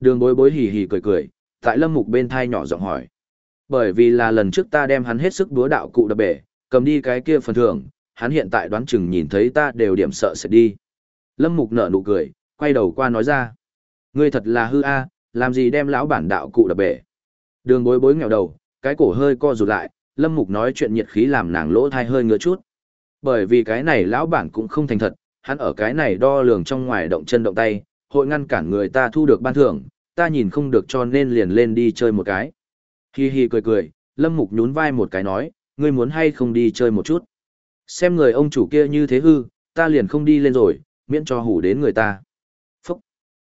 Đường bối bối hì hì cười cười, tại lâm mục bên thai nhỏ giọng hỏi. Bởi vì là lần trước ta đem hắn hết sức búa đạo cụ đập bể, cầm đi cái kia phần thưởng, hắn hiện tại đoán chừng nhìn thấy ta đều điểm sợ sẽ đi. Lâm mục nở nụ cười, quay đầu qua nói ra. Ngươi thật là hư a, làm gì đem lão bản đạo cụ đập bể. Đường bối bối nghèo đầu, cái cổ hơi co rụt lại, lâm mục nói chuyện nhiệt khí làm nàng lỗ thai hơi ngứa chút. Bởi vì cái này lão bản cũng không thành thật, hắn ở cái này đo lường trong ngoài động chân động tay, hội ngăn cản người ta thu được ban thưởng, ta nhìn không được cho nên liền lên đi chơi một cái. Hi hi cười cười, lâm mục nhún vai một cái nói, ngươi muốn hay không đi chơi một chút. Xem người ông chủ kia như thế hư, ta liền không đi lên rồi, miễn cho hủ đến người ta. Phúc!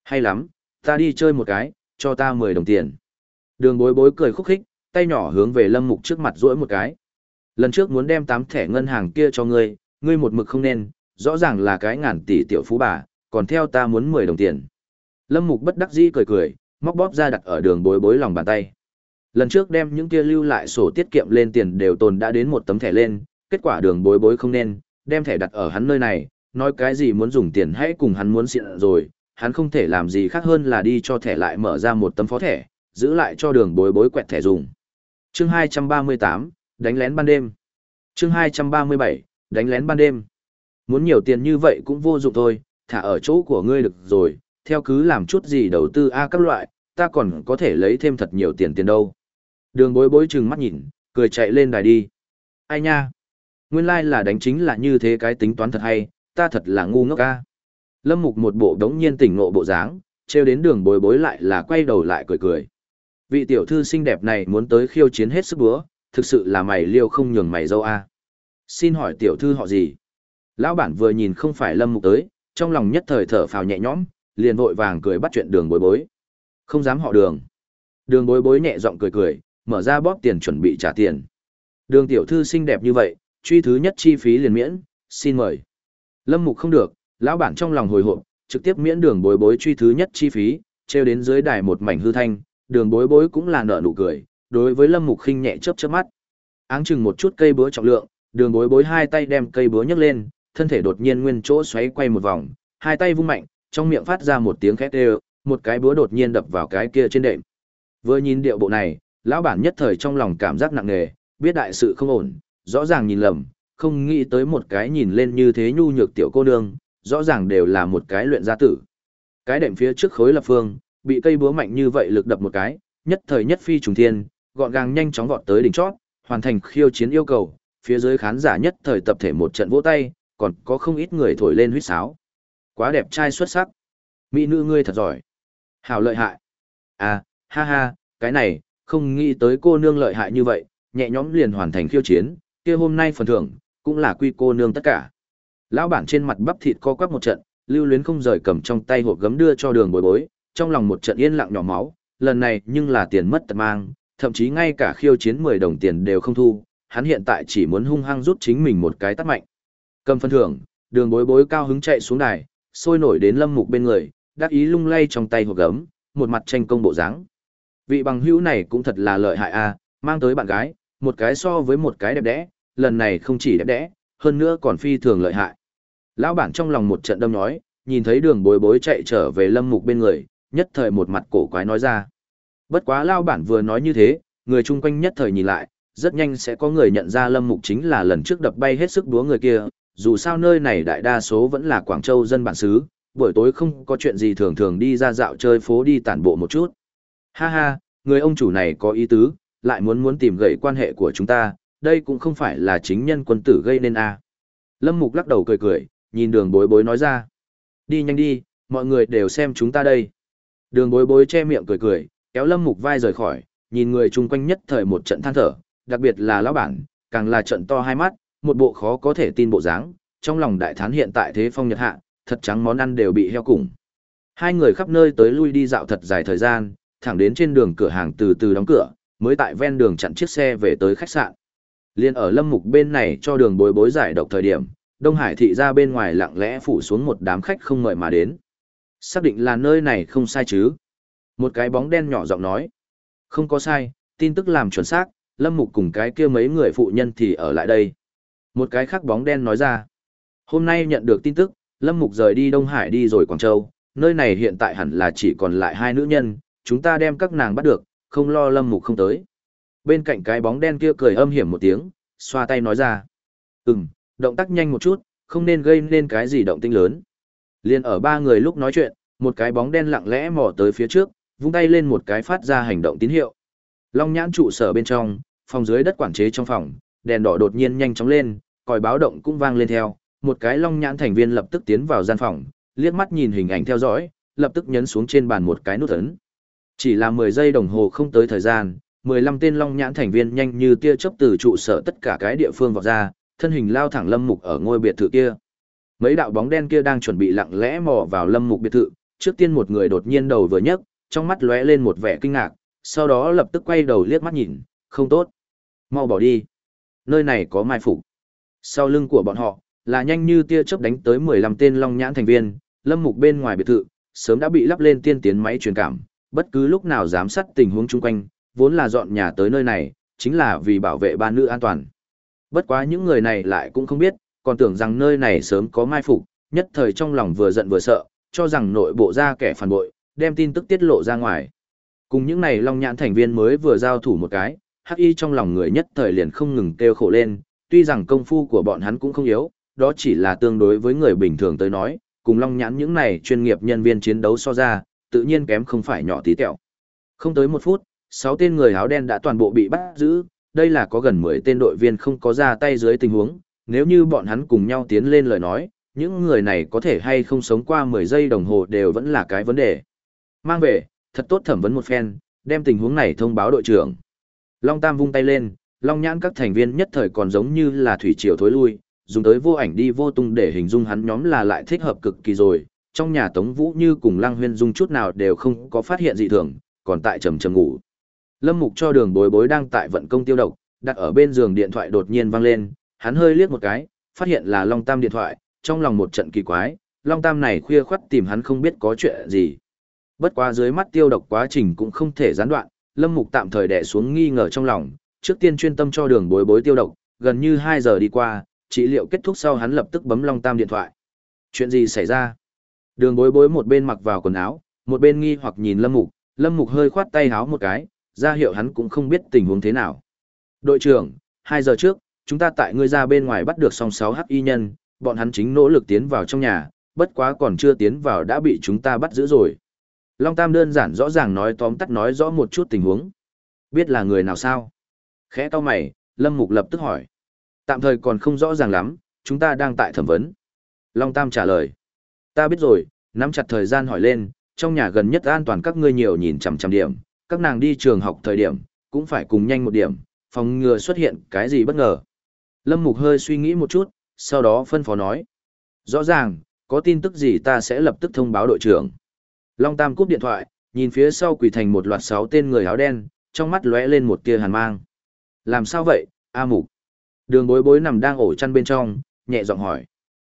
Hay lắm, ta đi chơi một cái, cho ta 10 đồng tiền. Đường bối bối cười khúc khích, tay nhỏ hướng về lâm mục trước mặt rỗi một cái. Lần trước muốn đem 8 thẻ ngân hàng kia cho ngươi, ngươi một mực không nên, rõ ràng là cái ngàn tỷ tiểu phú bà, còn theo ta muốn 10 đồng tiền. Lâm mục bất đắc dĩ cười cười, móc bóp ra đặt ở đường bối bối lòng bàn tay. Lần trước đem những kia lưu lại sổ tiết kiệm lên tiền đều tồn đã đến một tấm thẻ lên, kết quả đường bối bối không nên, đem thẻ đặt ở hắn nơi này, nói cái gì muốn dùng tiền hãy cùng hắn muốn xịn rồi, hắn không thể làm gì khác hơn là đi cho thẻ lại mở ra một tấm phó thẻ, giữ lại cho đường bối bối quẹt thẻ dùng. Chương 238, đánh lén ban đêm. Chương 237, đánh lén ban đêm. Muốn nhiều tiền như vậy cũng vô dụng thôi, thả ở chỗ của ngươi được rồi, theo cứ làm chút gì đầu tư a các loại, ta còn có thể lấy thêm thật nhiều tiền tiền đâu. Đường bối bối chừng mắt nhìn, cười chạy lên đài đi. Ai nha? Nguyên lai like là đánh chính là như thế cái tính toán thật hay, ta thật là ngu ngốc ca. Lâm mục một bộ đống nhiên tỉnh ngộ bộ dáng, treo đến đường bối bối lại là quay đầu lại cười cười. Vị tiểu thư xinh đẹp này muốn tới khiêu chiến hết sức búa, thực sự là mày liêu không nhường mày dâu a. Xin hỏi tiểu thư họ gì? Lão bản vừa nhìn không phải lâm mục tới, trong lòng nhất thời thở phào nhẹ nhõm, liền vội vàng cười bắt chuyện đường bối bối. Không dám họ đường. Đường bối bối nhẹ giọng cười cười, mở ra bóp tiền chuẩn bị trả tiền. Đường tiểu thư xinh đẹp như vậy, truy thứ nhất chi phí liền miễn, xin mời. Lâm mục không được, lão bản trong lòng hồi hộp, trực tiếp miễn đường bối bối truy thứ nhất chi phí, treo đến dưới đài một mảnh hư thanh, đường bối bối cũng là nở nụ cười, đối với lâm mục khinh nhẹ chớp chớp mắt. Áng chừng một chút cây búa trọng lượng, đường bối bối hai tay đem cây búa nhấc lên, thân thể đột nhiên nguyên chỗ xoáy quay một vòng, hai tay vung mạnh, trong miệng phát ra một tiếng khét đều, một cái búa đột nhiên đập vào cái kia trên đệm. Vừa nhìn điệu bộ này, lão bản nhất thời trong lòng cảm giác nặng nề, biết đại sự không ổn, rõ ràng nhìn lầm, không nghĩ tới một cái nhìn lên như thế nhu nhược tiểu cô nương, rõ ràng đều là một cái luyện gia tử. Cái đệm phía trước khối lập phương, bị cây búa mạnh như vậy lực đập một cái, nhất thời nhất phi trùng thiên, gọn gàng nhanh chóng vọt tới đỉnh chót, hoàn thành khiêu chiến yêu cầu, phía dưới khán giả nhất thời tập thể một trận vỗ tay, còn có không ít người thổi lên huýt sáo. Quá đẹp trai xuất sắc. Mỹ nữ ngươi thật giỏi. hào lợi hại. À, ha ha, cái này, không nghĩ tới cô nương lợi hại như vậy, nhẹ nhõm liền hoàn thành khiêu chiến, kia hôm nay phần thưởng, cũng là quy cô nương tất cả. Lão bản trên mặt bắp thịt co quắp một trận, lưu luyến không rời cầm trong tay hộp gấm đưa cho đường bối bối, trong lòng một trận yên lặng nhỏ máu, lần này nhưng là tiền mất tật mang, thậm chí ngay cả khiêu chiến 10 đồng tiền đều không thu, hắn hiện tại chỉ muốn hung hăng rút chính mình một cái tắt mạnh. Cầm phân thưởng, đường bối bối cao hứng chạy xuống đài, sôi nổi đến lâm mục bên người, đắc ý lung lay trong tay hộp gấm, một mặt tranh công bộ dáng. Vị bằng hữu này cũng thật là lợi hại a, mang tới bạn gái, một cái so với một cái đẹp đẽ, lần này không chỉ đẹp đẽ, hơn nữa còn phi thường lợi hại. Lão bản trong lòng một trận đâm nhói, nhìn thấy đường bối bối chạy trở về lâm mục bên người, nhất thời một mặt cổ quái nói ra. Bất quá lão bản vừa nói như thế, người chung quanh nhất thời nhìn lại, rất nhanh sẽ có người nhận ra lâm mục chính là lần trước đập bay hết sức đúa người kia, dù sao nơi này đại đa số vẫn là Quảng Châu dân bản xứ, buổi tối không có chuyện gì thường thường đi ra dạo chơi phố đi tản bộ một chút. Ha ha, người ông chủ này có ý tứ, lại muốn muốn tìm gậy quan hệ của chúng ta, đây cũng không phải là chính nhân quân tử gây nên a. À. Lâm Mục lắc đầu cười cười, nhìn đường bối bối nói ra. Đi nhanh đi, mọi người đều xem chúng ta đây. Đường bối bối che miệng cười cười, kéo Lâm Mục vai rời khỏi, nhìn người chung quanh nhất thời một trận than thở, đặc biệt là lão bản, càng là trận to hai mắt, một bộ khó có thể tin bộ dáng, trong lòng đại thán hiện tại thế phong nhật hạ, thật trắng món ăn đều bị heo cùng. Hai người khắp nơi tới lui đi dạo thật dài thời gian, thẳng đến trên đường cửa hàng từ từ đóng cửa, mới tại ven đường chặn chiếc xe về tới khách sạn. Liên ở lâm mục bên này cho đường bối bối giải độc thời điểm, Đông Hải thị ra bên ngoài lặng lẽ phủ xuống một đám khách không mời mà đến. Xác định là nơi này không sai chứ. Một cái bóng đen nhỏ giọng nói. Không có sai, tin tức làm chuẩn xác, lâm mục cùng cái kia mấy người phụ nhân thì ở lại đây. Một cái khác bóng đen nói ra. Hôm nay nhận được tin tức, lâm mục rời đi Đông Hải đi rồi Quảng Châu, nơi này hiện tại hẳn là chỉ còn lại hai nữ nhân, chúng ta đem các nàng bắt được, không lo lâm mục không tới. Bên cạnh cái bóng đen kia cười âm hiểm một tiếng, xoa tay nói ra. Ừm, động tác nhanh một chút, không nên gây nên cái gì động tinh lớn. Liên ở ba người lúc nói chuyện, một cái bóng đen lặng lẽ mò tới phía trước, vung tay lên một cái phát ra hành động tín hiệu. Long nhãn trụ sở bên trong, phòng dưới đất quản chế trong phòng, đèn đỏ đột nhiên nhanh chóng lên, còi báo động cũng vang lên theo, một cái long nhãn thành viên lập tức tiến vào gian phòng, liếc mắt nhìn hình ảnh theo dõi, lập tức nhấn xuống trên bàn một cái nút ấn. Chỉ là 10 giây đồng hồ không tới thời gian, 15 tên long nhãn thành viên nhanh như tia chớp từ trụ sở tất cả cái địa phương vọt ra, thân hình lao thẳng lâm mục ở ngôi biệt thự kia. Mấy đạo bóng đen kia đang chuẩn bị lặng lẽ mò vào lâm mục biệt thự, trước tiên một người đột nhiên đầu vừa nhấc, trong mắt lóe lên một vẻ kinh ngạc, sau đó lập tức quay đầu liếc mắt nhìn, không tốt. Mau bỏ đi. Nơi này có mai phục. Sau lưng của bọn họ, là nhanh như tia chớp đánh tới 15 tên long nhãn thành viên, lâm mục bên ngoài biệt thự, sớm đã bị lắp lên tiên tiến máy truyền cảm, bất cứ lúc nào giám sát tình huống chung quanh, vốn là dọn nhà tới nơi này, chính là vì bảo vệ ba nữ an toàn. Bất quá những người này lại cũng không biết, còn tưởng rằng nơi này sớm có mai phục, nhất thời trong lòng vừa giận vừa sợ, cho rằng nội bộ ra kẻ phản bội, đem tin tức tiết lộ ra ngoài. Cùng những này long nhãn thành viên mới vừa giao thủ một cái, hắc y trong lòng người nhất thời liền không ngừng kêu khổ lên, tuy rằng công phu của bọn hắn cũng không yếu, đó chỉ là tương đối với người bình thường tới nói, cùng long nhãn những này chuyên nghiệp nhân viên chiến đấu so ra, tự nhiên kém không phải nhỏ tí tẹo. Không tới một phút, sáu tên người áo đen đã toàn bộ bị bắt giữ, đây là có gần 10 tên đội viên không có ra tay dưới tình huống, nếu như bọn hắn cùng nhau tiến lên lời nói, những người này có thể hay không sống qua 10 giây đồng hồ đều vẫn là cái vấn đề. Mang về, thật tốt thẩm vấn một phen, đem tình huống này thông báo đội trưởng. Long Tam vung tay lên, Long Nhãn các thành viên nhất thời còn giống như là thủy triều thối lui, dùng tới vô ảnh đi vô tung để hình dung hắn nhóm là lại thích hợp cực kỳ rồi. Trong nhà Tống Vũ như cùng Lăng Huyên Dung chút nào đều không có phát hiện dị thường, còn tại trầm trầm ngủ. Lâm Mục cho đường bối bối đang tại vận công tiêu độc, đặt ở bên giường điện thoại đột nhiên vang lên, hắn hơi liếc một cái, phát hiện là Long Tam điện thoại, trong lòng một trận kỳ quái, Long Tam này khuya khoắt tìm hắn không biết có chuyện gì. Bất quá dưới mắt tiêu độc quá trình cũng không thể gián đoạn, Lâm Mục tạm thời đè xuống nghi ngờ trong lòng, trước tiên chuyên tâm cho đường bối bối tiêu độc, gần như 2 giờ đi qua, trị liệu kết thúc sau hắn lập tức bấm Long Tam điện thoại. Chuyện gì xảy ra? Đường bối bối một bên mặc vào quần áo, một bên nghi hoặc nhìn Lâm Mục, Lâm Mục hơi khoát tay háo một cái, ra hiệu hắn cũng không biết tình huống thế nào. Đội trưởng, 2 giờ trước, chúng ta tại ngươi ra bên ngoài bắt được song 6 hắc y nhân, bọn hắn chính nỗ lực tiến vào trong nhà, bất quá còn chưa tiến vào đã bị chúng ta bắt giữ rồi. Long Tam đơn giản rõ ràng nói tóm tắt nói rõ một chút tình huống. Biết là người nào sao? Khẽ to mày, Lâm Mục lập tức hỏi. Tạm thời còn không rõ ràng lắm, chúng ta đang tại thẩm vấn. Long Tam trả lời. Ta biết rồi, nắm chặt thời gian hỏi lên, trong nhà gần nhất an toàn các ngươi nhiều nhìn chằm chằm điểm, các nàng đi trường học thời điểm, cũng phải cùng nhanh một điểm, phòng ngừa xuất hiện cái gì bất ngờ. Lâm Mục hơi suy nghĩ một chút, sau đó phân phó nói. Rõ ràng, có tin tức gì ta sẽ lập tức thông báo đội trưởng. Long Tam cúp điện thoại, nhìn phía sau quỳ thành một loạt sáu tên người áo đen, trong mắt lóe lên một tia hàn mang. Làm sao vậy, A Mục? Đường bối bối nằm đang ổ chăn bên trong, nhẹ giọng hỏi.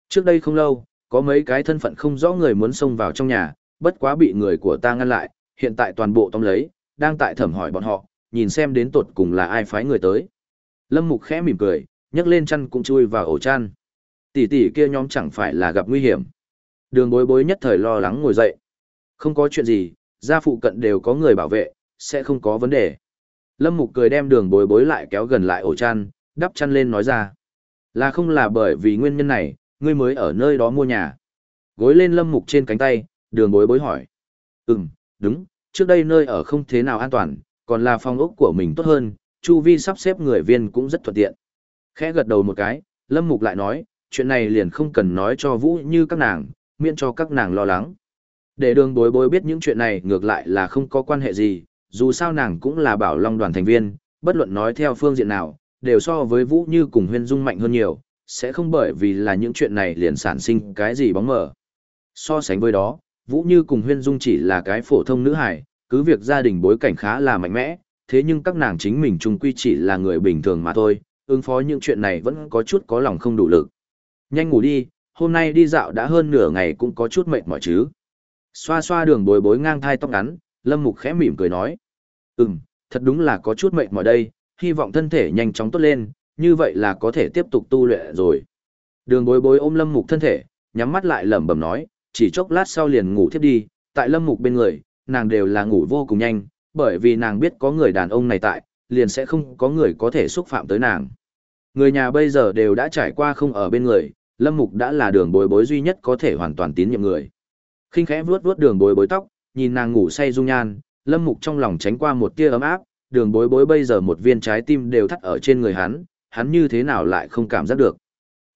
Trước đây không lâu, có mấy cái thân phận không rõ người muốn xông vào trong nhà, bất quá bị người của ta ngăn lại, hiện tại toàn bộ tóm lấy, đang tại thẩm hỏi bọn họ, nhìn xem đến tột cùng là ai phái người tới. Lâm Mục khẽ mỉm cười, nhấc lên chăn cũng chui vào ổ chăn. Tỷ tỷ kia nhóm chẳng phải là gặp nguy hiểm. Đường bối bối nhất thời lo lắng ngồi dậy. Không có chuyện gì, gia phụ cận đều có người bảo vệ, sẽ không có vấn đề. Lâm Mục cười đem đường bối bối lại kéo gần lại ổ chăn, đắp chăn lên nói ra. Là không là bởi vì nguyên nhân này, ngươi mới ở nơi đó mua nhà. Gối lên Lâm Mục trên cánh tay, đường bối bối hỏi. Ừm, đúng, trước đây nơi ở không thế nào an toàn, còn là phòng ốc của mình tốt hơn, chu vi sắp xếp người viên cũng rất thuận tiện. Khẽ gật đầu một cái, Lâm Mục lại nói, chuyện này liền không cần nói cho Vũ như các nàng, miễn cho các nàng lo lắng. Để đường bối bối biết những chuyện này ngược lại là không có quan hệ gì, dù sao nàng cũng là bảo long đoàn thành viên, bất luận nói theo phương diện nào, đều so với Vũ như cùng huyên dung mạnh hơn nhiều, sẽ không bởi vì là những chuyện này liền sản sinh cái gì bóng mờ. So sánh với đó, Vũ như cùng huyên dung chỉ là cái phổ thông nữ hải, cứ việc gia đình bối cảnh khá là mạnh mẽ, thế nhưng các nàng chính mình chung quy chỉ là người bình thường mà thôi, ứng phó những chuyện này vẫn có chút có lòng không đủ lực. Nhanh ngủ đi, hôm nay đi dạo đã hơn nửa ngày cũng có chút mệt mỏi chứ. Xoa xoa đường bối bối ngang thai tóc ngắn, Lâm Mục khẽ mỉm cười nói. Ừm, thật đúng là có chút mệt mỏi đây, hy vọng thân thể nhanh chóng tốt lên, như vậy là có thể tiếp tục tu luyện rồi. Đường bối bối ôm Lâm Mục thân thể, nhắm mắt lại lẩm bẩm nói, chỉ chốc lát sau liền ngủ thiếp đi, tại lâm mục bên người, nàng đều là ngủ vô cùng nhanh, bởi vì nàng biết có người đàn ông này tại, liền sẽ không có người có thể xúc phạm tới nàng. Người nhà bây giờ đều đã trải qua không ở bên người, lâm mục đã là đường bối bối duy nhất có thể hoàn toàn tín nhiệm người khinh khẽ vuốt vuốt đường bối bối tóc, nhìn nàng ngủ say dung nhan, lâm mục trong lòng tránh qua một tia ấm áp, đường bối bối bây giờ một viên trái tim đều thắt ở trên người hắn, hắn như thế nào lại không cảm giác được.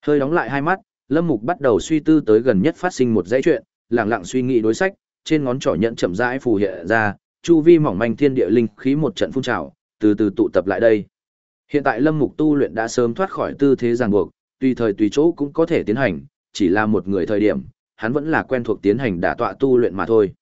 Hơi đóng lại hai mắt, lâm mục bắt đầu suy tư tới gần nhất phát sinh một dãy chuyện, lặng lặng suy nghĩ đối sách, trên ngón trỏ nhận chậm rãi phù hiện ra, chu vi mỏng manh thiên địa linh khí một trận phun trào, từ từ tụ tập lại đây. Hiện tại Lâm Mục tu luyện đã sớm thoát khỏi tư thế ràng buộc, tùy thời tùy chỗ cũng có thể tiến hành, chỉ là một người thời điểm, hắn vẫn là quen thuộc tiến hành đả tọa tu luyện mà thôi.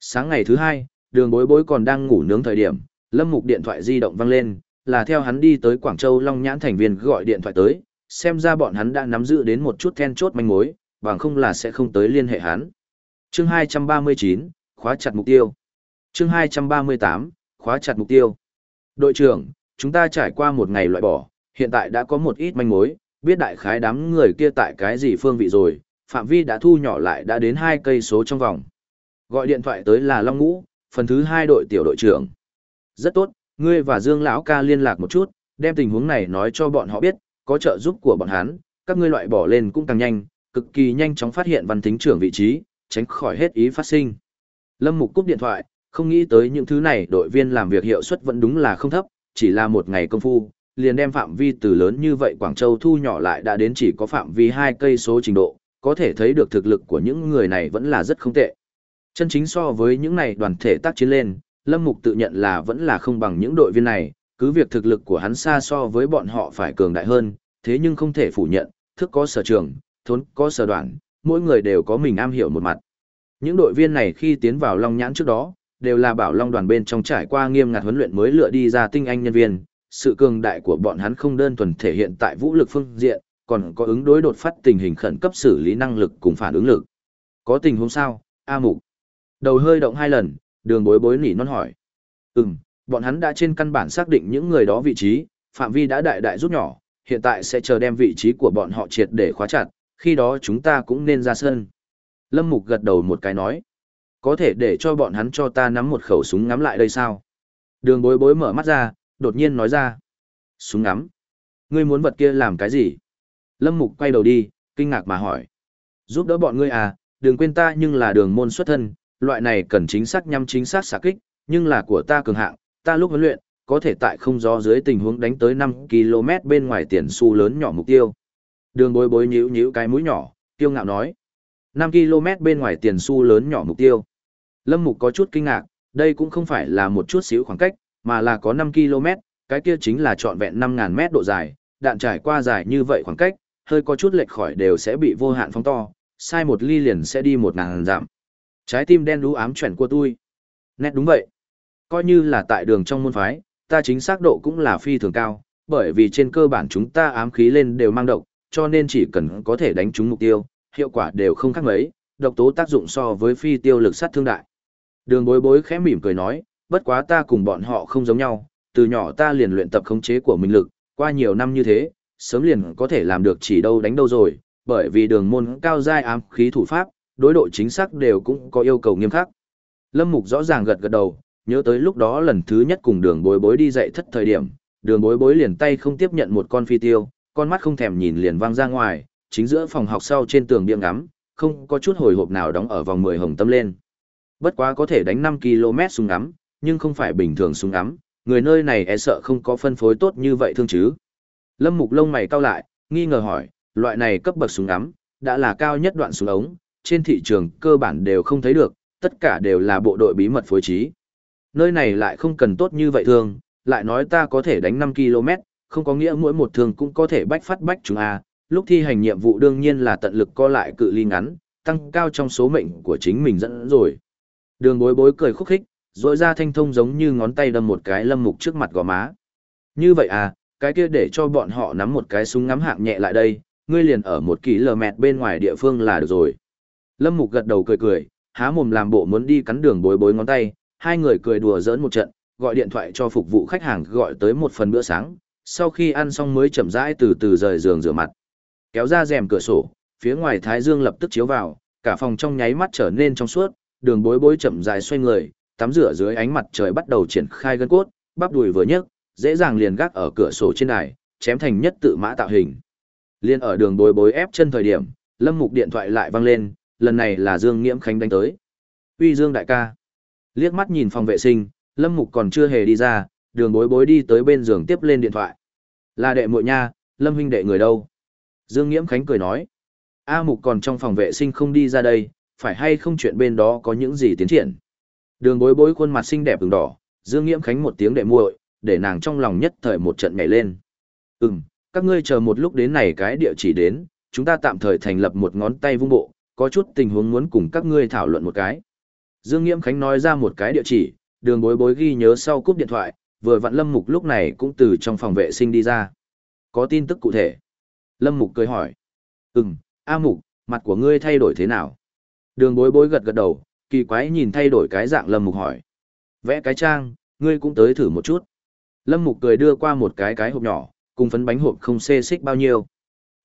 Sáng ngày thứ hai, đường bối bối còn đang ngủ nướng thời điểm, Lâm Mục điện thoại di động vang lên, là theo hắn đi tới Quảng Châu Long Nhãn thành viên gọi điện thoại tới, xem ra bọn hắn đã nắm giữ đến một chút then chốt manh mối, bằng không là sẽ không tới liên hệ hắn. Chương 239, khóa chặt mục tiêu. Chương 238, khóa chặt mục tiêu. Đội trưởng, chúng ta trải qua một ngày loại bỏ, hiện tại đã có một ít manh mối, biết đại khái đám người kia tại cái gì phương vị rồi, phạm vi đã thu nhỏ lại đã đến hai cây số trong vòng. Gọi điện thoại tới là Long Ngũ, phần thứ hai đội tiểu đội trưởng. Rất tốt, ngươi và Dương lão ca liên lạc một chút, đem tình huống này nói cho bọn họ biết, có trợ giúp của bọn hắn, các ngươi loại bỏ lên cũng càng nhanh, cực kỳ nhanh chóng phát hiện văn thính trưởng vị trí, tránh khỏi hết ý phát sinh. Lâm Mục cúp điện thoại, không nghĩ tới những thứ này đội viên làm việc hiệu suất vẫn đúng là không thấp, chỉ là một ngày công phu, liền đem phạm vi từ lớn như vậy Quảng Châu thu nhỏ lại đã đến chỉ có phạm vi hai cây số trình độ, có thể thấy được thực lực của những người này vẫn là rất không tệ. Chân chính so với những này đoàn thể tác chiến lên, Lâm Mục tự nhận là vẫn là không bằng những đội viên này, cứ việc thực lực của hắn xa so với bọn họ phải cường đại hơn, thế nhưng không thể phủ nhận, thức có sở trường, thốn có sở đoạn, mỗi người đều có mình am hiểu một mặt. Những đội viên này khi tiến vào Long Nhãn trước đó, đều là bảo Long đoàn bên trong trải qua nghiêm ngặt huấn luyện mới lựa đi ra tinh anh nhân viên, sự cường đại của bọn hắn không đơn thuần thể hiện tại vũ lực phương diện, còn có ứng đối đột phát tình hình khẩn cấp xử lý năng lực cùng phản ứng lực. Có tình huống sao? A Mục. Đầu hơi động hai lần, đường bối bối nỉ non hỏi. Ừm, bọn hắn đã trên căn bản xác định những người đó vị trí, phạm vi đã đại đại rút nhỏ, hiện tại sẽ chờ đem vị trí của bọn họ triệt để khóa chặt, khi đó chúng ta cũng nên ra sân. Lâm Mục gật đầu một cái nói. Có thể để cho bọn hắn cho ta nắm một khẩu súng ngắm lại đây sao? Đường bối bối mở mắt ra, đột nhiên nói ra. Súng ngắm? Ngươi muốn vật kia làm cái gì? Lâm Mục quay đầu đi, kinh ngạc mà hỏi. Giúp đỡ bọn ngươi à, đừng quên ta nhưng là đường môn xuất thân, loại này cần chính xác nhắm chính xác xạ kích, nhưng là của ta cường hạng, ta lúc huấn luyện, có thể tại không gió dưới tình huống đánh tới 5 km bên ngoài tiền su lớn nhỏ mục tiêu. Đường bối bối nhíu nhíu cái mũi nhỏ, tiêu ngạo nói. 5 km bên ngoài tiền su lớn nhỏ mục tiêu. Lâm Mục có chút kinh ngạc, đây cũng không phải là một chút xíu khoảng cách, mà là có 5 km, cái kia chính là trọn vẹn 5.000 mét độ dài, đạn trải qua dài như vậy khoảng cách, hơi có chút lệch khỏi đều sẽ bị vô hạn phóng to, sai một ly liền sẽ đi một ngàn giảm. Trái tim đen đú ám chuẩn của tôi. Nét đúng vậy. Coi như là tại đường trong môn phái, ta chính xác độ cũng là phi thường cao, bởi vì trên cơ bản chúng ta ám khí lên đều mang độc, cho nên chỉ cần có thể đánh trúng mục tiêu, hiệu quả đều không khác mấy, độc tố tác dụng so với phi tiêu lực sát thương đại. Đường bối bối khẽ mỉm cười nói, bất quá ta cùng bọn họ không giống nhau, từ nhỏ ta liền luyện tập khống chế của mình lực, qua nhiều năm như thế, sớm liền có thể làm được chỉ đâu đánh đâu rồi, bởi vì đường môn cao giai ám khí thủ pháp, đối độ chính xác đều cũng có yêu cầu nghiêm khắc. Lâm Mục rõ ràng gật gật đầu, nhớ tới lúc đó lần thứ nhất cùng đường bối bối đi dạy thất thời điểm, đường bối bối liền tay không tiếp nhận một con phi tiêu, con mắt không thèm nhìn liền văng ra ngoài, chính giữa phòng học sau trên tường biếng ngắm, không có chút hồi hộp nào đóng ở vòng 10 hồng tâm lên. Bất quá có thể đánh 5 km súng ngắm, nhưng không phải bình thường súng ngắm, người nơi này e sợ không có phân phối tốt như vậy thương chứ. Lâm Mục lông mày cau lại, nghi ngờ hỏi, loại này cấp bậc súng ngắm, đã là cao nhất đoạn súng ống, trên thị trường cơ bản đều không thấy được, tất cả đều là bộ đội bí mật phối trí. Nơi này lại không cần tốt như vậy thường lại nói ta có thể đánh 5 km, không có nghĩa mỗi một thương cũng có thể bách phát bách chúng a. Lúc thi hành nhiệm vụ đương nhiên là tận lực co lại cự ly ngắn, tăng cao trong số mệnh của chính mình dẫn rồi. Đường bối bối cười khúc khích, rồi ra thanh thông giống như ngón tay đâm một cái lâm mục trước mặt gò má. Như vậy à, cái kia để cho bọn họ nắm một cái súng ngắm hạng nhẹ lại đây, ngươi liền ở một kỳ lờ mẹt bên ngoài địa phương là được rồi. Lâm mục gật đầu cười cười, há mồm làm bộ muốn đi cắn đường bối bối ngón tay, hai người cười đùa giỡn một trận, gọi điện thoại cho phục vụ khách hàng gọi tới một phần bữa sáng, sau khi ăn xong mới chậm rãi từ từ rời giường rửa mặt. Kéo ra rèm cửa sổ, phía ngoài thái dương lập tức chiếu vào, Cả phòng trong nháy mắt trở nên trong suốt, đường bối bối chậm rãi xoay người, tắm rửa dưới ánh mặt trời bắt đầu triển khai gân cốt, bắp đùi vừa nhấc, dễ dàng liền gác ở cửa sổ trên đài, chém thành nhất tự mã tạo hình. Liên ở đường bối bối ép chân thời điểm, Lâm Mục điện thoại lại vang lên, lần này là Dương Nghiễm Khánh đánh tới. Uy Dương đại ca. Liếc mắt nhìn phòng vệ sinh, Lâm Mục còn chưa hề đi ra, đường bối bối đi tới bên giường tiếp lên điện thoại. Là đệ muội nha, Lâm huynh đệ người đâu? Dương Nghiễm Khánh cười nói. A Mục còn trong phòng vệ sinh không đi ra đây, phải hay không chuyện bên đó có những gì tiến triển? Đường bối bối khuôn mặt xinh đẹp ửng đỏ, Dương Nghiễm Khánh một tiếng đệ muội, để nàng trong lòng nhất thời một trận nhảy lên. Ừm, các ngươi chờ một lúc đến này cái địa chỉ đến, chúng ta tạm thời thành lập một ngón tay vung bộ, có chút tình huống muốn cùng các ngươi thảo luận một cái. Dương Nghiễm Khánh nói ra một cái địa chỉ, đường bối bối ghi nhớ sau cúp điện thoại, vừa vặn Lâm Mục lúc này cũng từ trong phòng vệ sinh đi ra. Có tin tức cụ thể. Lâm Mục cười hỏi. Ừm, A Mục, mặt của ngươi thay đổi thế nào? Đường bối bối gật gật đầu, kỳ quái nhìn thay đổi cái dạng Lâm Mục hỏi. Vẽ cái trang, ngươi cũng tới thử một chút. Lâm Mục cười đưa qua một cái cái hộp nhỏ, cùng phấn bánh hộp không xê xích bao nhiêu.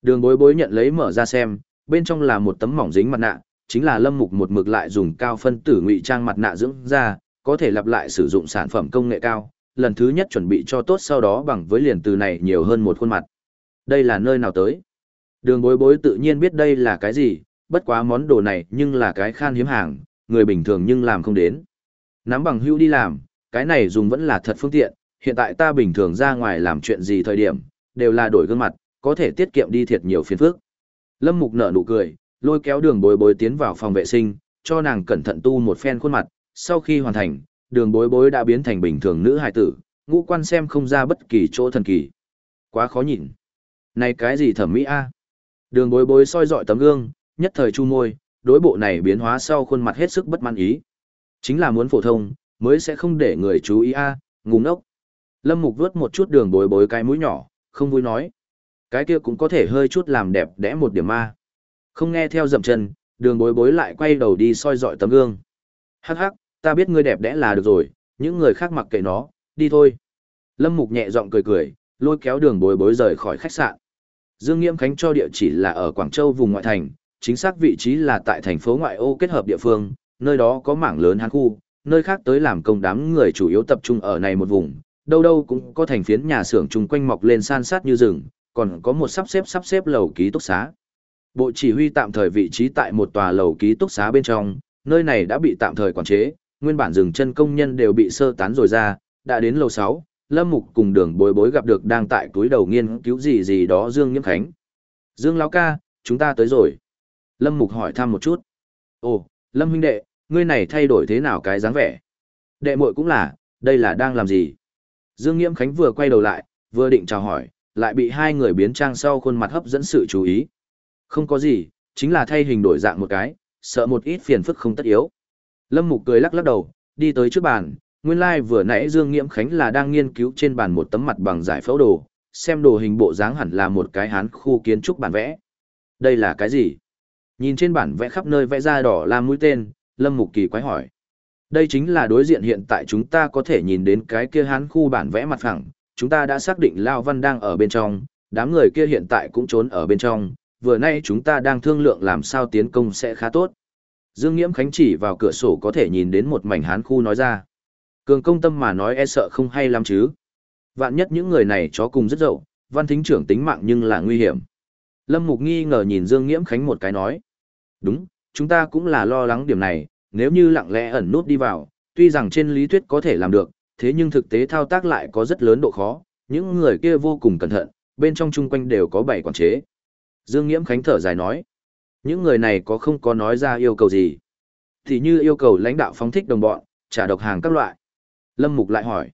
Đường bối bối nhận lấy mở ra xem, bên trong là một tấm mỏng dính mặt nạ, chính là Lâm Mục một mực lại dùng cao phân tử ngụy trang mặt nạ dưỡng ra, có thể lặp lại sử dụng sản phẩm công nghệ cao, lần thứ nhất chuẩn bị cho tốt sau đó bằng với liền từ này nhiều hơn một khuôn mặt. Đây là nơi nào tới? Đường bối bối tự nhiên biết đây là cái gì, bất quá món đồ này nhưng là cái khan hiếm hàng, người bình thường nhưng làm không đến. Nắm bằng hữu đi làm, cái này dùng vẫn là thật phương tiện, hiện tại ta bình thường ra ngoài làm chuyện gì thời điểm, đều là đổi gương mặt, có thể tiết kiệm đi thiệt nhiều phiền phức. Lâm Mục nở nụ cười, lôi kéo đường bối bối tiến vào phòng vệ sinh, cho nàng cẩn thận tu một phen khuôn mặt, sau khi hoàn thành, đường bối bối đã biến thành bình thường nữ hài tử, ngũ quan xem không ra bất kỳ chỗ thần kỳ. Quá khó nhìn. Này cái gì thẩm mỹ a? Đường bối bối soi dọi tấm gương, nhất thời chu môi, đối bộ này biến hóa sau khuôn mặt hết sức bất mãn ý. Chính là muốn phổ thông, mới sẽ không để người chú ý a, à, ngu ngốc. Lâm Mục vớt một chút đường bối bối cái mũi nhỏ, không vui nói. Cái kia cũng có thể hơi chút làm đẹp đẽ một điểm ma. Không nghe theo dậm chân, đường bối bối lại quay đầu đi soi dọi tấm gương. Hắc hắc, ta biết ngươi đẹp đẽ là được rồi, những người khác mặc kệ nó, đi thôi. Lâm Mục nhẹ giọng cười cười, lôi kéo đường bối bối rời khỏi khách sạn. Dương Nghiễm Khánh cho địa chỉ là ở Quảng Châu vùng ngoại thành, chính xác vị trí là tại thành phố ngoại ô kết hợp địa phương, nơi đó có mảng lớn hán khu, nơi khác tới làm công đám người chủ yếu tập trung ở này một vùng, đâu đâu cũng có thành phiến nhà xưởng chung quanh mọc lên san sát như rừng, còn có một sắp xếp sắp xếp lầu ký túc xá. Bộ chỉ huy tạm thời vị trí tại một tòa lầu ký túc xá bên trong, nơi này đã bị tạm thời quản chế, nguyên bản rừng chân công nhân đều bị sơ tán rồi ra, đã đến lầu 6, Lâm Mục cùng đường bối bối gặp được đang tại túi đầu nghiên cứu gì gì đó Dương Nhiễm Khánh. Dương Lão ca, chúng ta tới rồi. Lâm Mục hỏi thăm một chút. Ồ, Lâm huynh đệ, ngươi này thay đổi thế nào cái dáng vẻ? Đệ muội cũng là, đây là đang làm gì? Dương Nghiễm Khánh vừa quay đầu lại, vừa định chào hỏi, lại bị hai người biến trang sau khuôn mặt hấp dẫn sự chú ý. Không có gì, chính là thay hình đổi dạng một cái, sợ một ít phiền phức không tất yếu. Lâm Mục cười lắc lắc đầu, đi tới trước bàn, nguyên lai like vừa nãy Dương Nghiễm Khánh là đang nghiên cứu trên bàn một tấm mặt bằng giải phẫu đồ, xem đồ hình bộ dáng hẳn là một cái hán khu kiến trúc bản vẽ. Đây là cái gì? Nhìn trên bản vẽ khắp nơi vẽ ra đỏ làm mũi tên, Lâm Mục kỳ quái hỏi. Đây chính là đối diện hiện tại chúng ta có thể nhìn đến cái kia hán khu bản vẽ mặt phẳng, chúng ta đã xác định Lao Văn đang ở bên trong, đám người kia hiện tại cũng trốn ở bên trong, vừa nay chúng ta đang thương lượng làm sao tiến công sẽ khá tốt. Dương Nghiễm Khánh chỉ vào cửa sổ có thể nhìn đến một mảnh hán khu nói ra. Cường công tâm mà nói e sợ không hay lắm chứ. Vạn nhất những người này chó cùng rất dậu, văn thính trưởng tính mạng nhưng là nguy hiểm. Lâm Mục nghi ngờ nhìn Dương Nghiễm Khánh một cái nói. Đúng, chúng ta cũng là lo lắng điểm này, nếu như lặng lẽ ẩn nút đi vào, tuy rằng trên lý thuyết có thể làm được, thế nhưng thực tế thao tác lại có rất lớn độ khó, những người kia vô cùng cẩn thận, bên trong chung quanh đều có bảy quản chế. Dương Nghiễm Khánh thở dài nói, những người này có không có nói ra yêu cầu gì? Thì như yêu cầu lãnh đạo phóng thích đồng bọn, trả độc hàng các loại. Lâm Mục lại hỏi,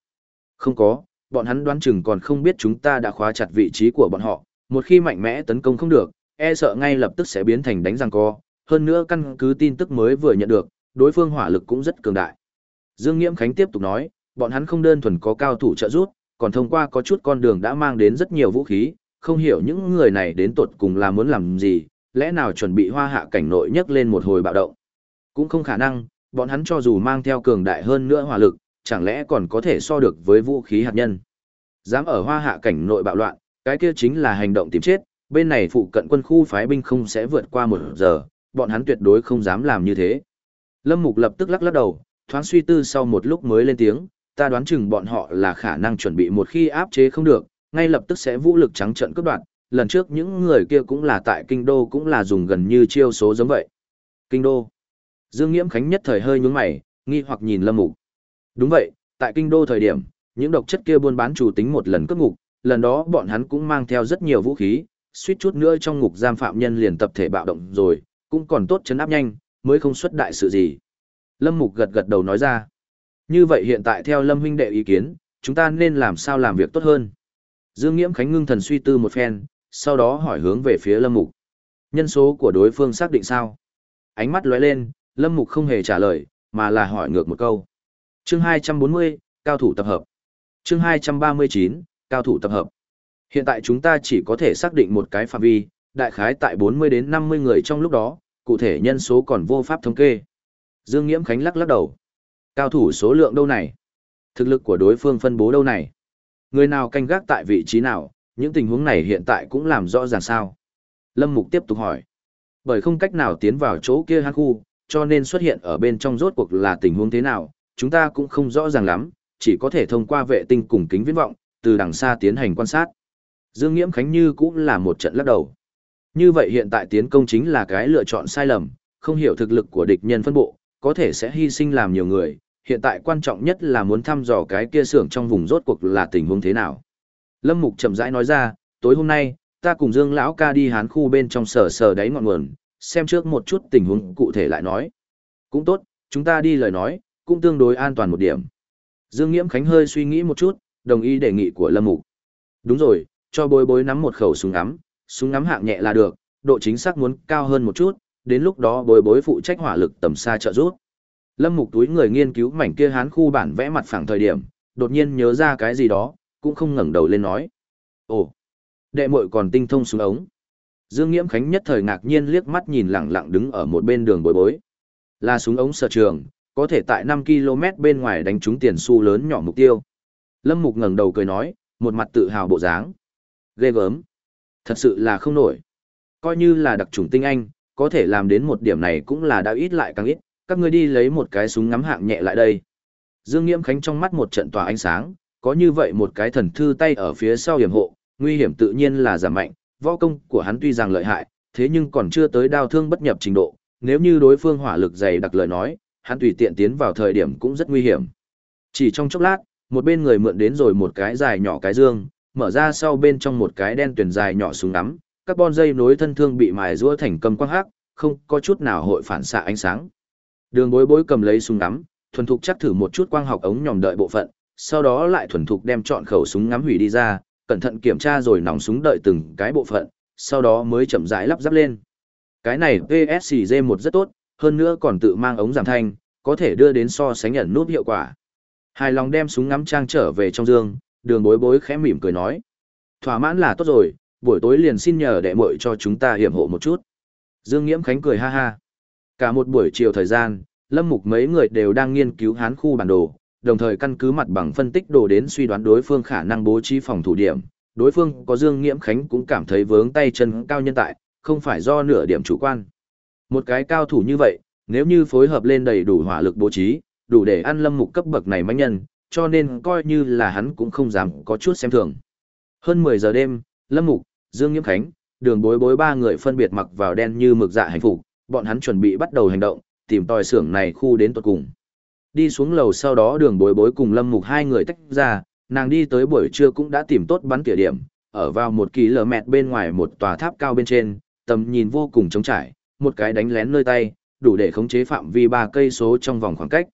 không có, bọn hắn đoán chừng còn không biết chúng ta đã khóa chặt vị trí của bọn họ, một khi mạnh mẽ tấn công không được, e sợ ngay lập tức sẽ biến thành đánh răng co, hơn nữa căn cứ tin tức mới vừa nhận được, đối phương hỏa lực cũng rất cường đại. Dương Nghiễm Khánh tiếp tục nói, bọn hắn không đơn thuần có cao thủ trợ giúp, còn thông qua có chút con đường đã mang đến rất nhiều vũ khí, không hiểu những người này đến tột cùng là muốn làm gì, lẽ nào chuẩn bị hoa hạ cảnh nội nhấc lên một hồi bạo động. Cũng không khả năng, bọn hắn cho dù mang theo cường đại hơn nữa hỏa lực, chẳng lẽ còn có thể so được với vũ khí hạt nhân. Dám ở hoa hạ cảnh nội bạo loạn, cái kia chính là hành động tìm chết, bên này phụ cận quân khu phái binh không sẽ vượt qua một giờ, bọn hắn tuyệt đối không dám làm như thế. Lâm Mục lập tức lắc lắc đầu, thoáng suy tư sau một lúc mới lên tiếng, ta đoán chừng bọn họ là khả năng chuẩn bị một khi áp chế không được, ngay lập tức sẽ vũ lực trắng trận cướp đoạt, lần trước những người kia cũng là tại kinh đô cũng là dùng gần như chiêu số giống vậy. Kinh đô. Dương Nghiễm Khánh nhất thời hơi nhướng mày, nghi hoặc nhìn Lâm Mục. Đúng vậy, tại kinh đô thời điểm, những độc chất kia buôn bán chủ tính một lần cướp ngục, lần đó bọn hắn cũng mang theo rất nhiều vũ khí, suýt chút nữa trong ngục giam phạm nhân liền tập thể bạo động rồi, cũng còn tốt chấn áp nhanh, mới không xuất đại sự gì. Lâm Mục gật gật đầu nói ra. Như vậy hiện tại theo Lâm huynh đệ ý kiến, chúng ta nên làm sao làm việc tốt hơn. Dương Nghiễm Khánh ngưng thần suy tư một phen, sau đó hỏi hướng về phía Lâm Mục. Nhân số của đối phương xác định sao? Ánh mắt lóe lên, Lâm Mục không hề trả lời, mà là hỏi ngược một câu. Chương 240, cao thủ tập hợp. Chương 239, cao thủ tập hợp. Hiện tại chúng ta chỉ có thể xác định một cái phạm vi, đại khái tại 40 đến 50 người trong lúc đó, cụ thể nhân số còn vô pháp thống kê. Dương Nghiễm Khánh lắc lắc đầu. Cao thủ số lượng đâu này? Thực lực của đối phương phân bố đâu này? Người nào canh gác tại vị trí nào, những tình huống này hiện tại cũng làm rõ ràng sao? Lâm Mục tiếp tục hỏi. Bởi không cách nào tiến vào chỗ kia hắc khu, cho nên xuất hiện ở bên trong rốt cuộc là tình huống thế nào, chúng ta cũng không rõ ràng lắm, chỉ có thể thông qua vệ tinh cùng kính viễn vọng, từ đằng xa tiến hành quan sát. Dương Nghiễm Khánh Như cũng là một trận lắc đầu. Như vậy hiện tại tiến công chính là cái lựa chọn sai lầm, không hiểu thực lực của địch nhân phân bộ, có thể sẽ hy sinh làm nhiều người, hiện tại quan trọng nhất là muốn thăm dò cái kia xưởng trong vùng rốt cuộc là tình huống thế nào. Lâm Mục chậm rãi nói ra, tối hôm nay, ta cùng Dương lão ca đi hán khu bên trong sở sở đáy ngọn nguồn, xem trước một chút tình huống cụ thể lại nói. Cũng tốt, chúng ta đi lời nói, cũng tương đối an toàn một điểm. Dương Nghiễm Khánh hơi suy nghĩ một chút, đồng ý đề nghị của Lâm Mục. Đúng rồi, cho bối bối nắm một khẩu súng ngắm, súng ngắm hạng nhẹ là được, độ chính xác muốn cao hơn một chút, đến lúc đó bồi bối phụ trách hỏa lực tầm xa trợ giúp. Lâm Mục túi người nghiên cứu mảnh kia hán khu bản vẽ mặt phẳng thời điểm, đột nhiên nhớ ra cái gì đó, cũng không ngẩng đầu lên nói. Ồ, đệ muội còn tinh thông súng ống. Dương Nghiễm Khánh nhất thời ngạc nhiên liếc mắt nhìn lặng lặng đứng ở một bên đường bối bối. Là súng ống sở trường, có thể tại 5 km bên ngoài đánh trúng tiền xu lớn nhỏ mục tiêu. Lâm Mục ngẩng đầu cười nói, một mặt tự hào bộ dáng. Ghê gớm. Thật sự là không nổi. Coi như là đặc trùng tinh anh, có thể làm đến một điểm này cũng là đã ít lại càng ít, các ngươi đi lấy một cái súng ngắm hạng nhẹ lại đây. Dương Nghiễm Khánh trong mắt một trận tỏa ánh sáng, có như vậy một cái thần thư tay ở phía sau hiểm hộ, nguy hiểm tự nhiên là giảm mạnh, võ công của hắn tuy rằng lợi hại, thế nhưng còn chưa tới đao thương bất nhập trình độ, nếu như đối phương hỏa lực dày đặc lời nói, hắn tùy tiện tiến vào thời điểm cũng rất nguy hiểm. Chỉ trong chốc lát, một bên người mượn đến rồi một cái dài nhỏ cái dương, mở ra sau bên trong một cái đen tuyển dài nhỏ súng ngắm, các bon dây nối thân thương bị mài rũa thành cầm quang hắc, không có chút nào hội phản xạ ánh sáng. Đường Bối Bối cầm lấy súng ngắm, thuần thục chắc thử một chút quang học ống nhòm đợi bộ phận, sau đó lại thuần thục đem chọn khẩu súng ngắm hủy đi ra, cẩn thận kiểm tra rồi nòng súng đợi từng cái bộ phận, sau đó mới chậm rãi lắp ráp lên. Cái này PSCG1 rất tốt, hơn nữa còn tự mang ống giảm thanh, có thể đưa đến so sánh ẩn nút hiệu quả. Hài lòng đem súng ngắm trang trở về trong dương đường bối bối khẽ mỉm cười nói. Thỏa mãn là tốt rồi, buổi tối liền xin nhờ đệ muội cho chúng ta hiểm hộ một chút. Dương Nghiễm Khánh cười ha ha. Cả một buổi chiều thời gian, Lâm Mục mấy người đều đang nghiên cứu hán khu bản đồ, đồng thời căn cứ mặt bằng phân tích đồ đến suy đoán đối phương khả năng bố trí phòng thủ điểm. Đối phương có Dương Nghiễm Khánh cũng cảm thấy vướng tay chân cao nhân tại, không phải do nửa điểm chủ quan. Một cái cao thủ như vậy, nếu như phối hợp lên đầy đủ hỏa lực bố trí, đủ để ăn Lâm Mục cấp bậc này mãnh nhân, cho nên coi như là hắn cũng không dám có chút xem thường. Hơn 10 giờ đêm, Lâm Mục, Dương Nghiễm Khánh, đường bối bối ba người phân biệt mặc vào đen như mực dạ hành phục, bọn hắn chuẩn bị bắt đầu hành động, tìm tòi xưởng này khu đến tận cùng. Đi xuống lầu sau đó đường bối bối cùng Lâm Mục hai người tách ra, nàng đi tới buổi trưa cũng đã tìm tốt bắn tỉa điểm, ở vào một kỳ lờ mẹt bên ngoài một tòa tháp cao bên trên, tầm nhìn vô cùng trống trải, một cái đánh lén nơi tay, đủ để khống chế phạm vi ba cây số trong vòng khoảng cách.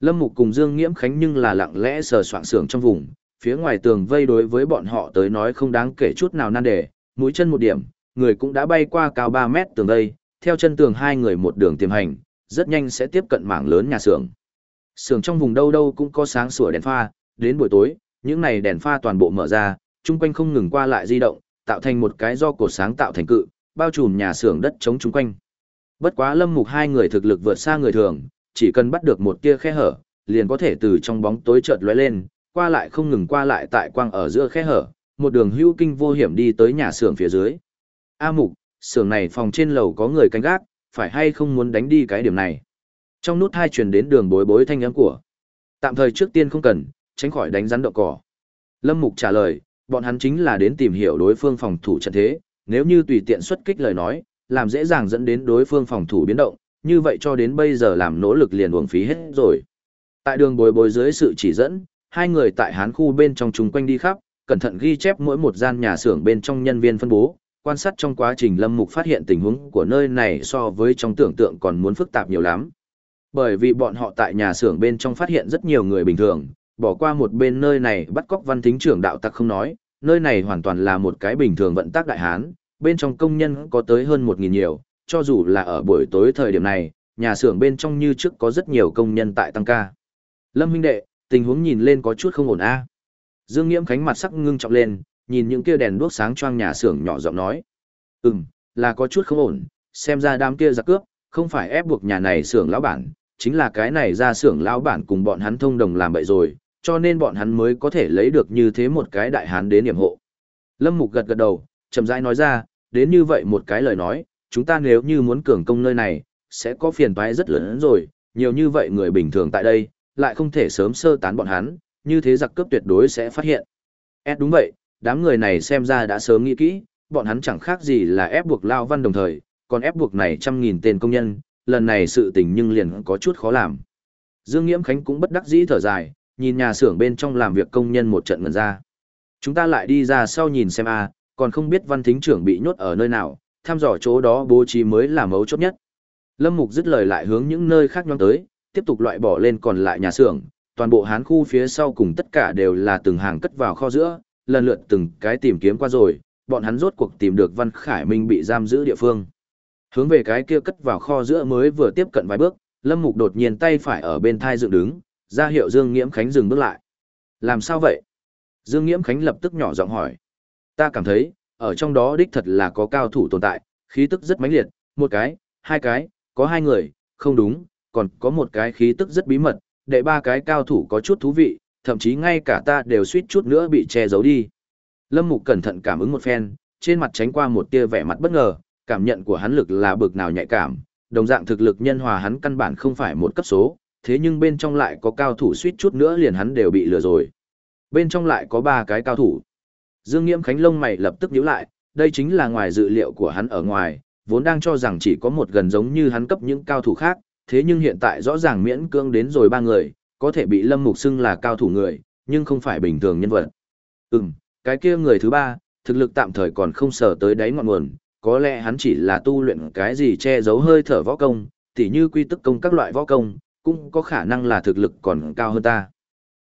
Lâm Mục cùng Dương Nghiễm Khánh nhưng là lặng lẽ sờ soạn xưởng trong vùng, phía ngoài tường vây đối với bọn họ tới nói không đáng kể chút nào nan đề, mũi chân một điểm, người cũng đã bay qua cao 3 mét tường vây, theo chân tường hai người một đường tiềm hành, rất nhanh sẽ tiếp cận mảng lớn nhà xưởng. Xưởng trong vùng đâu đâu cũng có sáng sủa đèn pha, đến buổi tối, những này đèn pha toàn bộ mở ra, chung quanh không ngừng qua lại di động, tạo thành một cái do cột sáng tạo thành cự, bao trùm nhà xưởng đất chống chung quanh. Bất quá Lâm Mục hai người thực lực vượt xa người thường, chỉ cần bắt được một tia khe hở, liền có thể từ trong bóng tối chợt lóe lên, qua lại không ngừng qua lại tại quang ở giữa khe hở, một đường hữu kinh vô hiểm đi tới nhà xưởng phía dưới. A Mục, xưởng này phòng trên lầu có người canh gác, phải hay không muốn đánh đi cái điểm này. Trong nút hai truyền đến đường bối bối thanh âm của. Tạm thời trước tiên không cần, tránh khỏi đánh rắn độ cỏ. Lâm Mục trả lời, bọn hắn chính là đến tìm hiểu đối phương phòng thủ trận thế, nếu như tùy tiện xuất kích lời nói, làm dễ dàng dẫn đến đối phương phòng thủ biến động, như vậy cho đến bây giờ làm nỗ lực liền uổng phí hết rồi. Tại đường bối bối dưới sự chỉ dẫn, hai người tại hán khu bên trong chung quanh đi khắp, cẩn thận ghi chép mỗi một gian nhà xưởng bên trong nhân viên phân bố, quan sát trong quá trình Lâm Mục phát hiện tình huống của nơi này so với trong tưởng tượng còn muốn phức tạp nhiều lắm. Bởi vì bọn họ tại nhà xưởng bên trong phát hiện rất nhiều người bình thường, bỏ qua một bên nơi này bắt cóc văn thính trưởng đạo tặc không nói, nơi này hoàn toàn là một cái bình thường vận tác đại hán, bên trong công nhân có tới hơn 1.000 nhiều, cho dù là ở buổi tối thời điểm này, nhà xưởng bên trong như trước có rất nhiều công nhân tại tăng ca. Lâm huynh đệ, tình huống nhìn lên có chút không ổn a. Dương Nghiễm Khánh mặt sắc ngưng trọng lên, nhìn những kia đèn đuốc sáng choang nhà xưởng nhỏ giọng nói. Ừm, là có chút không ổn, xem ra đám kia giặc cướp, không phải ép buộc nhà này xưởng lão bản, chính là cái này ra xưởng lão bản cùng bọn hắn thông đồng làm bậy rồi, cho nên bọn hắn mới có thể lấy được như thế một cái đại hán đến điểm hộ. Lâm Mục gật gật đầu, chậm rãi nói ra, đến như vậy một cái lời nói, chúng ta nếu như muốn cường công nơi này, sẽ có phiền toái rất lớn rồi, nhiều như vậy người bình thường tại đây, lại không thể sớm sơ tán bọn hắn, như thế giặc cướp tuyệt đối sẽ phát hiện. Ad đúng vậy, đám người này xem ra đã sớm nghĩ kỹ, bọn hắn chẳng khác gì là ép buộc Lao Văn đồng thời, còn ép buộc này trăm nghìn tên công nhân, lần này sự tình nhưng liền có chút khó làm. Dương Nghiễm Khánh cũng bất đắc dĩ thở dài, nhìn nhà xưởng bên trong làm việc công nhân một trận ngần ra. Chúng ta lại đi ra sau nhìn xem a, còn không biết văn thính trưởng bị nhốt ở nơi nào, thăm dò chỗ đó bố trí mới là mấu chốt nhất. Lâm Mục dứt lời lại hướng những nơi khác nhóm tới, tiếp tục loại bỏ lên còn lại nhà xưởng, toàn bộ hán khu phía sau cùng tất cả đều là từng hàng cất vào kho giữa, lần lượt từng cái tìm kiếm qua rồi, bọn hắn rốt cuộc tìm được Văn Khải Minh bị giam giữ địa phương. Hướng về cái kia cất vào kho giữa mới vừa tiếp cận vài bước, Lâm Mục đột nhiên tay phải ở bên thai dựng đứng, ra hiệu Dương Nghiễm Khánh dừng bước lại. Làm sao vậy? Dương Nghiễm Khánh lập tức nhỏ giọng hỏi. Ta cảm thấy, ở trong đó đích thật là có cao thủ tồn tại, khí tức rất mãnh liệt, một cái, hai cái, có hai người, không đúng, còn có một cái khí tức rất bí mật, đệ ba cái cao thủ có chút thú vị, thậm chí ngay cả ta đều suýt chút nữa bị che giấu đi. Lâm Mục cẩn thận cảm ứng một phen, trên mặt tránh qua một tia vẻ mặt bất ngờ, cảm nhận của hắn lực là bực nào nhạy cảm, đồng dạng thực lực nhân hòa hắn căn bản không phải một cấp số, thế nhưng bên trong lại có cao thủ suýt chút nữa liền hắn đều bị lừa rồi. Bên trong lại có ba cái cao thủ. Dương Nghiễm Khánh lông mày lập tức nhíu lại, đây chính là ngoài dự liệu của hắn ở ngoài, vốn đang cho rằng chỉ có một gần giống như hắn cấp những cao thủ khác, thế nhưng hiện tại rõ ràng miễn cưỡng đến rồi ba người, có thể bị Lâm Mục xưng là cao thủ người, nhưng không phải bình thường nhân vật. Ừm, cái kia người thứ ba, thực lực tạm thời còn không sở tới đáy ngọn nguồn, có lẽ hắn chỉ là tu luyện cái gì che giấu hơi thở võ công, tỉ như quy tức công các loại võ công, cũng có khả năng là thực lực còn cao hơn ta.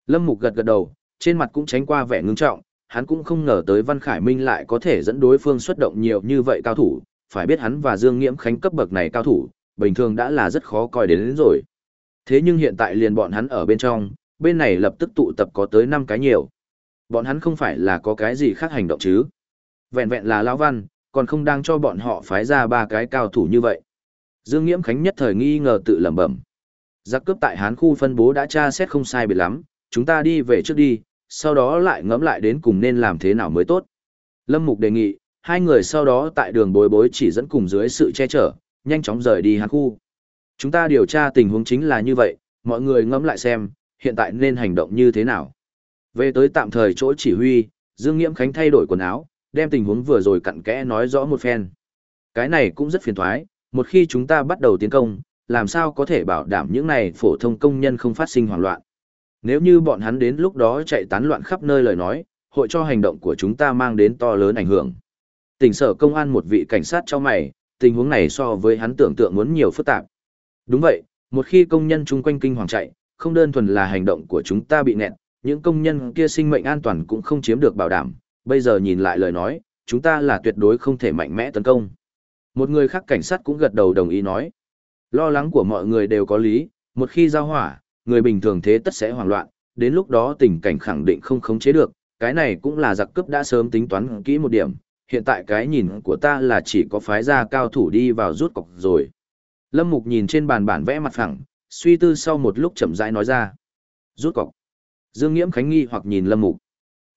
Lâm Mục gật gật đầu, trên mặt cũng tránh qua vẻ ngưng trọng, hắn cũng không ngờ tới Văn Khải Minh lại có thể dẫn đối phương xuất động nhiều như vậy cao thủ, phải biết hắn và Dương Nghiễm Khánh cấp bậc này cao thủ, bình thường đã là rất khó coi đến, đến rồi. Thế nhưng hiện tại liền bọn hắn ở bên trong, bên này lập tức tụ tập có tới 5 cái nhiều. Bọn hắn không phải là có cái gì khác hành động chứ. Vẹn vẹn là lão văn, còn không đang cho bọn họ phái ra ba cái cao thủ như vậy. Dương Nghiễm Khánh nhất thời nghi ngờ tự lẩm bẩm. Giặc cướp tại Hán khu phân bố đã tra xét không sai biệt lắm, chúng ta đi về trước đi, sau đó lại ngẫm lại đến cùng nên làm thế nào mới tốt. Lâm Mục đề nghị, hai người sau đó tại đường bối bối chỉ dẫn cùng dưới sự che chở, nhanh chóng rời đi hàn khu. Chúng ta điều tra tình huống chính là như vậy, mọi người ngẫm lại xem, hiện tại nên hành động như thế nào. Về tới tạm thời chỗ chỉ huy, Dương Nghiễm Khánh thay đổi quần áo, đem tình huống vừa rồi cặn kẽ nói rõ một phen. Cái này cũng rất phiền toái, một khi chúng ta bắt đầu tiến công, làm sao có thể bảo đảm những này phổ thông công nhân không phát sinh hoảng loạn. Nếu như bọn hắn đến lúc đó chạy tán loạn khắp nơi lời nói, hội cho hành động của chúng ta mang đến to lớn ảnh hưởng. Tỉnh sở công an một vị cảnh sát cho mày, tình huống này so với hắn tưởng tượng muốn nhiều phức tạp. Đúng vậy, một khi công nhân chung quanh kinh hoàng chạy, không đơn thuần là hành động của chúng ta bị nẹt, những công nhân kia sinh mệnh an toàn cũng không chiếm được bảo đảm. Bây giờ nhìn lại lời nói, chúng ta là tuyệt đối không thể mạnh mẽ tấn công. Một người khác cảnh sát cũng gật đầu đồng ý nói. Lo lắng của mọi người đều có lý, một khi giao hỏa, người bình thường thế tất sẽ hoảng loạn, đến lúc đó tình cảnh khẳng định không khống chế được, cái này cũng là giặc cướp đã sớm tính toán kỹ một điểm, hiện tại cái nhìn của ta là chỉ có phái ra cao thủ đi vào rút cọc rồi. Lâm Mục nhìn trên bàn bản vẽ mặt phẳng, suy tư sau một lúc chậm rãi nói ra. Rút cọc. Dương Nghiễm Khánh nghi hoặc nhìn Lâm Mục.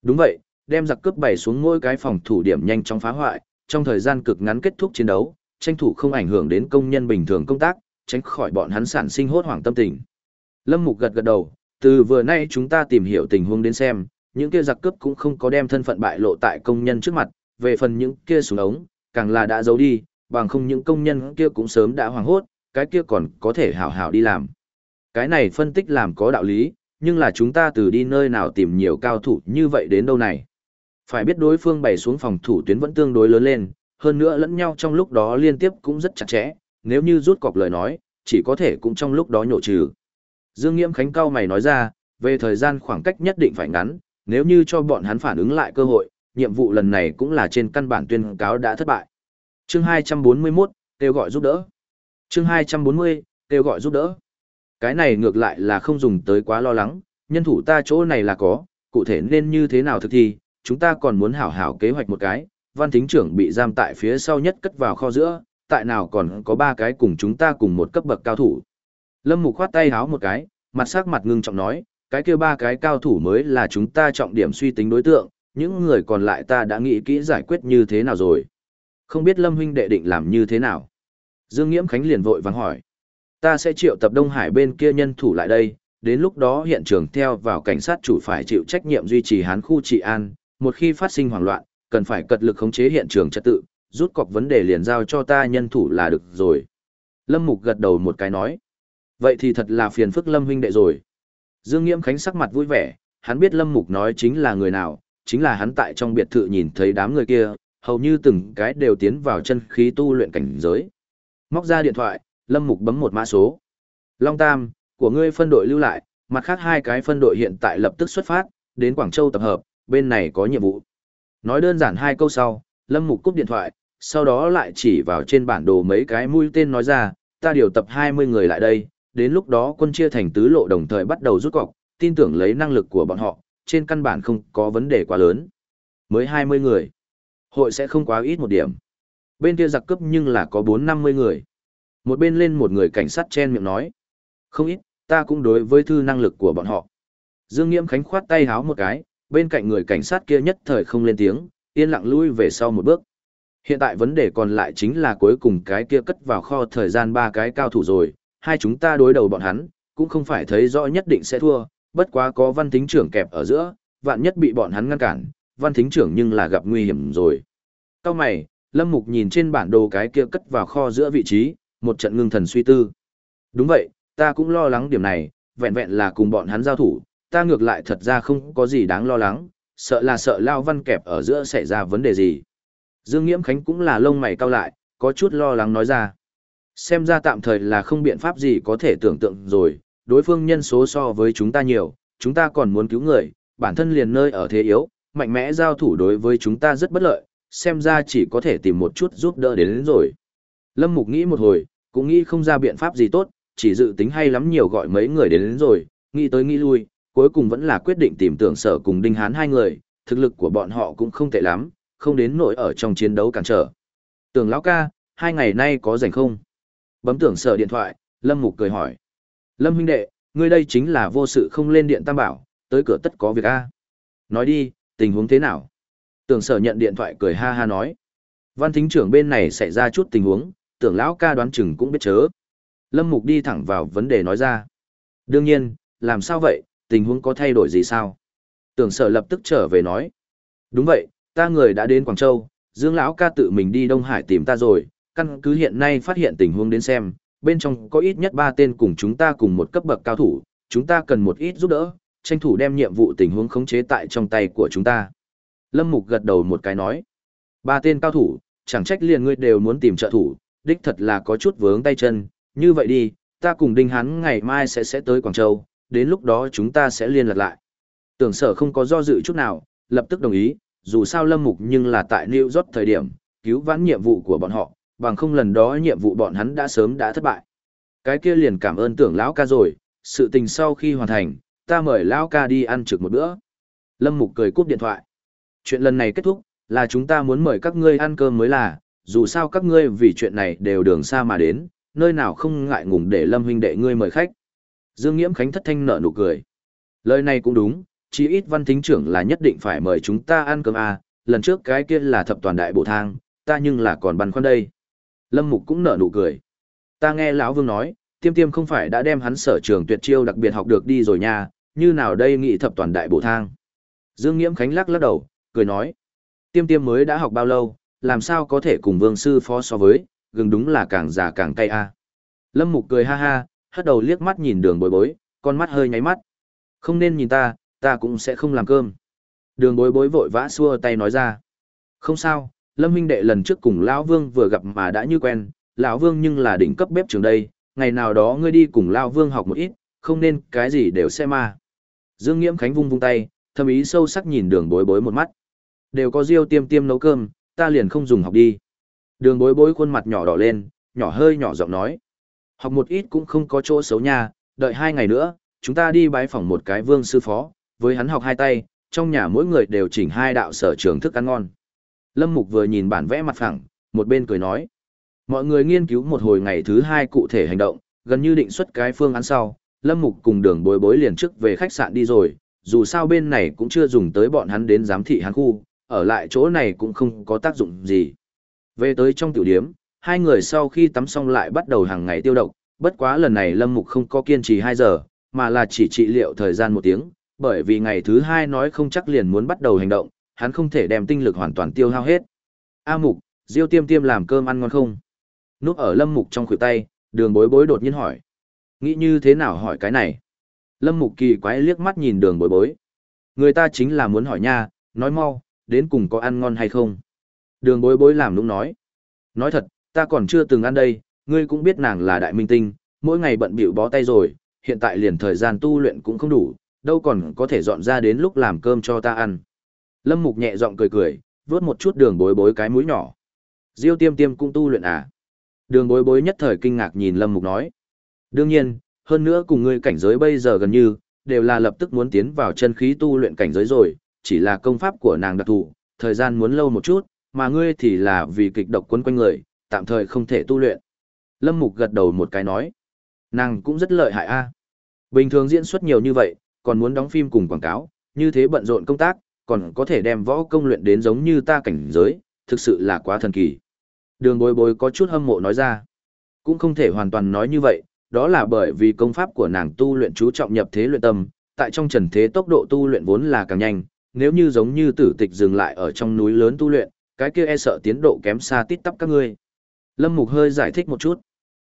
Đúng vậy, đem giặc cướp bày xuống mỗi cái phòng thủ điểm nhanh chóng phá hoại, trong thời gian cực ngắn kết thúc chiến đấu, tranh thủ không ảnh hưởng đến công nhân bình thường công tác, tránh khỏi bọn hắn sản sinh hốt hoảng tâm tình. Lâm Mục gật gật đầu, từ vừa nay chúng ta tìm hiểu tình huống đến xem, những kia giặc cướp cũng không có đem thân phận bại lộ tại công nhân trước mặt, về phần những kia súng ống, càng là đã giấu đi, bằng không những công nhân kia cũng sớm đã hoảng hốt, cái kia còn có thể hảo hảo đi làm. Cái này phân tích làm có đạo lý, nhưng là chúng ta từ đi nơi nào tìm nhiều cao thủ như vậy đến đâu này. Phải biết đối phương bày xuống phòng thủ tuyến vẫn tương đối lớn lên, hơn nữa lẫn nhau trong lúc đó liên tiếp cũng rất chặt chẽ, nếu như rút cọc lời nói, chỉ có thể cũng trong lúc đó nhổ trừ. Dương Nghiễm Khánh cao mày nói ra, về thời gian khoảng cách nhất định phải ngắn, nếu như cho bọn hắn phản ứng lại cơ hội, nhiệm vụ lần này cũng là trên căn bản tuyên cáo đã thất bại. Chương 241, kêu gọi giúp đỡ. Chương 240, kêu gọi giúp đỡ. Cái này ngược lại là không dùng tới quá lo lắng, nhân thủ ta chỗ này là có, cụ thể nên như thế nào thực thi, chúng ta còn muốn hảo hảo kế hoạch một cái, văn thính trưởng bị giam tại phía sau nhất cất vào kho giữa, tại nào còn có ba cái cùng chúng ta cùng một cấp bậc cao thủ. Lâm Mục khoát tay háo một cái, mặt sắc mặt ngưng trọng nói, cái kia ba cái cao thủ mới là chúng ta trọng điểm suy tính đối tượng, những người còn lại ta đã nghĩ kỹ giải quyết như thế nào rồi. Không biết Lâm huynh đệ định làm như thế nào. Dương Nghiễm Khánh liền vội vàng hỏi. Ta sẽ triệu tập Đông Hải bên kia nhân thủ lại đây, đến lúc đó hiện trường theo vào cảnh sát chủ phải chịu trách nhiệm duy trì hán khu trị an, một khi phát sinh hoảng loạn, cần phải cật lực khống chế hiện trường trật tự, rút cọc vấn đề liền giao cho ta nhân thủ là được rồi. Lâm Mục gật đầu một cái nói. Vậy thì thật là phiền phức Lâm huynh đệ rồi. Dương Nghiễm Khánh sắc mặt vui vẻ, hắn biết Lâm Mục nói chính là người nào, chính là hắn tại trong biệt thự nhìn thấy đám người kia, hầu như từng cái đều tiến vào chân khí tu luyện cảnh giới. Móc ra điện thoại, Lâm Mục bấm một mã số. Long Tam, của ngươi phân đội lưu lại, mặt khác hai cái phân đội hiện tại lập tức xuất phát, đến Quảng Châu tập hợp, bên này có nhiệm vụ. Nói đơn giản hai câu sau, Lâm Mục cúp điện thoại, sau đó lại chỉ vào trên bản đồ mấy cái mũi tên nói ra, ta điều tập 20 người lại đây, đến lúc đó quân chia thành tứ lộ đồng thời bắt đầu rút cọc, tin tưởng lấy năng lực của bọn họ, trên căn bản không có vấn đề quá lớn. Mới 20 người. Hội sẽ không quá ít một điểm. Bên kia giặc cướp nhưng là có 4-50 người. Một bên lên một người cảnh sát chen miệng nói. Không ít, ta cũng đối với thư năng lực của bọn họ. Dương Nghiễm Khánh khoát tay háo một cái, bên cạnh người cảnh sát kia nhất thời không lên tiếng, yên lặng lui về sau một bước. Hiện tại vấn đề còn lại chính là cuối cùng cái kia cất vào kho thời gian ba cái cao thủ rồi, hai chúng ta đối đầu bọn hắn, cũng không phải thấy rõ nhất định sẽ thua, bất quá có văn thính trưởng kẹp ở giữa, vạn nhất bị bọn hắn ngăn cản, văn thính trưởng nhưng là gặp nguy hiểm rồi. Cao mày, Lâm Mục nhìn trên bản đồ cái kia cất vào kho giữa vị trí, một trận ngưng thần suy tư. Đúng vậy, ta cũng lo lắng điểm này, vẹn vẹn là cùng bọn hắn giao thủ, ta ngược lại thật ra không có gì đáng lo lắng, sợ là sợ Lao Văn kẹp ở giữa xảy ra vấn đề gì. Dương Nghiễm Khánh cũng là lông mày cao lại, có chút lo lắng nói ra. Xem ra tạm thời là không biện pháp gì có thể tưởng tượng rồi, đối phương nhân số so với chúng ta nhiều, chúng ta còn muốn cứu người, bản thân liền nơi ở thế yếu, mạnh mẽ giao thủ đối với chúng ta rất bất lợi, xem ra chỉ có thể tìm một chút giúp đỡ đến, đến rồi. Lâm Mục nghĩ một hồi, cũng nghĩ không ra biện pháp gì tốt, chỉ dự tính hay lắm nhiều gọi mấy người đến, đến rồi, nghĩ tới nghĩ lui, cuối cùng vẫn là quyết định tìm tưởng sở cùng Đinh Hán hai người, thực lực của bọn họ cũng không tệ lắm, không đến nỗi ở trong chiến đấu cản trở. Tưởng lão ca, hai ngày nay có rảnh không? Bấm tưởng sở điện thoại, Lâm Mục cười hỏi. Lâm huynh đệ, ngươi đây chính là vô sự không lên điện tam bảo, tới cửa tất có việc a. Nói đi, tình huống thế nào? Tưởng sở nhận điện thoại cười ha ha nói. Văn thính trưởng bên này xảy ra chút tình huống, tưởng lão ca đoán chừng cũng biết chớ. Lâm Mục đi thẳng vào vấn đề nói ra. Đương nhiên, làm sao vậy, tình huống có thay đổi gì sao? Tưởng sở lập tức trở về nói. Đúng vậy, ta người đã đến Quảng Châu, Dương lão ca tự mình đi Đông Hải tìm ta rồi, căn cứ hiện nay phát hiện tình huống đến xem, bên trong có ít nhất ba tên cùng chúng ta cùng một cấp bậc cao thủ, chúng ta cần một ít giúp đỡ, tranh thủ đem nhiệm vụ tình huống khống chế tại trong tay của chúng ta. Lâm Mục gật đầu một cái nói, ba tên cao thủ, chẳng trách liền ngươi đều muốn tìm trợ thủ, đích thật là có chút vướng tay chân, như vậy đi, ta cùng Đinh Hán ngày mai sẽ sẽ tới Quảng Châu, đến lúc đó chúng ta sẽ liên lạc lại. Tưởng sở không có do dự chút nào, lập tức đồng ý, dù sao Lâm Mục nhưng là tại New York thời điểm, cứu vãn nhiệm vụ của bọn họ, bằng không lần đó nhiệm vụ bọn hắn đã sớm đã thất bại. Cái kia liền cảm ơn tưởng lão ca rồi, sự tình sau khi hoàn thành, ta mời lão ca đi ăn trực một bữa. Lâm Mục cười cúp điện thoại. Chuyện lần này kết thúc, là chúng ta muốn mời các ngươi ăn cơm mới là, dù sao các ngươi vì chuyện này đều đường xa mà đến, nơi nào không ngại ngùng để Lâm huynh đệ ngươi mời khách. Dương Nghiễm Khánh thất thanh nở nụ cười. Lời này cũng đúng, chí ít văn thính trưởng là nhất định phải mời chúng ta ăn cơm à, lần trước cái kia là thập toàn đại bộ thang, ta nhưng là còn băn khoăn đây. Lâm Mục cũng nở nụ cười. Ta nghe lão Vương nói, Tiêm Tiêm không phải đã đem hắn sở trường tuyệt chiêu đặc biệt học được đi rồi nha, như nào đây nghị thập toàn đại bộ thang. Dương Nghiễm Khánh lắc lắc đầu, cười nói. Tiêm Tiêm mới đã học bao lâu, làm sao có thể cùng Vương sư phó so với, gừng đúng là càng già càng cay a. Lâm Mục cười ha ha, hất đầu liếc mắt nhìn đường bối bối, con mắt hơi nháy mắt. Không nên nhìn ta, ta cũng sẽ không làm cơm. Đường bối bối vội vã xua tay nói ra. Không sao, Lâm huynh đệ lần trước cùng Lão Vương vừa gặp mà đã như quen, Lão Vương nhưng là đỉnh cấp bếp trường đây, ngày nào đó ngươi đi cùng Lão Vương học một ít, không nên cái gì đều xe ma. Dương Nghiễm Khánh vung vung tay, thâm ý sâu sắc nhìn đường bối bối một mắt. Đều có riêu tiêm tiêm nấu cơm, ta liền không dùng học đi. Đường bối bối khuôn mặt nhỏ đỏ lên, nhỏ hơi nhỏ giọng nói. Học một ít cũng không có chỗ xấu nha, đợi hai ngày nữa, chúng ta đi bái phỏng một cái vương sư phó, với hắn học hai tay, trong nhà mỗi người đều chỉnh hai đạo sở trường thức ăn ngon. Lâm Mục vừa nhìn bản vẽ mặt phẳng, một bên cười nói. Mọi người nghiên cứu một hồi ngày thứ hai cụ thể hành động, gần như định xuất cái phương án sau, Lâm Mục cùng đường bối bối liền trước về khách sạn đi rồi, dù sao bên này cũng chưa dùng tới bọn hắn đến giám thị hắn khu, ở lại chỗ này cũng không có tác dụng gì. Về tới trong tiểu điếm, hai người sau khi tắm xong lại bắt đầu hàng ngày tiêu độc, bất quá lần này Lâm Mục không có kiên trì 2 giờ, mà là chỉ trị liệu thời gian một tiếng, bởi vì ngày thứ hai nói không chắc liền muốn bắt đầu hành động, hắn không thể đem tinh lực hoàn toàn tiêu hao hết. A Mục, Diêu Tiêm Tiêm làm cơm ăn ngon không? Núp ở Lâm Mục trong khuỷu tay, đường bối bối đột nhiên hỏi. Nghĩ như thế nào hỏi cái này? Lâm Mục kỳ quái liếc mắt nhìn đường bối bối. Người ta chính là muốn hỏi nha, nói mau, đến cùng có ăn ngon hay không? Đường bối bối làm nũng nói. Nói thật, ta còn chưa từng ăn đây, ngươi cũng biết nàng là đại minh tinh, mỗi ngày bận bịu bó tay rồi, hiện tại liền thời gian tu luyện cũng không đủ, đâu còn có thể dọn ra đến lúc làm cơm cho ta ăn. Lâm Mục nhẹ giọng cười cười, vuốt một chút đường bối bối cái mũi nhỏ. Diêu tiêm tiêm cũng tu luyện à? Đường bối bối nhất thời kinh ngạc nhìn Lâm Mục nói. Đương nhiên, hơn nữa cùng ngươi cảnh giới bây giờ gần như, đều là lập tức muốn tiến vào chân khí tu luyện cảnh giới rồi, chỉ là công pháp của nàng đặc thù, thời gian muốn lâu một chút, mà ngươi thì là vì kịch độc quấn quanh người, tạm thời không thể tu luyện. Lâm Mục gật đầu một cái nói. Nàng cũng rất lợi hại a. Bình thường diễn xuất nhiều như vậy, còn muốn đóng phim cùng quảng cáo, như thế bận rộn công tác, còn có thể đem võ công luyện đến giống như ta cảnh giới, thực sự là quá thần kỳ. Đường bối bối có chút hâm mộ nói ra. Cũng không thể hoàn toàn nói như vậy, đó là bởi vì công pháp của nàng tu luyện chú trọng nhập thế luyện tâm, tại trong trần thế tốc độ tu luyện vốn là càng nhanh, nếu như giống như tử tịch dừng lại ở trong núi lớn tu luyện, cái kia e sợ tiến độ kém xa tít tắp các ngươi. Lâm Mục hơi giải thích một chút.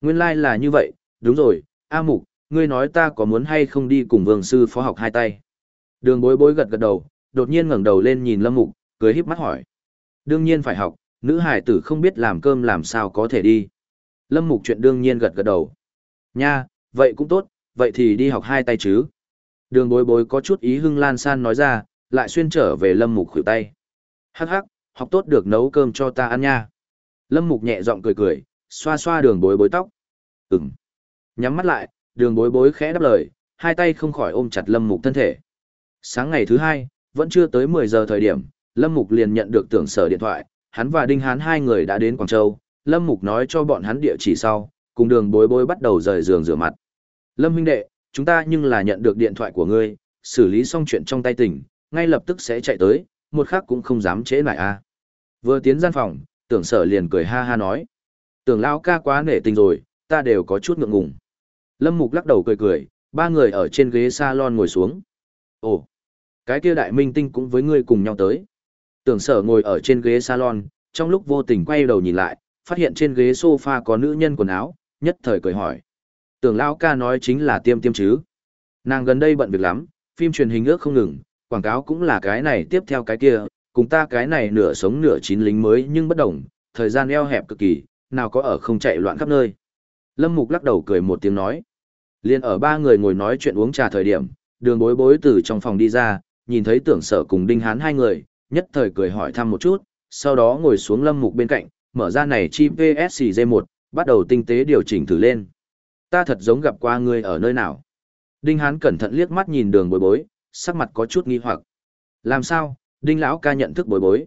Nguyên lai like là như vậy, đúng rồi, A Mục, ngươi nói ta có muốn hay không đi cùng vương sư phó học hai tay. Đường bối bối gật gật đầu, đột nhiên ngẩng đầu lên nhìn Lâm Mục, cười híp mắt hỏi. Đương nhiên phải học, nữ hải tử không biết làm cơm làm sao có thể đi. Lâm Mục chuyện đương nhiên gật gật đầu. Nha, vậy cũng tốt, vậy thì đi học hai tay chứ. Đường bối bối có chút ý hưng lan san nói ra, lại xuyên trở về Lâm Mục khuỷu tay. Hắc hắc, học tốt được nấu cơm cho ta ăn nha. Lâm Mục nhẹ giọng cười cười, xoa xoa đường bối bối tóc. Ừm. Nhắm mắt lại, đường bối bối khẽ đáp lời, hai tay không khỏi ôm chặt Lâm Mục thân thể. Sáng ngày thứ hai, vẫn chưa tới 10 giờ thời điểm, Lâm Mục liền nhận được tưởng sở điện thoại, hắn và Đinh Hán hai người đã đến Quảng Châu, Lâm Mục nói cho bọn hắn địa chỉ sau, cùng đường bối bối bắt đầu rời giường rửa mặt. Lâm huynh đệ, chúng ta nhưng là nhận được điện thoại của ngươi, xử lý xong chuyện trong tay tỉnh, ngay lập tức sẽ chạy tới, một khắc cũng không dám trễ lại a. Vừa tiến gian phòng, tưởng sở liền cười ha ha nói. Tưởng lao ca quá nể tình rồi, ta đều có chút ngượng ngùng. Lâm Mục lắc đầu cười cười, ba người ở trên ghế salon ngồi xuống. Ồ, cái kia đại minh tinh cũng với ngươi cùng nhau tới. Tưởng sở ngồi ở trên ghế salon, trong lúc vô tình quay đầu nhìn lại, phát hiện trên ghế sofa có nữ nhân quần áo, nhất thời cười hỏi. Tưởng Lão ca nói chính là tiêm tiêm chứ. Nàng gần đây bận việc lắm, phim truyền hình ước không ngừng, quảng cáo cũng là cái này tiếp theo cái kia, cùng ta cái này nửa sống nửa chín lính mới nhưng bất đồng, thời gian eo hẹp cực kỳ, nào có ở không chạy loạn khắp nơi. Lâm Mục lắc đầu cười một tiếng nói. Liên ở ba người ngồi nói chuyện uống trà thời điểm, đường bối bối từ trong phòng đi ra, nhìn thấy tưởng sở cùng đinh hán hai người, nhất thời cười hỏi thăm một chút, sau đó ngồi xuống Lâm Mục bên cạnh, mở ra này chi PSCG1, bắt đầu tinh tế điều chỉnh thử lên. Ta thật giống gặp qua người ở nơi nào. Đinh hán cẩn thận liếc mắt nhìn đường bối bối, sắc mặt có chút nghi hoặc. Làm sao, đinh lão ca nhận thức bối bối.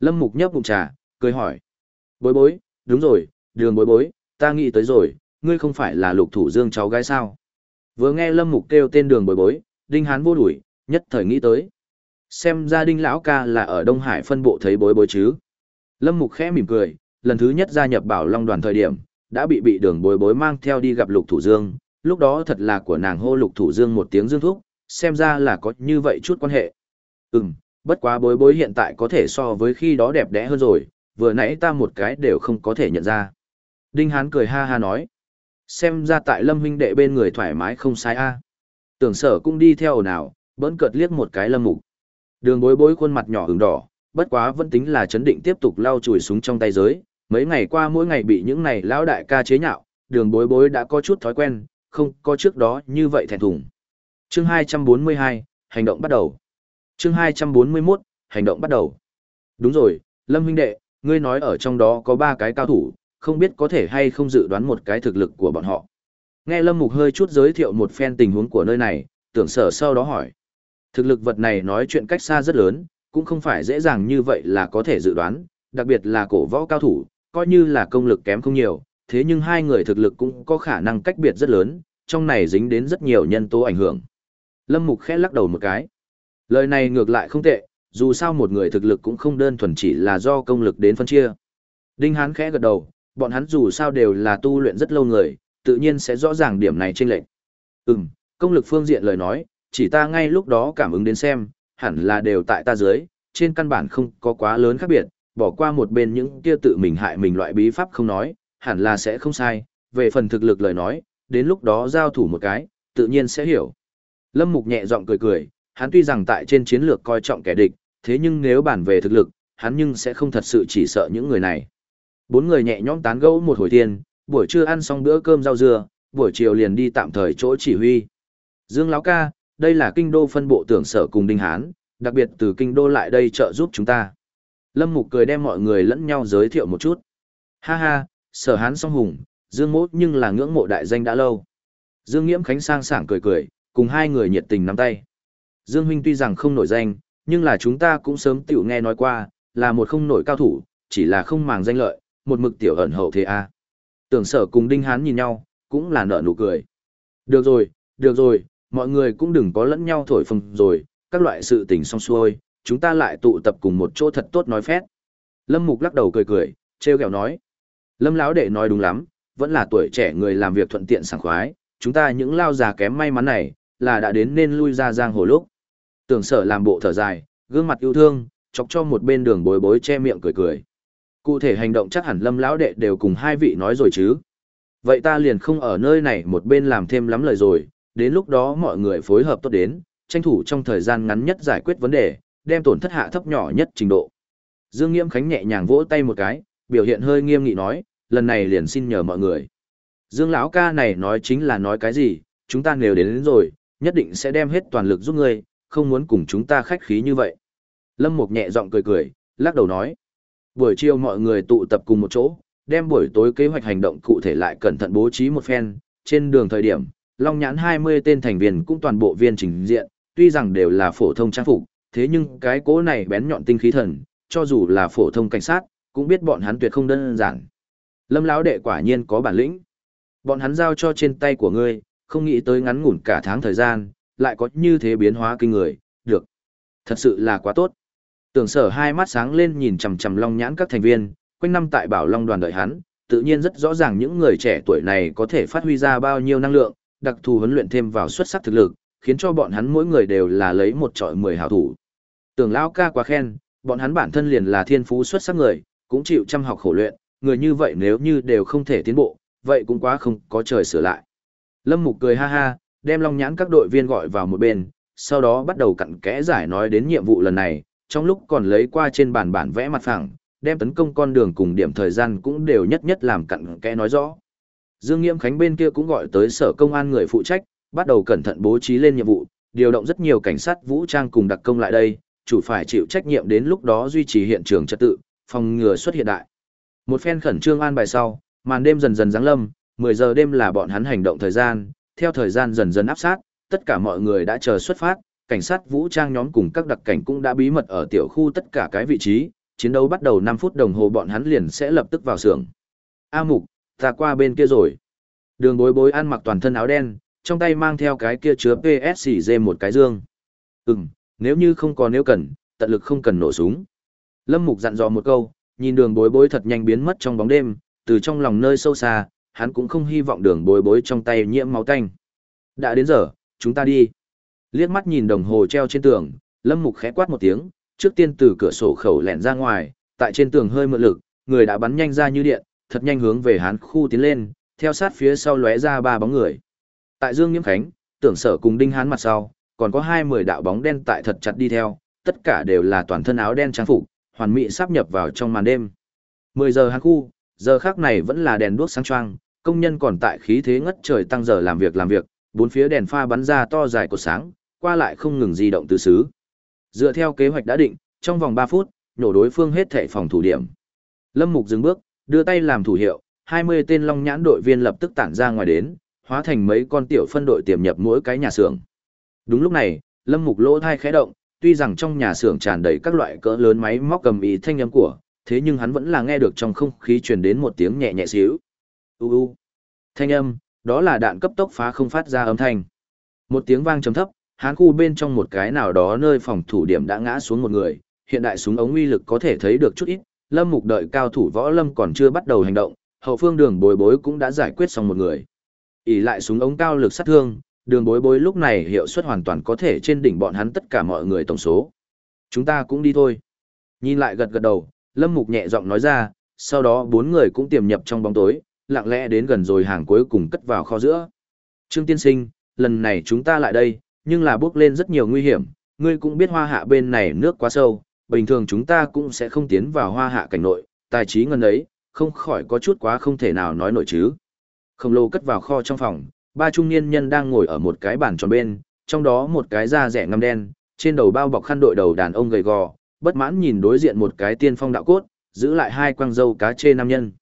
Lâm Mục nhấp bụng trà, cười hỏi. Bối bối, đúng rồi, đường bối bối, ta nghĩ tới rồi, ngươi không phải là lục thủ dương cháu gái sao. Vừa nghe Lâm Mục kêu tên đường bối bối, Đinh Hán vô đuổi, nhất thời nghĩ tới. Xem ra Đinh Lão ca là ở Đông Hải phân bộ thấy bối bối chứ. Lâm Mục khẽ mỉm cười, lần thứ nhất gia nhập bảo long đoàn thời điểm, đã bị bị đường bối bối mang theo đi gặp lục thủ dương, lúc đó thật là của nàng hô lục thủ dương một tiếng dương thúc, xem ra là có như vậy chút quan hệ. Ừm, bất quá bối bối hiện tại có thể so với khi đó đẹp đẽ hơn rồi, vừa nãy ta một cái đều không có thể nhận ra. Đinh Hán cười ha ha nói. Xem ra tại lâm huynh đệ bên người thoải mái không sai a. Tưởng sở cũng đi theo nào, bỡn cợt liếc một cái lâm mục. Đường bối bối khuôn mặt nhỏ ửng đỏ, bất quá vẫn tính là chấn định tiếp tục lau chùi súng trong tay giới. Mấy ngày qua mỗi ngày bị những này lão đại ca chế nhạo, đường bối bối đã có chút thói quen, không có trước đó như vậy thẹn thùng. Chương 242, hành động bắt đầu. Chương 241, hành động bắt đầu. Đúng rồi, Lâm huynh đệ, ngươi nói ở trong đó có ba cái cao thủ, không biết có thể hay không dự đoán một cái thực lực của bọn họ. Nghe Lâm Mục hơi chút giới thiệu một phen tình huống của nơi này, tưởng sở sau đó hỏi. Thực lực vật này nói chuyện cách xa rất lớn, cũng không phải dễ dàng như vậy là có thể dự đoán, đặc biệt là cổ võ cao thủ, coi như là công lực kém không nhiều, thế nhưng hai người thực lực cũng có khả năng cách biệt rất lớn, trong này dính đến rất nhiều nhân tố ảnh hưởng. Lâm Mục khẽ lắc đầu một cái. Lời này ngược lại không tệ, dù sao một người thực lực cũng không đơn thuần chỉ là do công lực đến phân chia. Đinh Hán khẽ gật đầu, bọn hắn dù sao đều là tu luyện rất lâu người, tự nhiên sẽ rõ ràng điểm này trên lệnh. Ừm, công lực phương diện lời nói, chỉ ta ngay lúc đó cảm ứng đến xem, hẳn là đều tại ta dưới, trên căn bản không có quá lớn khác biệt, bỏ qua một bên những kia tự mình hại mình loại bí pháp không nói, hẳn là sẽ không sai, về phần thực lực lời nói, đến lúc đó giao thủ một cái, tự nhiên sẽ hiểu. Lâm Mục nhẹ giọng cười cười, hắn tuy rằng tại trên chiến lược coi trọng kẻ địch, thế nhưng nếu bản về thực lực, hắn nhưng sẽ không thật sự chỉ sợ những người này. Bốn người nhẹ nhõm tán gẫu một hồi tiền buổi trưa ăn xong bữa cơm rau dưa, buổi chiều liền đi tạm thời chỗ chỉ huy. Dương Lão ca, đây là kinh đô phân bộ tưởng sở cùng Đinh Hán, đặc biệt từ kinh đô lại đây trợ giúp chúng ta. Lâm Mục cười đem mọi người lẫn nhau giới thiệu một chút. Ha ha, sở hán song hùng, Dương Mốt nhưng là ngưỡng mộ đại danh đã lâu. Dương Nghiễm Khánh sang sảng cười cười, cùng hai người nhiệt tình nắm tay. Dương Huynh tuy rằng không nổi danh, nhưng là chúng ta cũng sớm tiểu nghe nói qua, là một không nổi cao thủ, chỉ là không màng danh lợi, một mực tiểu ẩn hậu thế a. Tưởng sở cùng Đinh Hán nhìn nhau, cũng là nở nụ cười. Được rồi, được rồi, mọi người cũng đừng có lẫn nhau thổi phồng rồi, các loại sự tình xong xuôi, chúng ta lại tụ tập cùng một chỗ thật tốt nói phét. Lâm Mục lắc đầu cười cười, treo kẹo nói. Lâm lão đệ nói đúng lắm, vẫn là tuổi trẻ người làm việc thuận tiện sảng khoái, chúng ta những lao già kém may mắn này, là đã đến nên lui ra giang hồ lúc. Tưởng sở làm bộ thở dài, gương mặt yêu thương, chọc cho một bên đường bối bối che miệng cười cười. Cụ thể hành động chắc hẳn lâm lão đệ đều cùng hai vị nói rồi chứ. Vậy ta liền không ở nơi này một bên làm thêm lắm lời rồi, đến lúc đó mọi người phối hợp tốt đến, tranh thủ trong thời gian ngắn nhất giải quyết vấn đề, đem tổn thất hạ thấp nhỏ nhất trình độ. Dương Nghiễm Khánh nhẹ nhàng vỗ tay một cái, biểu hiện hơi nghiêm nghị nói, lần này liền xin nhờ mọi người. Dương lão ca này nói chính là nói cái gì, chúng ta nếu đến, đến rồi, nhất định sẽ đem hết toàn lực giúp ngươi, không muốn cùng chúng ta khách khí như vậy. Lâm Mục nhẹ giọng cười cười, lắc đầu nói. Buổi chiều mọi người tụ tập cùng một chỗ, đem buổi tối kế hoạch hành động cụ thể lại cẩn thận bố trí một phen, trên đường thời điểm, Long Nhãn 20 tên thành viên cũng toàn bộ viên trình diện, tuy rằng đều là phổ thông trang phục, thế nhưng cái cố này bén nhọn tinh khí thần, cho dù là phổ thông cảnh sát, cũng biết bọn hắn tuyệt không đơn giản. Lâm lão đệ quả nhiên có bản lĩnh. Bọn hắn giao cho trên tay của ngươi, không nghĩ tới ngắn ngủn cả tháng thời gian, lại có như thế biến hóa kinh người, được. Thật sự là quá tốt. Tưởng sở hai mắt sáng lên nhìn chằm chằm long nhãn các thành viên, quanh năm tại bảo long đoàn đợi hắn, tự nhiên rất rõ ràng những người trẻ tuổi này có thể phát huy ra bao nhiêu năng lượng, đặc thù huấn luyện thêm vào xuất sắc thực lực, khiến cho bọn hắn mỗi người đều là lấy một trọi mười hảo thủ. Tưởng lão ca quá khen, bọn hắn bản thân liền là thiên phú xuất sắc người, cũng chịu chăm học khổ luyện, người như vậy nếu như đều không thể tiến bộ, vậy cũng quá không có trời sửa lại. Lâm Mục cười ha ha, đem Long Nhãn các đội viên gọi vào một bên, sau đó bắt đầu cặn kẽ giải nói đến nhiệm vụ lần này, trong lúc còn lấy qua trên bàn bản vẽ mặt phẳng, đem tấn công con đường cùng điểm thời gian cũng đều nhất nhất làm cặn kẽ nói rõ. Dương Nghiễm Khánh bên kia cũng gọi tới sở công an người phụ trách, bắt đầu cẩn thận bố trí lên nhiệm vụ, điều động rất nhiều cảnh sát vũ trang cùng đặc công lại đây, chủ phải chịu trách nhiệm đến lúc đó duy trì hiện trường trật tự, phòng ngừa xuất hiện đại. Một phen khẩn trương an bài sau, màn đêm dần dần giáng lâm, 10 giờ đêm là bọn hắn hành động thời gian, theo thời gian dần dần áp sát, tất cả mọi người đã chờ xuất phát, cảnh sát vũ trang nhóm cùng các đặc cảnh cũng đã bí mật ở tiểu khu tất cả cái vị trí, chiến đấu bắt đầu 5 phút đồng hồ bọn hắn liền sẽ lập tức vào xưởng. A Mục, ta qua bên kia rồi. Đường bối bối ăn mặc toàn thân áo đen, trong tay mang theo cái kia chứa PSCG một cái dương. Ừm, nếu như không có nếu cần, tận lực không cần nổ súng. Lâm Mục dặn dò một câu, nhìn đường bối bối thật nhanh biến mất trong bóng đêm, từ trong lòng nơi sâu xa, hắn cũng không hy vọng đường bối bối trong tay nhiễm máu tanh. Đã đến giờ, chúng ta đi. Liếc mắt nhìn đồng hồ treo trên tường, Lâm Mục khẽ quát một tiếng, trước tiên từ cửa sổ khẩu lẹn ra ngoài, tại trên tường hơi mượn lực, người đã bắn nhanh ra như điện, thật nhanh hướng về hắn khu tiến lên, theo sát phía sau lóe ra ba bóng người. Tại Dương Nghiễm Khánh, tưởng sở cùng đinh hán mặt sau, còn có hai mười đạo bóng đen tại thật chặt đi theo, tất cả đều là toàn thân áo đen trang phục, hoàn mỹ sắp nhập vào trong màn đêm. 10 giờ hán khu, giờ khác này vẫn là đèn đuốc sáng choang, công nhân còn tại khí thế ngất trời tăng giờ làm việc làm việc, bốn phía đèn pha bắn ra to dài của sáng, qua lại không ngừng di động từ xứ. Dựa theo kế hoạch đã định, trong vòng 3 phút, nhổ đối phương hết thể phòng thủ điểm. Lâm Mục dừng bước, đưa tay làm thủ hiệu, 20 tên long nhãn đội viên lập tức tản ra ngoài đến, hóa thành mấy con tiểu phân đội tiềm nhập mỗi cái nhà xưởng. Đúng lúc này, Lâm Mục lỗ thai khẽ động, tuy rằng trong nhà xưởng tràn đầy các loại cỡ lớn máy móc cầm ý thanh âm của, thế nhưng hắn vẫn là nghe được trong không khí truyền đến một tiếng nhẹ nhẹ xíu. U u. Thanh âm, đó là đạn cấp tốc phá không phát ra âm thanh. Một tiếng vang trầm thấp, hán khu bên trong một cái nào đó nơi phòng thủ điểm đã ngã xuống một người, hiện đại súng ống uy lực có thể thấy được chút ít, Lâm Mục đợi cao thủ võ lâm còn chưa bắt đầu hành động, hậu phương đường bối bối cũng đã giải quyết xong một người. ỉ lại súng ống cao lực sát thương, đường bối bối lúc này hiệu suất hoàn toàn có thể trên đỉnh bọn hắn tất cả mọi người tổng số. Chúng ta cũng đi thôi. Nhìn lại gật gật đầu, Lâm Mục nhẹ giọng nói ra, sau đó bốn người cũng tiềm nhập trong bóng tối, lặng lẽ đến gần rồi hàng cuối cùng cất vào kho giữa. Trương Tiên Sinh, lần này chúng ta lại đây, nhưng là bước lên rất nhiều nguy hiểm, ngươi cũng biết hoa hạ bên này nước quá sâu, bình thường chúng ta cũng sẽ không tiến vào hoa hạ cảnh nội, tài trí ngân ấy, không khỏi có chút quá không thể nào nói nổi chứ. Khổng lồ cất vào kho trong phòng, ba trung niên nhân đang ngồi ở một cái bàn tròn bên, trong đó một cái da rẻ ngăm đen, trên đầu bao bọc khăn đội đầu đàn ông gầy gò, bất mãn nhìn đối diện một cái tiên phong đạo cốt, giữ lại hai quang dâu cá chê nam nhân.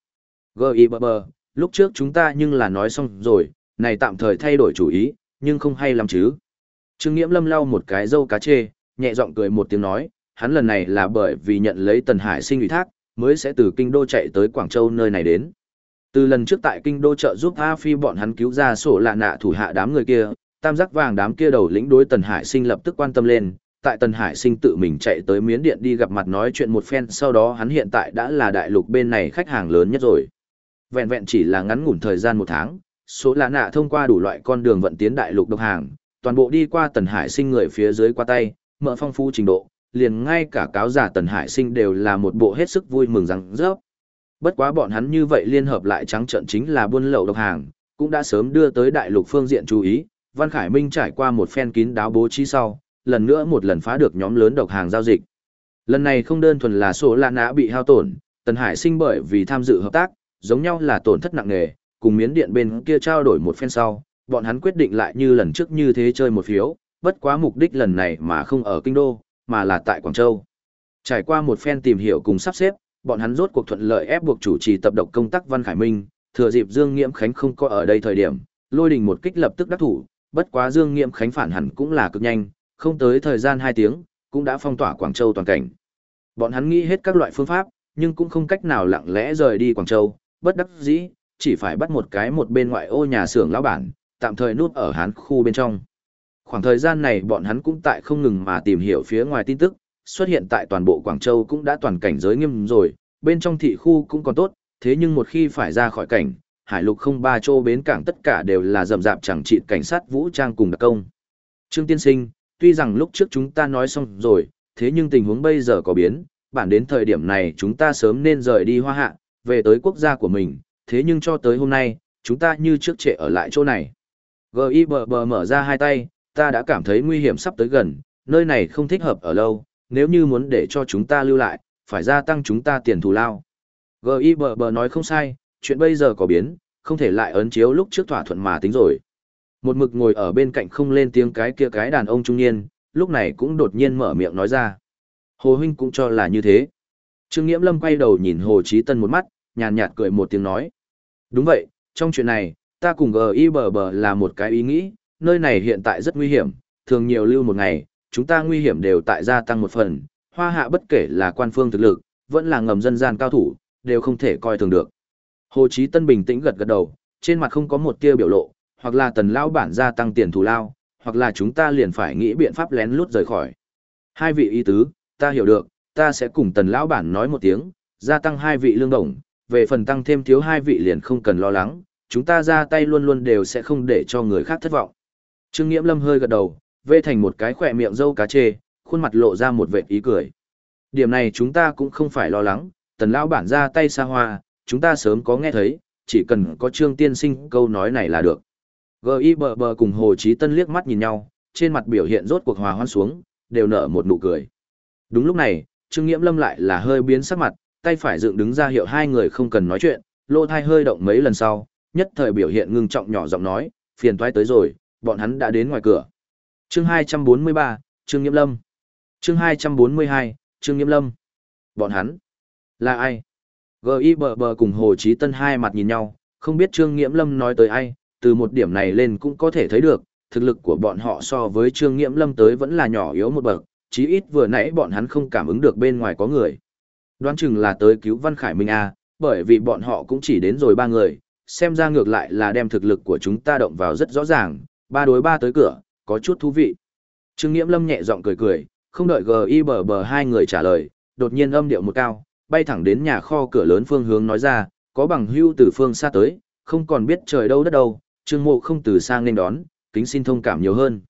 G.I. bờ lúc trước chúng ta nhưng là nói xong rồi, này tạm thời thay đổi chủ ý, nhưng không hay lắm chứ. Trương Nghiễm lâm lau một cái dâu cá chê, nhẹ giọng cười một tiếng nói, hắn lần này là bởi vì nhận lấy Tần Hải sinh ủy thác, mới sẽ từ kinh đô chạy tới Quảng Châu nơi này đến. Từ lần trước tại kinh đô trợ giúp A Phi bọn hắn cứu ra sổ lạ nạ thủ hạ đám người kia, tam giác vàng đám kia đầu lĩnh đối Tần Hải sinh lập tức quan tâm lên, tại Tần Hải sinh tự mình chạy tới miến điện đi gặp mặt nói chuyện một phen sau đó hắn hiện tại đã là đại lục bên này khách hàng lớn nhất rồi. Vẹn vẹn chỉ là ngắn ngủn thời gian một tháng, số lạ nạ thông qua đủ loại con đường vận tiến đại lục độc hàng, toàn bộ đi qua Tần Hải sinh người phía dưới qua tay, mở phong phú trình độ, liền ngay cả cáo giả Tần Hải sinh đều là một bộ hết sức vui mừng rằng rớp. Bất quá bọn hắn như vậy liên hợp lại trắng trợn chính là buôn lậu độc hàng, cũng đã sớm đưa tới đại lục phương diện chú ý, Văn Khải Minh trải qua một phen kín đáo bố trí sau, lần nữa một lần phá được nhóm lớn độc hàng giao dịch. Lần này không đơn thuần là số lạ nã bị hao tổn, Tần Hải sinh bởi vì tham dự hợp tác, giống nhau là tổn thất nặng nề, cùng miến điện bên kia trao đổi một phen sau, bọn hắn quyết định lại như lần trước như thế chơi một phiếu, bất quá mục đích lần này mà không ở kinh đô, mà là tại Quảng Châu. Trải qua một phen tìm hiểu cùng sắp xếp, bọn hắn rốt cuộc thuận lợi ép buộc chủ trì tập độc công tác Văn Khải Minh, thừa dịp Dương Nghiễm Khánh không có ở đây thời điểm, lôi đình một kích lập tức đắc thủ, bất quá Dương Nghiễm Khánh phản hẳn cũng là cực nhanh, không tới thời gian 2 tiếng, cũng đã phong tỏa Quảng Châu toàn cảnh. Bọn hắn nghĩ hết các loại phương pháp, nhưng cũng không cách nào lặng lẽ rời đi Quảng Châu, bất đắc dĩ, chỉ phải bắt một cái một bên ngoại ô nhà xưởng lão bản, tạm thời núp ở hán khu bên trong. Khoảng thời gian này bọn hắn cũng tại không ngừng mà tìm hiểu phía ngoài tin tức, xuất hiện tại toàn bộ Quảng Châu cũng đã toàn cảnh giới nghiêm rồi, bên trong thị khu cũng còn tốt, thế nhưng một khi phải ra khỏi cảnh, hải lục không ba châu bến cảng tất cả đều là rầm rạp chẳng trị cảnh sát vũ trang cùng đặc công. Trương Tiên Sinh, tuy rằng lúc trước chúng ta nói xong rồi, thế nhưng tình huống bây giờ có biến, bản đến thời điểm này chúng ta sớm nên rời đi hoa hạ, về tới quốc gia của mình, thế nhưng cho tới hôm nay, chúng ta như trước trệ ở lại chỗ này. G.I.B.B. mở ra hai tay, ta đã cảm thấy nguy hiểm sắp tới gần, nơi này không thích hợp ở lâu, nếu như muốn để cho chúng ta lưu lại, phải gia tăng chúng ta tiền thù lao. G.I.B.B. nói không sai, chuyện bây giờ có biến, không thể lại ấn chiếu lúc trước thỏa thuận mà tính rồi. Một mực ngồi ở bên cạnh không lên tiếng cái kia cái đàn ông trung niên, lúc này cũng đột nhiên mở miệng nói ra. Hồ Huynh cũng cho là như thế. Trương Nghiễm Lâm quay đầu nhìn Hồ Chí Tân một mắt, nhàn nhạt cười một tiếng nói. Đúng vậy, trong chuyện này, ta cùng G.I.B.B. là một cái ý nghĩ, nơi này hiện tại rất nguy hiểm, thường nhiều lưu một ngày, chúng ta nguy hiểm đều tại gia tăng một phần, hoa hạ bất kể là quan phương thực lực, vẫn là ngầm dân gian cao thủ, đều không thể coi thường được. Hồ Chí Tân bình tĩnh gật gật đầu, trên mặt không có một tia biểu lộ, hoặc là tần lao bản gia tăng tiền thù lao, hoặc là chúng ta liền phải nghĩ biện pháp lén lút rời khỏi. Hai vị y tứ, ta hiểu được, ta sẽ cùng tần lão bản nói một tiếng, gia tăng hai vị lương đồng, về phần tăng thêm thiếu hai vị liền không cần lo lắng, chúng ta ra tay luôn luôn đều sẽ không để cho người khác thất vọng. Trương Nghiễm Lâm hơi gật đầu, vê thành một cái khỏe miệng dâu cá chê, khuôn mặt lộ ra một vệt ý cười. Điểm này chúng ta cũng không phải lo lắng, tần lão bản ra tay xa hoa, chúng ta sớm có nghe thấy, chỉ cần có trương tiên sinh câu nói này là được. G.I. bờ bờ cùng Hồ Chí Tân liếc mắt nhìn nhau, trên mặt biểu hiện rốt cuộc hòa hoan xuống, đều nở một nụ cười. Đúng lúc này, Trương Nghiễm Lâm lại là hơi biến sắc mặt, tay phải dựng đứng ra hiệu hai người không cần nói chuyện, lô thai hơi động mấy lần sau, nhất thời biểu hiện ngưng trọng nhỏ giọng nói, phiền toái tới rồi, bọn hắn đã đến ngoài cửa. Chương 243, Trương Nghiễm Lâm. Chương 242, Trương Nghiễm Lâm. Bọn hắn là ai? G.I. bờ bờ cùng Hồ Chí Tân hai mặt nhìn nhau, không biết Trương Nghiễm Lâm nói tới ai, từ một điểm này lên cũng có thể thấy được, thực lực của bọn họ so với Trương Nghiễm Lâm tới vẫn là nhỏ yếu một bậc, chí ít vừa nãy bọn hắn không cảm ứng được bên ngoài có người. Đoán chừng là tới cứu Văn Khải Minh A, bởi vì bọn họ cũng chỉ đến rồi ba người, xem ra ngược lại là đem thực lực của chúng ta động vào rất rõ ràng, ba đối ba tới cửa, có chút thú vị. Trương Nghiễm Lâm nhẹ giọng cười cười, không đợi GIBB bờ bờ hai người trả lời, đột nhiên âm điệu một cao, bay thẳng đến nhà kho cửa lớn phương hướng nói ra, có bằng hưu từ phương xa tới, không còn biết trời đâu đất đâu, Trương Mộ không từ sang nên đón, kính xin thông cảm nhiều hơn.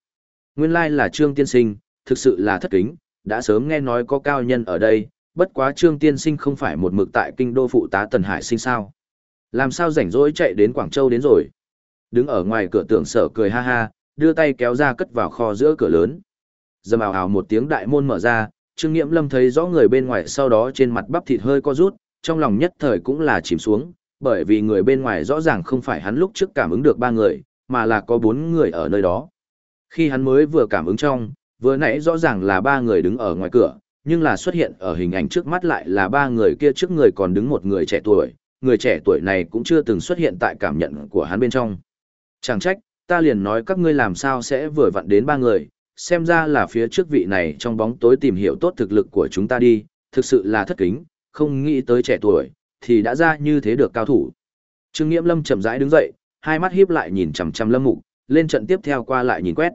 Nguyên lai like là Trương Tiên Sinh, thực sự là thất kính, đã sớm nghe nói có cao nhân ở đây, bất quá Trương Tiên Sinh không phải một mực tại kinh đô phụ tá Tần Hải sinh sao. Làm sao rảnh rỗi chạy đến Quảng Châu đến rồi. Đứng ở ngoài cửa tưởng sở cười ha ha, đưa tay kéo ra cất vào kho giữa cửa lớn. Dầm ào ào một tiếng đại môn mở ra, Trương Nghiễm Lâm thấy rõ người bên ngoài sau đó trên mặt bắp thịt hơi co rút, trong lòng nhất thời cũng là chìm xuống, bởi vì người bên ngoài rõ ràng không phải hắn lúc trước cảm ứng được ba người, mà là có bốn người ở nơi đó. Khi hắn mới vừa cảm ứng trong, vừa nãy rõ ràng là ba người đứng ở ngoài cửa, nhưng là xuất hiện ở hình ảnh trước mắt lại là ba người kia trước người còn đứng một người trẻ tuổi, người trẻ tuổi này cũng chưa từng xuất hiện tại cảm nhận của hắn bên trong. Chẳng trách, ta liền nói các ngươi làm sao sẽ vừa vặn đến ba người, xem ra là phía trước vị này trong bóng tối tìm hiểu tốt thực lực của chúng ta đi, thực sự là thất kính, không nghĩ tới trẻ tuổi, thì đã ra như thế được cao thủ. Trương Nghiễm Lâm chậm rãi đứng dậy, hai mắt híp lại nhìn chằm chằm Lâm Mục, lên trận tiếp theo qua lại nhìn quét.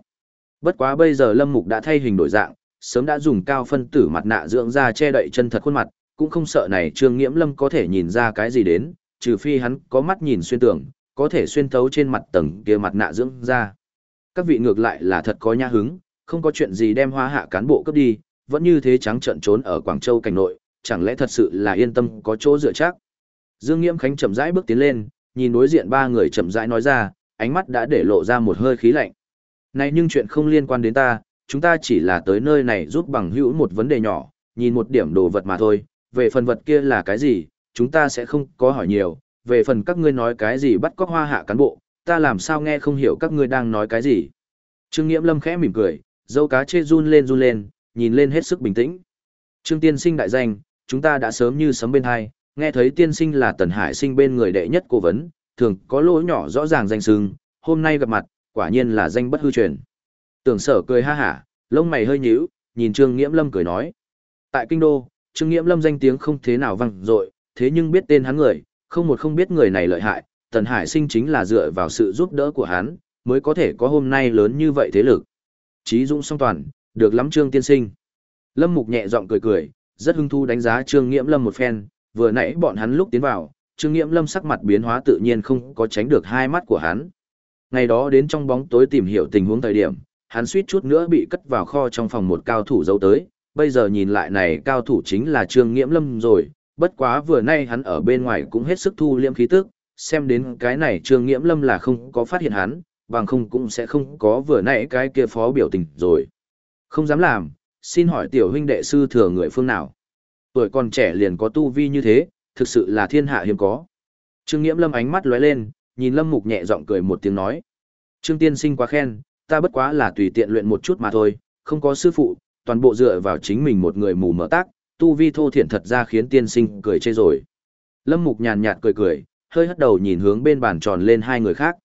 Bất quá bây giờ Lâm Mục đã thay hình đổi dạng, sớm đã dùng cao phân tử mặt nạ dưỡng da che đậy chân thật khuôn mặt, cũng không sợ này Trương Nghiễm Lâm có thể nhìn ra cái gì đến, trừ phi hắn có mắt nhìn xuyên tường, có thể xuyên thấu trên mặt tầng kia mặt nạ dưỡng ra Các vị ngược lại là thật có nha hứng, không có chuyện gì đem hoa hạ cán bộ cấp đi, vẫn như thế trắng trợn trốn ở Quảng Châu cảnh nội, chẳng lẽ thật sự là yên tâm có chỗ dựa chắc. Dương Nghiễm Khánh chậm rãi bước tiến lên, nhìn đối diện ba người chậm rãi nói ra, ánh mắt đã để lộ ra một hơi khí lạnh. Này nhưng chuyện không liên quan đến ta, chúng ta chỉ là tới nơi này giúp bằng hữu một vấn đề nhỏ, nhìn một điểm đồ vật mà thôi, về phần vật kia là cái gì, chúng ta sẽ không có hỏi nhiều, về phần các ngươi nói cái gì bắt cóc hoa hạ cán bộ, ta làm sao nghe không hiểu các ngươi đang nói cái gì. Trương Nghiễm Lâm khẽ mỉm cười, dâu cá chê run lên run lên, nhìn lên hết sức bình tĩnh. Trương Tiên Sinh đại danh, chúng ta đã sớm như sấm bên hai, nghe thấy Tiên Sinh là Tần Hải Sinh bên người đệ nhất cố vấn, thường có lỗ nhỏ rõ ràng danh sưng, hôm nay gặp mặt, quả nhiên là danh bất hư truyền. Tưởng sở cười ha hả, lông mày hơi nhíu, nhìn Trương Nghiễm Lâm cười nói. Tại kinh đô, Trương Nghiễm Lâm danh tiếng không thế nào vang dội, thế nhưng biết tên hắn người, không một không biết người này lợi hại, Tần Hải Sinh chính là dựa vào sự giúp đỡ của hắn, mới có thể có hôm nay lớn như vậy thế lực. Chí dũng song toàn, được lắm Trương tiên sinh. Lâm Mục nhẹ giọng cười cười, rất hứng thú đánh giá Trương Nghiễm Lâm một phen, vừa nãy bọn hắn lúc tiến vào, Trương Nghiễm Lâm sắc mặt biến hóa tự nhiên không có tránh được hai mắt của hắn. Ngày đó đến trong bóng tối tìm hiểu tình huống thời điểm, hắn suýt chút nữa bị cất vào kho trong phòng một cao thủ giấu tới, bây giờ nhìn lại này cao thủ chính là Trương Nghiễm Lâm rồi, bất quá vừa nay hắn ở bên ngoài cũng hết sức thu liêm khí tức, xem đến cái này Trương Nghiễm Lâm là không có phát hiện hắn, bằng không cũng sẽ không có vừa nãy cái kia phó biểu tình rồi. Không dám làm, xin hỏi tiểu huynh đệ sư thừa người phương nào? Tuổi còn trẻ liền có tu vi như thế, thực sự là thiên hạ hiếm có. Trương Nghiễm Lâm ánh mắt lóe lên, nhìn Lâm Mục nhẹ giọng cười một tiếng nói. Trương tiên sinh quá khen, ta bất quá là tùy tiện luyện một chút mà thôi, không có sư phụ, toàn bộ dựa vào chính mình một người mù mở tác, tu vi thô thiển thật ra khiến tiên sinh cười chê rồi. Lâm Mục nhàn nhạt cười cười, hơi hất đầu nhìn hướng bên bàn tròn lên hai người khác.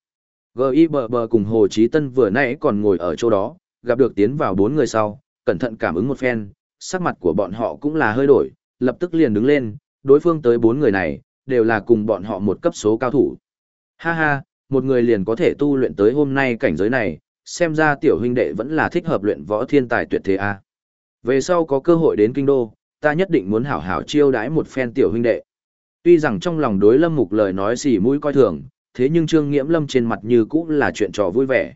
G.I. bờ bờ cùng Hồ Chí Tân vừa nãy còn ngồi ở chỗ đó, gặp được tiến vào bốn người sau, cẩn thận cảm ứng một phen, sắc mặt của bọn họ cũng là hơi đổi, lập tức liền đứng lên, đối phương tới bốn người này, đều là cùng bọn họ một cấp số cao thủ. Ha ha, một người liền có thể tu luyện tới hôm nay cảnh giới này, xem ra tiểu huynh đệ vẫn là thích hợp luyện võ thiên tài tuyệt thế a. Về sau có cơ hội đến kinh đô, ta nhất định muốn hảo hảo chiêu đãi một phen tiểu huynh đệ. Tuy rằng trong lòng đối Lâm Mục lời nói xỉ mũi coi thường, thế nhưng Trương Nghiễm Lâm trên mặt như cũng là chuyện trò vui vẻ.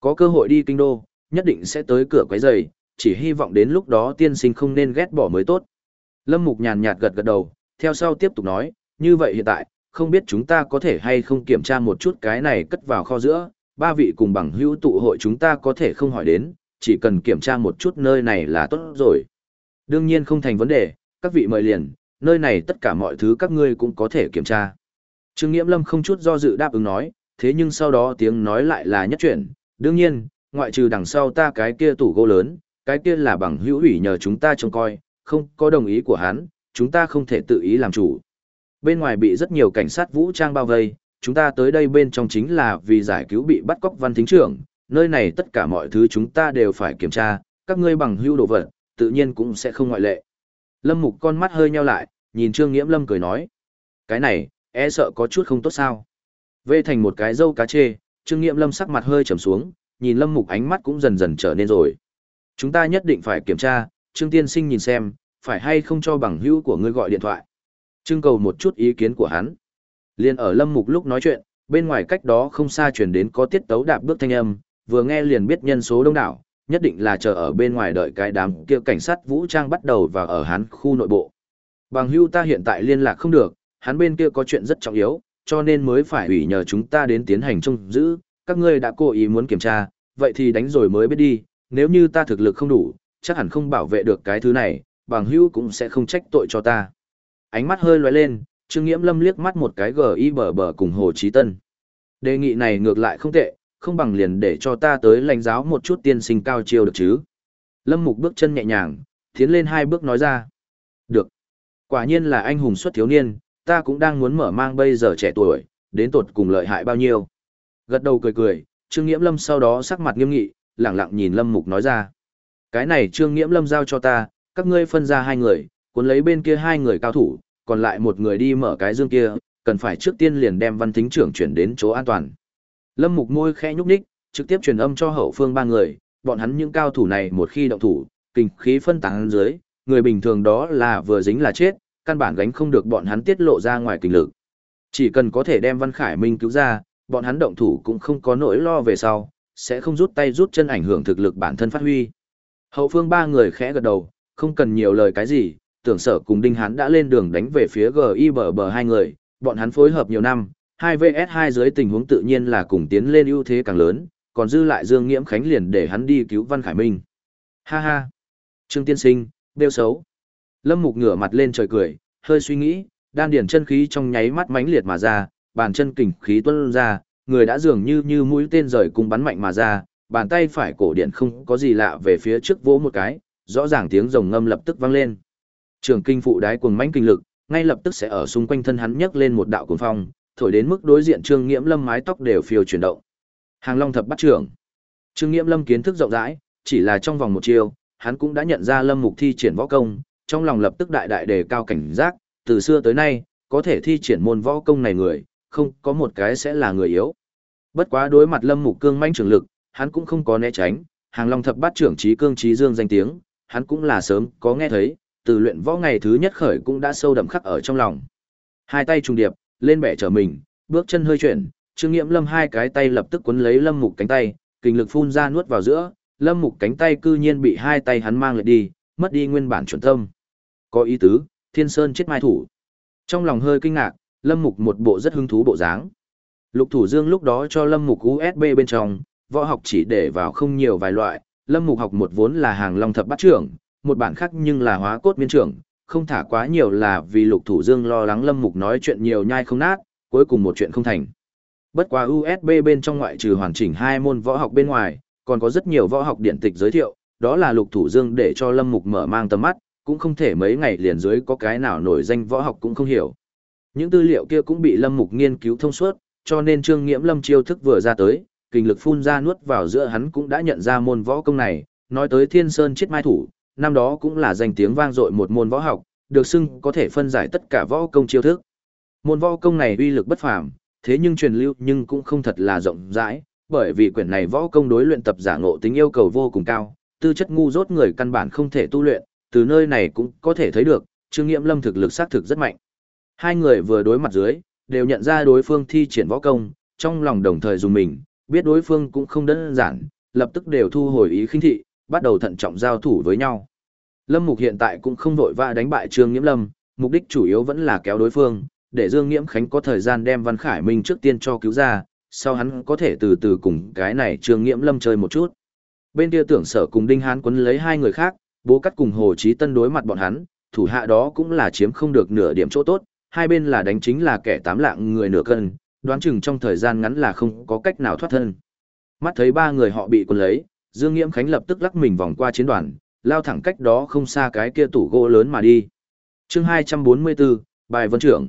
Có cơ hội đi kinh đô, nhất định sẽ tới cửa quấy rầy, chỉ hy vọng đến lúc đó tiên sinh không nên ghét bỏ mới tốt. Lâm Mục nhàn nhạt gật gật đầu, theo sau tiếp tục nói, như vậy hiện tại, không biết chúng ta có thể hay không kiểm tra một chút cái này cất vào kho giữa, ba vị cùng bằng hữu tụ hội chúng ta có thể không hỏi đến, chỉ cần kiểm tra một chút nơi này là tốt rồi. Đương nhiên không thành vấn đề, các vị mời liền, nơi này tất cả mọi thứ các ngươi cũng có thể kiểm tra. Trương Nghiễm Lâm không chút do dự đáp ứng nói, thế nhưng sau đó tiếng nói lại là nhất chuyển, đương nhiên, ngoại trừ đằng sau ta cái kia tủ gỗ lớn, cái kia là bằng hữu ủy nhờ chúng ta trông coi, không có đồng ý của hắn, chúng ta không thể tự ý làm chủ. Bên ngoài bị rất nhiều cảnh sát vũ trang bao vây, chúng ta tới đây bên trong chính là vì giải cứu bị bắt cóc văn thính trưởng, nơi này tất cả mọi thứ chúng ta đều phải kiểm tra, các ngươi bằng hữu đồ vật, tự nhiên cũng sẽ không ngoại lệ. Lâm Mục con mắt hơi nheo lại, nhìn Trương Nghiễm Lâm cười nói. Cái này, e sợ có chút không tốt sao. Vê thành một cái dâu cá chê, Trương Nghiễm Lâm sắc mặt hơi trầm xuống, nhìn Lâm Mục ánh mắt cũng dần dần trở nên rồi. Chúng ta nhất định phải kiểm tra, Trương Tiên Sinh nhìn xem, phải hay không cho bằng hữu của ngươi gọi điện thoại. Trưng cầu một chút ý kiến của hắn. Liên ở Lâm Mục lúc nói chuyện, bên ngoài cách đó không xa truyền đến có tiết tấu đạp bước thanh âm, vừa nghe liền biết nhân số đông đảo, nhất định là chờ ở bên ngoài đợi cái đám kia cảnh sát vũ trang bắt đầu và ở hắn khu nội bộ. Bằng hưu ta hiện tại liên lạc không được, hắn bên kia có chuyện rất trọng yếu, cho nên mới phải ủy nhờ chúng ta đến tiến hành trông giữ, các ngươi đã cố ý muốn kiểm tra, vậy thì đánh rồi mới biết đi, nếu như ta thực lực không đủ, chắc hẳn không bảo vệ được cái thứ này, bằng hưu cũng sẽ không trách tội cho ta. Ánh mắt hơi lóe lên, Trương Nghiễm Lâm liếc mắt một cái gờ y bờ bờ cùng Hồ Chí Tân. Đề nghị này ngược lại không tệ, không bằng liền để cho ta tới lãnh giáo một chút tiên sinh cao chiêu được chứ. Lâm Mục bước chân nhẹ nhàng, tiến lên hai bước nói ra. Được. Quả nhiên là anh hùng xuất thiếu niên, ta cũng đang muốn mở mang bây giờ trẻ tuổi, đến tột cùng lợi hại bao nhiêu. Gật đầu cười cười, Trương Nghiễm Lâm sau đó sắc mặt nghiêm nghị, lẳng lặng nhìn Lâm Mục nói ra. Cái này Trương Nghiễm Lâm giao cho ta, các ngươi phân ra hai người, cuốn lấy bên kia hai người cao thủ, còn lại một người đi mở cái dương kia, cần phải trước tiên liền đem văn thính trưởng chuyển đến chỗ an toàn. Lâm Mục môi khẽ nhúc nhích, trực tiếp truyền âm cho hậu phương ba người, bọn hắn những cao thủ này một khi động thủ, kinh khí phân tán dưới, người bình thường đó là vừa dính là chết, căn bản gánh không được bọn hắn tiết lộ ra ngoài kinh lực. Chỉ cần có thể đem Văn Khải Minh cứu ra, bọn hắn động thủ cũng không có nỗi lo về sau, sẽ không rút tay rút chân ảnh hưởng thực lực bản thân phát huy. Hậu phương ba người khẽ gật đầu, không cần nhiều lời cái gì, tưởng sở cùng Đinh Hán đã lên đường đánh về phía GIBB bờ hai người, bọn hắn phối hợp nhiều năm, 2 vs 2 dưới tình huống tự nhiên là cùng tiến lên ưu thế càng lớn, còn dư lại Dương Nghiễm Khánh liền để hắn đi cứu Văn Khải Minh. Ha ha! Trương Tiên Sinh, đeo xấu. Lâm Mục ngửa mặt lên trời cười, hơi suy nghĩ, đan điển chân khí trong nháy mắt mãnh liệt mà ra, bàn chân kình khí tuôn ra, người đã dường như như mũi tên rời cùng bắn mạnh mà ra, bàn tay phải cổ điện không có gì lạ về phía trước vỗ một cái, rõ ràng tiếng rồng ngâm lập tức vang lên. Trường kinh phụ đái cuồng mãnh kinh lực, ngay lập tức sẽ ở xung quanh thân hắn nhấc lên một đạo cuồng phong, thổi đến mức đối diện Trương Nghiễm Lâm mái tóc đều phiêu chuyển động. Hàng Long thập bắt trưởng. Trương Nghiễm Lâm kiến thức rộng rãi, chỉ là trong vòng một chiêu, hắn cũng đã nhận ra Lâm Mục thi triển võ công, trong lòng lập tức đại đại đề cao cảnh giác, từ xưa tới nay, có thể thi triển môn võ công này người, không có một cái sẽ là người yếu. Bất quá đối mặt Lâm Mục cương mãnh trường lực, hắn cũng không có né tránh, Hàng Long thập bát trưởng trí cương trí dương danh tiếng, hắn cũng là sớm có nghe thấy, từ luyện võ ngày thứ nhất khởi cũng đã sâu đậm khắc ở trong lòng. Hai tay trùng điệp, lên bẻ trở mình, bước chân hơi chuyển, Trương Nghiễm Lâm hai cái tay lập tức quấn lấy Lâm Mục cánh tay, kinh lực phun ra nuốt vào giữa, Lâm Mục cánh tay cư nhiên bị hai tay hắn mang lại đi, mất đi nguyên bản chuẩn tâm. Có ý tứ, Thiên Sơn chết mai thủ. Trong lòng hơi kinh ngạc, Lâm Mục một bộ rất hứng thú bộ dáng. Lục Thủ Dương lúc đó cho Lâm Mục USB bên trong, võ học chỉ để vào không nhiều vài loại, Lâm Mục học một vốn là hàng long thập bát trưởng, một bản khác nhưng là hóa cốt miên trưởng, không thả quá nhiều là vì Lục Thủ Dương lo lắng Lâm Mục nói chuyện nhiều nhai không nát, cuối cùng một chuyện không thành. Bất quá USB bên trong ngoại trừ hoàn chỉnh hai môn võ học bên ngoài, còn có rất nhiều võ học điện tịch giới thiệu, đó là Lục Thủ Dương để cho Lâm Mục mở mang tầm mắt, cũng không thể mấy ngày liền dưới có cái nào nổi danh võ học cũng không hiểu. Những tư liệu kia cũng bị Lâm Mục nghiên cứu thông suốt, cho nên Trương Nghiễm Lâm chiêu thức vừa ra tới, kinh lực phun ra nuốt vào giữa hắn cũng đã nhận ra môn võ công này, nói tới Thiên Sơn chết mai thủ, năm đó cũng là danh tiếng vang dội một môn võ học, được xưng có thể phân giải tất cả võ công chiêu thức. Môn võ công này uy lực bất phàm, thế nhưng truyền lưu nhưng cũng không thật là rộng rãi, bởi vì quyển này võ công đối luyện tập giả ngộ tính yêu cầu vô cùng cao, tư chất ngu dốt người căn bản không thể tu luyện, Từ nơi này cũng có thể thấy được, Trương Nghiễm Lâm thực lực xác thực rất mạnh. Hai người vừa đối mặt dưới, đều nhận ra đối phương thi triển võ công, trong lòng đồng thời dùng mình, biết đối phương cũng không đơn giản, lập tức đều thu hồi ý khinh thị, bắt đầu thận trọng giao thủ với nhau. Lâm Mục hiện tại cũng không vội vã đánh bại Trương Nghiễm Lâm, mục đích chủ yếu vẫn là kéo đối phương, để Dương Nghiễm Khánh có thời gian đem Văn Khải Minh trước tiên cho cứu ra, sau hắn có thể từ từ cùng cái này Trương Nghiễm Lâm chơi một chút. Bên kia tưởng sở cùng Đinh Hán quấn lấy hai người khác, bố cắt cùng Hồ Chí Tân đối mặt bọn hắn, thủ hạ đó cũng là chiếm không được nửa điểm chỗ tốt, hai bên là đánh chính là kẻ tám lạng người nửa cân, đoán chừng trong thời gian ngắn là không có cách nào thoát thân. Mắt thấy ba người họ bị quấn lấy, Dương Nghiễm Khánh lập tức lắc mình vòng qua chiến đoàn, lao thẳng cách đó không xa cái kia tủ gỗ lớn mà đi. Chương 244, bài vấn trưởng.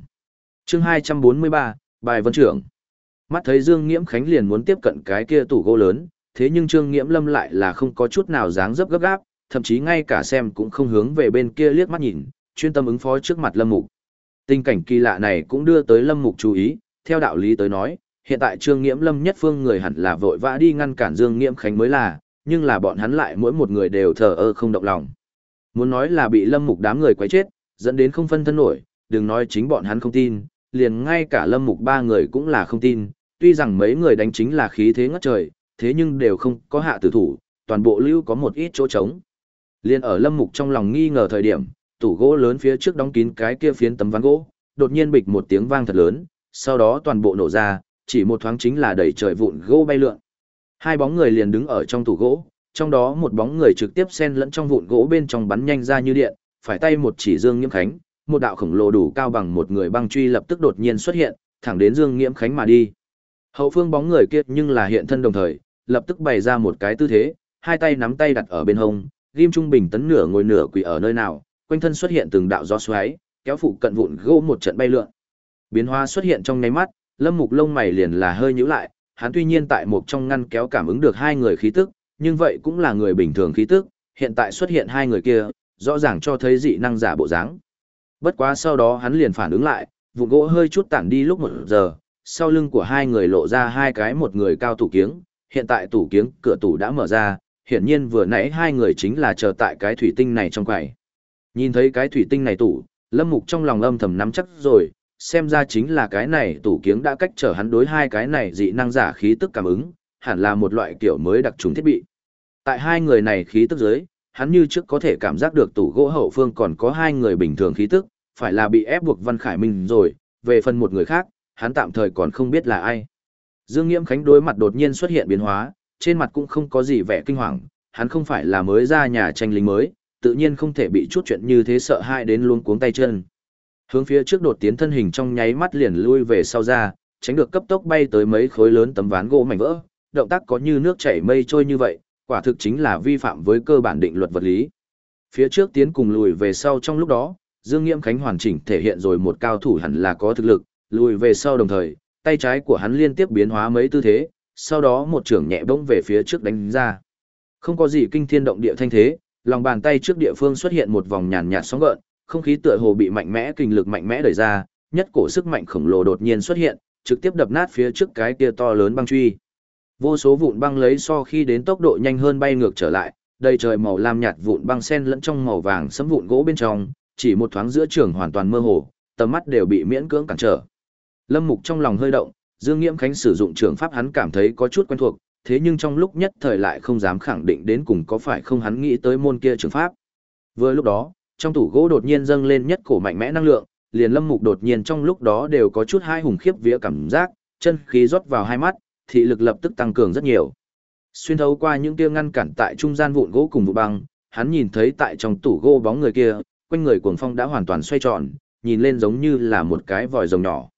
Chương 243, bài vấn trưởng. Mắt thấy Dương Nghiễm Khánh liền muốn tiếp cận cái kia tủ gỗ lớn, thế nhưng Trương Nghiễm Lâm lại là không có chút nào dáng dấp gấp gáp, thậm chí ngay cả xem cũng không hướng về bên kia liếc mắt nhìn, chuyên tâm ứng phó trước mặt Lâm Mục. Tình cảnh kỳ lạ này cũng đưa tới Lâm Mục chú ý, theo đạo lý tới nói, hiện tại Trương Nghiễm Lâm nhất phương người hẳn là vội vã đi ngăn cản Dương Nghiễm Khánh mới là, nhưng là bọn hắn lại mỗi một người đều thờ ơ không động lòng. Muốn nói là bị Lâm Mục đám người quấy chết, dẫn đến không phân thân nổi, đừng nói chính bọn hắn không tin, liền ngay cả Lâm Mục ba người cũng là không tin, tuy rằng mấy người đánh chính là khí thế ngất trời, thế nhưng đều không có hạ tử thủ, toàn bộ lưu có một ít chỗ trống. Liên ở Lâm Mục trong lòng nghi ngờ thời điểm, tủ gỗ lớn phía trước đóng kín cái kia phiến tấm ván gỗ, đột nhiên bịch một tiếng vang thật lớn, sau đó toàn bộ nổ ra, chỉ một thoáng chính là đẩy trời vụn gỗ bay lượn. Hai bóng người liền đứng ở trong tủ gỗ, trong đó một bóng người trực tiếp xen lẫn trong vụn gỗ bên trong bắn nhanh ra như điện, phải tay một chỉ Dương Nghiễm Khánh, một đạo khổng lồ đủ cao bằng một người băng truy lập tức đột nhiên xuất hiện, thẳng đến Dương Nghiễm Khánh mà đi. Hậu phương bóng người kia nhưng là hiện thân đồng thời, lập tức bày ra một cái tư thế, hai tay nắm tay đặt ở bên hông, ghim trung bình tấn nửa ngồi nửa quỳ ở nơi nào, quanh thân xuất hiện từng đạo gió xoáy, kéo phụ cận vụn gỗ một trận bay lượn. Biến hóa xuất hiện trong nháy mắt, Lâm Mục lông mày liền là hơi nhíu lại, hắn tuy nhiên tại một trong ngăn kéo cảm ứng được hai người khí tức, nhưng vậy cũng là người bình thường khí tức, hiện tại xuất hiện hai người kia, rõ ràng cho thấy dị năng giả bộ dáng. Bất quá sau đó hắn liền phản ứng lại, vụ gỗ hơi chút tản đi lúc một giờ, sau lưng của hai người lộ ra hai cái một người cao tủ kiếng, hiện tại tủ kiếng cửa tủ đã mở ra, hiển nhiên vừa nãy hai người chính là chờ tại cái thủy tinh này trong quầy. Nhìn thấy cái thủy tinh này tủ, Lâm Mục trong lòng âm thầm nắm chắc rồi, xem ra chính là cái này tủ kiếng đã cách trở hắn đối hai cái này dị năng giả khí tức cảm ứng, hẳn là một loại kiểu mới đặc trùng thiết bị. Tại hai người này khí tức dưới, hắn như trước có thể cảm giác được tủ gỗ hậu phương còn có hai người bình thường khí tức, phải là bị ép buộc Văn Khải Minh rồi, về phần một người khác, hắn tạm thời còn không biết là ai. Dương Nghiễm Khánh đối mặt đột nhiên xuất hiện biến hóa, trên mặt cũng không có gì vẻ kinh hoàng, hắn không phải là mới ra nhà tranh lính mới, tự nhiên không thể bị chút chuyện như thế sợ hãi đến luôn cuống tay chân. Hướng phía trước đột tiến thân hình trong nháy mắt liền lui về sau ra, tránh được cấp tốc bay tới mấy khối lớn tấm ván gỗ mảnh vỡ, động tác có như nước chảy mây trôi như vậy, quả thực chính là vi phạm với cơ bản định luật vật lý. Phía trước tiến cùng lùi về sau trong lúc đó, Dương Nghiễm Khánh hoàn chỉnh thể hiện rồi một cao thủ hẳn là có thực lực, lùi về sau đồng thời, tay trái của hắn liên tiếp biến hóa mấy tư thế, sau đó một trưởng nhẹ bỗng về phía trước đánh ra. Không có gì kinh thiên động địa thanh thế, lòng bàn tay trước địa phương xuất hiện một vòng nhàn nhạt sóng gợn, không khí tựa hồ bị mạnh mẽ kinh lực mạnh mẽ đẩy ra, nhất cổ sức mạnh khổng lồ đột nhiên xuất hiện, trực tiếp đập nát phía trước cái kia to lớn băng truy. Vô số vụn băng lấy so khi đến tốc độ nhanh hơn bay ngược trở lại, đầy trời màu lam nhạt vụn băng xen lẫn trong màu vàng sẫm vụn gỗ bên trong, chỉ một thoáng giữa trường hoàn toàn mơ hồ, tầm mắt đều bị miễn cưỡng cản trở. Lâm Mục trong lòng hơi động, Dương Nghiễm Khánh sử dụng trường pháp hắn cảm thấy có chút quen thuộc, thế nhưng trong lúc nhất thời lại không dám khẳng định đến cùng có phải không hắn nghĩ tới môn kia trường pháp. Vừa lúc đó, trong tủ gỗ đột nhiên dâng lên nhất cổ mạnh mẽ năng lượng, liền Lâm Mục đột nhiên trong lúc đó đều có chút hai hùng khiếp vía cảm giác, chân khí rót vào hai mắt, thị lực lập tức tăng cường rất nhiều. Xuyên thấu qua những kia ngăn cản tại trung gian vụn gỗ cùng vụ băng, hắn nhìn thấy tại trong tủ gỗ bóng người kia, quanh người cuồng phong đã hoàn toàn xoay tròn, nhìn lên giống như là một cái vòi rồng nhỏ.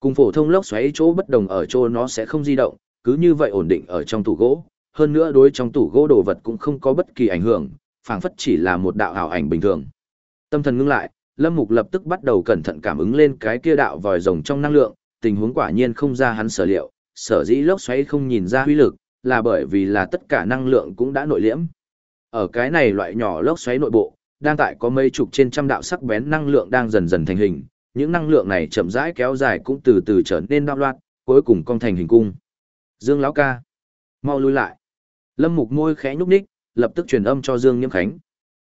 Cùng phổ thông lốc xoáy chỗ bất đồng ở chỗ nó sẽ không di động, cứ như vậy ổn định ở trong tủ gỗ, hơn nữa đối trong tủ gỗ đồ vật cũng không có bất kỳ ảnh hưởng, phảng phất chỉ là một đạo ảo ảnh bình thường. Tâm thần ngưng lại, Lâm Mục lập tức bắt đầu cẩn thận cảm ứng lên cái kia đạo vòi rồng trong năng lượng, tình huống quả nhiên không ra hắn sở liệu, sở dĩ lốc xoáy không nhìn ra huy lực, là bởi vì là tất cả năng lượng cũng đã nội liễm. Ở cái này loại nhỏ lốc xoáy nội bộ, đang tại có mấy chục trên trăm đạo sắc bén năng lượng đang dần dần thành hình, những năng lượng này chậm rãi kéo dài cũng từ từ trở nên đạo loạn, cuối cùng cong thành hình cung. Dương lão ca, mau lui lại. Lâm Mục môi khẽ nhúc nhích, lập tức truyền âm cho Dương Nghiêm Khánh.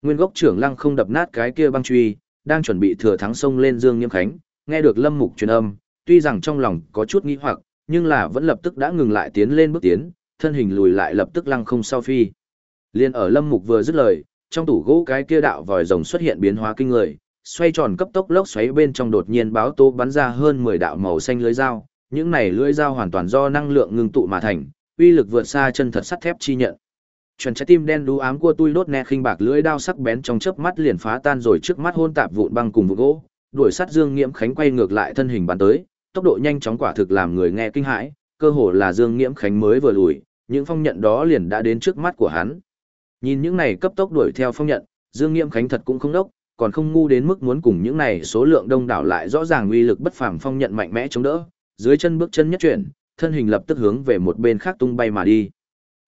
Nguyên gốc trưởng lăng không đập nát cái kia băng truy, đang chuẩn bị thừa thắng sông lên Dương Nghiêm Khánh, nghe được Lâm Mục truyền âm, tuy rằng trong lòng có chút nghi hoặc, nhưng là vẫn lập tức đã ngừng lại tiến lên bước tiến, thân hình lùi lại lập tức lăng không sau phi. Liên ở Lâm Mục vừa dứt lời, trong tủ gỗ cái kia đạo vòi rồng xuất hiện biến hóa kinh người, xoay tròn cấp tốc lốc xoáy bên trong đột nhiên báo tố bắn ra hơn 10 đạo màu xanh lưới dao, những này lưới dao hoàn toàn do năng lượng ngưng tụ mà thành, uy lực vượt xa chân thật sắt thép chi nhận. Chuẩn trái tim đen đú ám của tôi đốt nè khinh bạc lưỡi đao sắc bén trong chớp mắt liền phá tan rồi trước mắt hôn tạp vụn băng cùng vụn gỗ, đuổi sát Dương Nghiễm Khánh quay ngược lại thân hình bắn tới, tốc độ nhanh chóng quả thực làm người nghe kinh hãi, cơ hồ là Dương Nghiễm Khánh mới vừa lùi, những phong nhận đó liền đã đến trước mắt của hắn. Nhìn những này cấp tốc đuổi theo phong nhận, Dương Nghiễm Khánh thật cũng không đốc, còn không ngu đến mức muốn cùng những này số lượng đông đảo lại rõ ràng uy lực bất phàm phong nhận mạnh mẽ chống đỡ, dưới chân bước chân nhất chuyển, thân hình lập tức hướng về một bên khác tung bay mà đi.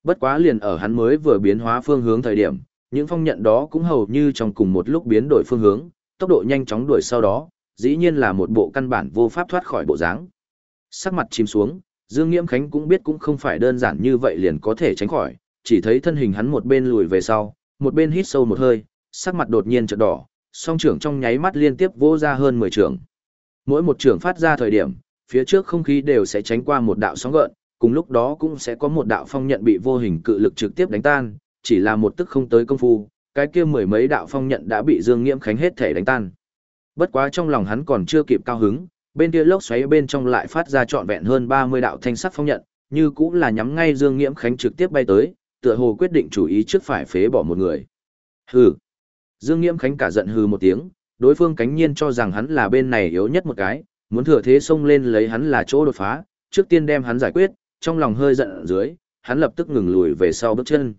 Bất quá liền ở hắn mới vừa biến hóa phương hướng thời điểm, những phong nhận đó cũng hầu như trong cùng một lúc biến đổi phương hướng, tốc độ nhanh chóng đuổi sau đó, dĩ nhiên là một bộ căn bản vô pháp thoát khỏi bộ dáng. Sắc mặt chìm xuống, Dương Nghiễm Khánh cũng biết cũng không phải đơn giản như vậy liền có thể tránh khỏi, chỉ thấy thân hình hắn một bên lùi về sau, một bên hít sâu một hơi, sắc mặt đột nhiên chợt đỏ, song trưởng trong nháy mắt liên tiếp vỗ ra hơn 10 trưởng. Mỗi một trưởng phát ra thời điểm, phía trước không khí đều sẽ tránh qua một đạo sóng gợn, cùng lúc đó cũng sẽ có một đạo phong nhận bị vô hình cự lực trực tiếp đánh tan, chỉ là một tức không tới công phu, cái kia mười mấy đạo phong nhận đã bị Dương Nghiễm Khánh hết thể đánh tan. Bất quá trong lòng hắn còn chưa kịp cao hứng, bên kia lốc xoáy bên trong lại phát ra trọn vẹn hơn 30 đạo thanh sắc phong nhận, như cũng là nhắm ngay Dương Nghiễm Khánh trực tiếp bay tới, tựa hồ quyết định chủ ý trước phải phế bỏ một người. Hừ. Dương Nghiễm Khánh cả giận hừ một tiếng, đối phương cánh nhiên cho rằng hắn là bên này yếu nhất một cái, muốn thừa thế xông lên lấy hắn là chỗ đột phá, trước tiên đem hắn giải quyết, trong lòng hơi giận ở dưới, hắn lập tức ngừng lùi về sau bước chân.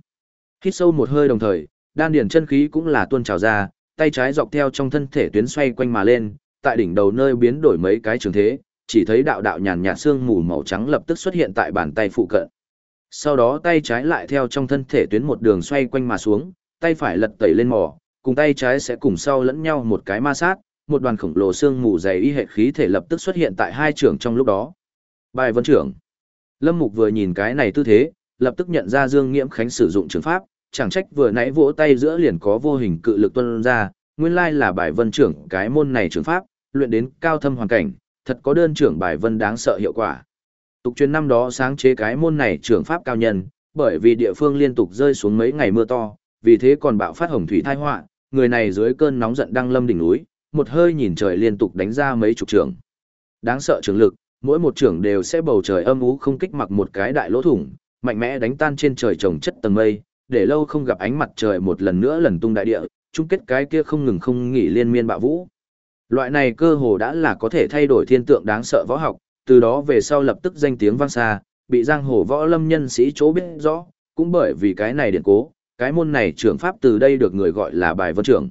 Hít sâu một hơi đồng thời, đan điền chân khí cũng là tuôn trào ra, tay trái dọc theo trong thân thể tuyến xoay quanh mà lên, tại đỉnh đầu nơi biến đổi mấy cái trường thế, chỉ thấy đạo đạo nhàn nhạt xương mù màu trắng lập tức xuất hiện tại bàn tay phụ cận. Sau đó tay trái lại theo trong thân thể tuyến một đường xoay quanh mà xuống, tay phải lật tẩy lên mỏ, cùng tay trái sẽ cùng sau lẫn nhau một cái ma sát, một đoàn khổng lồ xương mù dày y hệ khí thể lập tức xuất hiện tại hai trưởng trong lúc đó. Bài vấn trưởng. Lâm Mục vừa nhìn cái này tư thế, lập tức nhận ra Dương Nghiễm Khánh sử dụng trường pháp, chẳng trách vừa nãy vỗ tay giữa liền có vô hình cự lực tuôn ra, nguyên lai là bài vân trưởng cái môn này trường pháp, luyện đến cao thâm hoàn cảnh, thật có đơn trưởng bài vân đáng sợ hiệu quả. Tục truyền năm đó sáng chế cái môn này trường pháp cao nhân, bởi vì địa phương liên tục rơi xuống mấy ngày mưa to, vì thế còn bạo phát hồng thủy tai họa, người này dưới cơn nóng giận đang lâm đỉnh núi, một hơi nhìn trời liên tục đánh ra mấy chục trường. Đáng sợ trường lực, mỗi một trưởng đều sẽ bầu trời âm ú không kích mặc một cái đại lỗ thủng, mạnh mẽ đánh tan trên trời trồng chất tầng mây, để lâu không gặp ánh mặt trời một lần nữa lần tung đại địa, chung kết cái kia không ngừng không nghỉ liên miên bạo vũ. Loại này cơ hồ đã là có thể thay đổi thiên tượng đáng sợ võ học, từ đó về sau lập tức danh tiếng vang xa, bị giang hồ võ lâm nhân sĩ chỗ biết rõ, cũng bởi vì cái này điện cố, cái môn này trưởng pháp từ đây được người gọi là bài vân trưởng.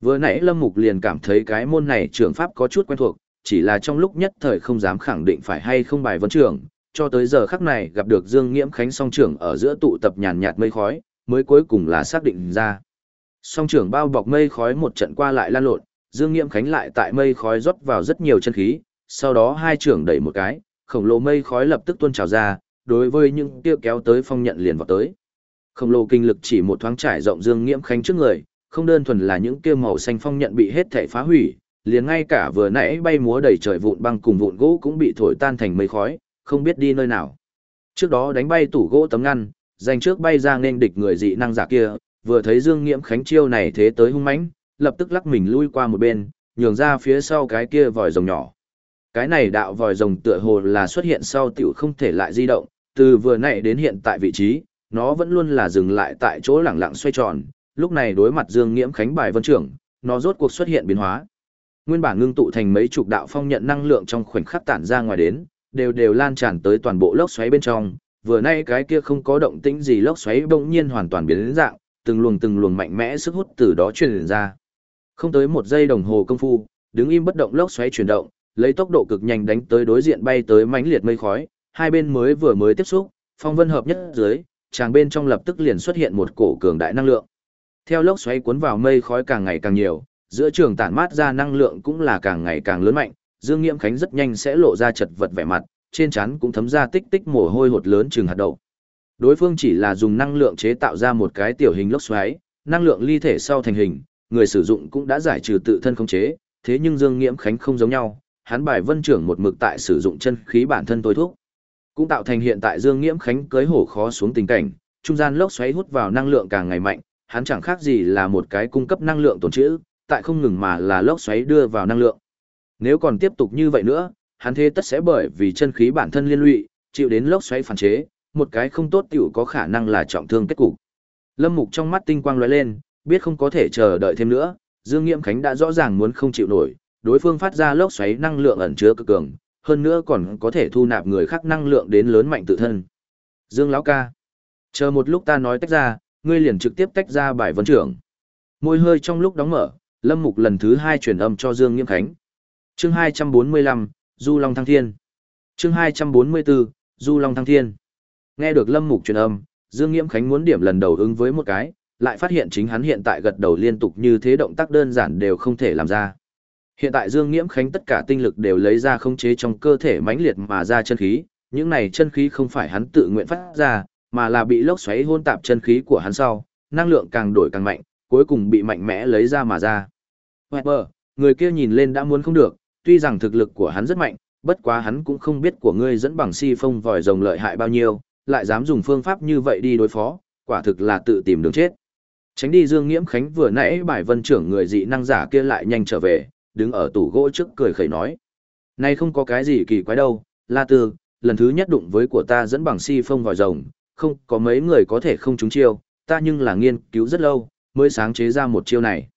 Vừa nãy Lâm Mục liền cảm thấy cái môn này trưởng pháp có chút quen thuộc, chỉ là trong lúc nhất thời không dám khẳng định phải hay không bài vấn trưởng, cho tới giờ khắc này gặp được Dương Nghiễm Khánh song trưởng ở giữa tụ tập nhàn nhạt mây khói, mới cuối cùng là xác định ra. Song trưởng bao bọc mây khói một trận qua lại lan lộn, Dương Nghiễm Khánh lại tại mây khói rót vào rất nhiều chân khí, sau đó hai trưởng đẩy một cái, khổng lồ mây khói lập tức tuôn trào ra, đối với những tiêu kéo tới phong nhận liền vào tới. Khổng lồ kinh lực chỉ một thoáng trải rộng Dương Nghiễm Khánh trước người, không đơn thuần là những kia màu xanh phong nhận bị hết thảy phá hủy, liền ngay cả vừa nãy bay múa đầy trời vụn băng cùng vụn gỗ cũng bị thổi tan thành mây khói, không biết đi nơi nào. Trước đó đánh bay tủ gỗ tấm ngăn, giành trước bay ra nên địch người dị năng giả kia, vừa thấy Dương Nghiễm Khánh chiêu này thế tới hung mãnh, lập tức lắc mình lui qua một bên, nhường ra phía sau cái kia vòi rồng nhỏ. Cái này đạo vòi rồng tựa hồ là xuất hiện sau tiểu không thể lại di động, từ vừa nãy đến hiện tại vị trí, nó vẫn luôn là dừng lại tại chỗ lẳng lặng xoay tròn, lúc này đối mặt Dương Nghiễm Khánh bài vân trưởng, nó rốt cuộc xuất hiện biến hóa. Nguyên bản ngưng tụ thành mấy chục đạo phong nhận năng lượng trong khoảnh khắc tản ra ngoài đến, đều đều lan tràn tới toàn bộ lốc xoáy bên trong, vừa nay cái kia không có động tĩnh gì lốc xoáy bỗng nhiên hoàn toàn biến đến dạng, từng luồng từng luồng mạnh mẽ sức hút từ đó truyền ra. Không tới một giây đồng hồ công phu, đứng im bất động lốc xoáy chuyển động, lấy tốc độ cực nhanh đánh tới đối diện bay tới mãnh liệt mây khói, hai bên mới vừa mới tiếp xúc, phong vân hợp nhất dưới, chàng bên trong lập tức liền xuất hiện một cổ cường đại năng lượng. Theo lốc xoáy cuốn vào mây khói càng ngày càng nhiều, giữa trường tản mát ra năng lượng cũng là càng ngày càng lớn mạnh, Dương Nghiễm Khánh rất nhanh sẽ lộ ra chật vật vẻ mặt, trên trán cũng thấm ra tích tích mồ hôi hột lớn chừng hạt đậu. Đối phương chỉ là dùng năng lượng chế tạo ra một cái tiểu hình lốc xoáy, năng lượng ly thể sau thành hình, người sử dụng cũng đã giải trừ tự thân khống chế, thế nhưng Dương Nghiễm Khánh không giống nhau, hắn bài vân trưởng một mực tại sử dụng chân khí bản thân tối thuốc. Cũng tạo thành hiện tại Dương Nghiễm Khánh cưới hổ khó xuống tình cảnh, trung gian lốc xoáy hút vào năng lượng càng ngày mạnh, hắn chẳng khác gì là một cái cung cấp năng lượng tồn trữ, tại không ngừng mà là lốc xoáy đưa vào năng lượng. Nếu còn tiếp tục như vậy nữa, hắn thế tất sẽ bởi vì chân khí bản thân liên lụy, chịu đến lốc xoáy phản chế, một cái không tốt tiểu có khả năng là trọng thương kết cục. Lâm Mục trong mắt tinh quang lóe lên, biết không có thể chờ đợi thêm nữa, Dương Nghiễm Khánh đã rõ ràng muốn không chịu nổi, đối phương phát ra lốc xoáy năng lượng ẩn chứa cực cường, hơn nữa còn có thể thu nạp người khác năng lượng đến lớn mạnh tự thân. Dương lão ca, chờ một lúc ta nói tách ra, ngươi liền trực tiếp tách ra bài vấn trưởng. Môi hơi trong lúc đóng mở, Lâm Mục lần thứ hai truyền âm cho Dương nghiêm Khánh. Chương 245, Du Long Thăng Thiên. Chương 244, Du Long Thăng Thiên. Nghe được Lâm Mục truyền âm, Dương nghiêm Khánh muốn điểm lần đầu ứng với một cái, lại phát hiện chính hắn hiện tại gật đầu liên tục như thế động tác đơn giản đều không thể làm ra. Hiện tại Dương Nghiễm Khánh tất cả tinh lực đều lấy ra khống chế trong cơ thể mãnh liệt mà ra chân khí, những này chân khí không phải hắn tự nguyện phát ra, mà là bị lốc xoáy hôn tạp chân khí của hắn sau, năng lượng càng đổi càng mạnh, cuối cùng bị mạnh mẽ lấy ra mà ra. Weber, người kia nhìn lên đã muốn không được, tuy rằng thực lực của hắn rất mạnh, bất quá hắn cũng không biết của ngươi dẫn bằng si phong vòi rồng lợi hại bao nhiêu, lại dám dùng phương pháp như vậy đi đối phó, quả thực là tự tìm đường chết. Tránh đi Dương Nghiễm Khánh vừa nãy bài vân trưởng người dị năng giả kia lại nhanh trở về, đứng ở tủ gỗ trước cười khẩy nói. Này không có cái gì kỳ quái đâu, La Tư, lần thứ nhất đụng với của ta dẫn bằng si phong vòi rồng, không có mấy người có thể không trúng chiêu, ta nhưng là nghiên cứu rất lâu, mới sáng chế ra một chiêu này.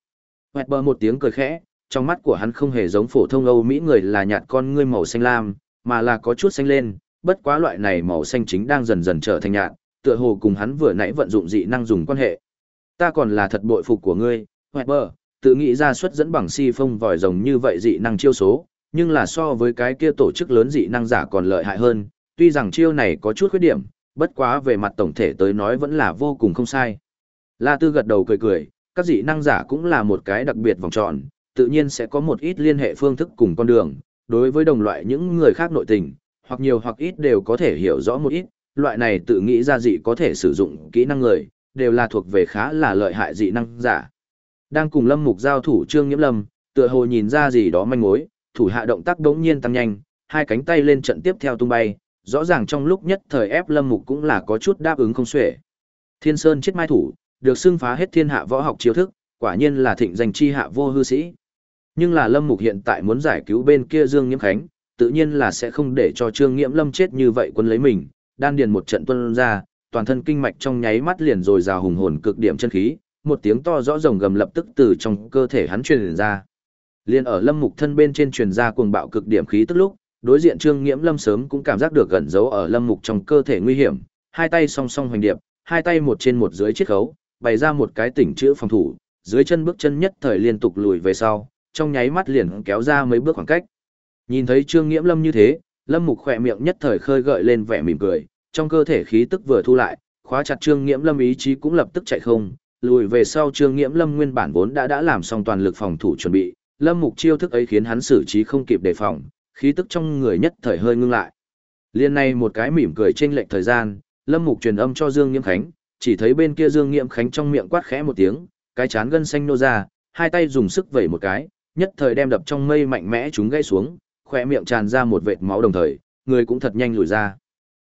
Quẹt bờ một tiếng cười khẽ, trong mắt của hắn không hề giống phổ thông Âu Mỹ người là nhạt con ngươi màu xanh lam, mà là có chút xanh lên, bất quá loại này màu xanh chính đang dần dần trở thành nhạt, tựa hồ cùng hắn vừa nãy vận dụng dị năng dùng quan hệ. Ta còn là thật bội phục của ngươi, Weber, tự nghĩ ra xuất dẫn bằng si phong vòi rồng như vậy dị năng chiêu số, nhưng là so với cái kia tổ chức lớn dị năng giả còn lợi hại hơn, tuy rằng chiêu này có chút khuyết điểm, bất quá về mặt tổng thể tới nói vẫn là vô cùng không sai. La Tư gật đầu cười cười, các dị năng giả cũng là một cái đặc biệt vòng tròn, tự nhiên sẽ có một ít liên hệ phương thức cùng con đường, đối với đồng loại những người khác nội tình, hoặc nhiều hoặc ít đều có thể hiểu rõ một ít, loại này tự nghĩ ra dị có thể sử dụng kỹ năng người, đều là thuộc về khá là lợi hại dị năng giả. Đang cùng Lâm Mục giao thủ Trương Nhiễm Lâm, tựa hồ nhìn ra gì đó manh mối, thủ hạ động tác đống nhiên tăng nhanh, hai cánh tay lên trận tiếp theo tung bay, rõ ràng trong lúc nhất thời ép Lâm Mục cũng là có chút đáp ứng không xuể. Thiên Sơn chết mai thủ, được xưng phá hết thiên hạ võ học chiêu thức, quả nhiên là thịnh danh chi hạ vô hư sĩ. Nhưng là Lâm Mục hiện tại muốn giải cứu bên kia Dương Nhiễm Khánh, tự nhiên là sẽ không để cho Trương Nghiễm Lâm chết như vậy quân lấy mình, đan điền một trận tuôn ra, toàn thân kinh mạch trong nháy mắt liền rồi rào hùng hồn cực điểm chân khí, một tiếng to rõ rồng gầm lập tức từ trong cơ thể hắn truyền ra. Liên ở Lâm Mục thân bên trên truyền ra cuồng bạo cực điểm khí tức lúc, đối diện Trương Nghiễm Lâm sớm cũng cảm giác được gần giấu ở Lâm Mục trong cơ thể nguy hiểm, hai tay song song hoành điệp, hai tay một trên một dưới chiếc khấu, bày ra một cái tỉnh chữ phòng thủ, dưới chân bước chân nhất thời liên tục lùi về sau, trong nháy mắt liền kéo ra mấy bước khoảng cách. Nhìn thấy Trương Nghiễm Lâm như thế, Lâm Mục khỏe miệng nhất thời khơi gợi lên vẻ mỉm cười, trong cơ thể khí tức vừa thu lại, khóa chặt Trương Nghiễm Lâm ý chí cũng lập tức chạy không, lùi về sau Trương Nghiễm Lâm nguyên bản vốn đã đã làm xong toàn lực phòng thủ chuẩn bị, Lâm Mục chiêu thức ấy khiến hắn xử trí không kịp đề phòng, khí tức trong người nhất thời hơi ngưng lại. Liên này một cái mỉm cười chênh lệch thời gian, Lâm Mục truyền âm cho Dương Nghiễm Khánh, chỉ thấy bên kia Dương Nghiễm Khánh trong miệng quát khẽ một tiếng, cái chán gân xanh nô ra, hai tay dùng sức vẩy một cái, nhất thời đem đập trong mây mạnh mẽ chúng gãy xuống, khỏe miệng tràn ra một vệt máu đồng thời, người cũng thật nhanh lùi ra.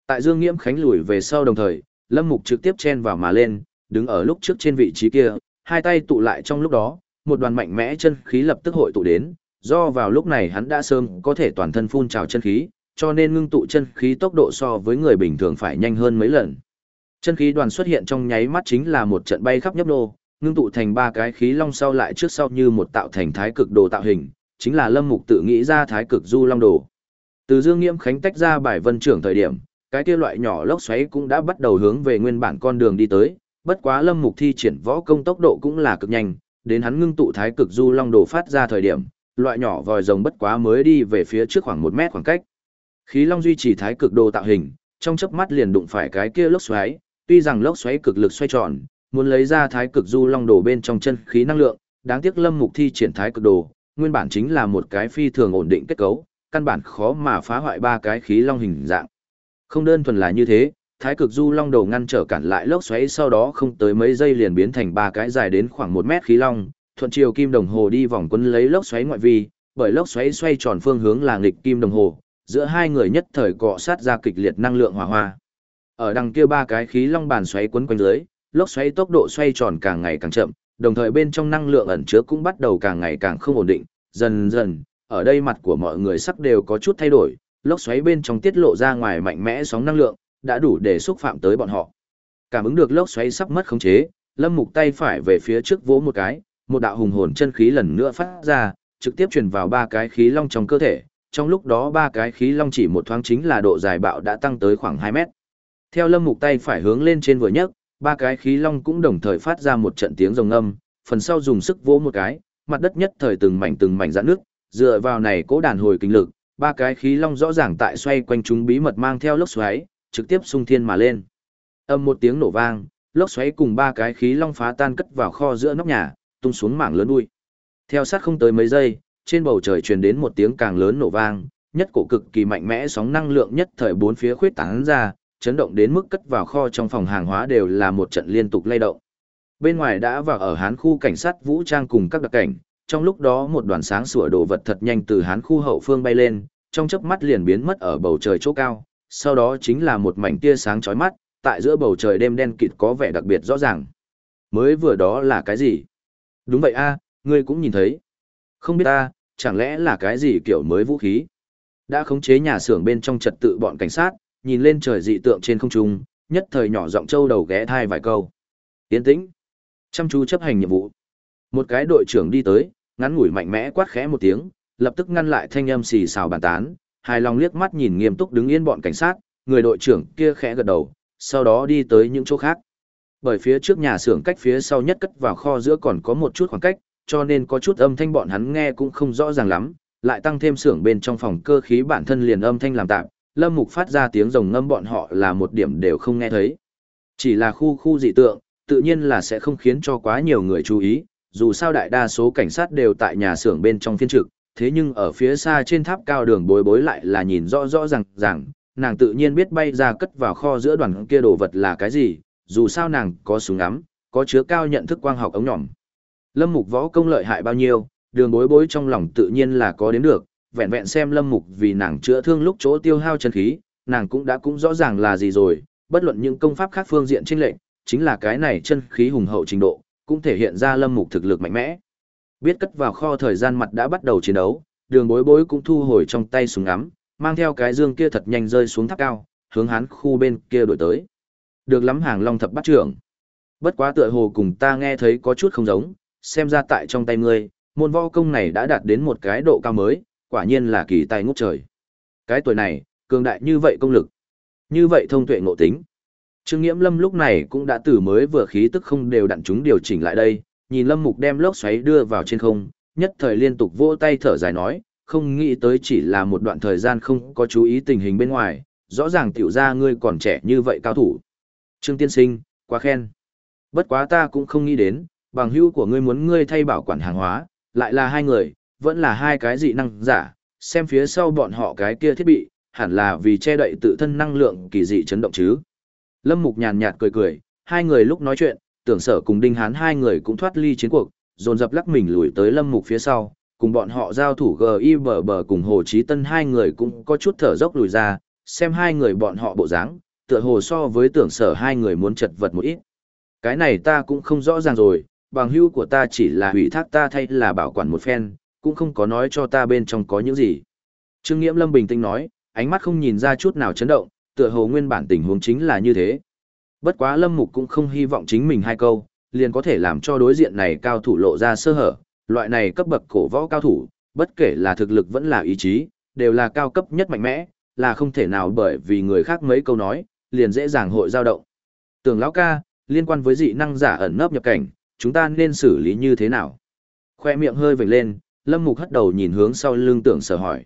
Tại Dương Nghiễm Khánh lùi về sau đồng thời, Lâm Mục trực tiếp chen vào mà lên, đứng ở lúc trước trên vị trí kia, hai tay tụ lại trong lúc đó, một đoàn mạnh mẽ chân khí lập tức hội tụ đến, do vào lúc này hắn đã sớm có thể toàn thân phun trào chân khí, cho nên ngưng tụ chân khí tốc độ so với người bình thường phải nhanh hơn mấy lần. Chân khí đoàn xuất hiện trong nháy mắt chính là một trận bay khắp nhấp nô, ngưng tụ thành ba cái khí long sau lại trước sau như một tạo thành thái cực đồ tạo hình, chính là Lâm Mục tự nghĩ ra thái cực du long đồ. Từ Dương Nghiễm Khánh tách ra bài vân trưởng thời điểm, cái kia loại nhỏ lốc xoáy cũng đã bắt đầu hướng về nguyên bản con đường đi tới, bất quá Lâm Mục thi triển võ công tốc độ cũng là cực nhanh, đến hắn ngưng tụ thái cực du long đồ phát ra thời điểm, loại nhỏ vòi rồng bất quá mới đi về phía trước khoảng một mét khoảng cách. Khí long duy trì thái cực đồ tạo hình, trong chớp mắt liền đụng phải cái kia lốc xoáy, tuy rằng lốc xoáy cực lực xoay tròn, muốn lấy ra thái cực du long đồ bên trong chân khí năng lượng, đáng tiếc Lâm Mục thi triển thái cực đồ, nguyên bản chính là một cái phi thường ổn định kết cấu, căn bản khó mà phá hoại ba cái khí long hình dạng. Không đơn thuần là như thế, Thái cực du long đầu ngăn trở cản lại lốc xoáy sau đó không tới mấy giây liền biến thành ba cái dài đến khoảng một mét khí long, thuận chiều kim đồng hồ đi vòng quấn lấy lốc xoáy ngoại vi, bởi lốc xoáy xoay tròn phương hướng là nghịch kim đồng hồ, giữa hai người nhất thời cọ sát ra kịch liệt năng lượng hỏa hoa. Ở đằng kia ba cái khí long bàn xoáy quấn quanh dưới, lốc xoáy tốc độ xoay tròn càng ngày càng chậm, đồng thời bên trong năng lượng ẩn chứa cũng bắt đầu càng ngày càng không ổn định, dần dần, ở đây mặt của mọi người sắc đều có chút thay đổi, lốc xoáy bên trong tiết lộ ra ngoài mạnh mẽ sóng năng lượng, đã đủ để xúc phạm tới bọn họ. Cảm ứng được lốc xoáy sắp mất khống chế, Lâm Mục tay phải về phía trước vỗ một cái, một đạo hùng hồn chân khí lần nữa phát ra, trực tiếp truyền vào ba cái khí long trong cơ thể. Trong lúc đó ba cái khí long chỉ một thoáng chính là độ dài bạo đã tăng tới khoảng 2 mét. Theo Lâm Mục tay phải hướng lên trên vừa nhấc, ba cái khí long cũng đồng thời phát ra một trận tiếng rồng âm, phần sau dùng sức vỗ một cái, mặt đất nhất thời từng mảnh từng mảnh giãn nước, dựa vào này cố đàn hồi kinh lực, ba cái khí long rõ ràng tại xoay quanh chúng bí mật mang theo lốc xoáy, trực tiếp xung thiên mà lên. Âm một tiếng nổ vang, lốc xoáy cùng ba cái khí long phá tan cất vào kho giữa nóc nhà, tung xuống mảng lớn đuôi. Theo sát không tới mấy giây, trên bầu trời truyền đến một tiếng càng lớn nổ vang, nhất cổ cực kỳ mạnh mẽ sóng năng lượng nhất thời bốn phía khuyết tán ra, chấn động đến mức cất vào kho trong phòng hàng hóa đều là một trận liên tục lay động. Bên ngoài đã vào ở hán khu cảnh sát vũ trang cùng các đặc cảnh, trong lúc đó một đoàn sáng sủa đồ vật thật nhanh từ hán khu hậu phương bay lên, trong chớp mắt liền biến mất ở bầu trời chỗ cao, sau đó chính là một mảnh tia sáng chói mắt, tại giữa bầu trời đêm đen kịt có vẻ đặc biệt rõ ràng. Mới vừa đó là cái gì? Đúng vậy a, ngươi cũng nhìn thấy. Không biết ta, chẳng lẽ là cái gì kiểu mới vũ khí? Đã khống chế nhà xưởng bên trong trật tự bọn cảnh sát, nhìn lên trời dị tượng trên không trung, nhất thời nhỏ giọng châu đầu ghé thai vài câu. Yên tĩnh. Chăm chú chấp hành nhiệm vụ. Một cái đội trưởng đi tới, ngắn ngủi mạnh mẽ quát khẽ một tiếng, lập tức ngăn lại thanh âm xì xào bàn tán, hài lòng liếc mắt nhìn nghiêm túc đứng yên bọn cảnh sát, người đội trưởng kia khẽ gật đầu, sau đó đi tới những chỗ khác. Bởi phía trước nhà xưởng cách phía sau nhất cất vào kho giữa còn có một chút khoảng cách, cho nên có chút âm thanh bọn hắn nghe cũng không rõ ràng lắm, lại tăng thêm xưởng bên trong phòng cơ khí bản thân liền âm thanh làm tạm, Lâm Mục phát ra tiếng rồng ngâm bọn họ là một điểm đều không nghe thấy. Chỉ là khu khu dị tượng, tự nhiên là sẽ không khiến cho quá nhiều người chú ý, dù sao đại đa số cảnh sát đều tại nhà xưởng bên trong phiên trực, thế nhưng ở phía xa trên tháp cao đường bối bối lại là nhìn rõ rõ ràng ràng, nàng tự nhiên biết bay ra cất vào kho giữa đoàn kia đồ vật là cái gì, dù sao nàng có súng ngắm, có chứa cao nhận thức quang học ống nhỏm. Lâm Mục võ công lợi hại bao nhiêu, đường bối bối trong lòng tự nhiên là có đến được, vẹn vẹn xem Lâm Mục vì nàng chữa thương lúc chỗ tiêu hao chân khí, nàng cũng đã cũng rõ ràng là gì rồi, bất luận những công pháp khác phương diện trên lệnh, chính là cái này chân khí hùng hậu trình độ, cũng thể hiện ra Lâm Mục thực lực mạnh mẽ. Biết cất vào kho thời gian mặt đã bắt đầu chiến đấu, đường bối bối cũng thu hồi trong tay súng ngắm, mang theo cái dương kia thật nhanh rơi xuống tháp cao, hướng hắn khu bên kia đổi tới. Được lắm hàng long thập bắt trưởng. Bất quá tựa hồ cùng ta nghe thấy có chút không giống, xem ra tại trong tay ngươi, môn võ công này đã đạt đến một cái độ cao mới, quả nhiên là kỳ tài ngút trời. Cái tuổi này, cường đại như vậy công lực, như vậy thông tuệ ngộ tính. Trương Nghiễm Lâm lúc này cũng đã từ mới vừa khí tức không đều đặn chúng điều chỉnh lại đây, nhìn Lâm Mục đem lốc xoáy đưa vào trên không, nhất thời liên tục vỗ tay thở dài nói, không nghĩ tới chỉ là một đoạn thời gian không có chú ý tình hình bên ngoài, rõ ràng tiểu gia ngươi còn trẻ như vậy cao thủ. Trương Tiên Sinh, quá khen. Bất quá ta cũng không nghĩ đến, bằng hữu của ngươi muốn ngươi thay bảo quản hàng hóa, lại là hai người, vẫn là hai cái dị năng giả, xem phía sau bọn họ cái kia thiết bị, hẳn là vì che đậy tự thân năng lượng kỳ dị chấn động chứ. Lâm Mục nhàn nhạt cười cười, hai người lúc nói chuyện, tưởng sở cùng Đinh Hán hai người cũng thoát ly chiến cuộc, dồn dập lắc mình lùi tới Lâm Mục phía sau, cùng bọn họ giao thủ GI bờ bờ cùng Hồ Chí Tân hai người cũng có chút thở dốc lùi ra, xem hai người bọn họ bộ dáng, tựa hồ so với tưởng sở hai người muốn chật vật một ít. Cái này ta cũng không rõ ràng rồi, bằng hữu của ta chỉ là hủy thác ta thay là bảo quản một phen, cũng không có nói cho ta bên trong có những gì. Trương Nghiễm Lâm bình tĩnh nói, ánh mắt không nhìn ra chút nào chấn động, tựa hồ nguyên bản tình huống chính là như thế. Bất quá Lâm Mục cũng không hy vọng chính mình hai câu, liền có thể làm cho đối diện này cao thủ lộ ra sơ hở, loại này cấp bậc cổ võ cao thủ, bất kể là thực lực vẫn là ý chí, đều là cao cấp nhất mạnh mẽ, là không thể nào bởi vì người khác mấy câu nói, liền dễ dàng hội dao động. Tưởng lão ca, liên quan với dị năng giả ẩn nấp nhập cảnh, chúng ta nên xử lý như thế nào? Khoe miệng hơi vểnh lên, Lâm Mục hất đầu nhìn hướng sau lưng tưởng sở hỏi.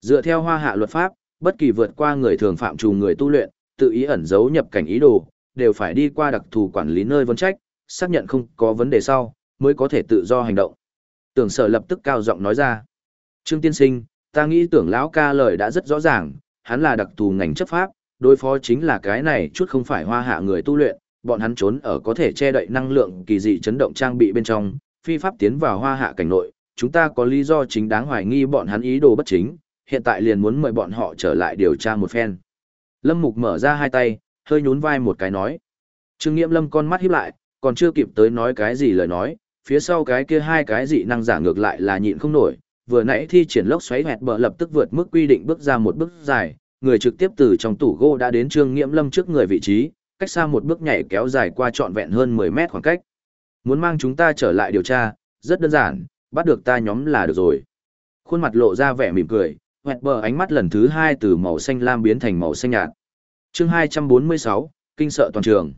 Dựa theo hoa hạ luật pháp, bất kỳ vượt qua người thường phạm trù người tu luyện, tự ý ẩn giấu nhập cảnh ý đồ, đều phải đi qua đặc thù quản lý nơi vấn trách, xác nhận không có vấn đề sau, mới có thể tự do hành động. Tưởng sở lập tức cao giọng nói ra. Trương tiên sinh, ta nghĩ tưởng lão ca lời đã rất rõ ràng, hắn là đặc thù ngành chấp pháp, đối phó chính là cái này chút không phải hoa hạ người tu luyện, bọn hắn trốn ở có thể che đậy năng lượng kỳ dị chấn động trang bị bên trong, phi pháp tiến vào hoa hạ cảnh nội, chúng ta có lý do chính đáng hoài nghi bọn hắn ý đồ bất chính, hiện tại liền muốn mời bọn họ trở lại điều tra một phen. Lâm Mục mở ra hai tay, hơi nhún vai một cái nói. Trương Nghiễm Lâm con mắt híp lại, còn chưa kịp tới nói cái gì lời nói, phía sau cái kia hai cái dị năng giả ngược lại là nhịn không nổi, vừa nãy thi triển lốc xoáy hẹt bờ lập tức vượt mức quy định bước ra một bước dài, người trực tiếp từ trong tủ gỗ đã đến Trương Nghiễm Lâm trước người vị trí, cách xa một bước nhảy kéo dài qua trọn vẹn hơn 10 mét khoảng cách. Muốn mang chúng ta trở lại điều tra, rất đơn giản, bắt được ta nhóm là được rồi. Khuôn mặt lộ ra vẻ mỉm cười, hoẹt bờ ánh mắt lần thứ hai từ màu xanh lam biến thành màu xanh nhạt. Chương 246, kinh sợ toàn trường.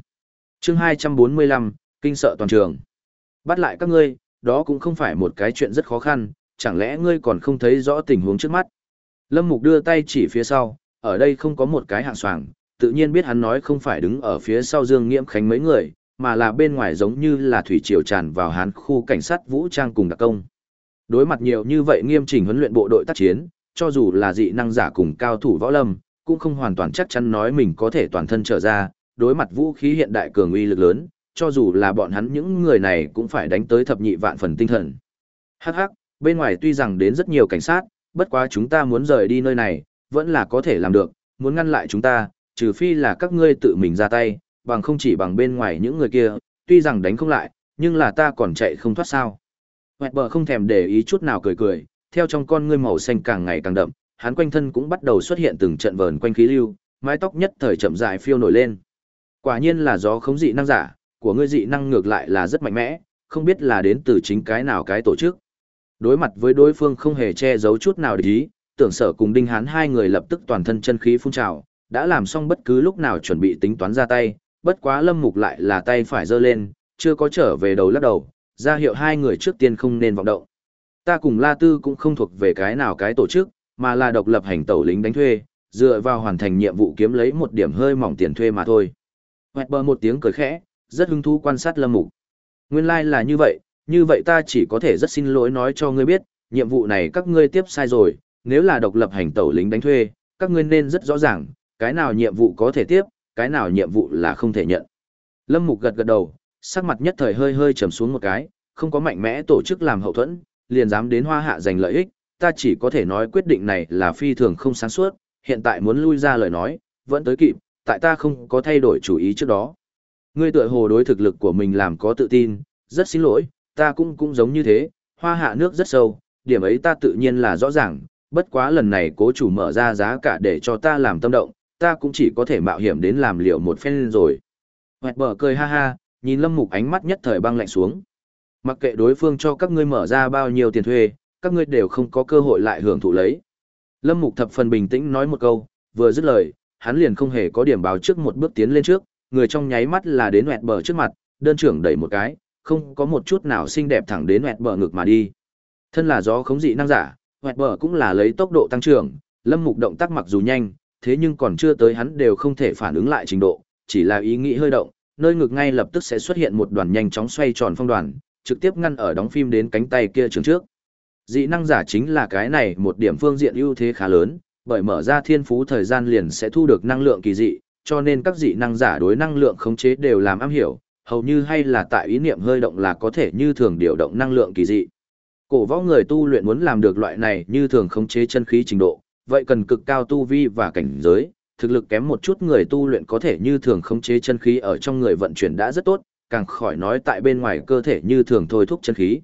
Chương 245, kinh sợ toàn trường. Bắt lại các ngươi, đó cũng không phải một cái chuyện rất khó khăn, chẳng lẽ ngươi còn không thấy rõ tình huống trước mắt. Lâm Mục đưa tay chỉ phía sau, ở đây không có một cái hạng soàng, tự nhiên biết hắn nói không phải đứng ở phía sau Dương Nghiễm Khánh mấy người, mà là bên ngoài giống như là thủy triều tràn vào hán khu cảnh sát vũ trang cùng đặc công. Đối mặt nhiều như vậy nghiêm chỉnh huấn luyện bộ đội tác chiến, cho dù là dị năng giả cùng cao thủ võ lâm, cũng không hoàn toàn chắc chắn nói mình có thể toàn thân trở ra, đối mặt vũ khí hiện đại cường uy lực lớn, cho dù là bọn hắn những người này cũng phải đánh tới thập nhị vạn phần tinh thần. Hắc hắc, bên ngoài tuy rằng đến rất nhiều cảnh sát, bất quá chúng ta muốn rời đi nơi này, vẫn là có thể làm được, muốn ngăn lại chúng ta, trừ phi là các ngươi tự mình ra tay, bằng không chỉ bằng bên ngoài những người kia, tuy rằng đánh không lại, nhưng là ta còn chạy không thoát sao. Hoẹt bờ không thèm để ý chút nào cười cười, theo trong con ngươi màu xanh càng ngày càng đậm, hắn quanh thân cũng bắt đầu xuất hiện từng trận vờn quanh khí lưu, mái tóc nhất thời chậm rãi phiêu nổi lên. Quả nhiên là gió không dị năng giả, của ngươi dị năng ngược lại là rất mạnh mẽ, không biết là đến từ chính cái nào cái tổ chức. Đối mặt với đối phương không hề che giấu chút nào để ý, tưởng sở cùng đinh hán hai người lập tức toàn thân chân khí phun trào, đã làm xong bất cứ lúc nào chuẩn bị tính toán ra tay, bất quá lâm mục lại là tay phải giơ lên, chưa có trở về đầu lắc đầu, ra hiệu hai người trước tiên không nên vọng động. Ta cùng La Tư cũng không thuộc về cái nào cái tổ chức, mà là độc lập hành tẩu lính đánh thuê, dựa vào hoàn thành nhiệm vụ kiếm lấy một điểm hơi mỏng tiền thuê mà thôi. Hoẹt bờ một tiếng cười khẽ, rất hứng thú quan sát lâm mục. Nguyên lai like là như vậy, như vậy ta chỉ có thể rất xin lỗi nói cho ngươi biết, nhiệm vụ này các ngươi tiếp sai rồi, nếu là độc lập hành tẩu lính đánh thuê, các ngươi nên rất rõ ràng, cái nào nhiệm vụ có thể tiếp, cái nào nhiệm vụ là không thể nhận. Lâm Mục gật gật đầu, sắc mặt nhất thời hơi hơi trầm xuống một cái, không có mạnh mẽ tổ chức làm hậu thuẫn, liền dám đến hoa hạ giành lợi ích, ta chỉ có thể nói quyết định này là phi thường không sáng suốt, hiện tại muốn lui ra lời nói, vẫn tới kịp, tại ta không có thay đổi chủ ý trước đó. Ngươi tựa hồ đối thực lực của mình làm có tự tin, rất xin lỗi, ta cũng cũng giống như thế, hoa hạ nước rất sâu, điểm ấy ta tự nhiên là rõ ràng, bất quá lần này cố chủ mở ra giá cả để cho ta làm tâm động, ta cũng chỉ có thể mạo hiểm đến làm liệu một phen rồi. Hoẹt bờ cười ha ha, nhìn lâm mục ánh mắt nhất thời băng lạnh xuống. Mặc kệ đối phương cho các ngươi mở ra bao nhiêu tiền thuê, các ngươi đều không có cơ hội lại hưởng thụ lấy. Lâm mục thập phần bình tĩnh nói một câu, vừa dứt lời, hắn liền không hề có điểm báo trước một bước tiến lên trước, người trong nháy mắt là đến hoẹt bờ trước mặt, đơn trưởng đẩy một cái, không có một chút nào xinh đẹp thẳng đến hoẹt bờ ngực mà đi. Thân là gió khống dị năng giả, hoẹt bờ cũng là lấy tốc độ tăng trưởng, lâm mục động tác mặc dù nhanh, thế nhưng còn chưa tới hắn đều không thể phản ứng lại trình độ, chỉ là ý nghĩ hơi động, nơi ngực ngay lập tức sẽ xuất hiện một đoàn nhanh chóng xoay tròn phong đoàn, trực tiếp ngăn ở đóng phim đến cánh tay kia trường trước. Dị năng giả chính là cái này một điểm phương diện ưu thế khá lớn, bởi mở ra thiên phú thời gian liền sẽ thu được năng lượng kỳ dị, cho nên các dị năng giả đối năng lượng khống chế đều làm am hiểu, hầu như hay là tại ý niệm hơi động là có thể như thường điều động năng lượng kỳ dị. Cổ võ người tu luyện muốn làm được loại này như thường khống chế chân khí trình độ, vậy cần cực cao tu vi và cảnh giới, thực lực kém một chút người tu luyện có thể như thường khống chế chân khí ở trong người vận chuyển đã rất tốt, càng khỏi nói tại bên ngoài cơ thể như thường thôi thúc chân khí.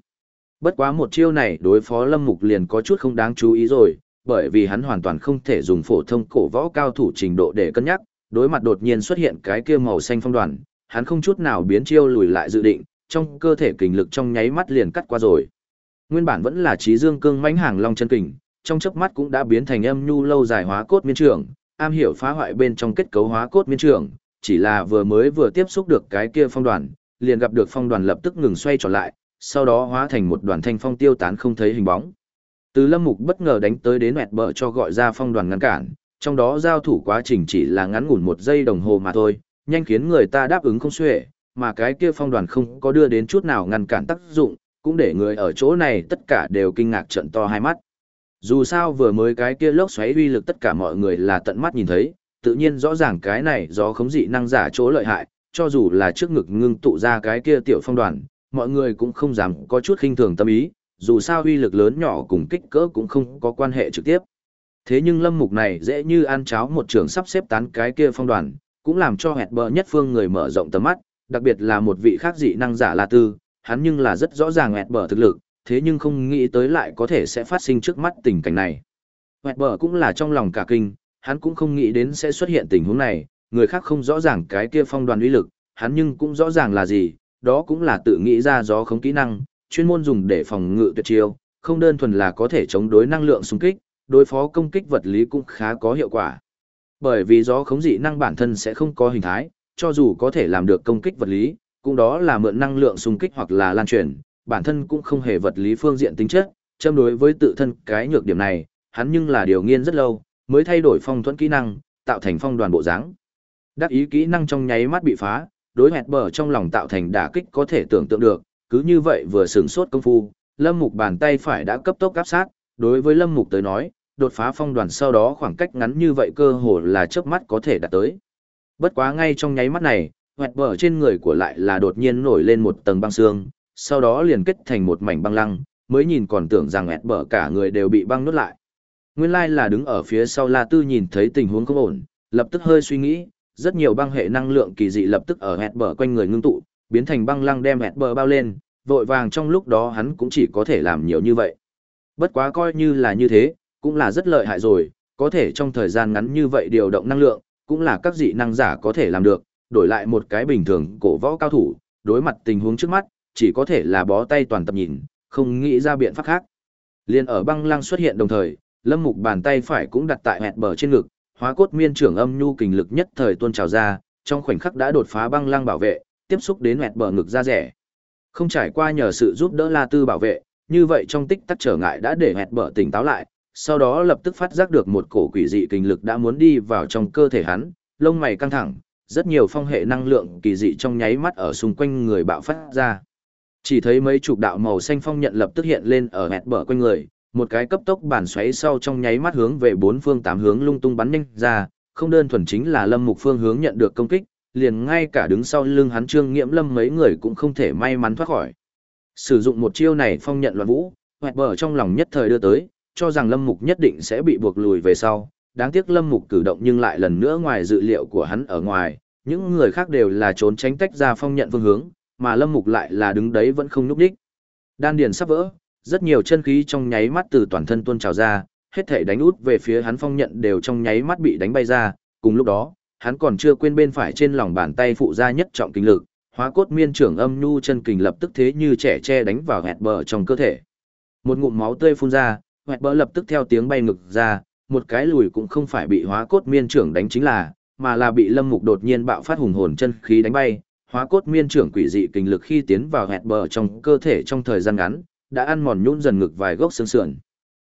Bất quá một chiêu này đối phó Lâm Mục liền có chút không đáng chú ý rồi, bởi vì hắn hoàn toàn không thể dùng phổ thông cổ võ cao thủ trình độ để cân nhắc, đối mặt đột nhiên xuất hiện cái kia màu xanh phong đoàn, hắn không chút nào biến chiêu lùi lại dự định, trong cơ thể kình lực trong nháy mắt liền cắt qua rồi. Nguyên bản vẫn là trí dương cương mãnh hàng long chân kình, trong chớp mắt cũng đã biến thành âm nhu lâu dài hóa cốt miên trưởng, am hiểu phá hoại bên trong kết cấu hóa cốt miên trưởng, chỉ là vừa mới vừa tiếp xúc được cái kia phong đoàn, liền gặp được phong đoàn lập tức ngừng xoay trở lại, sau đó hóa thành một đoàn thanh phong tiêu tán không thấy hình bóng. Từ Lâm Mục bất ngờ đánh tới đến mẹt bờ cho gọi ra phong đoàn ngăn cản, trong đó giao thủ quá trình chỉ là ngắn ngủn một giây đồng hồ mà thôi, nhanh khiến người ta đáp ứng không xuể, mà cái kia phong đoàn không có đưa đến chút nào ngăn cản tác dụng, cũng để người ở chỗ này tất cả đều kinh ngạc trận to hai mắt. Dù sao vừa mới cái kia lốc xoáy uy lực tất cả mọi người là tận mắt nhìn thấy, tự nhiên rõ ràng cái này do khống dị năng giả chỗ lợi hại, cho dù là trước ngực ngưng tụ ra cái kia tiểu phong đoàn, mọi người cũng không dám có chút khinh thường tâm ý, dù sao uy lực lớn nhỏ cùng kích cỡ cũng không có quan hệ trực tiếp. Thế nhưng lâm mục này dễ như ăn cháo một trường sắp xếp tán cái kia phong đoàn, cũng làm cho hẹt bờ nhất phương người mở rộng tầm mắt, đặc biệt là một vị khác dị năng giả La Tư, hắn nhưng là rất rõ ràng hẹt bờ thực lực, thế nhưng không nghĩ tới lại có thể sẽ phát sinh trước mắt tình cảnh này. Hẹt bờ cũng là trong lòng cả kinh, hắn cũng không nghĩ đến sẽ xuất hiện tình huống này, người khác không rõ ràng cái kia phong đoàn uy lực, hắn nhưng cũng rõ ràng là gì, đó cũng là tự nghĩ ra gió không kỹ năng, chuyên môn dùng để phòng ngự tuyệt chiêu, không đơn thuần là có thể chống đối năng lượng xung kích, đối phó công kích vật lý cũng khá có hiệu quả. Bởi vì gió khống dị năng bản thân sẽ không có hình thái, cho dù có thể làm được công kích vật lý, cũng đó là mượn năng lượng xung kích hoặc là lan truyền, bản thân cũng không hề vật lý phương diện tính chất, châm đối với tự thân cái nhược điểm này, hắn nhưng là điều nghiên rất lâu, mới thay đổi phong thuẫn kỹ năng, tạo thành phong đoàn bộ dáng. Đắc ý kỹ năng trong nháy mắt bị phá, đối hẹt bờ trong lòng tạo thành đả kích có thể tưởng tượng được, cứ như vậy vừa sửng sốt công phu, Lâm Mục bàn tay phải đã cấp tốc áp sát, đối với Lâm Mục tới nói, đột phá phong đoàn sau đó khoảng cách ngắn như vậy cơ hồ là chớp mắt có thể đạt tới. Bất quá ngay trong nháy mắt này, hoẹt bờ trên người của lại là đột nhiên nổi lên một tầng băng xương, sau đó liền kết thành một mảnh băng lăng, mới nhìn còn tưởng rằng ẹt bở cả người đều bị băng nuốt lại. Nguyên lai là đứng ở phía sau La Tư nhìn thấy tình huống không ổn, lập tức hơi suy nghĩ, rất nhiều băng hệ năng lượng kỳ dị lập tức ở ẹt bở quanh người ngưng tụ, biến thành băng lăng đem ẹt bở bao lên, vội vàng trong lúc đó hắn cũng chỉ có thể làm nhiều như vậy. Bất quá coi như là như thế, cũng là rất lợi hại rồi, có thể trong thời gian ngắn như vậy điều động năng lượng, cũng là các dị năng giả có thể làm được, đổi lại một cái bình thường cổ võ cao thủ, đối mặt tình huống trước mắt, chỉ có thể là bó tay toàn tập nhìn, không nghĩ ra biện pháp khác. Liên ở băng lăng xuất hiện đồng thời, lâm mục bàn tay phải cũng đặt tại hẹt bờ trên ngực, hóa cốt miên trưởng âm nhu kình lực nhất thời tuôn trào ra, trong khoảnh khắc đã đột phá băng lăng bảo vệ, tiếp xúc đến hẹt bờ ngực ra rẻ. Không trải qua nhờ sự giúp đỡ La Tư bảo vệ, như vậy trong tích tắc trở ngại đã để hẹt bờ tỉnh táo lại, sau đó lập tức phát giác được một cổ quỷ dị kình lực đã muốn đi vào trong cơ thể hắn, lông mày căng thẳng, rất nhiều phong hệ năng lượng kỳ dị trong nháy mắt ở xung quanh người bạo phát ra. Chỉ thấy mấy chục đạo màu xanh phong nhận lập tức hiện lên ở hẹt bờ quanh người, một cái cấp tốc bản xoáy sau trong nháy mắt hướng về bốn phương tám hướng lung tung bắn nhanh ra, không đơn thuần chính là Lâm Mục Phương hướng nhận được công kích, liền ngay cả đứng sau lưng hắn Trương Nghiễm Lâm mấy người cũng không thể may mắn thoát khỏi. Sử dụng một chiêu này phong nhận loạn vũ, hoẹt bờ trong lòng nhất thời đưa tới, cho rằng Lâm Mục nhất định sẽ bị buộc lùi về sau, đáng tiếc Lâm Mục cử động nhưng lại lần nữa ngoài dự liệu của hắn ở ngoài, những người khác đều là trốn tránh tách ra phong nhận phương hướng, mà Lâm Mục lại là đứng đấy vẫn không nhúc đích. Đan điền sắp vỡ, rất nhiều chân khí trong nháy mắt từ toàn thân tuôn trào ra, hết thể đánh út về phía hắn phong nhận đều trong nháy mắt bị đánh bay ra, cùng lúc đó, hắn còn chưa quên bên phải trên lòng bàn tay phụ ra nhất trọng kinh lực, hóa cốt miên trưởng âm nhu chân kình lập tức thế như trẻ tre đánh vào hẹt bờ trong cơ thể. Một ngụm máu tươi phun ra, hẹt bờ lập tức theo tiếng bay ngực ra, một cái lùi cũng không phải bị hóa cốt miên trưởng đánh chính là, mà là bị lâm mục đột nhiên bạo phát hùng hồn chân khí đánh bay. Hóa cốt miên trưởng quỷ dị kinh lực khi tiến vào hẹt bờ trong cơ thể trong thời gian ngắn, đã ăn mòn nhũn dần ngực vài gốc xương sườn.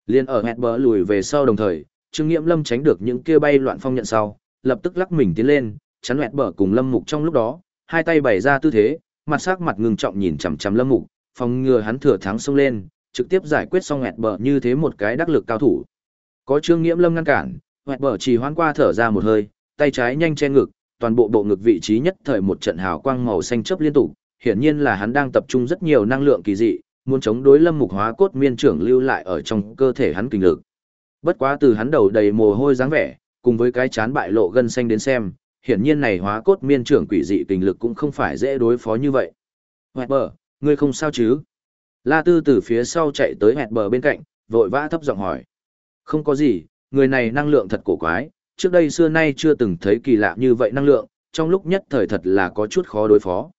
Liên ở hẹt bờ lùi về sau đồng thời, Trương Nghiễm Lâm tránh được những kia bay loạn phong nhận sau, lập tức lắc mình tiến lên, chắn hẹt bờ cùng Lâm Mục trong lúc đó, hai tay bày ra tư thế, mặt sắc mặt ngưng trọng nhìn chằm chằm Lâm Mục, phòng ngừa hắn thừa thắng xông lên, trực tiếp giải quyết xong hẹt bờ như thế một cái đắc lực cao thủ. Có Trương Nghiễm Lâm ngăn cản, hẹt bờ chỉ hoán qua thở ra một hơi, tay trái nhanh che ngực, toàn bộ bộ ngực vị trí nhất thời một trận hào quang màu xanh chớp liên tục, hiển nhiên là hắn đang tập trung rất nhiều năng lượng kỳ dị, muốn chống đối lâm mục hóa cốt miên trưởng lưu lại ở trong cơ thể hắn kinh lực. Bất quá từ hắn đầu đầy mồ hôi dáng vẻ, cùng với cái chán bại lộ gân xanh đến xem, hiển nhiên này hóa cốt miên trưởng quỷ dị kinh lực cũng không phải dễ đối phó như vậy. Hẹt bờ, ngươi không sao chứ? La Tư từ phía sau chạy tới hẹt bờ bên cạnh, vội vã thấp giọng hỏi. Không có gì, người này năng lượng thật cổ quái, trước đây xưa nay chưa từng thấy kỳ lạ như vậy năng lượng, trong lúc nhất thời thật là có chút khó đối phó.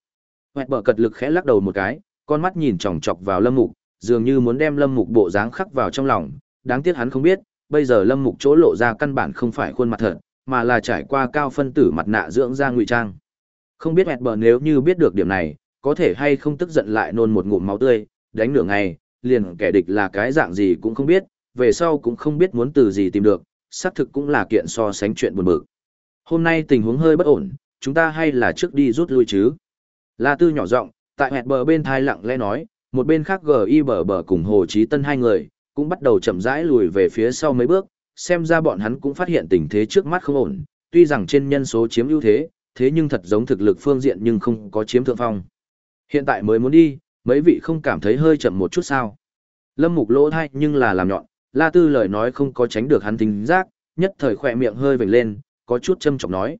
Hoẹt bờ cật lực khẽ lắc đầu một cái, con mắt nhìn chòng chọc vào lâm mục, dường như muốn đem lâm mục bộ dáng khắc vào trong lòng, đáng tiếc hắn không biết, bây giờ lâm mục chỗ lộ ra căn bản không phải khuôn mặt thật, mà là trải qua cao phân tử mặt nạ dưỡng ra ngụy trang. Không biết hoẹt bờ nếu như biết được điểm này, có thể hay không tức giận lại nôn một ngụm máu tươi, đánh nửa ngày, liền kẻ địch là cái dạng gì cũng không biết, về sau cũng không biết muốn từ gì tìm được, xác thực cũng là kiện so sánh chuyện buồn bực. Hôm nay tình huống hơi bất ổn, chúng ta hay là trước đi rút lui chứ? La Tư nhỏ giọng, tại hẹt bờ bên thai lặng lẽ nói, một bên khác GI bờ bờ cùng Hồ Chí Tân hai người, cũng bắt đầu chậm rãi lùi về phía sau mấy bước, xem ra bọn hắn cũng phát hiện tình thế trước mắt không ổn, tuy rằng trên nhân số chiếm ưu thế, thế nhưng thật giống thực lực phương diện nhưng không có chiếm thượng phong. Hiện tại mới muốn đi, mấy vị không cảm thấy hơi chậm một chút sao. Lâm mục lỗ thay nhưng là làm nhọn, La Tư lời nói không có tránh được hắn tính giác, nhất thời khỏe miệng hơi vểnh lên, có chút châm chọc nói.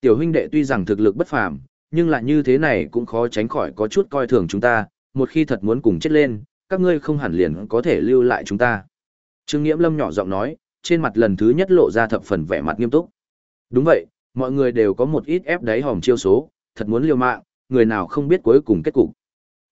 Tiểu huynh đệ tuy rằng thực lực bất phàm, nhưng lại như thế này cũng khó tránh khỏi có chút coi thường chúng ta, một khi thật muốn cùng chết lên, các ngươi không hẳn liền có thể lưu lại chúng ta. Trương Nghiễm Lâm nhỏ giọng nói, trên mặt lần thứ nhất lộ ra thập phần vẻ mặt nghiêm túc. Đúng vậy, mọi người đều có một ít ép đáy hòm chiêu số, thật muốn liều mạng, người nào không biết cuối cùng kết cục.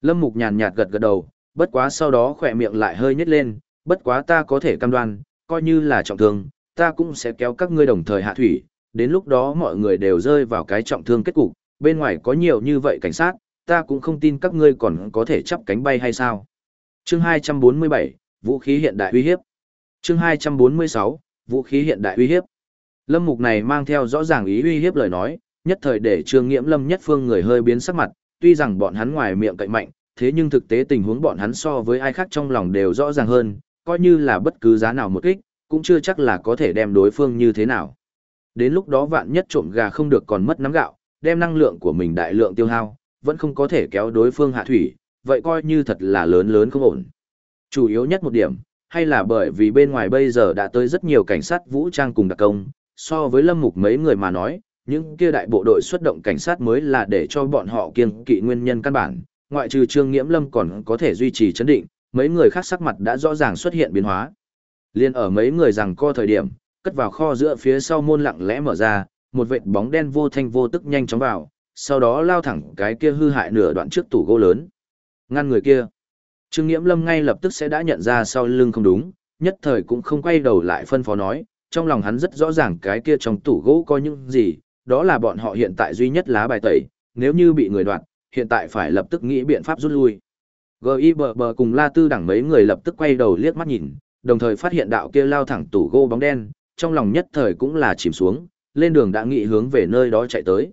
Lâm Mục nhàn nhạt gật gật đầu, bất quá sau đó khỏe miệng lại hơi nhếch lên, bất quá ta có thể cam đoan, coi như là trọng thương, ta cũng sẽ kéo các ngươi đồng thời hạ thủy, đến lúc đó mọi người đều rơi vào cái trọng thương kết cục, bên ngoài có nhiều như vậy cảnh sát, ta cũng không tin các ngươi còn có thể chắp cánh bay hay sao. Chương 247, Vũ khí hiện đại uy hiếp. Chương 246, Vũ khí hiện đại uy hiếp. Lâm Mục này mang theo rõ ràng ý uy hiếp lời nói, nhất thời để Trương Nghiễm Lâm nhất phương người hơi biến sắc mặt, tuy rằng bọn hắn ngoài miệng cậy mạnh, thế nhưng thực tế tình huống bọn hắn so với ai khác trong lòng đều rõ ràng hơn, coi như là bất cứ giá nào một kích, cũng chưa chắc là có thể đem đối phương như thế nào. Đến lúc đó vạn nhất trộm gà không được còn mất nắm gạo, đem năng lượng của mình đại lượng tiêu hao, vẫn không có thể kéo đối phương hạ thủy, vậy coi như thật là lớn lớn không ổn. Chủ yếu nhất một điểm, hay là bởi vì bên ngoài bây giờ đã tới rất nhiều cảnh sát vũ trang cùng đặc công, so với lâm mục mấy người mà nói, những kia đại bộ đội xuất động cảnh sát mới là để cho bọn họ kiêng kỵ nguyên nhân căn bản, ngoại trừ Trương Nghiễm Lâm còn có thể duy trì chấn định, mấy người khác sắc mặt đã rõ ràng xuất hiện biến hóa. Liên ở mấy người rằng co thời điểm, cất vào kho giữa phía sau môn lặng lẽ mở ra, một vệt bóng đen vô thanh vô tức nhanh chóng vào, sau đó lao thẳng cái kia hư hại nửa đoạn trước tủ gỗ lớn. Ngăn người kia. Trương Nghiễm Lâm ngay lập tức sẽ đã nhận ra sau lưng không đúng, nhất thời cũng không quay đầu lại phân phó nói, trong lòng hắn rất rõ ràng cái kia trong tủ gỗ có những gì, đó là bọn họ hiện tại duy nhất lá bài tẩy, nếu như bị người đoạt, hiện tại phải lập tức nghĩ biện pháp rút lui. G.I.B.B. cùng La Tư đẳng mấy người lập tức quay đầu liếc mắt nhìn, đồng thời phát hiện đạo kia lao thẳng tủ gỗ bóng đen, trong lòng nhất thời cũng là chìm xuống, lên đường đã nghị hướng về nơi đó chạy tới.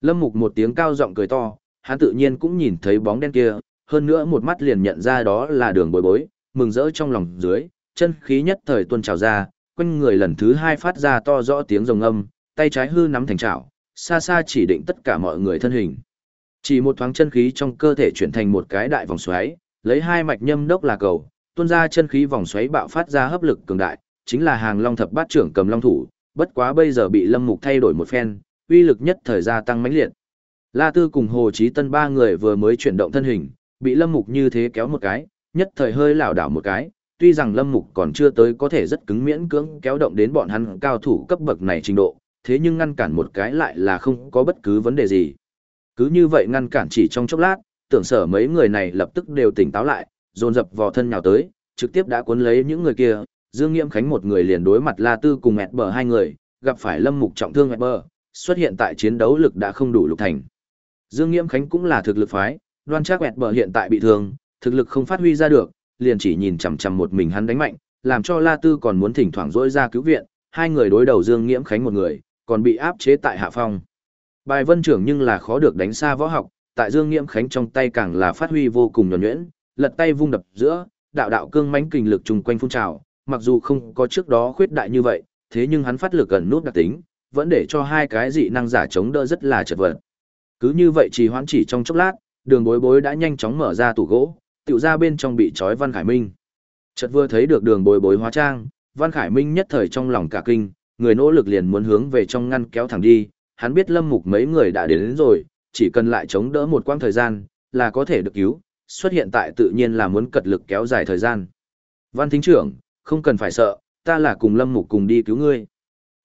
Lâm Mục một tiếng cao giọng cười to, hắn tự nhiên cũng nhìn thấy bóng đen kia, hơn nữa một mắt liền nhận ra đó là đường bối bối, mừng rỡ trong lòng dưới, chân khí nhất thời tuôn trào ra, quanh người lần thứ hai phát ra to rõ tiếng rồng âm, tay trái hư nắm thành chảo, xa xa chỉ định tất cả mọi người thân hình. Chỉ một thoáng chân khí trong cơ thể chuyển thành một cái đại vòng xoáy, lấy hai mạch nhâm đốc là cầu, tuôn ra chân khí vòng xoáy bạo phát ra hấp lực cường đại, chính là hàng long thập bát trưởng cầm long thủ, bất quá bây giờ bị Lâm Mục thay đổi một phen, uy lực nhất thời gia tăng mãnh liệt. La Tư cùng Hồ Chí Tân ba người vừa mới chuyển động thân hình, bị Lâm Mục như thế kéo một cái, nhất thời hơi lảo đảo một cái, tuy rằng Lâm Mục còn chưa tới có thể rất cứng miễn cưỡng kéo động đến bọn hắn cao thủ cấp bậc này trình độ, thế nhưng ngăn cản một cái lại là không có bất cứ vấn đề gì. Cứ như vậy ngăn cản chỉ trong chốc lát, tưởng sở mấy người này lập tức đều tỉnh táo lại, dồn dập vào thân nhào tới, trực tiếp đã cuốn lấy những người kia, Dương Nghiễm Khánh một người liền đối mặt La Tư cùng mẹt bờ hai người, gặp phải Lâm Mục trọng thương mẹt bờ, xuất hiện tại chiến đấu lực đã không đủ lục thành. Dương Nghiễm Khánh cũng là thực lực phái, đoan chắc mẹt bờ hiện tại bị thương, thực lực không phát huy ra được, liền chỉ nhìn chằm chằm một mình hắn đánh mạnh, làm cho La Tư còn muốn thỉnh thoảng dỗi ra cứu viện, hai người đối đầu Dương Nghiễm Khánh một người, còn bị áp chế tại hạ phong. Bài vân trưởng nhưng là khó được đánh xa võ học, tại Dương Nghiễm Khánh trong tay càng là phát huy vô cùng nhuần nhuyễn, lật tay vung đập giữa, đạo đạo cương mãnh kình lực trùng quanh phun trào, mặc dù không có trước đó khuyết đại như vậy, thế nhưng hắn phát lực gần nút đặc tính, vẫn để cho hai cái dị năng giả chống đỡ rất là chật vật. Cứ như vậy trì hoãn chỉ trong chốc lát, đường bối bối đã nhanh chóng mở ra tủ gỗ, tiểu ra bên trong bị trói Văn Khải Minh. Chợt vừa thấy được đường bối bối hóa trang, Văn Khải Minh nhất thời trong lòng cả kinh, người nỗ lực liền muốn hướng về trong ngăn kéo thẳng đi, hắn biết lâm mục mấy người đã đến, đến rồi, chỉ cần lại chống đỡ một quãng thời gian, là có thể được cứu, xuất hiện tại tự nhiên là muốn cật lực kéo dài thời gian. Văn thính trưởng, không cần phải sợ, ta là cùng lâm mục cùng đi cứu ngươi.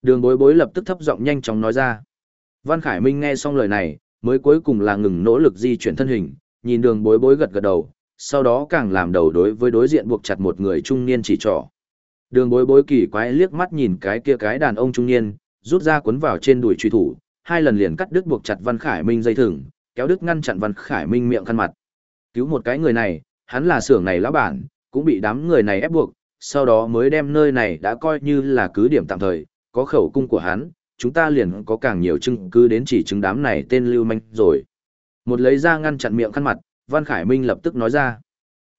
Đường bối bối lập tức thấp giọng nhanh chóng nói ra. Văn Khải Minh nghe xong lời này, mới cuối cùng là ngừng nỗ lực di chuyển thân hình, nhìn đường bối bối gật gật đầu, sau đó càng làm đầu đối với đối diện buộc chặt một người trung niên chỉ trỏ. Đường bối bối kỳ quái liếc mắt nhìn cái kia cái đàn ông trung niên, rút ra cuốn vào trên đùi truy thủ, hai lần liền cắt đứt buộc chặt Văn Khải Minh dây thừng, kéo đứt ngăn chặn Văn Khải Minh miệng khăn mặt. Cứu một cái người này, hắn là xưởng này lão bản, cũng bị đám người này ép buộc, sau đó mới đem nơi này đã coi như là cứ điểm tạm thời, có khẩu cung của hắn, chúng ta liền có càng nhiều chứng cứ đến chỉ chứng đám này tên lưu manh rồi. Một lấy ra ngăn chặn miệng khăn mặt, Văn Khải Minh lập tức nói ra.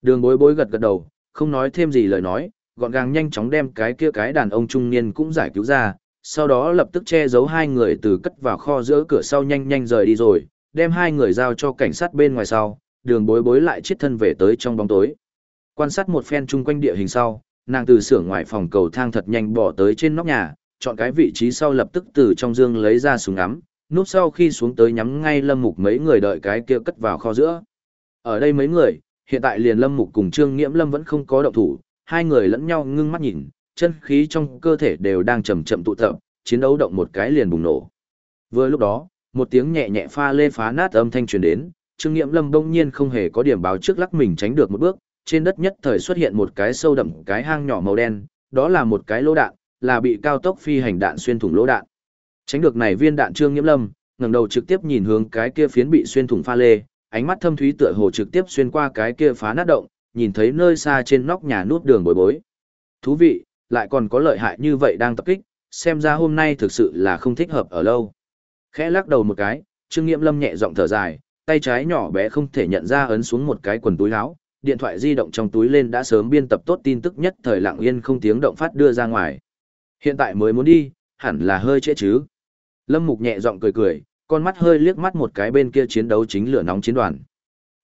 Đường bối bối gật gật đầu, không nói thêm gì lời nói, gọn gàng nhanh chóng đem cái kia cái đàn ông trung niên cũng giải cứu ra, sau đó lập tức che giấu hai người từ cất vào kho giữa cửa sau nhanh nhanh rời đi rồi, đem hai người giao cho cảnh sát bên ngoài sau, đường bối bối lại chiết thân về tới trong bóng tối. Quan sát một phen chung quanh địa hình sau, nàng từ xưởng ngoài phòng cầu thang thật nhanh bỏ tới trên nóc nhà, chọn cái vị trí sau lập tức từ trong dương lấy ra súng ngắm, núp sau khi xuống tới nhắm ngay lâm mục mấy người đợi cái kia cất vào kho giữa. Ở đây mấy người, hiện tại liền lâm mục cùng trương nghiễm lâm vẫn không có động thủ, hai người lẫn nhau ngưng mắt nhìn, chân khí trong cơ thể đều đang chậm chậm tụ tập, chiến đấu động một cái liền bùng nổ. Vừa lúc đó, một tiếng nhẹ nhẹ pha lê phá nát âm thanh truyền đến, Trương Nghiễm Lâm bỗng nhiên không hề có điểm báo trước lắc mình tránh được một bước, trên đất nhất thời xuất hiện một cái sâu đậm cái hang nhỏ màu đen, đó là một cái lỗ đạn, là bị cao tốc phi hành đạn xuyên thủng lỗ đạn. Tránh được này viên đạn Trương Nghiễm Lâm, ngẩng đầu trực tiếp nhìn hướng cái kia phiến bị xuyên thủng pha lê, ánh mắt thâm thúy tựa hồ trực tiếp xuyên qua cái kia phá nát động, nhìn thấy nơi xa trên nóc nhà nút đường bối bối. Thú vị, lại còn có lợi hại như vậy đang tập kích, xem ra hôm nay thực sự là không thích hợp ở lâu. Khẽ lắc đầu một cái, Trương Nghiễm Lâm nhẹ giọng thở dài, tay trái nhỏ bé không thể nhận ra ấn xuống một cái quần túi áo, điện thoại di động trong túi lên đã sớm biên tập tốt tin tức nhất thời lặng yên không tiếng động phát đưa ra ngoài. Hiện tại mới muốn đi, hẳn là hơi trễ chứ. Lâm Mục nhẹ giọng cười cười, con mắt hơi liếc mắt một cái bên kia chiến đấu chính lửa nóng chiến đoàn.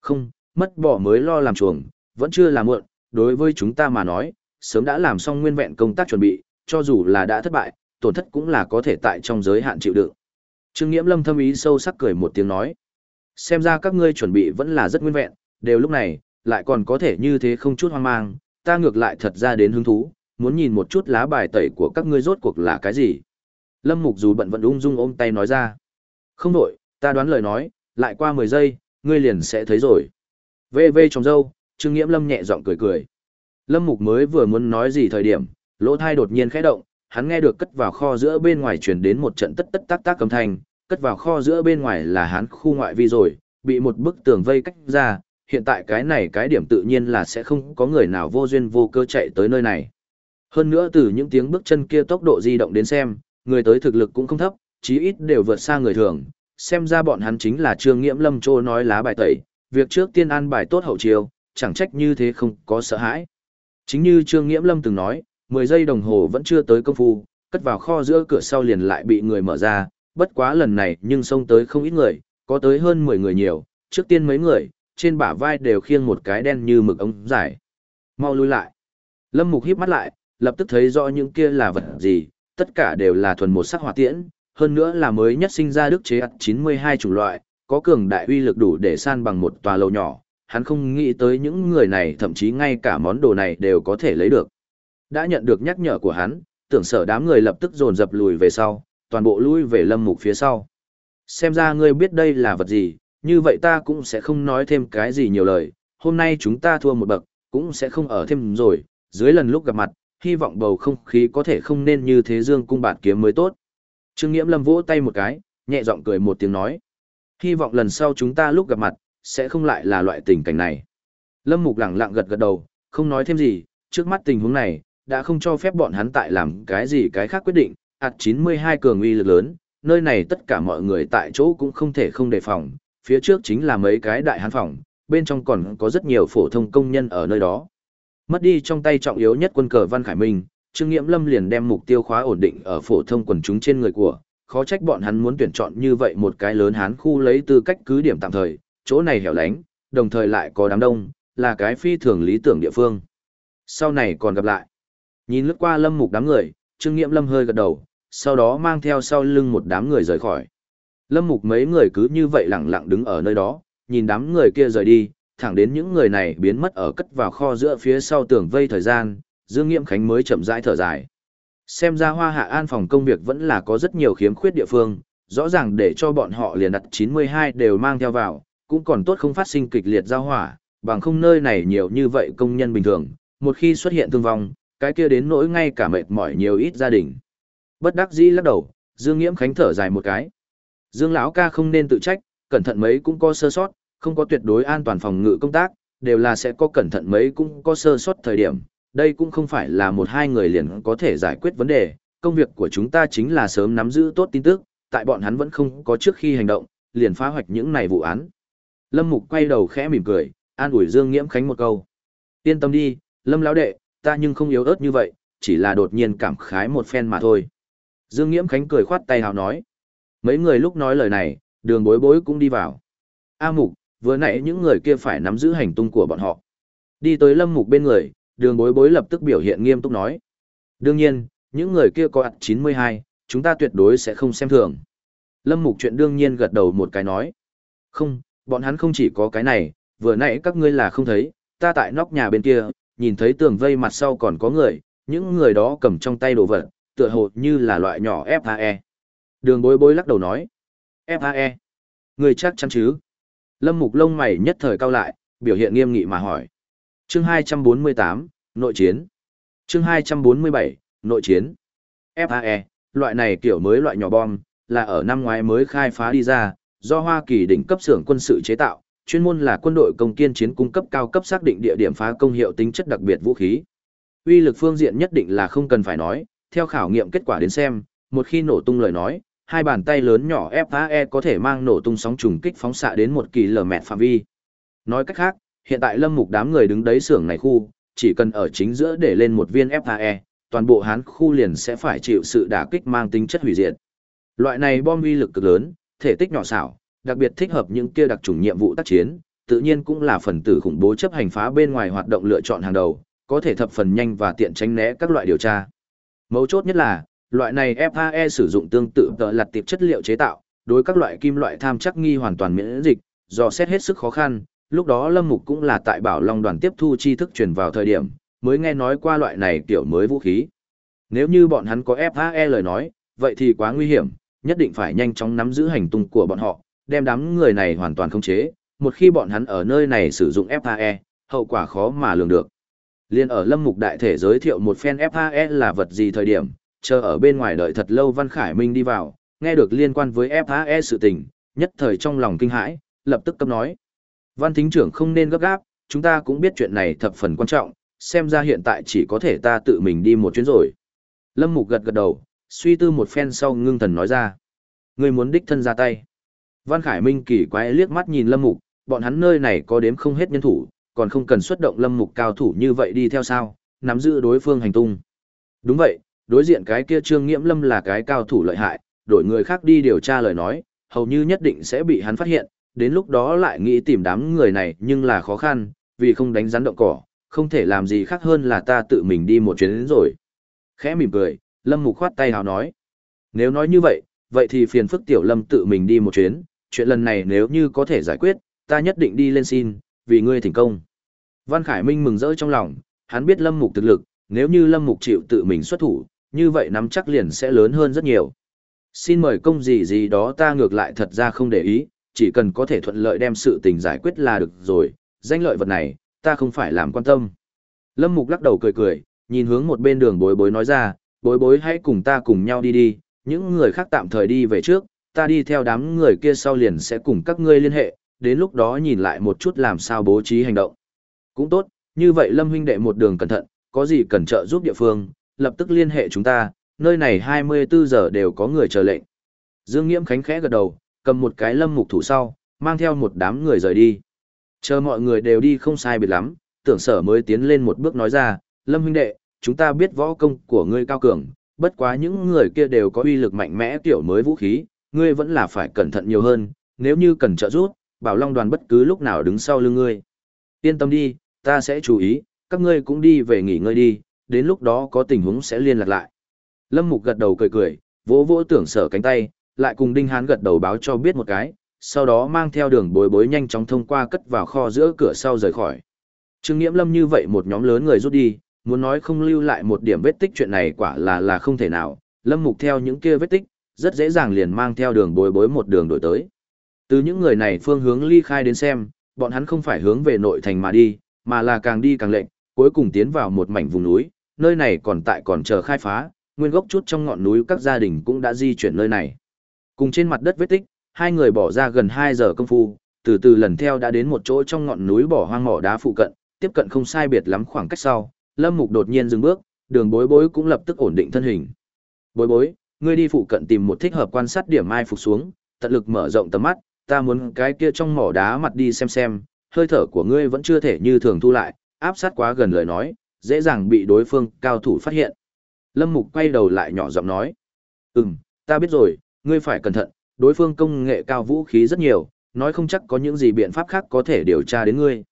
Không, mất bỏ mới lo làm chuồng, vẫn chưa là muộn, đối với chúng ta mà nói, sớm đã làm xong nguyên vẹn công tác chuẩn bị, cho dù là đã thất bại, tổn thất cũng là có thể tại trong giới hạn chịu đựng. Trương Nghiễm Lâm thâm ý sâu sắc cười một tiếng nói. Xem ra các ngươi chuẩn bị vẫn là rất nguyên vẹn, đều lúc này, lại còn có thể như thế không chút hoang mang, ta ngược lại thật ra đến hứng thú, muốn nhìn một chút lá bài tẩy của các ngươi rốt cuộc là cái gì. Lâm Mục dù bận vận ung dung ôm tay nói ra. Không đổi, ta đoán lời nói, lại qua 10 giây, ngươi liền sẽ thấy rồi. Vê vê trong dâu, Trương Nghiễm Lâm nhẹ giọng cười cười. Lâm Mục mới vừa muốn nói gì thời điểm, lỗ thai đột nhiên khẽ động, hắn nghe được cất vào kho giữa bên ngoài truyền đến một trận tất tất tác tác cầm thanh, cất vào kho giữa bên ngoài là hắn khu ngoại vi rồi, bị một bức tường vây cách ra, hiện tại cái này cái điểm tự nhiên là sẽ không có người nào vô duyên vô cơ chạy tới nơi này. Hơn nữa từ những tiếng bước chân kia tốc độ di động đến xem, người tới thực lực cũng không thấp, chí ít đều vượt xa người thường, xem ra bọn hắn chính là Trương Nghiễm Lâm Trô nói lá bài tẩy, việc trước tiên an bài tốt hậu chiều, chẳng trách như thế không có sợ hãi. Chính như Trương Nghiễm Lâm từng nói, 10 giây đồng hồ vẫn chưa tới công phu, cất vào kho giữa cửa sau liền lại bị người mở ra, bất quá lần này nhưng xông tới không ít người, có tới hơn 10 người nhiều, trước tiên mấy người, trên bả vai đều khiêng một cái đen như mực ống dài. Mau lui lại. Lâm Mục híp mắt lại, lập tức thấy rõ những kia là vật gì, tất cả đều là thuần một sắc hỏa tiễn, hơn nữa là mới nhất sinh ra đức chế 92 chủng loại, có cường đại uy lực đủ để san bằng một tòa lầu nhỏ, hắn không nghĩ tới những người này thậm chí ngay cả món đồ này đều có thể lấy được. Đã nhận được nhắc nhở của hắn, tưởng sở đám người lập tức dồn dập lùi về sau, toàn bộ lui về lâm mục phía sau. Xem ra ngươi biết đây là vật gì, như vậy ta cũng sẽ không nói thêm cái gì nhiều lời, hôm nay chúng ta thua một bậc, cũng sẽ không ở thêm rồi, dưới lần lúc gặp mặt, hy vọng bầu không khí có thể không nên như thế dương cung bạn kiếm mới tốt. Trương Nghiễm Lâm vỗ tay một cái, nhẹ giọng cười một tiếng nói. Hy vọng lần sau chúng ta lúc gặp mặt, sẽ không lại là loại tình cảnh này. Lâm Mục lặng lặng gật gật đầu, không nói thêm gì, trước mắt tình huống này, đã không cho phép bọn hắn tại làm cái gì cái khác quyết định, ạt 92 cường uy lực lớn, nơi này tất cả mọi người tại chỗ cũng không thể không đề phòng, phía trước chính là mấy cái đại hán phòng, bên trong còn có rất nhiều phổ thông công nhân ở nơi đó. Mất đi trong tay trọng yếu nhất quân cờ Văn Khải Minh, Trương Nghiễm Lâm liền đem mục tiêu khóa ổn định ở phổ thông quần chúng trên người của, khó trách bọn hắn muốn tuyển chọn như vậy một cái lớn hán khu lấy tư cách cứ điểm tạm thời, chỗ này hẻo lánh, đồng thời lại có đám đông, là cái phi thường lý tưởng địa phương. Sau này còn gặp lại. Nhìn lướt qua lâm mục đám người, Trương Nghiễm Lâm hơi gật đầu, sau đó mang theo sau lưng một đám người rời khỏi. Lâm mục mấy người cứ như vậy lặng lặng đứng ở nơi đó, nhìn đám người kia rời đi, thẳng đến những người này biến mất ở cất vào kho giữa phía sau tường vây thời gian, Dương Nghiễm Khánh mới chậm rãi thở dài. Xem ra Hoa Hạ An phòng công việc vẫn là có rất nhiều khiếm khuyết địa phương, rõ ràng để cho bọn họ liền đặt 92 đều mang theo vào, cũng còn tốt không phát sinh kịch liệt giao hỏa, bằng không nơi này nhiều như vậy công nhân bình thường, một khi xuất hiện thương vong, cái kia đến nỗi ngay cả mệt mỏi nhiều ít gia đình. Bất đắc dĩ lắc đầu, Dương Nghiễm Khánh thở dài một cái. Dương lão ca không nên tự trách, cẩn thận mấy cũng có sơ sót, không có tuyệt đối an toàn phòng ngự công tác, đều là sẽ có cẩn thận mấy cũng có sơ sót thời điểm. Đây cũng không phải là một hai người liền có thể giải quyết vấn đề, công việc của chúng ta chính là sớm nắm giữ tốt tin tức, tại bọn hắn vẫn không có trước khi hành động, liền phá hoạch những này vụ án. Lâm Mục quay đầu khẽ mỉm cười, an ủi Dương Nghiễm Khánh một câu. Yên tâm đi, Lâm lão đệ, ta nhưng không yếu ớt như vậy, chỉ là đột nhiên cảm khái một phen mà thôi. Dương Nghiễm Khánh cười khoát tay hào nói. Mấy người lúc nói lời này, đường bối bối cũng đi vào. A Mục, vừa nãy những người kia phải nắm giữ hành tung của bọn họ. Đi tới Lâm Mục bên người, đường bối bối lập tức biểu hiện nghiêm túc nói. Đương nhiên, những người kia có ạt 92, chúng ta tuyệt đối sẽ không xem thường. Lâm Mục chuyện đương nhiên gật đầu một cái nói. Không, bọn hắn không chỉ có cái này, vừa nãy các ngươi là không thấy, ta tại nóc nhà bên kia, nhìn thấy tường vây mặt sau còn có người, những người đó cầm trong tay đồ vật, tựa hồ như là loại nhỏ FAE. Đường bối bối lắc đầu nói. FAE. Người chắc chắn chứ? Lâm Mục lông mày nhất thời cao lại, biểu hiện nghiêm nghị mà hỏi. Chương 248, Nội chiến. Chương 247, Nội chiến. FAE, loại này kiểu mới loại nhỏ bom, là ở năm ngoái mới khai phá đi ra, do Hoa Kỳ đỉnh cấp xưởng quân sự chế tạo, chuyên môn là quân đội công kiên chiến cung cấp cao cấp xác định địa điểm phá công hiệu tính chất đặc biệt vũ khí. Uy lực phương diện nhất định là không cần phải nói, theo khảo nghiệm kết quả đến xem, một khi nổ tung lời nói, hai bàn tay lớn nhỏ FAE có thể mang nổ tung sóng trùng kích phóng xạ đến một kỳ lờ mẹt phạm vi. Nói cách khác, hiện tại lâm mục đám người đứng đấy xưởng này khu, chỉ cần ở chính giữa để lên một viên FAE, toàn bộ hán khu liền sẽ phải chịu sự đả kích mang tính chất hủy diệt. Loại này bom uy lực cực lớn, thể tích nhỏ xảo, đặc biệt thích hợp những kia đặc trùng nhiệm vụ tác chiến, tự nhiên cũng là phần tử khủng bố chấp hành phá bên ngoài hoạt động lựa chọn hàng đầu, có thể thập phần nhanh và tiện tránh né các loại điều tra. Mấu chốt nhất là, loại này FAE sử dụng tương tự tợ lật tiệp chất liệu chế tạo, đối các loại kim loại tham chắc nghi hoàn toàn miễn dịch, do xét hết sức khó khăn, lúc đó Lâm Mục cũng là tại Bảo Long đoàn tiếp thu tri thức truyền vào thời điểm, mới nghe nói qua loại này kiểu mới vũ khí. Nếu như bọn hắn có FAE lời nói, vậy thì quá nguy hiểm, nhất định phải nhanh chóng nắm giữ hành tung của bọn họ, đem đám người này hoàn toàn khống chế, một khi bọn hắn ở nơi này sử dụng FAE, hậu quả khó mà lường được. Liên ở Lâm Mục đại thể giới thiệu một phen FAE là vật gì thời điểm, chờ ở bên ngoài đợi thật lâu Văn Khải Minh đi vào, nghe được liên quan với FAE sự tình, nhất thời trong lòng kinh hãi, lập tức cấp nói. Văn thính trưởng không nên gấp gáp, chúng ta cũng biết chuyện này thập phần quan trọng, xem ra hiện tại chỉ có thể ta tự mình đi một chuyến rồi. Lâm Mục gật gật đầu, suy tư một phen sau ngưng thần nói ra. Người muốn đích thân ra tay. Văn Khải Minh kỳ quái liếc mắt nhìn Lâm Mục, bọn hắn nơi này có đếm không hết nhân thủ, còn không cần xuất động Lâm Mục cao thủ như vậy đi theo sao, nắm giữ đối phương hành tung. Đúng vậy, đối diện cái kia Trương Nghiễm Lâm là cái cao thủ lợi hại, đổi người khác đi điều tra lời nói, hầu như nhất định sẽ bị hắn phát hiện, đến lúc đó lại nghĩ tìm đám người này nhưng là khó khăn, vì không đánh rắn động cỏ, không thể làm gì khác hơn là ta tự mình đi một chuyến đến rồi. Khẽ mỉm cười, Lâm Mục khoát tay hào nói. Nếu nói như vậy, vậy thì phiền phức tiểu Lâm tự mình đi một chuyến, chuyện lần này nếu như có thể giải quyết, ta nhất định đi lên xin, vì ngươi thành công. Văn Khải Minh mừng rỡ trong lòng, hắn biết Lâm Mục thực lực, nếu như Lâm Mục chịu tự mình xuất thủ, như vậy nắm chắc liền sẽ lớn hơn rất nhiều. Xin mời công gì gì đó ta ngược lại thật ra không để ý, chỉ cần có thể thuận lợi đem sự tình giải quyết là được rồi, danh lợi vật này, ta không phải làm quan tâm. Lâm Mục lắc đầu cười cười, nhìn hướng một bên đường bối bối nói ra, bối bối hãy cùng ta cùng nhau đi đi, những người khác tạm thời đi về trước, ta đi theo đám người kia sau liền sẽ cùng các ngươi liên hệ, đến lúc đó nhìn lại một chút làm sao bố trí hành động. Cũng tốt, như vậy Lâm huynh đệ một đường cẩn thận, có gì cần trợ giúp địa phương, lập tức liên hệ chúng ta, nơi này 24 giờ đều có người chờ lệnh. Dương Nghiễm Khánh khẽ gật đầu, cầm một cái lâm mục thủ sau, mang theo một đám người rời đi. Chờ mọi người đều đi không sai biệt lắm, tưởng sở mới tiến lên một bước nói ra, Lâm huynh đệ, chúng ta biết võ công của ngươi cao cường, bất quá những người kia đều có uy lực mạnh mẽ tiểu mới vũ khí, ngươi vẫn là phải cẩn thận nhiều hơn, nếu như cần trợ giúp, bảo long đoàn bất cứ lúc nào đứng sau lưng ngươi. Yên tâm đi, ta sẽ chú ý, các ngươi cũng đi về nghỉ ngơi đi, đến lúc đó có tình huống sẽ liên lạc lại. Lâm Mục gật đầu cười cười, vỗ vỗ tưởng sở cánh tay, lại cùng Đinh Hán gật đầu báo cho biết một cái, sau đó mang theo đường bối bối nhanh chóng thông qua cất vào kho giữa cửa sau rời khỏi. Trương Nghiễm Lâm như vậy một nhóm lớn người rút đi, muốn nói không lưu lại một điểm vết tích chuyện này quả là là không thể nào, Lâm Mục theo những kia vết tích, rất dễ dàng liền mang theo đường bối bối một đường đổi tới. Từ những người này phương hướng ly khai đến xem, bọn hắn không phải hướng về nội thành mà đi, mà là càng đi càng lệnh, cuối cùng tiến vào một mảnh vùng núi, nơi này còn tại còn chờ khai phá, nguyên gốc chút trong ngọn núi các gia đình cũng đã di chuyển nơi này. Cùng trên mặt đất vết tích, hai người bỏ ra gần 2 giờ công phu, từ từ lần theo đã đến một chỗ trong ngọn núi bỏ hoang mỏ đá phụ cận, tiếp cận không sai biệt lắm khoảng cách sau, Lâm Mục đột nhiên dừng bước, đường bối bối cũng lập tức ổn định thân hình. Bối bối, ngươi đi phụ cận tìm một thích hợp quan sát điểm mai phục xuống, tận lực mở rộng tầm mắt, ta muốn cái kia trong mỏ đá mặt đi xem xem, hơi thở của ngươi vẫn chưa thể như thường thu lại, áp sát quá gần lời nói, dễ dàng bị đối phương cao thủ phát hiện. Lâm Mục quay đầu lại nhỏ giọng nói. Ừm, ta biết rồi, ngươi phải cẩn thận, đối phương công nghệ cao vũ khí rất nhiều, nói không chắc có những gì biện pháp khác có thể điều tra đến ngươi.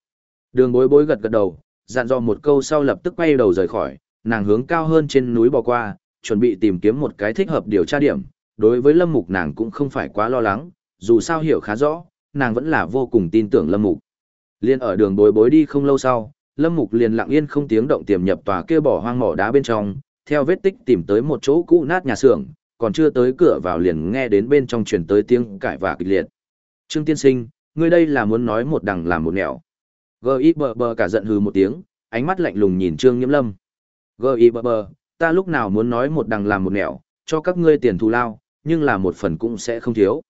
Đường bối bối gật gật đầu, dặn dò một câu sau lập tức quay đầu rời khỏi, nàng hướng cao hơn trên núi bò qua, chuẩn bị tìm kiếm một cái thích hợp điều tra điểm. Đối với Lâm Mục nàng cũng không phải quá lo lắng, dù sao hiểu khá rõ, nàng vẫn là vô cùng tin tưởng Lâm Mục. Liên ở đường bối bối đi không lâu sau, Lâm Mục liền lặng yên không tiếng động tiềm nhập tòa kia bỏ hoang mỏ đá bên trong, theo vết tích tìm tới một chỗ cũ nát nhà xưởng, còn chưa tới cửa vào liền nghe đến bên trong truyền tới tiếng cãi vã kịch liệt. Trương Tiên Sinh, ngươi đây là muốn nói một đằng làm một nẻo. G.I.B.B. cả giận hừ một tiếng, ánh mắt lạnh lùng nhìn Trương Nghiễm Lâm. G.I.B.B. ta lúc nào muốn nói một đằng làm một nẻo, cho các ngươi tiền thù lao, nhưng là một phần cũng sẽ không thiếu.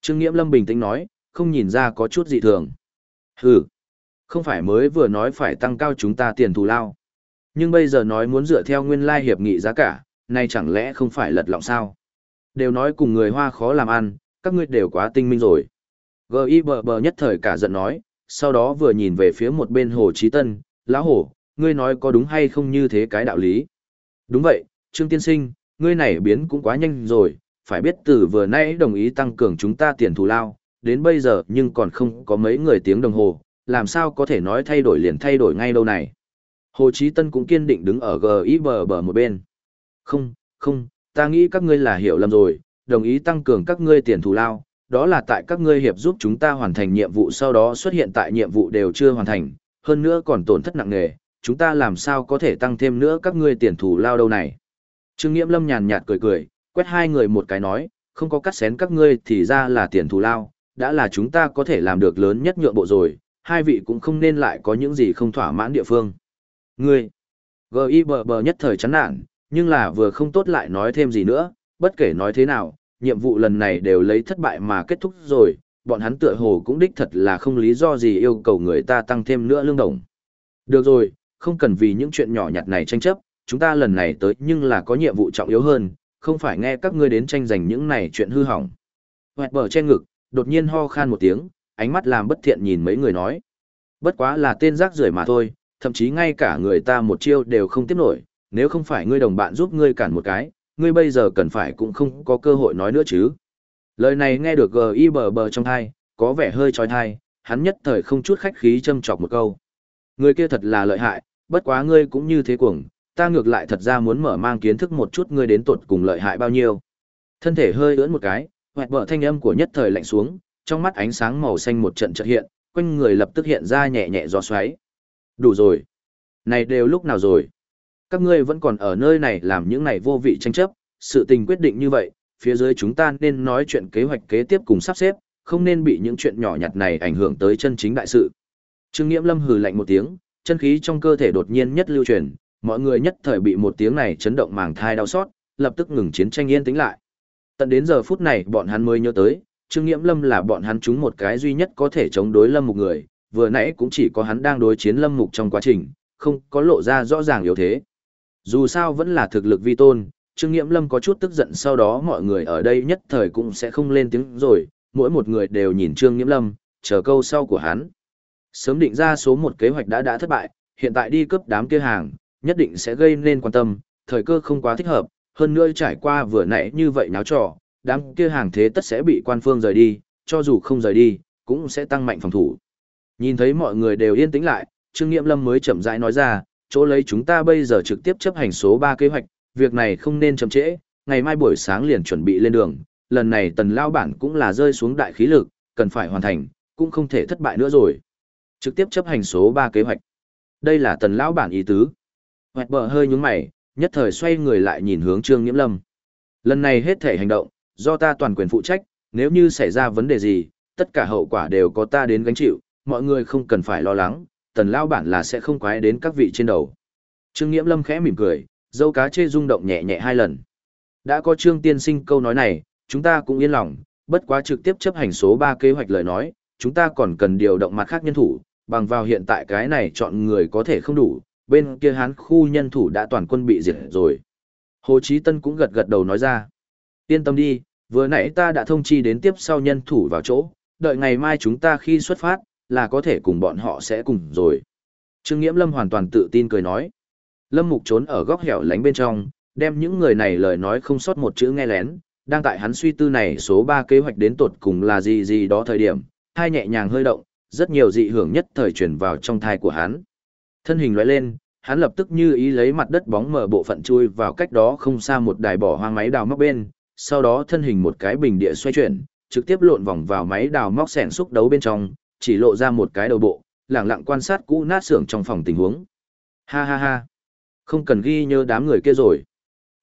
Trương Nghiễm Lâm bình tĩnh nói, không nhìn ra có chút dị thường. Hừ, không phải mới vừa nói phải tăng cao chúng ta tiền thù lao. Nhưng bây giờ nói muốn dựa theo nguyên lai hiệp nghị giá cả, nay chẳng lẽ không phải lật lọng sao? Đều nói cùng người hoa khó làm ăn, các ngươi đều quá tinh minh rồi. G.I.B.B. nhất thời cả giận nói, sau đó vừa nhìn về phía một bên Hồ Chí Tân, lão hổ, ngươi nói có đúng hay không như thế cái đạo lý. Đúng vậy, Trương Tiên Sinh, ngươi này biến cũng quá nhanh rồi, phải biết từ vừa nãy đồng ý tăng cường chúng ta tiền thù lao, đến bây giờ nhưng còn không có mấy người tiếng đồng hồ, làm sao có thể nói thay đổi liền thay đổi ngay đâu này. Hồ Chí Tân cũng kiên định đứng ở GI bờ một bên. Không, không, ta nghĩ các ngươi là hiểu lầm rồi, đồng ý tăng cường các ngươi tiền thù lao, đó là tại các ngươi hiệp giúp chúng ta hoàn thành nhiệm vụ sau đó xuất hiện tại nhiệm vụ đều chưa hoàn thành, hơn nữa còn tổn thất nặng nề, chúng ta làm sao có thể tăng thêm nữa các ngươi tiền thù lao đâu này. Trương Nghiễm Lâm nhàn nhạt cười cười, quét hai người một cái nói, không có cắt xén các ngươi thì ra là tiền thù lao, đã là chúng ta có thể làm được lớn nhất nhượng bộ rồi, hai vị cũng không nên lại có những gì không thỏa mãn địa phương. Ngươi, G.I. bờ bờ nhất thời chán nản, nhưng là vừa không tốt lại nói thêm gì nữa, bất kể nói thế nào, nhiệm vụ lần này đều lấy thất bại mà kết thúc rồi, bọn hắn tựa hồ cũng đích thật là không lý do gì yêu cầu người ta tăng thêm nữa lương đồng. Được rồi, không cần vì những chuyện nhỏ nhặt này tranh chấp, chúng ta lần này tới nhưng là có nhiệm vụ trọng yếu hơn, không phải nghe các ngươi đến tranh giành những này chuyện hư hỏng. Hoẹt bờ che ngực, đột nhiên ho khan một tiếng, ánh mắt làm bất thiện nhìn mấy người nói. Bất quá là tên rác rưởi mà thôi, thậm chí ngay cả người ta một chiêu đều không tiếp nổi, nếu không phải ngươi đồng bạn giúp ngươi cản một cái, ngươi bây giờ cần phải cũng không có cơ hội nói nữa chứ. Lời này nghe được G.I. bờ bờ trong thai, có vẻ hơi trói thai, hắn nhất thời không chút khách khí châm chọc một câu. Người kia thật là lợi hại, bất quá ngươi cũng như thế cuồng, ta ngược lại thật ra muốn mở mang kiến thức một chút ngươi đến tuột cùng lợi hại bao nhiêu. Thân thể hơi ưỡn một cái, hoẹt bờ thanh âm của nhất thời lạnh xuống, trong mắt ánh sáng màu xanh một trận chợt hiện, quanh người lập tức hiện ra nhẹ nhẹ gió xoáy. Đủ rồi. Này đều lúc nào rồi? Các ngươi vẫn còn ở nơi này làm những này vô vị tranh chấp, sự tình quyết định như vậy, phía dưới chúng ta nên nói chuyện kế hoạch kế tiếp cùng sắp xếp, không nên bị những chuyện nhỏ nhặt này ảnh hưởng tới chân chính đại sự. Trương Nghiễm Lâm hừ lạnh một tiếng, chân khí trong cơ thể đột nhiên nhất lưu truyền, mọi người nhất thời bị một tiếng này chấn động màng thai đau xót, lập tức ngừng chiến tranh yên tĩnh lại. Tận đến giờ phút này bọn hắn mới nhớ tới, Trương Nghiễm Lâm là bọn hắn chúng một cái duy nhất có thể chống đối Lâm Mục người, vừa nãy cũng chỉ có hắn đang đối chiến Lâm Mục trong quá trình, không có lộ ra rõ ràng yếu thế. Dù sao vẫn là thực lực vi tôn, Trương Nghiễm Lâm có chút tức giận sau đó mọi người ở đây nhất thời cũng sẽ không lên tiếng rồi, mỗi một người đều nhìn Trương Nghiễm Lâm, chờ câu sau của hắn. Sớm định ra số một kế hoạch đã đã thất bại, hiện tại đi cướp đám kia hàng, nhất định sẽ gây nên quan tâm, thời cơ không quá thích hợp, hơn nữa trải qua vừa nãy như vậy náo trò, đám kia hàng thế tất sẽ bị quan phương rời đi, cho dù không rời đi, cũng sẽ tăng mạnh phòng thủ. Nhìn thấy mọi người đều yên tĩnh lại, Trương Nghiễm Lâm mới chậm rãi nói ra, chỗ lấy chúng ta bây giờ trực tiếp chấp hành số 3 kế hoạch, việc này không nên chậm trễ, ngày mai buổi sáng liền chuẩn bị lên đường, lần này tần lao bản cũng là rơi xuống đại khí lực, cần phải hoàn thành, cũng không thể thất bại nữa rồi. Trực tiếp chấp hành số 3 kế hoạch. Đây là tần lão bản ý tứ. Hoẹt bờ hơi nhúng mày, nhất thời xoay người lại nhìn hướng Trương Nghiễm Lâm. Lần này hết thể hành động, do ta toàn quyền phụ trách, nếu như xảy ra vấn đề gì, tất cả hậu quả đều có ta đến gánh chịu, mọi người không cần phải lo lắng, tần lao bản là sẽ không quái đến các vị trên đầu. Trương Nghiễm Lâm khẽ mỉm cười, dâu cá chê rung động nhẹ nhẹ hai lần. Đã có Trương tiên sinh câu nói này, chúng ta cũng yên lòng, bất quá trực tiếp chấp hành số 3 kế hoạch lời nói, chúng ta còn cần điều động mặt khác nhân thủ, bằng vào hiện tại cái này chọn người có thể không đủ, bên kia hán khu nhân thủ đã toàn quân bị diệt rồi. Hồ Chí Tân cũng gật gật đầu nói ra. Yên tâm đi, vừa nãy ta đã thông chi đến tiếp sau nhân thủ vào chỗ, đợi ngày mai chúng ta khi xuất phát, là có thể cùng bọn họ sẽ cùng rồi. Trương Nghiễm Lâm hoàn toàn tự tin cười nói. Lâm Mục trốn ở góc hẻo lánh bên trong, đem những người này lời nói không sót một chữ nghe lén, đang tại hắn suy tư này số 3 kế hoạch đến tột cùng là gì gì đó thời điểm, hai nhẹ nhàng hơi động, rất nhiều dị hưởng nhất thời chuyển vào trong thai của hắn. Thân hình lóe lên, hắn lập tức như ý lấy mặt đất bóng mở bộ phận chui vào cách đó không xa một đài bỏ hoang máy đào móc bên, sau đó thân hình một cái bình địa xoay chuyển, trực tiếp lộn vòng vào máy đào móc xẻng xúc đấu bên trong, chỉ lộ ra một cái đầu bộ, lẳng lặng quan sát cũ nát xưởng trong phòng tình huống. Ha ha ha. Không cần ghi nhớ đám người kia rồi.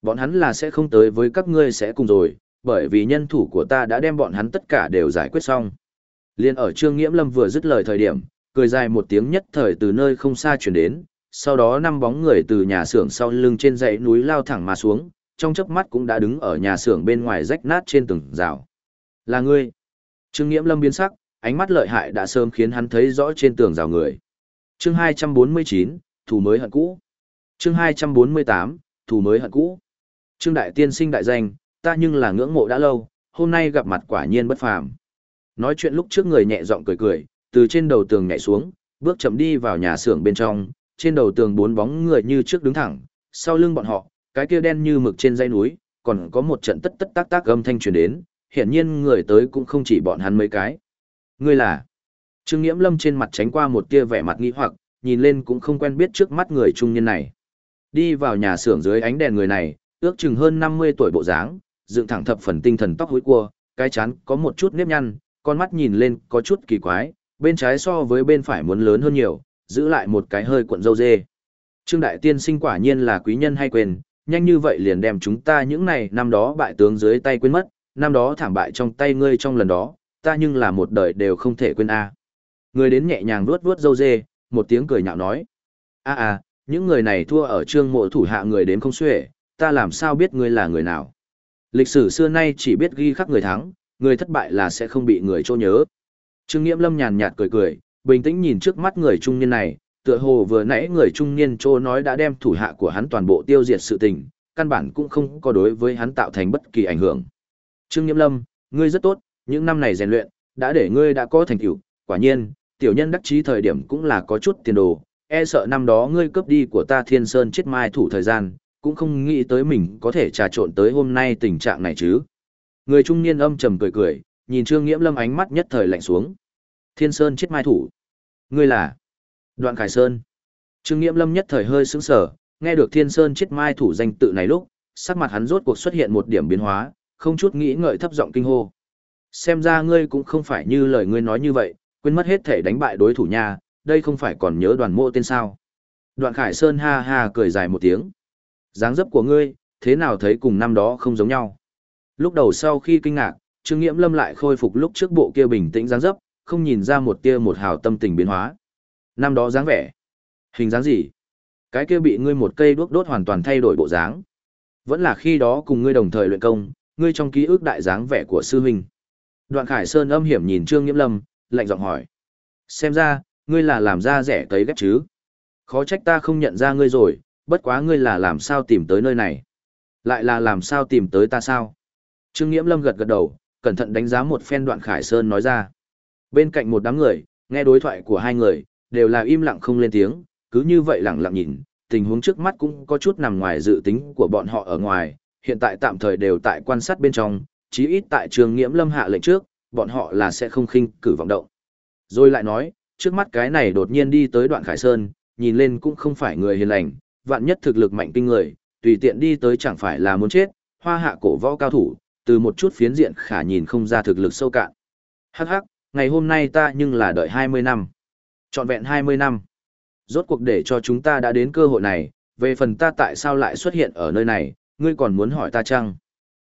Bọn hắn là sẽ không tới với các ngươi sẽ cùng rồi, bởi vì nhân thủ của ta đã đem bọn hắn tất cả đều giải quyết xong. Liên ở Trương Nghiễm Lâm vừa dứt lời thời điểm, cười dài một tiếng nhất thời từ nơi không xa chuyển đến, sau đó năm bóng người từ nhà xưởng sau lưng trên dãy núi lao thẳng mà xuống, trong chớp mắt cũng đã đứng ở nhà xưởng bên ngoài rách nát trên từng rào. Là ngươi. Trương Nghiễm Lâm biến sắc, ánh mắt lợi hại đã sớm khiến hắn thấy rõ trên tường rào người. Chương 249, thủ mới hận cũ. Chương 248, thủ mới hận cũ. Trương đại tiên sinh đại danh, ta nhưng là ngưỡng mộ đã lâu, hôm nay gặp mặt quả nhiên bất phàm. Nói chuyện lúc trước người nhẹ giọng cười cười, từ trên đầu tường nhảy xuống, bước chậm đi vào nhà xưởng bên trong, trên đầu tường bốn bóng người như trước đứng thẳng, sau lưng bọn họ, cái kia đen như mực trên dãy núi, còn có một trận tất tất tác tác âm thanh truyền đến, hiển nhiên người tới cũng không chỉ bọn hắn mấy cái. Ngươi là? Trương Nghiễm Lâm trên mặt tránh qua một tia vẻ mặt nghi hoặc, nhìn lên cũng không quen biết trước mắt người trung niên này. Đi vào nhà xưởng dưới ánh đèn người này, ước chừng hơn 50 tuổi bộ dáng, dựng thẳng thập phần tinh thần tóc hối cua, cái chán có một chút nếp nhăn, con mắt nhìn lên có chút kỳ quái, bên trái so với bên phải muốn lớn hơn nhiều, giữ lại một cái hơi cuộn râu dê. Trương Đại Tiên sinh quả nhiên là quý nhân hay quên, nhanh như vậy liền đem chúng ta những này năm đó bại tướng dưới tay quên mất, năm đó thảm bại trong tay ngươi trong lần đó, ta nhưng là một đời đều không thể quên a. Người đến nhẹ nhàng vuốt vuốt dâu dê, một tiếng cười nhạo nói: "A a, những người này thua ở Trương Mộ thủ hạ người đến không xuể, ta làm sao biết ngươi là người nào?" Lịch sử xưa nay chỉ biết ghi khắc người thắng, người thất bại là sẽ không bị người trô nhớ. Trương Nghiễm Lâm nhàn nhạt cười cười, bình tĩnh nhìn trước mắt người trung niên này, tựa hồ vừa nãy người trung niên trô nói đã đem thủ hạ của hắn toàn bộ tiêu diệt sự tình, căn bản cũng không có đối với hắn tạo thành bất kỳ ảnh hưởng. Trương Nghiễm Lâm, ngươi rất tốt, những năm này rèn luyện, đã để ngươi đã có thành tựu, quả nhiên, tiểu nhân đắc chí thời điểm cũng là có chút tiền đồ, e sợ năm đó ngươi cướp đi của ta Thiên Sơn chết mai thủ thời gian, cũng không nghĩ tới mình có thể trà trộn tới hôm nay tình trạng này chứ. Người trung niên âm trầm cười cười, nhìn Trương Nghiễm Lâm ánh mắt nhất thời lạnh xuống. Thiên Sơn chết mai thủ. Ngươi là? Đoạn Khải Sơn. Trương Nghiễm Lâm nhất thời hơi sững sờ, nghe được Thiên Sơn chết mai thủ danh tự này lúc, sắc mặt hắn rốt cuộc xuất hiện một điểm biến hóa, không chút nghĩ ngợi thấp giọng kinh hô. Xem ra ngươi cũng không phải như lời ngươi nói như vậy, quên mất hết thể đánh bại đối thủ nha, đây không phải còn nhớ đoàn mộ tên sao. Đoạn Khải Sơn ha ha cười dài một tiếng. dáng dấp của ngươi, thế nào thấy cùng năm đó không giống nhau. Lúc đầu sau khi kinh ngạc, Trương Nghiễm Lâm lại khôi phục lúc trước bộ kia bình tĩnh dáng dấp, không nhìn ra một tia một hào tâm tình biến hóa. Năm đó dáng vẻ, hình dáng gì? Cái kia bị ngươi một cây đuốc đốt hoàn toàn thay đổi bộ dáng. Vẫn là khi đó cùng ngươi đồng thời luyện công, ngươi trong ký ức đại dáng vẻ của sư huynh. Đoạn Khải Sơn âm hiểm nhìn Trương Nghiễm Lâm, lạnh giọng hỏi: "Xem ra, ngươi là làm ra rẻ tới ghép chứ? Khó trách ta không nhận ra ngươi rồi, bất quá ngươi là làm sao tìm tới nơi này? Lại là làm sao tìm tới ta sao?" Trương Nghiễm Lâm gật gật đầu, cẩn thận đánh giá một phen Đoạn Khải Sơn nói ra. Bên cạnh một đám người, nghe đối thoại của hai người, đều là im lặng không lên tiếng, cứ như vậy lặng lặng nhìn, tình huống trước mắt cũng có chút nằm ngoài dự tính của bọn họ ở ngoài, hiện tại tạm thời đều tại quan sát bên trong, chí ít tại trường nghiễm lâm hạ lệnh trước, bọn họ là sẽ không khinh cử vọng động. Rồi lại nói, trước mắt cái này đột nhiên đi tới đoạn khải sơn, nhìn lên cũng không phải người hiền lành, vạn nhất thực lực mạnh kinh người, tùy tiện đi tới chẳng phải là muốn chết, hoa hạ cổ võ cao thủ, từ một chút phiến diện khả nhìn không ra thực lực sâu cạn. Hắc hắc, ngày hôm nay ta nhưng là đợi 20 năm. Trọn vẹn 20 năm. Rốt cuộc để cho chúng ta đã đến cơ hội này, về phần ta tại sao lại xuất hiện ở nơi này, ngươi còn muốn hỏi ta chăng?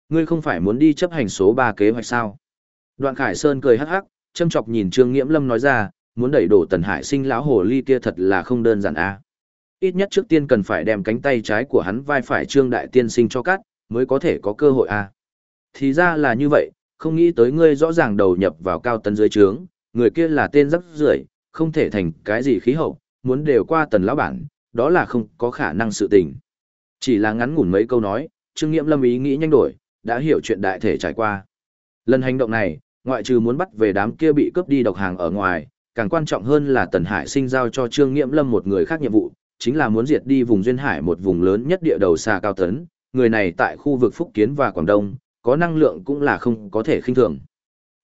Ngươi không phải muốn đi chấp hành số 3 kế hoạch sao? Đoạn Khải Sơn cười hắc hắc, châm chọc nhìn Trương Nghiễm Lâm nói ra, muốn đẩy đổ Tần Hải sinh lão hồ ly kia thật là không đơn giản a. Ít nhất trước tiên cần phải đem cánh tay trái của hắn vai phải Trương Đại Tiên sinh cho cắt, mới có thể có cơ hội a. Thì ra là như vậy, không nghĩ tới ngươi rõ ràng đầu nhập vào cao tấn dưới trướng, người kia là tên rắc rưởi, không thể thành cái gì khí hậu, muốn đều qua tần lão bản, đó là không có khả năng sự tình. Chỉ là ngắn ngủn mấy câu nói, Trương Nghiễm Lâm ý nghĩ nhanh đổi, đã hiểu chuyện đại thể trải qua. Lần hành động này, ngoại trừ muốn bắt về đám kia bị cướp đi độc hàng ở ngoài, càng quan trọng hơn là Tần Hải sinh giao cho Trương Nghiễm Lâm một người khác nhiệm vụ, chính là muốn diệt đi vùng duyên hải một vùng lớn nhất địa đầu xa cao tấn, người này tại khu vực Phúc Kiến và Quảng Đông, có năng lượng cũng là không có thể khinh thường.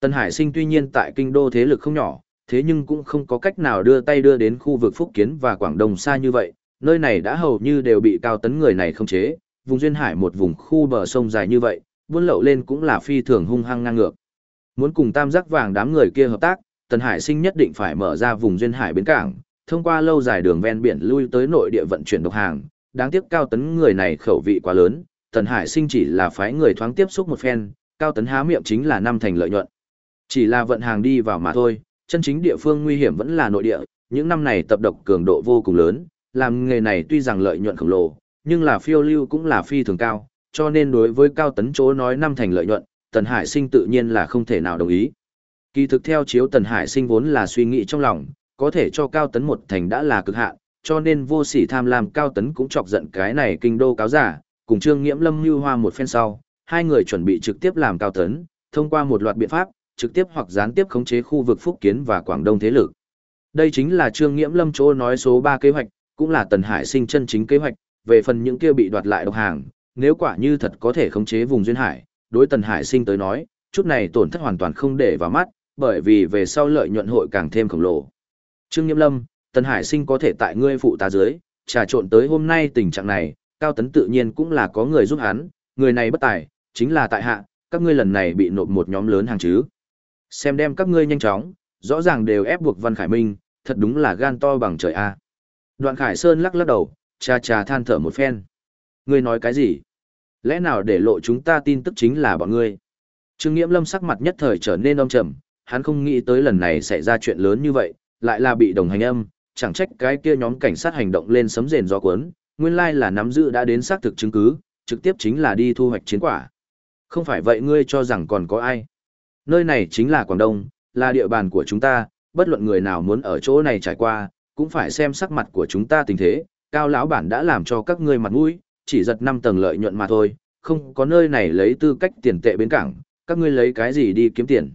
Tần Hải Sinh tuy nhiên tại kinh đô thế lực không nhỏ, thế nhưng cũng không có cách nào đưa tay đưa đến khu vực Phúc Kiến và Quảng Đông xa như vậy, nơi này đã hầu như đều bị cao tấn người này không chế, vùng duyên hải một vùng khu bờ sông dài như vậy, buôn lậu lên cũng là phi thường hung hăng ngang ngược. Muốn cùng tam giác vàng đám người kia hợp tác, Tần Hải Sinh nhất định phải mở ra vùng duyên hải bến cảng, thông qua lâu dài đường ven biển lui tới nội địa vận chuyển độc hàng, đáng tiếc cao tấn người này khẩu vị quá lớn, Tần Hải Sinh chỉ là phái người thoáng tiếp xúc một phen, cao tấn há miệng chính là năm thành lợi nhuận. Chỉ là vận hàng đi vào mà thôi, chân chính địa phương nguy hiểm vẫn là nội địa, những năm này tập độc cường độ vô cùng lớn, làm nghề này tuy rằng lợi nhuận khổng lồ, nhưng là phiêu lưu cũng là phi thường cao, cho nên đối với cao tấn chỗ nói năm thành lợi nhuận, Tần Hải Sinh tự nhiên là không thể nào đồng ý. Kỳ thực theo chiếu Tần Hải Sinh vốn là suy nghĩ trong lòng, có thể cho cao tấn một thành đã là cực hạn, cho nên vô sỉ tham lam cao tấn cũng chọc giận cái này kinh đô cáo giả, cùng Trương Nghiễm Lâm Như Hoa một phen sau, hai người chuẩn bị trực tiếp làm cao tấn, thông qua một loạt biện pháp, trực tiếp hoặc gián tiếp khống chế khu vực Phúc Kiến và Quảng Đông thế lực. Đây chính là Trương Nghiễm Lâm chỗ nói số 3 kế hoạch, cũng là Tần Hải Sinh chân chính kế hoạch, về phần những kia bị đoạt lại độc hàng, nếu quả như thật có thể khống chế vùng duyên hải, đối Tần Hải Sinh tới nói, chút này tổn thất hoàn toàn không để vào mắt, bởi vì về sau lợi nhuận hội càng thêm khổng lồ. Trương Nghiêm Lâm, Tần Hải Sinh có thể tại ngươi phụ tá dưới, trà trộn tới hôm nay tình trạng này, Cao Tấn tự nhiên cũng là có người giúp hắn, người này bất tài, chính là tại hạ, các ngươi lần này bị nộp một nhóm lớn hàng chứ. Xem đem các ngươi nhanh chóng, rõ ràng đều ép buộc Văn Khải Minh, thật đúng là gan to bằng trời a. Đoạn Khải Sơn lắc lắc đầu, cha cha than thở một phen. Ngươi nói cái gì? Lẽ nào để lộ chúng ta tin tức chính là bọn ngươi? Trương Nghiễm Lâm sắc mặt nhất thời trở nên âm trầm, hắn không nghĩ tới lần này sẽ ra chuyện lớn như vậy, lại là bị đồng hành âm, chẳng trách cái kia nhóm cảnh sát hành động lên sấm rền gió cuốn, nguyên lai là nắm giữ đã đến xác thực chứng cứ, trực tiếp chính là đi thu hoạch chiến quả. Không phải vậy ngươi cho rằng còn có ai? Nơi này chính là Quảng Đông, là địa bàn của chúng ta, bất luận người nào muốn ở chỗ này trải qua, cũng phải xem sắc mặt của chúng ta tình thế, cao lão bản đã làm cho các ngươi mặt mũi, chỉ giật 5 tầng lợi nhuận mà thôi, không có nơi này lấy tư cách tiền tệ bến cảng, các ngươi lấy cái gì đi kiếm tiền.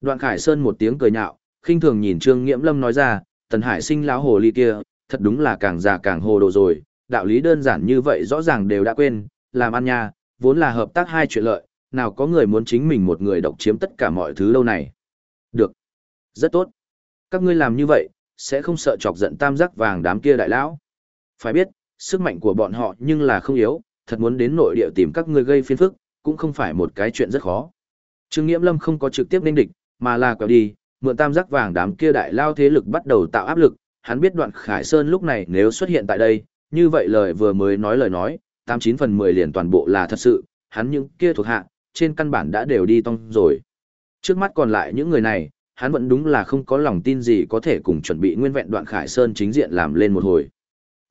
Đoạn Khải Sơn một tiếng cười nhạo, khinh thường nhìn Trương Nghiễm Lâm nói ra, Tần Hải sinh lão hồ ly kia, thật đúng là càng già càng hồ đồ rồi, đạo lý đơn giản như vậy rõ ràng đều đã quên, làm ăn nha, vốn là hợp tác hai chuyện lợi, nào có người muốn chính mình một người độc chiếm tất cả mọi thứ lâu này. Được. Rất tốt. Các ngươi làm như vậy, sẽ không sợ chọc giận tam giác vàng đám kia đại lão. Phải biết, sức mạnh của bọn họ nhưng là không yếu, thật muốn đến nội địa tìm các ngươi gây phiền phức, cũng không phải một cái chuyện rất khó. Trương Nghiễm Lâm không có trực tiếp nên địch, mà là quẹo đi, mượn tam giác vàng đám kia đại lao thế lực bắt đầu tạo áp lực, hắn biết đoạn Khải Sơn lúc này nếu xuất hiện tại đây, như vậy lời vừa mới nói lời nói, 89 phần 10 liền toàn bộ là thật sự, hắn những kia thuộc hạ, trên căn bản đã đều đi tong rồi. Trước mắt còn lại những người này, hắn vẫn đúng là không có lòng tin gì có thể cùng chuẩn bị nguyên vẹn đoạn Khải Sơn chính diện làm lên một hồi.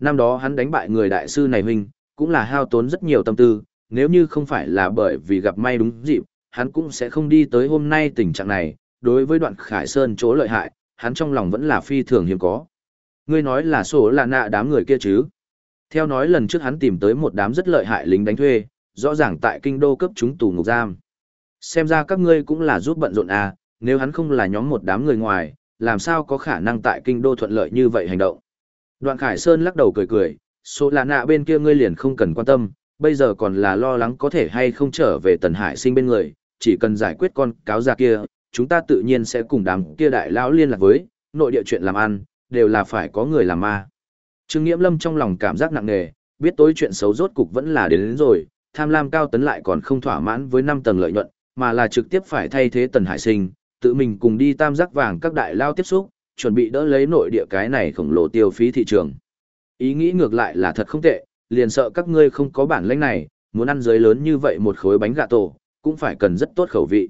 Năm đó hắn đánh bại người đại sư này huynh, cũng là hao tốn rất nhiều tâm tư, nếu như không phải là bởi vì gặp may đúng dịp, hắn cũng sẽ không đi tới hôm nay tình trạng này, đối với đoạn Khải Sơn chỗ lợi hại, hắn trong lòng vẫn là phi thường hiếm có. Ngươi nói là số là nạ đám người kia chứ? Theo nói lần trước hắn tìm tới một đám rất lợi hại lính đánh thuê, rõ ràng tại kinh đô cấp chúng tù ngục giam. Xem ra các ngươi cũng là giúp bận rộn à, nếu hắn không là nhóm một đám người ngoài, làm sao có khả năng tại kinh đô thuận lợi như vậy hành động. Đoạn Khải Sơn lắc đầu cười cười, số là nạ bên kia ngươi liền không cần quan tâm, bây giờ còn là lo lắng có thể hay không trở về Tần Hải sinh bên người, chỉ cần giải quyết con cáo già kia, chúng ta tự nhiên sẽ cùng đám kia đại lão liên lạc với, nội địa chuyện làm ăn, đều là phải có người làm ma. Trương Nghiễm Lâm trong lòng cảm giác nặng nề, biết tối chuyện xấu rốt cục vẫn là đến, đến rồi, tham lam cao tấn lại còn không thỏa mãn với 5 tầng lợi nhuận, mà là trực tiếp phải thay thế Tần Hải Sinh, tự mình cùng đi tam giác vàng các đại lao tiếp xúc, chuẩn bị đỡ lấy nội địa cái này khổng lồ tiêu phí thị trường. Ý nghĩ ngược lại là thật không tệ, liền sợ các ngươi không có bản lĩnh này, muốn ăn giới lớn như vậy một khối bánh gà tổ, cũng phải cần rất tốt khẩu vị.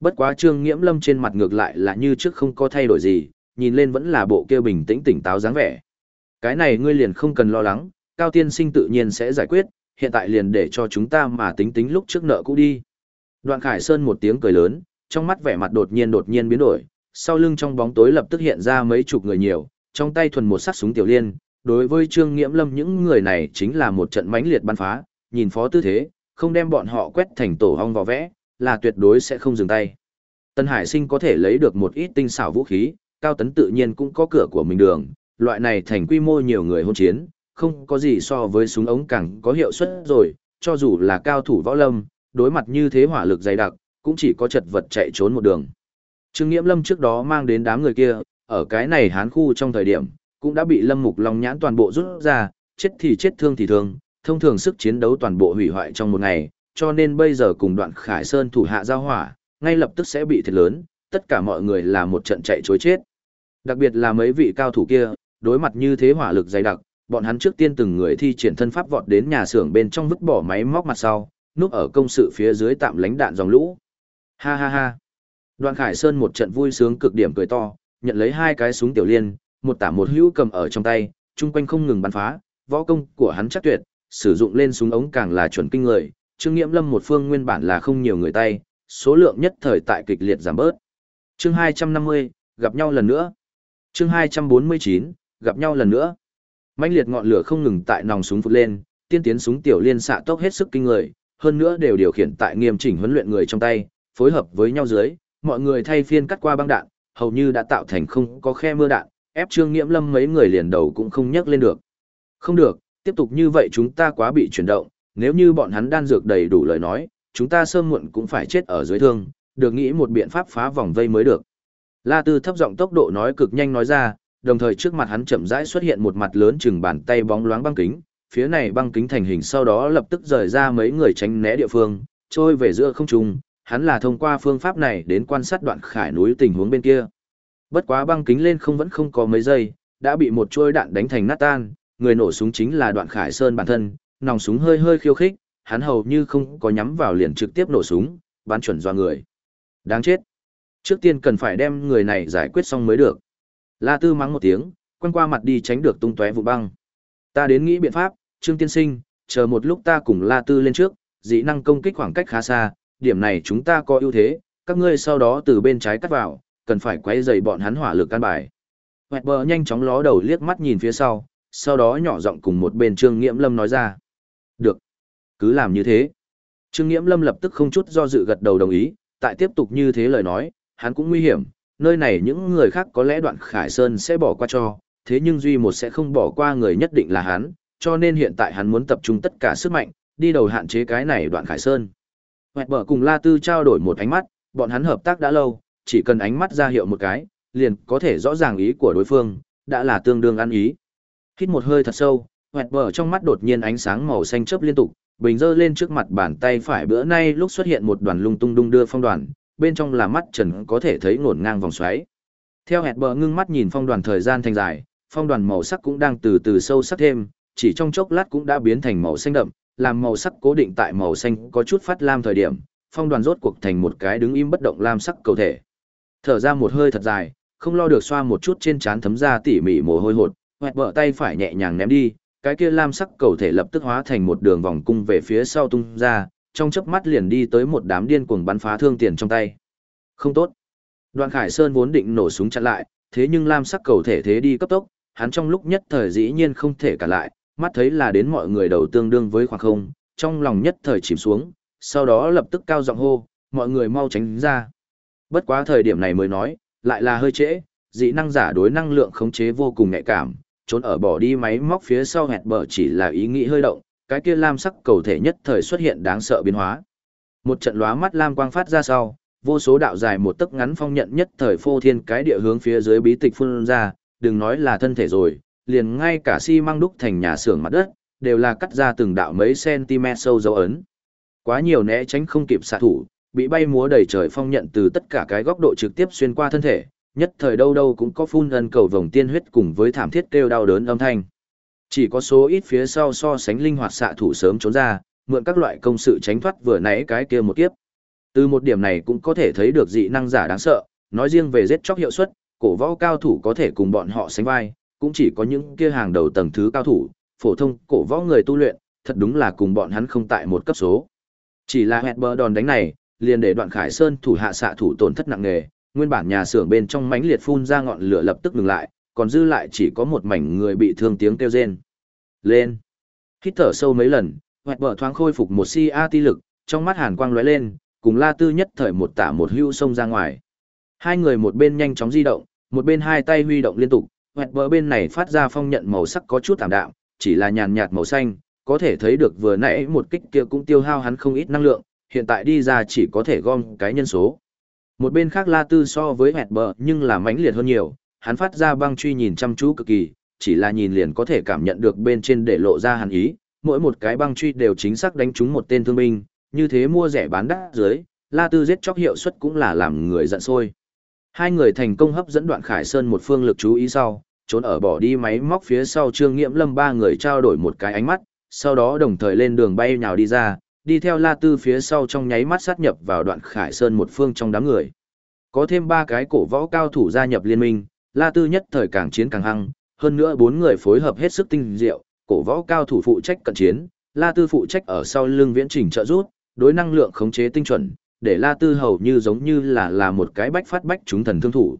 Bất quá Trương Nghiễm Lâm trên mặt ngược lại là như trước không có thay đổi gì, nhìn lên vẫn là bộ kia bình tĩnh tỉnh táo dáng vẻ. Cái này ngươi liền không cần lo lắng, Cao Tiên Sinh tự nhiên sẽ giải quyết, hiện tại liền để cho chúng ta mà tính tính lúc trước nợ cũ đi. Đoạn Khải Sơn một tiếng cười lớn, trong mắt vẻ mặt đột nhiên đột nhiên biến đổi, sau lưng trong bóng tối lập tức hiện ra mấy chục người nhiều, trong tay thuần một sát súng tiểu liên, đối với Trương Nghiễm Lâm những người này chính là một trận mãnh liệt bắn phá, nhìn phó tư thế, không đem bọn họ quét thành tổ hong vò vẽ, là tuyệt đối sẽ không dừng tay. Tân Hải Sinh có thể lấy được một ít tinh xảo vũ khí, Cao Tấn tự nhiên cũng có cửa của mình đường, loại này thành quy mô nhiều người hôn chiến, không có gì so với súng ống càng có hiệu suất rồi, cho dù là cao thủ võ lâm, đối mặt như thế hỏa lực dày đặc, cũng chỉ có chật vật chạy trốn một đường. Trương Nghiễm Lâm trước đó mang đến đám người kia, ở cái này hán khu trong thời điểm, cũng đã bị Lâm Mục Long nhãn toàn bộ rút ra, chết thì chết thương thì thương, thông thường sức chiến đấu toàn bộ hủy hoại trong một ngày, cho nên bây giờ cùng đoạn Khải Sơn thủ hạ giao hỏa, ngay lập tức sẽ bị thiệt lớn, tất cả mọi người là một trận chạy chối chết. Đặc biệt là mấy vị cao thủ kia, đối mặt như thế hỏa lực dày đặc, bọn hắn trước tiên từng người thi triển thân pháp vọt đến nhà xưởng bên trong vứt bỏ máy móc mặt sau, núp ở công sự phía dưới tạm lánh đạn dòng lũ. Ha ha ha. Đoạn Khải Sơn một trận vui sướng cực điểm cười to, nhận lấy hai cái súng tiểu liên, một tả một hữu cầm ở trong tay, chung quanh không ngừng bắn phá, võ công của hắn chắc tuyệt, sử dụng lên súng ống càng là chuẩn kinh người, Trương Nghiễm Lâm một phương nguyên bản là không nhiều người tay, số lượng nhất thời tại kịch liệt giảm bớt. Chương 250, gặp nhau lần nữa. Chương 249, gặp nhau lần nữa. Mãnh liệt ngọn lửa không ngừng tại nòng súng phụt lên, tiên tiến súng tiểu liên xạ tốc hết sức kinh người, hơn nữa đều điều khiển tại nghiêm chỉnh huấn luyện người trong tay, phối hợp với nhau dưới, mọi người thay phiên cắt qua băng đạn, hầu như đã tạo thành không có khe mưa đạn, ép Trương Nghiễm Lâm mấy người liền đầu cũng không nhấc lên được. Không được, tiếp tục như vậy chúng ta quá bị chuyển động, nếu như bọn hắn đan dược đầy đủ lời nói, chúng ta sớm muộn cũng phải chết ở dưới thương, được nghĩ một biện pháp phá vòng vây mới được. La Tư thấp giọng tốc độ nói cực nhanh nói ra, đồng thời trước mặt hắn chậm rãi xuất hiện một mặt lớn chừng bàn tay bóng loáng băng kính, phía này băng kính thành hình sau đó lập tức rời ra mấy người tránh né địa phương, trôi về giữa không trung, hắn là thông qua phương pháp này đến quan sát đoạn khải núi tình huống bên kia. Bất quá băng kính lên không vẫn không có mấy giây, đã bị một trôi đạn đánh thành nát tan, người nổ súng chính là đoạn khải sơn bản thân, nòng súng hơi hơi khiêu khích, hắn hầu như không có nhắm vào liền trực tiếp nổ súng, bắn chuẩn do người. Đáng chết. Trước tiên cần phải đem người này giải quyết xong mới được. La Tư mắng một tiếng, quăng qua mặt đi tránh được tung tóe vụ băng. Ta đến nghĩ biện pháp, Trương Tiên Sinh, chờ một lúc ta cùng La Tư lên trước, dị năng công kích khoảng cách khá xa, điểm này chúng ta có ưu thế, các ngươi sau đó từ bên trái cắt vào, cần phải quay dày bọn hắn hỏa lực căn bài. Hoẹt bờ nhanh chóng ló đầu liếc mắt nhìn phía sau, sau đó nhỏ giọng cùng một bên Trương Nghiễm Lâm nói ra. Được. Cứ làm như thế. Trương Nghiễm Lâm lập tức không chút do dự gật đầu đồng ý, tại tiếp tục như thế lời nói, hắn cũng nguy hiểm, nơi này những người khác có lẽ đoạn Khải Sơn sẽ bỏ qua cho, thế nhưng Duy một sẽ không bỏ qua người nhất định là hắn, cho nên hiện tại hắn muốn tập trung tất cả sức mạnh, đi đầu hạn chế cái này đoạn Khải Sơn. Hoẹt bở cùng La Tư trao đổi một ánh mắt, bọn hắn hợp tác đã lâu, chỉ cần ánh mắt ra hiệu một cái, liền có thể rõ ràng ý của đối phương, đã là tương đương ăn ý. Hít một hơi thật sâu, hoẹt bở trong mắt đột nhiên ánh sáng màu xanh chớp liên tục, bình dơ lên trước mặt bàn tay phải bữa nay lúc xuất hiện một đoàn lung tung đung đưa phong đoàn, bên trong là mắt trần có thể thấy ngổn ngang vòng xoáy. Theo hẹt bờ ngưng mắt nhìn phong đoàn thời gian thành dài, phong đoàn màu sắc cũng đang từ từ sâu sắc thêm, chỉ trong chốc lát cũng đã biến thành màu xanh đậm, làm màu sắc cố định tại màu xanh có chút phát lam thời điểm, phong đoàn rốt cuộc thành một cái đứng im bất động lam sắc cầu thể. Thở ra một hơi thật dài, không lo được xoa một chút trên trán thấm ra tỉ mỉ mồ hôi hột, hoẹt bờ tay phải nhẹ nhàng ném đi, cái kia lam sắc cầu thể lập tức hóa thành một đường vòng cung về phía sau tung ra, trong chớp mắt liền đi tới một đám điên cuồng bắn phá thương tiền trong tay. Không tốt. Đoàn Khải Sơn vốn định nổ súng chặn lại, thế nhưng lam sắc cầu thể thế đi cấp tốc, hắn trong lúc nhất thời dĩ nhiên không thể cả lại, mắt thấy là đến mọi người đầu tương đương với khoảng không, trong lòng nhất thời chìm xuống, sau đó lập tức cao giọng hô, mọi người mau tránh ra. Bất quá thời điểm này mới nói, lại là hơi trễ, dị năng giả đối năng lượng khống chế vô cùng nhạy cảm, trốn ở bỏ đi máy móc phía sau hẹt bờ chỉ là ý nghĩ hơi động, cái kia lam sắc cầu thể nhất thời xuất hiện đáng sợ biến hóa. Một trận lóa mắt lam quang phát ra sau, vô số đạo dài một tấc ngắn phong nhận nhất thời phô thiên cái địa hướng phía dưới bí tịch phun ra, đừng nói là thân thể rồi, liền ngay cả xi măng đúc thành nhà xưởng mặt đất, đều là cắt ra từng đạo mấy cm sâu dấu ấn. Quá nhiều né tránh không kịp xạ thủ, bị bay múa đầy trời phong nhận từ tất cả cái góc độ trực tiếp xuyên qua thân thể, nhất thời đâu đâu cũng có phun ân cầu vòng tiên huyết cùng với thảm thiết kêu đau đớn âm thanh. Chỉ có số ít phía sau so sánh linh hoạt xạ thủ sớm trốn ra, mượn các loại công sự tránh thoát vừa nãy cái kia một kiếp. Từ một điểm này cũng có thể thấy được dị năng giả đáng sợ, nói riêng về giết chóc hiệu suất, cổ võ cao thủ có thể cùng bọn họ sánh vai, cũng chỉ có những kia hàng đầu tầng thứ cao thủ, phổ thông cổ võ người tu luyện, thật đúng là cùng bọn hắn không tại một cấp số. Chỉ là hẹt bờ đòn đánh này, liền để đoạn khải sơn thủ hạ xạ thủ tổn thất nặng nề, nguyên bản nhà xưởng bên trong mãnh liệt phun ra ngọn lửa lập tức ngừng lại, còn dư lại chỉ có một mảnh người bị thương tiếng kêu rên. Lên. Hít thở sâu mấy lần, hoẹt bờ thoáng khôi phục một si a ti lực, trong mắt hàn quang lóe lên, cùng la tư nhất thời một tả một hưu xông ra ngoài. Hai người một bên nhanh chóng di động, một bên hai tay huy động liên tục, hoẹt bờ bên này phát ra phong nhận màu sắc có chút tạm đạm, chỉ là nhàn nhạt màu xanh, có thể thấy được vừa nãy một kích kia cũng tiêu hao hắn không ít năng lượng, hiện tại đi ra chỉ có thể gom cái nhân số. Một bên khác La Tư so với hẹt bờ nhưng là mãnh liệt hơn nhiều, hắn phát ra băng truy nhìn chăm chú cực kỳ, chỉ là nhìn liền có thể cảm nhận được bên trên để lộ ra hàn ý, mỗi một cái băng truy đều chính xác đánh trúng một tên thương binh, như thế mua rẻ bán đắt dưới, La Tư giết chóc hiệu suất cũng là làm người giận sôi. Hai người thành công hấp dẫn Đoạn Khải Sơn một phương lực chú ý sau, trốn ở bỏ đi máy móc phía sau Trương Nghiễm Lâm ba người trao đổi một cái ánh mắt, sau đó đồng thời lên đường bay nhào đi ra, đi theo La Tư phía sau trong nháy mắt sát nhập vào Đoạn Khải Sơn một phương trong đám người. Có thêm ba cái cổ võ cao thủ gia nhập liên minh, La Tư nhất thời càng chiến càng hăng, hơn nữa bốn người phối hợp hết sức tinh diệu, cổ võ cao thủ phụ trách cận chiến, La Tư phụ trách ở sau lưng viễn trình trợ rút, đối năng lượng khống chế tinh chuẩn, để La Tư hầu như giống như là là một cái bách phát bách chúng thần thương thủ.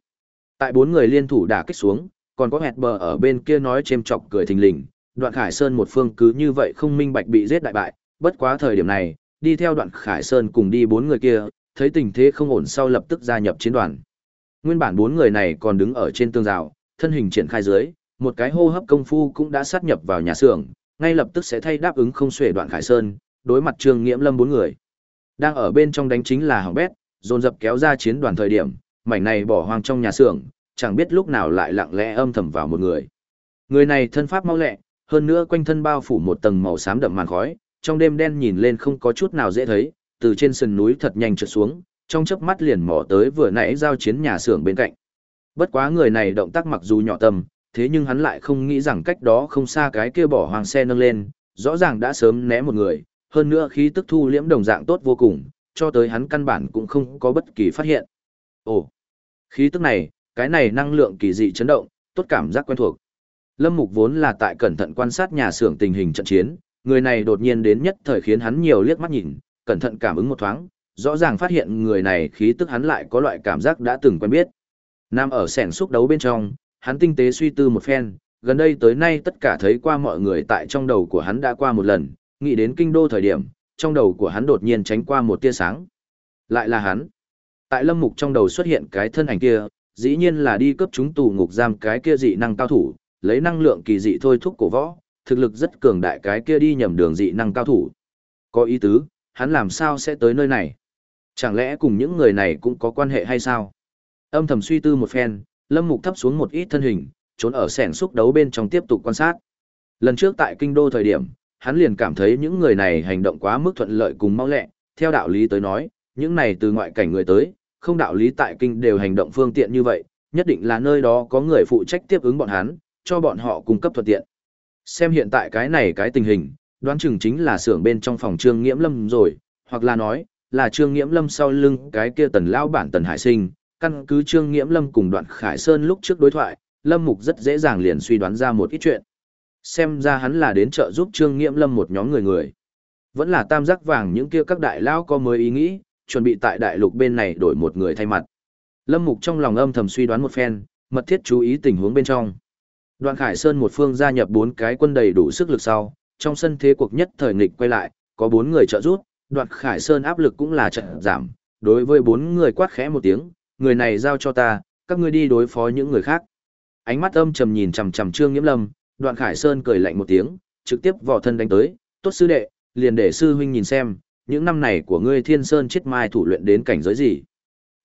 Tại bốn người liên thủ đả kích xuống, còn có hẹt bờ ở bên kia nói chêm chọc cười thình lình, Đoạn Khải Sơn một phương cứ như vậy không minh bạch bị giết đại bại, bất quá thời điểm này, đi theo Đoạn Khải Sơn cùng đi bốn người kia, thấy tình thế không ổn sau lập tức gia nhập chiến đoàn. Nguyên bản bốn người này còn đứng ở trên tương rào, thân hình triển khai dưới, một cái hô hấp công phu cũng đã sát nhập vào nhà xưởng, ngay lập tức sẽ thay đáp ứng không xuể Đoạn Khải Sơn, đối mặt Trương Nghiễm Lâm bốn người. Đang ở bên trong đánh chính là hỏng bét, dồn dập kéo ra chiến đoàn thời điểm, mảnh này bỏ hoang trong nhà xưởng, chẳng biết lúc nào lại lặng lẽ âm thầm vào một người. Người này thân pháp mau lẹ, hơn nữa quanh thân bao phủ một tầng màu xám đậm màn khói, trong đêm đen nhìn lên không có chút nào dễ thấy, từ trên sườn núi thật nhanh trượt xuống, trong chớp mắt liền mò tới vừa nãy giao chiến nhà xưởng bên cạnh. Bất quá người này động tác mặc dù nhỏ tầm, thế nhưng hắn lại không nghĩ rằng cách đó không xa cái kia bỏ hoàng xe nâng lên, rõ ràng đã sớm né một người, hơn nữa khí tức thu liễm đồng dạng tốt vô cùng, cho tới hắn căn bản cũng không có bất kỳ phát hiện. Ồ, khí tức này, cái này năng lượng kỳ dị chấn động, tốt cảm giác quen thuộc. Lâm Mục vốn là tại cẩn thận quan sát nhà xưởng tình hình trận chiến, người này đột nhiên đến nhất thời khiến hắn nhiều liếc mắt nhìn, cẩn thận cảm ứng một thoáng, rõ ràng phát hiện người này khí tức hắn lại có loại cảm giác đã từng quen biết. Nam ở sẻn xúc đấu bên trong, hắn tinh tế suy tư một phen, gần đây tới nay tất cả thấy qua mọi người tại trong đầu của hắn đã qua một lần, nghĩ đến kinh đô thời điểm, trong đầu của hắn đột nhiên tránh qua một tia sáng. Lại là hắn. Tại lâm mục trong đầu xuất hiện cái thân ảnh kia, dĩ nhiên là đi cấp chúng tù ngục giam cái kia dị năng cao thủ, lấy năng lượng kỳ dị thôi thúc cổ võ, thực lực rất cường đại cái kia đi nhầm đường dị năng cao thủ. Có ý tứ, hắn làm sao sẽ tới nơi này? Chẳng lẽ cùng những người này cũng có quan hệ hay sao? Âm thầm suy tư một phen, Lâm Mục thấp xuống một ít thân hình, trốn ở sẻn xúc đấu bên trong tiếp tục quan sát. Lần trước tại kinh đô thời điểm, hắn liền cảm thấy những người này hành động quá mức thuận lợi cùng mau lẹ, theo đạo lý tới nói, những này từ ngoại cảnh người tới, không đạo lý tại kinh đều hành động phương tiện như vậy, nhất định là nơi đó có người phụ trách tiếp ứng bọn hắn, cho bọn họ cung cấp thuận tiện. Xem hiện tại cái này cái tình hình, đoán chừng chính là xưởng bên trong phòng Trương Nghiễm Lâm rồi, hoặc là nói, là Trương Nghiễm Lâm sau lưng cái kia tần lão bản tần Hải Sinh, căn cứ Trương Nghiễm Lâm cùng Đoạn Khải Sơn lúc trước đối thoại, Lâm Mục rất dễ dàng liền suy đoán ra một ít chuyện. Xem ra hắn là đến trợ giúp Trương Nghiễm Lâm một nhóm người người. Vẫn là tam giác vàng những kia các đại lão có mới ý nghĩ, chuẩn bị tại đại lục bên này đổi một người thay mặt. Lâm Mục trong lòng âm thầm suy đoán một phen, mật thiết chú ý tình huống bên trong. Đoạn Khải Sơn một phương gia nhập bốn cái quân đầy đủ sức lực sau, trong sân thế cuộc nhất thời nghịch quay lại, có bốn người trợ giúp, Đoạn Khải Sơn áp lực cũng là trận giảm, đối với bốn người quát khẽ một tiếng, người này giao cho ta, các ngươi đi đối phó những người khác. Ánh mắt âm trầm nhìn chằm chằm Trương Nghiễm Lâm, Đoạn Khải Sơn cười lạnh một tiếng, trực tiếp vò thân đánh tới, "Tốt sư đệ, liền để sư huynh nhìn xem, những năm này của ngươi Thiên Sơn chết mai thủ luyện đến cảnh giới gì?"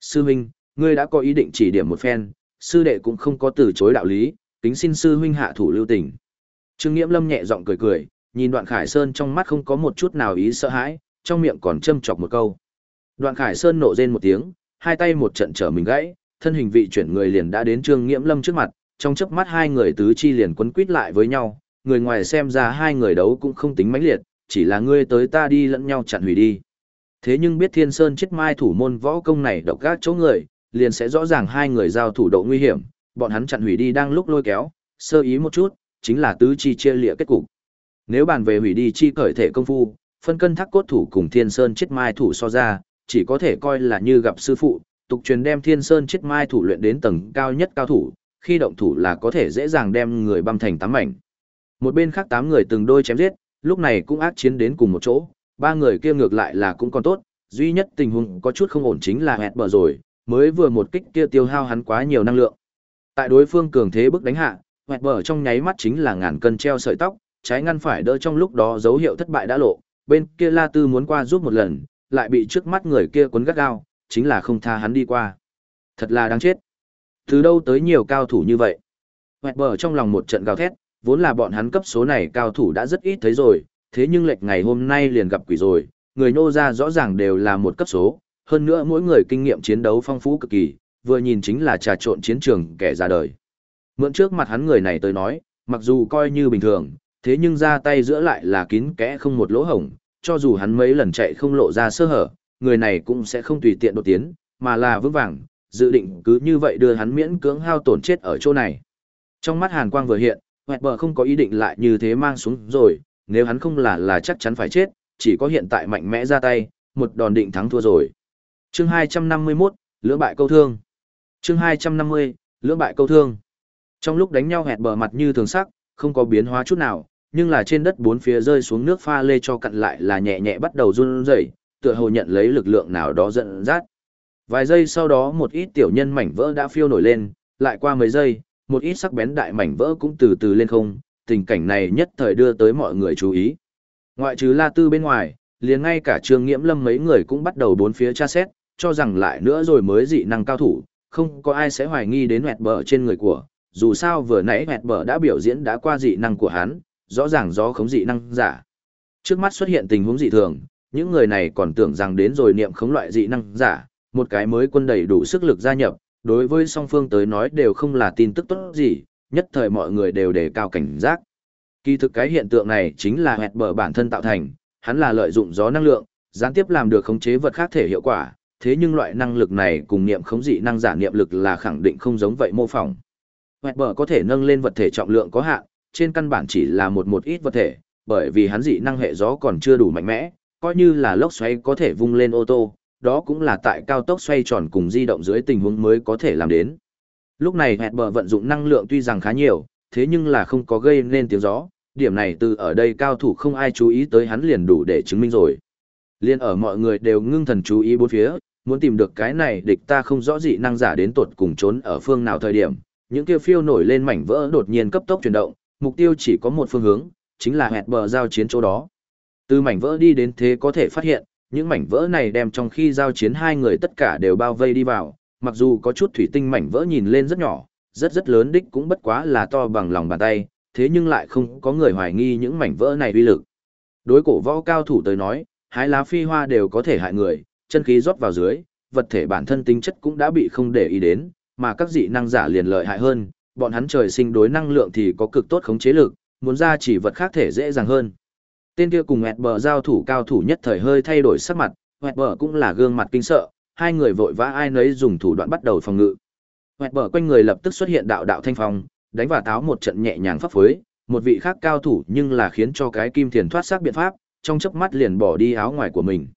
"Sư huynh, ngươi đã có ý định chỉ điểm một phen, sư đệ cũng không có từ chối đạo lý, kính xin sư huynh hạ thủ lưu tình." Trương Nghiễm Lâm nhẹ giọng cười cười, nhìn Đoạn Khải Sơn trong mắt không có một chút nào ý sợ hãi, trong miệng còn châm chọc một câu. Đoạn Khải Sơn nộ rên một tiếng, hai tay một trận trở mình gãy, thân hình vị chuyển người liền đã đến Trương Nghiễm Lâm trước mặt, trong chớp mắt hai người tứ chi liền quấn quýt lại với nhau, người ngoài xem ra hai người đấu cũng không tính mãnh liệt, chỉ là ngươi tới ta đi lẫn nhau chặn hủy đi. Thế nhưng biết Thiên Sơn chết mai thủ môn võ công này độc gác chỗ người, liền sẽ rõ ràng hai người giao thủ độ nguy hiểm, bọn hắn chặn hủy đi đang lúc lôi kéo, sơ ý một chút, chính là tứ chi chia lịa kết cục. Nếu bàn về hủy đi chi cởi thể công phu, phân cân thác cốt thủ cùng Thiên Sơn chết mai thủ so ra, chỉ có thể coi là như gặp sư phụ, tục truyền đem Thiên Sơn chết mai thủ luyện đến tầng cao nhất cao thủ, khi động thủ là có thể dễ dàng đem người băm thành tám mảnh. Một bên khác tám người từng đôi chém giết, lúc này cũng ác chiến đến cùng một chỗ, ba người kia ngược lại là cũng còn tốt, duy nhất tình huống có chút không ổn chính là hẹt bờ rồi, mới vừa một kích kia tiêu hao hắn quá nhiều năng lượng. Tại đối phương cường thế bức đánh hạ, hẹt bờ trong nháy mắt chính là ngàn cân treo sợi tóc, trái ngăn phải đỡ trong lúc đó dấu hiệu thất bại đã lộ, bên kia La Tư muốn qua giúp một lần, lại bị trước mắt người kia cuốn gắt gao, chính là không tha hắn đi qua. Thật là đáng chết. Từ đâu tới nhiều cao thủ như vậy? Hoẹt bờ trong lòng một trận gào thét, vốn là bọn hắn cấp số này cao thủ đã rất ít thấy rồi, thế nhưng lệch ngày hôm nay liền gặp quỷ rồi, người nô ra rõ ràng đều là một cấp số, hơn nữa mỗi người kinh nghiệm chiến đấu phong phú cực kỳ, vừa nhìn chính là trà trộn chiến trường kẻ ra đời. Mượn trước mặt hắn người này tới nói, mặc dù coi như bình thường, thế nhưng ra tay giữa lại là kín kẽ không một lỗ hổng, cho dù hắn mấy lần chạy không lộ ra sơ hở, người này cũng sẽ không tùy tiện đột tiến, mà là vững vàng, dự định cứ như vậy đưa hắn miễn cưỡng hao tổn chết ở chỗ này. Trong mắt Hàn Quang vừa hiện, Hoẹt bờ không có ý định lại như thế mang xuống rồi, nếu hắn không là là chắc chắn phải chết, chỉ có hiện tại mạnh mẽ ra tay, một đòn định thắng thua rồi. Chương 251, lưỡng bại câu thương. Chương 250, lưỡng bại câu thương. Trong lúc đánh nhau hẹt bờ mặt như thường sắc, không có biến hóa chút nào, nhưng là trên đất bốn phía rơi xuống nước pha lê cho cặn lại là nhẹ nhẹ bắt đầu run rẩy, tựa hồ nhận lấy lực lượng nào đó giận dắt. Vài giây sau đó một ít tiểu nhân mảnh vỡ đã phiêu nổi lên, lại qua mấy giây, một ít sắc bén đại mảnh vỡ cũng từ từ lên không, tình cảnh này nhất thời đưa tới mọi người chú ý. Ngoại trừ La Tư bên ngoài, liền ngay cả Trương Nghiễm Lâm mấy người cũng bắt đầu bốn phía tra xét, cho rằng lại nữa rồi mới dị năng cao thủ, không có ai sẽ hoài nghi đến hoẹt bờ trên người của, dù sao vừa nãy hoẹt bờ đã biểu diễn đã qua dị năng của hắn, rõ ràng do khống dị năng giả. Trước mắt xuất hiện tình huống dị thường, những người này còn tưởng rằng đến rồi niệm khống loại dị năng giả, một cái mới quân đầy đủ sức lực gia nhập, đối với song phương tới nói đều không là tin tức tốt gì, nhất thời mọi người đều đề cao cảnh giác. Kỳ thực cái hiện tượng này chính là hẹt bờ bản thân tạo thành, hắn là lợi dụng gió năng lượng, gián tiếp làm được khống chế vật khác thể hiệu quả, thế nhưng loại năng lực này cùng niệm khống dị năng giả niệm lực là khẳng định không giống vậy mô phỏng. Hẹt bờ có thể nâng lên vật thể trọng lượng có hạn, trên căn bản chỉ là một một ít vật thể, bởi vì hắn dị năng hệ gió còn chưa đủ mạnh mẽ, coi như là lốc xoáy có thể vung lên ô tô, đó cũng là tại cao tốc xoay tròn cùng di động dưới tình huống mới có thể làm đến. Lúc này hẹt bờ vận dụng năng lượng tuy rằng khá nhiều, thế nhưng là không có gây nên tiếng gió, điểm này từ ở đây cao thủ không ai chú ý tới hắn liền đủ để chứng minh rồi. Liên ở mọi người đều ngưng thần chú ý bốn phía, muốn tìm được cái này địch ta không rõ dị năng giả đến tột cùng trốn ở phương nào thời điểm, những kia phiêu nổi lên mảnh vỡ đột nhiên cấp tốc chuyển động, mục tiêu chỉ có một phương hướng, chính là hẹt bờ giao chiến chỗ đó. Từ mảnh vỡ đi đến thế có thể phát hiện, những mảnh vỡ này đem trong khi giao chiến hai người tất cả đều bao vây đi vào, mặc dù có chút thủy tinh mảnh vỡ nhìn lên rất nhỏ, rất rất lớn đích cũng bất quá là to bằng lòng bàn tay, thế nhưng lại không có người hoài nghi những mảnh vỡ này uy lực. Đối cổ võ cao thủ tới nói, hái lá phi hoa đều có thể hại người, chân khí rót vào dưới, vật thể bản thân tính chất cũng đã bị không để ý đến, mà các dị năng giả liền lợi hại hơn, bọn hắn trời sinh đối năng lượng thì có cực tốt khống chế lực, muốn ra chỉ vật khác thể dễ dàng hơn. Tên kia cùng ẹt bờ giao thủ cao thủ nhất thời hơi thay đổi sắc mặt, ẹt bờ cũng là gương mặt kinh sợ, hai người vội vã ai nấy dùng thủ đoạn bắt đầu phòng ngự. ẹt bờ quanh người lập tức xuất hiện đạo đạo thanh phong, đánh và táo một trận nhẹ nhàng pháp phối, một vị khác cao thủ nhưng là khiến cho cái kim thiền thoát xác biện pháp, trong chớp mắt liền bỏ đi áo ngoài của mình.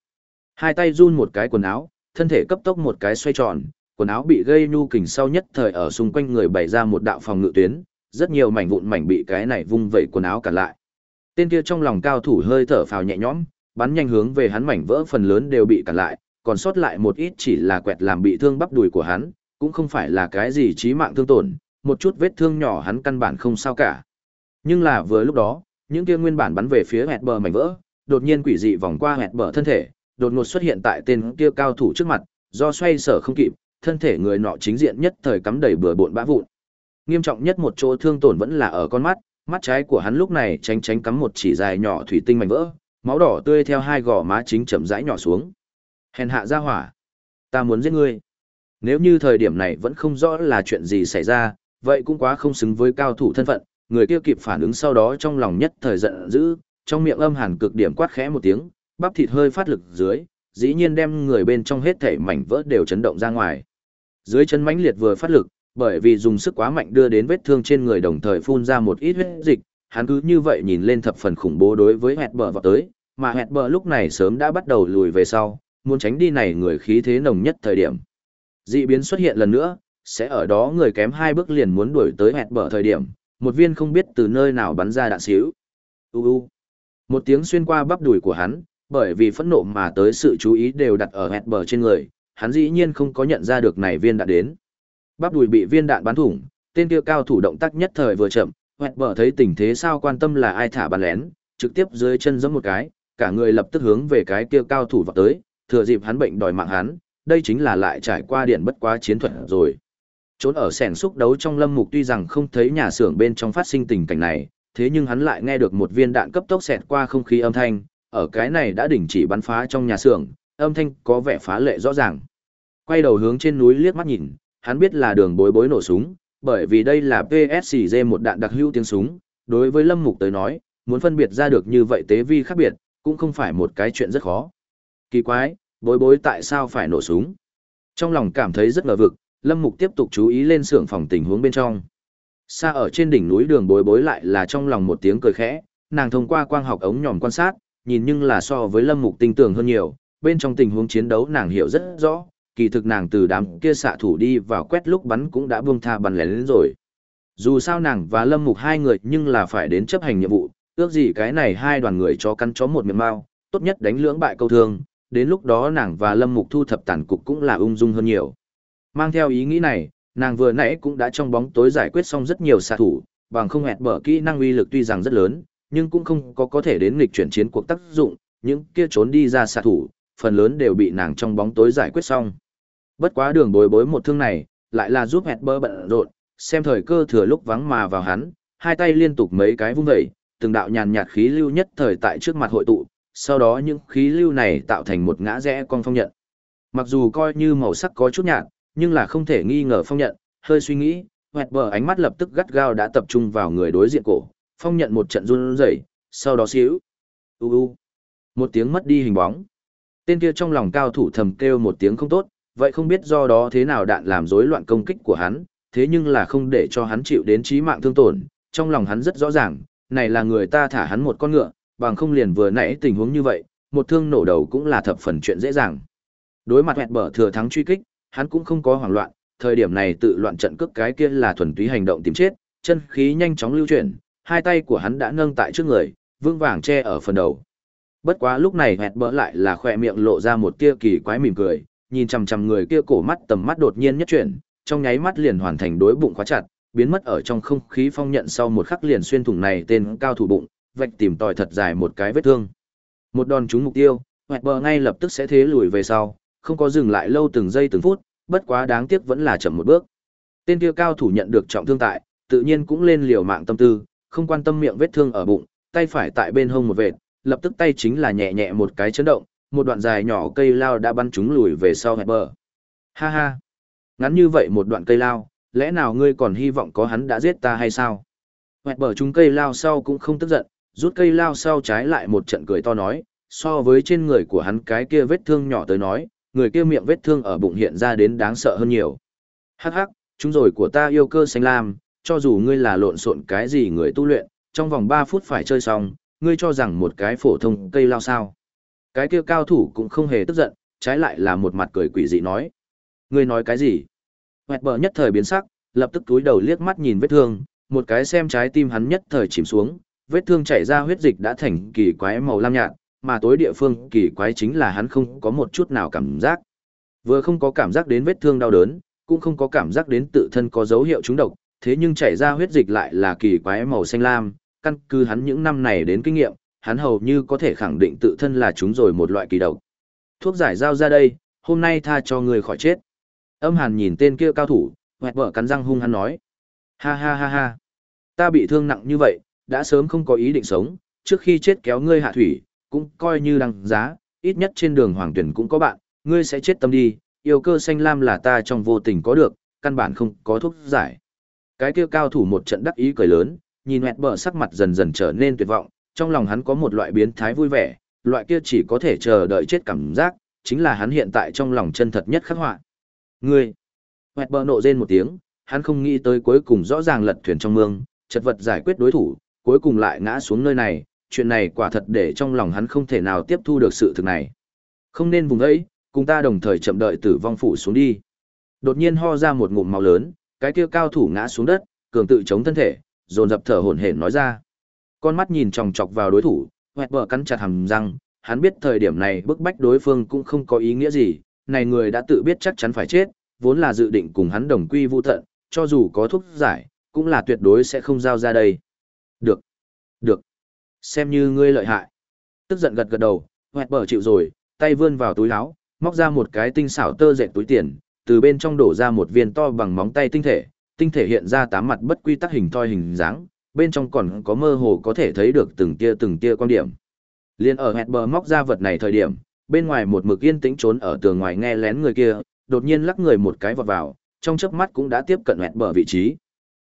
Hai tay run một cái quần áo, thân thể cấp tốc một cái xoay tròn, quần áo bị gây nhu kình sau nhất thời ở xung quanh người bày ra một đạo phòng ngự tuyến, rất nhiều mảnh vụn mảnh bị cái này vung vẩy quần áo cản lại. Tên kia trong lòng cao thủ hơi thở phào nhẹ nhõm, bắn nhanh hướng về hắn mảnh vỡ phần lớn đều bị cản lại, còn sót lại một ít chỉ là quẹt làm bị thương bắp đùi của hắn, cũng không phải là cái gì chí mạng thương tổn, một chút vết thương nhỏ hắn căn bản không sao cả. Nhưng là vừa lúc đó, những kia nguyên bản bắn về phía hẹt bờ mảnh vỡ, đột nhiên quỷ dị vòng qua hẹt bờ thân thể, đột ngột xuất hiện tại tên kia cao thủ trước mặt, do xoay sở không kịp, thân thể người nọ chính diện nhất thời cắm đầy bừa bộn bã vụn. Nghiêm trọng nhất một chỗ thương tổn vẫn là ở con mắt, mắt trái của hắn lúc này tránh tránh cắm một chỉ dài nhỏ thủy tinh mảnh vỡ, máu đỏ tươi theo hai gò má chính chậm rãi nhỏ xuống. Hèn hạ ra hỏa, ta muốn giết ngươi. Nếu như thời điểm này vẫn không rõ là chuyện gì xảy ra, vậy cũng quá không xứng với cao thủ thân phận, người kia kịp phản ứng sau đó trong lòng nhất thời giận dữ, trong miệng âm hàn cực điểm quát khẽ một tiếng, bắp thịt hơi phát lực dưới, dĩ nhiên đem người bên trong hết thảy mảnh vỡ đều chấn động ra ngoài. Dưới chân mãnh liệt vừa phát lực, bởi vì dùng sức quá mạnh đưa đến vết thương trên người đồng thời phun ra một ít huyết dịch, hắn cứ như vậy nhìn lên thập phần khủng bố đối với hẹt bờ vào tới, mà hẹt bờ lúc này sớm đã bắt đầu lùi về sau, muốn tránh đi này người khí thế nồng nhất thời điểm. Dị biến xuất hiện lần nữa, sẽ ở đó người kém hai bước liền muốn đuổi tới hẹt bờ thời điểm, một viên không biết từ nơi nào bắn ra đạn xíu. U u. Một tiếng xuyên qua bắp đùi của hắn, bởi vì phẫn nộ mà tới sự chú ý đều đặt ở hẹt bờ trên người, hắn dĩ nhiên không có nhận ra được này viên đạn đến. Bắp đùi bị viên đạn bắn thủng, tên kia cao thủ động tác nhất thời vừa chậm, Hoẹt bở thấy tình thế sao quan tâm là ai thả bắn lén, trực tiếp dưới chân giẫm một cái, cả người lập tức hướng về cái kia cao thủ vào tới, thừa dịp hắn bệnh đòi mạng hắn, đây chính là lại trải qua điện bất quá chiến thuật rồi. Trốn ở sẻn xúc đấu trong lâm mục tuy rằng không thấy nhà xưởng bên trong phát sinh tình cảnh này, thế nhưng hắn lại nghe được một viên đạn cấp tốc xẹt qua không khí âm thanh, ở cái này đã đình chỉ bắn phá trong nhà xưởng, âm thanh có vẻ phá lệ rõ ràng. Quay đầu hướng trên núi liếc mắt nhìn, hắn biết là đường bối bối nổ súng, bởi vì đây là PSCG một đạn đặc hữu tiếng súng, đối với Lâm Mục tới nói, muốn phân biệt ra được như vậy tế vi khác biệt, cũng không phải một cái chuyện rất khó. Kỳ quái, bối bối tại sao phải nổ súng? Trong lòng cảm thấy rất ngờ vực, Lâm Mục tiếp tục chú ý lên xưởng phòng tình huống bên trong. Xa ở trên đỉnh núi đường bối bối lại là trong lòng một tiếng cười khẽ, nàng thông qua quang học ống nhòm quan sát, nhìn nhưng là so với Lâm Mục tinh tường hơn nhiều, bên trong tình huống chiến đấu nàng hiểu rất rõ, kỳ thực nàng từ đám kia xạ thủ đi vào quét lúc bắn cũng đã buông tha bắn lén đến rồi. Dù sao nàng và Lâm Mục hai người nhưng là phải đến chấp hành nhiệm vụ, ước gì cái này hai đoàn người cho căn chó một miệng mao, tốt nhất đánh lưỡng bại câu thương, đến lúc đó nàng và Lâm Mục thu thập tàn cục cũng là ung dung hơn nhiều. Mang theo ý nghĩ này, nàng vừa nãy cũng đã trong bóng tối giải quyết xong rất nhiều xạ thủ, bằng không hẹt bở kỹ năng uy lực tuy rằng rất lớn, nhưng cũng không có có thể đến nghịch chuyển chiến cuộc tác dụng, những kia trốn đi ra xạ thủ, phần lớn đều bị nàng trong bóng tối giải quyết xong. Bất quá đường bối bối một thương này, lại là giúp hẹt bơ bận rộn, xem thời cơ thừa lúc vắng mà vào hắn, hai tay liên tục mấy cái vung vẩy, từng đạo nhàn nhạt khí lưu nhất thời tại trước mặt hội tụ, sau đó những khí lưu này tạo thành một ngã rẽ con phong nhận. Mặc dù coi như màu sắc có chút nhạt, nhưng là không thể nghi ngờ phong nhận, hơi suy nghĩ, Hẹt bờ ánh mắt lập tức gắt gao đã tập trung vào người đối diện cổ, phong nhận một trận run rẩy, sau đó xíu. U u. Một tiếng mất đi hình bóng. Tên kia trong lòng cao thủ thầm kêu một tiếng không tốt, vậy không biết do đó thế nào đạn làm rối loạn công kích của hắn, thế nhưng là không để cho hắn chịu đến chí mạng thương tổn, trong lòng hắn rất rõ ràng, này là người ta thả hắn một con ngựa, bằng không liền vừa nãy tình huống như vậy, một thương nổ đầu cũng là thập phần chuyện dễ dàng. Đối mặt hẹt bở thừa thắng truy kích, hắn cũng không có hoảng loạn, thời điểm này tự loạn trận cước cái kia là thuần túy hành động tìm chết, chân khí nhanh chóng lưu chuyển, hai tay của hắn đã nâng tại trước người, vương vàng che ở phần đầu. Bất quá lúc này hẹt bở lại là khỏe miệng lộ ra một tia kỳ quái mỉm cười, nhìn chằm chằm người kia cổ mắt tầm mắt đột nhiên nhất chuyển, trong nháy mắt liền hoàn thành đối bụng khóa chặt, biến mất ở trong không khí phong nhận sau một khắc liền xuyên thủng này tên cao thủ bụng, vạch tìm tòi thật dài một cái vết thương. Một đòn trúng mục tiêu, hoẹt bờ ngay lập tức sẽ thế lùi về sau, không có dừng lại lâu từng giây từng phút, bất quá đáng tiếc vẫn là chậm một bước. Tên kia cao thủ nhận được trọng thương tại, tự nhiên cũng lên liều mạng tâm tư, không quan tâm miệng vết thương ở bụng, tay phải tại bên hông một vệt, lập tức tay chính là nhẹ nhẹ một cái chấn động, một đoạn dài nhỏ cây lao đã bắn chúng lùi về sau hẹp bờ. Ha ha! Ngắn như vậy một đoạn cây lao, lẽ nào ngươi còn hy vọng có hắn đã giết ta hay sao? Hẹp bờ chúng cây lao sau cũng không tức giận, rút cây lao sau trái lại một trận cười to nói, so với trên người của hắn cái kia vết thương nhỏ tới nói, người kia miệng vết thương ở bụng hiện ra đến đáng sợ hơn nhiều. Hắc hắc, chúng rồi của ta yêu cơ xanh lam, cho dù ngươi là lộn xộn cái gì người tu luyện, trong vòng 3 phút phải chơi xong, ngươi cho rằng một cái phổ thông cây lao sao. Cái kia cao thủ cũng không hề tức giận, trái lại là một mặt cười quỷ dị nói. Ngươi nói cái gì? Hoẹt bờ nhất thời biến sắc, lập tức túi đầu liếc mắt nhìn vết thương, một cái xem trái tim hắn nhất thời chìm xuống, vết thương chảy ra huyết dịch đã thành kỳ quái màu lam nhạt, mà tối địa phương kỳ quái chính là hắn không có một chút nào cảm giác. Vừa không có cảm giác đến vết thương đau đớn, cũng không có cảm giác đến tự thân có dấu hiệu trúng độc, thế nhưng chảy ra huyết dịch lại là kỳ quái màu xanh lam, căn cứ hắn những năm này đến kinh nghiệm, hắn hầu như có thể khẳng định tự thân là chúng rồi một loại kỳ độc. Thuốc giải giao ra đây, hôm nay tha cho người khỏi chết. Âm hàn nhìn tên kia cao thủ, hoẹt vợ cắn răng hung hắn nói. Ha ha ha ha. Ta bị thương nặng như vậy, đã sớm không có ý định sống, trước khi chết kéo ngươi hạ thủy, cũng coi như đăng giá, ít nhất trên đường hoàng tuyển cũng có bạn, ngươi sẽ chết tâm đi, yêu cơ xanh lam là ta trong vô tình có được, căn bản không có thuốc giải. Cái kia cao thủ một trận đắc ý cười lớn, nhìn hoẹt bờ sắc mặt dần dần trở nên tuyệt vọng, trong lòng hắn có một loại biến thái vui vẻ, loại kia chỉ có thể chờ đợi chết cảm giác, chính là hắn hiện tại trong lòng chân thật nhất khắc họa. Ngươi! Hoẹt bờ nộ rên một tiếng, hắn không nghĩ tới cuối cùng rõ ràng lật thuyền trong mương, chật vật giải quyết đối thủ, cuối cùng lại ngã xuống nơi này, chuyện này quả thật để trong lòng hắn không thể nào tiếp thu được sự thực này. Không nên vùng ấy, cùng ta đồng thời chậm đợi tử vong phủ xuống đi. Đột nhiên ho ra một ngụm máu lớn, cái kia cao thủ ngã xuống đất, cường tự chống thân thể, dồn dập thở hổn hển nói ra. Con mắt nhìn chòng chọc vào đối thủ, hoẹt bờ cắn chặt hàm răng, hắn biết thời điểm này bức bách đối phương cũng không có ý nghĩa gì, này người đã tự biết chắc chắn phải chết, vốn là dự định cùng hắn đồng quy vu tận, cho dù có thuốc giải, cũng là tuyệt đối sẽ không giao ra đây. Được, được, Xem như ngươi lợi hại. Tức giận gật gật đầu, hoẹt bờ chịu rồi, tay vươn vào túi áo, móc ra một cái tinh xảo tơ dệt túi tiền, từ bên trong đổ ra một viên to bằng móng tay tinh thể, tinh thể hiện ra tám mặt bất quy tắc hình thoi hình dáng, bên trong còn có mơ hồ có thể thấy được từng tia từng tia quan điểm. Liên ở hẹt bờ móc ra vật này thời điểm, bên ngoài một mực yên tĩnh trốn ở tường ngoài nghe lén người kia, đột nhiên lắc người một cái vọt vào, trong chớp mắt cũng đã tiếp cận hẹt bờ vị trí.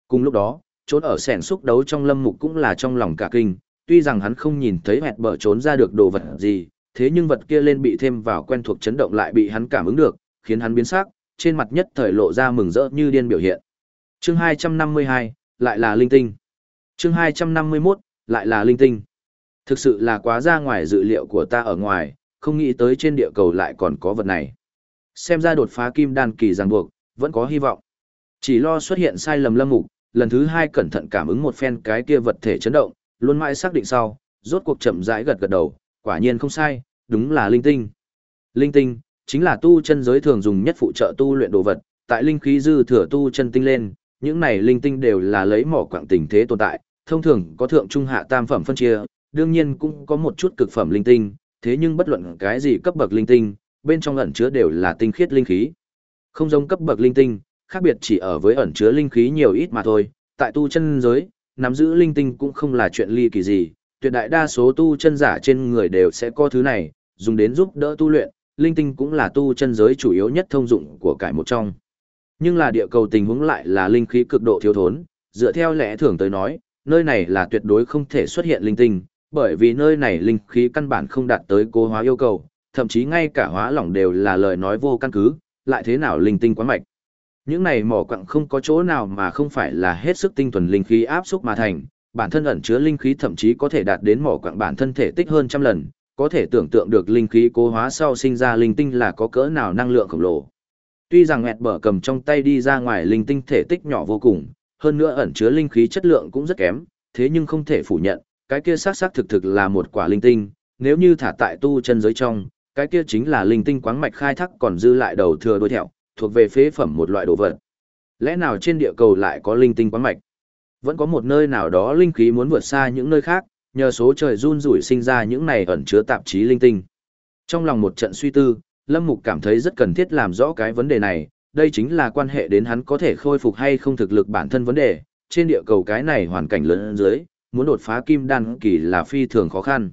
Cùng lúc đó, trốn ở sẻn xúc đấu trong lâm mục cũng là trong lòng cả kinh, tuy rằng hắn không nhìn thấy hẹt bờ trốn ra được đồ vật gì, thế nhưng vật kia lên bị thêm vào quen thuộc chấn động lại bị hắn cảm ứng được, khiến hắn biến sắc, trên mặt nhất thời lộ ra mừng rỡ như điên biểu hiện. Chương 252, lại là linh tinh. Chương 251, lại là linh tinh. Thực sự là quá ra ngoài dự liệu của ta ở ngoài, không nghĩ tới trên địa cầu lại còn có vật này. Xem ra đột phá kim đan kỳ ràng buộc, vẫn có hy vọng. Chỉ lo xuất hiện sai lầm lâm mục, lần thứ hai cẩn thận cảm ứng một phen cái kia vật thể chấn động, luôn mãi xác định sau, rốt cuộc chậm rãi gật gật đầu, quả nhiên không sai, đúng là linh tinh. Linh tinh, chính là tu chân giới thường dùng nhất phụ trợ tu luyện đồ vật, tại linh khí dư thừa tu chân tinh lên, những này linh tinh đều là lấy mỏ quảng tình thế tồn tại, thông thường có thượng trung hạ tam phẩm phân chia, đương nhiên cũng có một chút cực phẩm linh tinh, thế nhưng bất luận cái gì cấp bậc linh tinh, bên trong ẩn chứa đều là tinh khiết linh khí. Không giống cấp bậc linh tinh, khác biệt chỉ ở với ẩn chứa linh khí nhiều ít mà thôi, tại tu chân giới, nắm giữ linh tinh cũng không là chuyện ly kỳ gì, tuyệt đại đa số tu chân giả trên người đều sẽ có thứ này, dùng đến giúp đỡ tu luyện, linh tinh cũng là tu chân giới chủ yếu nhất thông dụng của cải một trong. Nhưng là địa cầu tình huống lại là linh khí cực độ thiếu thốn, dựa theo lẽ thường tới nói, nơi này là tuyệt đối không thể xuất hiện linh tinh, bởi vì nơi này linh khí căn bản không đạt tới cố hóa yêu cầu, thậm chí ngay cả hóa lỏng đều là lời nói vô căn cứ, lại thế nào linh tinh quá mạch. Những này mỏ quặng không có chỗ nào mà không phải là hết sức tinh thuần linh khí áp xúc mà thành, bản thân ẩn chứa linh khí thậm chí có thể đạt đến mỏ quặng bản thân thể tích hơn trăm lần, có thể tưởng tượng được linh khí cố hóa sau sinh ra linh tinh là có cỡ nào năng lượng khổng lồ. Tuy rằng ẹt bở cầm trong tay đi ra ngoài linh tinh thể tích nhỏ vô cùng, hơn nữa ẩn chứa linh khí chất lượng cũng rất kém, thế nhưng không thể phủ nhận, cái kia xác xác thực thực là một quả linh tinh, nếu như thả tại tu chân giới trong, cái kia chính là linh tinh quáng mạch khai thác còn dư lại đầu thừa đuôi thẹo, thuộc về phế phẩm một loại đồ vật. Lẽ nào trên địa cầu lại có linh tinh quáng mạch? Vẫn có một nơi nào đó linh khí muốn vượt xa những nơi khác, nhờ số trời run rủi sinh ra những này ẩn chứa tạp chí linh tinh. Trong lòng một trận suy tư, Lâm Mục cảm thấy rất cần thiết làm rõ cái vấn đề này, đây chính là quan hệ đến hắn có thể khôi phục hay không thực lực bản thân vấn đề, trên địa cầu cái này hoàn cảnh lớn dưới, muốn đột phá kim đan kỳ là phi thường khó khăn.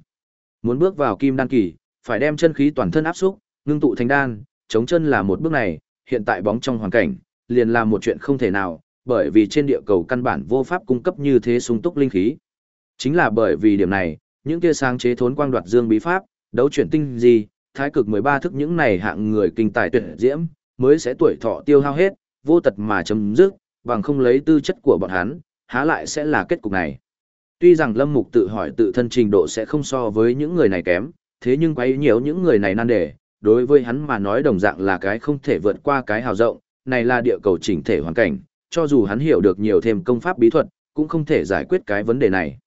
Muốn bước vào kim đan kỳ, phải đem chân khí toàn thân áp xúc, ngưng tụ thành đan, chống chân là một bước này, hiện tại bóng trong hoàn cảnh, liền là một chuyện không thể nào, bởi vì trên địa cầu căn bản vô pháp cung cấp như thế sung túc linh khí. Chính là bởi vì điểm này, những kia sáng chế thốn quang đoạt dương bí pháp, đấu chuyển tinh gì, thái cực 13 thức những này hạng người kinh tài tuyệt diễm, mới sẽ tuổi thọ tiêu hao hết, vô tật mà chấm dứt, bằng không lấy tư chất của bọn hắn, há lại sẽ là kết cục này. Tuy rằng Lâm Mục tự hỏi tự thân trình độ sẽ không so với những người này kém, thế nhưng quấy nhiều những người này nan đề, đối với hắn mà nói đồng dạng là cái không thể vượt qua cái hào rộng, này là địa cầu chỉnh thể hoàn cảnh, cho dù hắn hiểu được nhiều thêm công pháp bí thuật, cũng không thể giải quyết cái vấn đề này.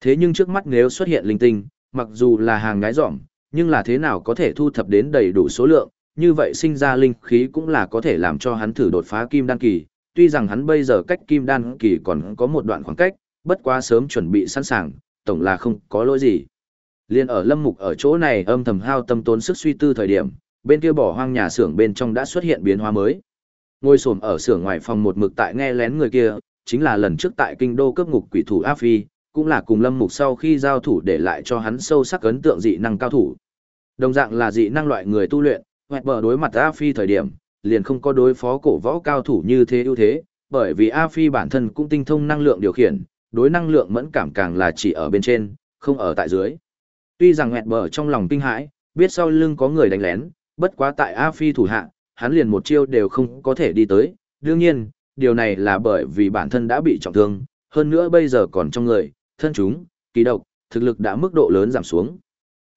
Thế nhưng trước mắt nếu xuất hiện linh tinh, mặc dù là hàng ngái dỏm, nhưng là thế nào có thể thu thập đến đầy đủ số lượng, như vậy sinh ra linh khí cũng là có thể làm cho hắn thử đột phá kim đan kỳ, tuy rằng hắn bây giờ cách kim đan kỳ còn có một đoạn khoảng cách, bất quá sớm chuẩn bị sẵn sàng, tổng là không có lỗi gì. Liên ở lâm mục ở chỗ này âm thầm hao tâm tốn sức suy tư thời điểm, bên kia bỏ hoang nhà xưởng bên trong đã xuất hiện biến hóa mới. Ngôi sồn ở xưởng ngoài phòng một mực tại nghe lén người kia, chính là lần trước tại kinh đô cấp ngục quỷ thủ A Phi, cũng là cùng lâm mục sau khi giao thủ để lại cho hắn sâu sắc ấn tượng dị năng cao thủ. Đồng dạng là dị năng loại người tu luyện, hoẹt bờ đối mặt A Phi thời điểm, liền không có đối phó cổ võ cao thủ như thế ưu thế, bởi vì A Phi bản thân cũng tinh thông năng lượng điều khiển, đối năng lượng mẫn cảm càng là chỉ ở bên trên, không ở tại dưới. Tuy rằng hoẹt bờ trong lòng kinh hãi, biết sau lưng có người đánh lén, bất quá tại A Phi thủ hạ, hắn liền một chiêu đều không có thể đi tới, đương nhiên, điều này là bởi vì bản thân đã bị trọng thương, hơn nữa bây giờ còn trong người, thân chúng, kỳ độc, thực lực đã mức độ lớn giảm xuống.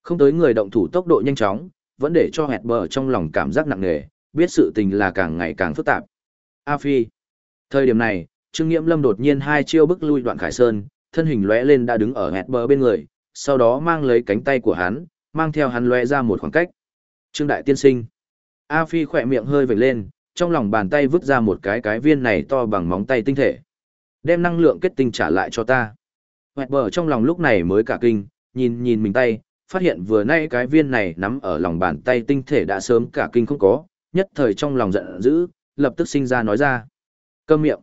Không tới người động thủ tốc độ nhanh chóng, vẫn để cho hẹt bờ trong lòng cảm giác nặng nề, biết sự tình là càng ngày càng phức tạp. A Phi. Thời điểm này, Trương Nghiễm Lâm đột nhiên hai chiêu bức lui đoạn Khải Sơn, thân hình lóe lên đã đứng ở hẹt bờ bên người, sau đó mang lấy cánh tay của hắn, mang theo hắn lóe ra một khoảng cách. Trương Đại Tiên Sinh. A Phi khỏe miệng hơi vểnh lên, trong lòng bàn tay vứt ra một cái cái viên này to bằng móng tay tinh thể. Đem năng lượng kết tinh trả lại cho ta. Hẹt bờ trong lòng lúc này mới cả kinh, nhìn nhìn mình tay, phát hiện vừa nay cái viên này nắm ở lòng bàn tay tinh thể đã sớm cả kinh không có, nhất thời trong lòng giận dữ, lập tức sinh ra nói ra. Câm miệng.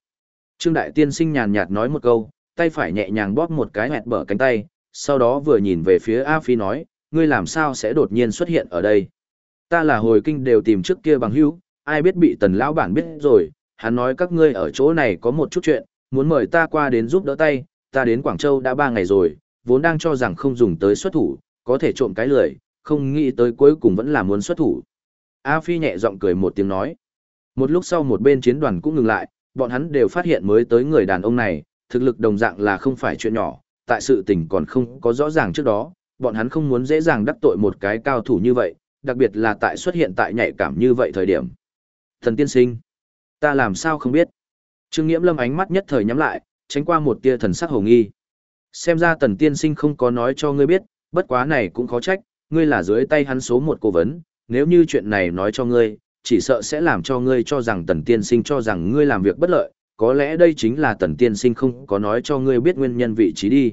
Trương Đại Tiên sinh nhàn nhạt nói một câu, tay phải nhẹ nhàng bóp một cái hẹt bở cánh tay, sau đó vừa nhìn về phía A Phi nói, ngươi làm sao sẽ đột nhiên xuất hiện ở đây. Ta là hồi kinh đều tìm trước kia bằng hữu, ai biết bị tần lão bản biết rồi, hắn nói các ngươi ở chỗ này có một chút chuyện, muốn mời ta qua đến giúp đỡ tay, ta đến Quảng Châu đã ba ngày rồi, vốn đang cho rằng không dùng tới xuất thủ, có thể trộm cái lười, không nghĩ tới cuối cùng vẫn là muốn xuất thủ. A Phi nhẹ giọng cười một tiếng nói. Một lúc sau một bên chiến đoàn cũng ngừng lại, bọn hắn đều phát hiện mới tới người đàn ông này, thực lực đồng dạng là không phải chuyện nhỏ, tại sự tình còn không có rõ ràng trước đó, bọn hắn không muốn dễ dàng đắc tội một cái cao thủ như vậy, đặc biệt là tại xuất hiện tại nhạy cảm như vậy thời điểm. Thần tiên sinh, ta làm sao không biết. Trương Nghiễm Lâm ánh mắt nhất thời nhắm lại, tránh qua một tia thần sắc hồ nghi. Xem ra tần tiên sinh không có nói cho ngươi biết, bất quá này cũng khó trách, ngươi là dưới tay hắn số một cố vấn, nếu như chuyện này nói cho ngươi, chỉ sợ sẽ làm cho ngươi cho rằng tần tiên sinh cho rằng ngươi làm việc bất lợi, có lẽ đây chính là tần tiên sinh không có nói cho ngươi biết nguyên nhân vị trí đi.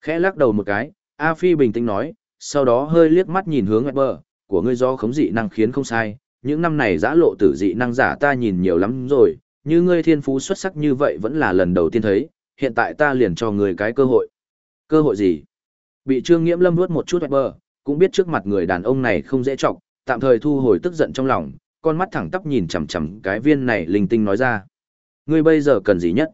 Khẽ lắc đầu một cái, A Phi bình tĩnh nói, sau đó hơi liếc mắt nhìn hướng bờ, của ngươi do khống dị năng khiến không sai, những năm này giã lộ tử dị năng giả ta nhìn nhiều lắm rồi, như ngươi thiên phú xuất sắc như vậy vẫn là lần đầu tiên thấy, hiện tại ta liền cho ngươi cái cơ hội. Cơ hội gì? Bị Trương Nghiễm Lâm vuốt một chút bờ, cũng biết trước mặt người đàn ông này không dễ trọng, tạm thời thu hồi tức giận trong lòng, con mắt thẳng tắp nhìn chằm chằm cái viên này linh tinh nói ra. Ngươi bây giờ cần gì nhất?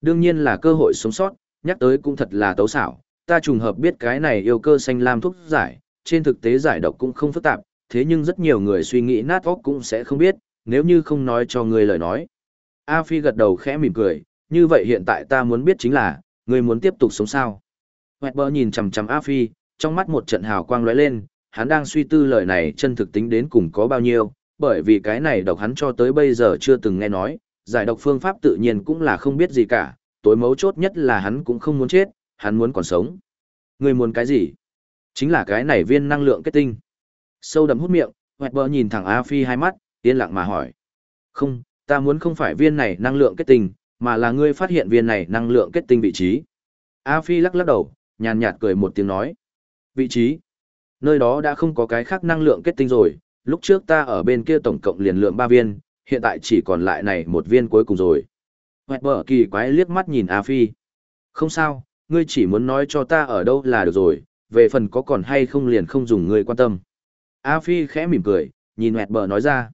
Đương nhiên là cơ hội sống sót, nhắc tới cũng thật là tấu xảo, ta trùng hợp biết cái này yêu cơ xanh lam thuốc giải, trên thực tế giải độc cũng không phức tạp, thế nhưng rất nhiều người suy nghĩ nát óc cũng sẽ không biết, nếu như không nói cho ngươi lời nói. A Phi gật đầu khẽ mỉm cười, như vậy hiện tại ta muốn biết chính là, ngươi muốn tiếp tục sống sao? Hoẹt bờ nhìn chằm chằm A Phi, trong mắt một trận hào quang lóe lên, hắn đang suy tư lời này chân thực tính đến cùng có bao nhiêu, bởi vì cái này độc hắn cho tới bây giờ chưa từng nghe nói, giải độc phương pháp tự nhiên cũng là không biết gì cả, tối mấu chốt nhất là hắn cũng không muốn chết, hắn muốn còn sống. Người muốn cái gì? Chính là cái này viên năng lượng kết tinh. Sâu đậm hút miệng, hoẹt bờ nhìn thẳng A Phi hai mắt, yên lặng mà hỏi. Không, ta muốn không phải viên này năng lượng kết tinh, mà là ngươi phát hiện viên này năng lượng kết tinh vị trí. A Phi lắc lắc đầu, nhàn nhạt cười một tiếng nói. Vị trí? Nơi đó đã không có cái khác năng lượng kết tinh rồi, lúc trước ta ở bên kia tổng cộng liền lượng ba viên, hiện tại chỉ còn lại này một viên cuối cùng rồi. Hoẹt bở kỳ quái liếc mắt nhìn A Phi. Không sao, ngươi chỉ muốn nói cho ta ở đâu là được rồi, về phần có còn hay không liền không dùng ngươi quan tâm. A Phi khẽ mỉm cười, nhìn Hoẹt bở nói ra.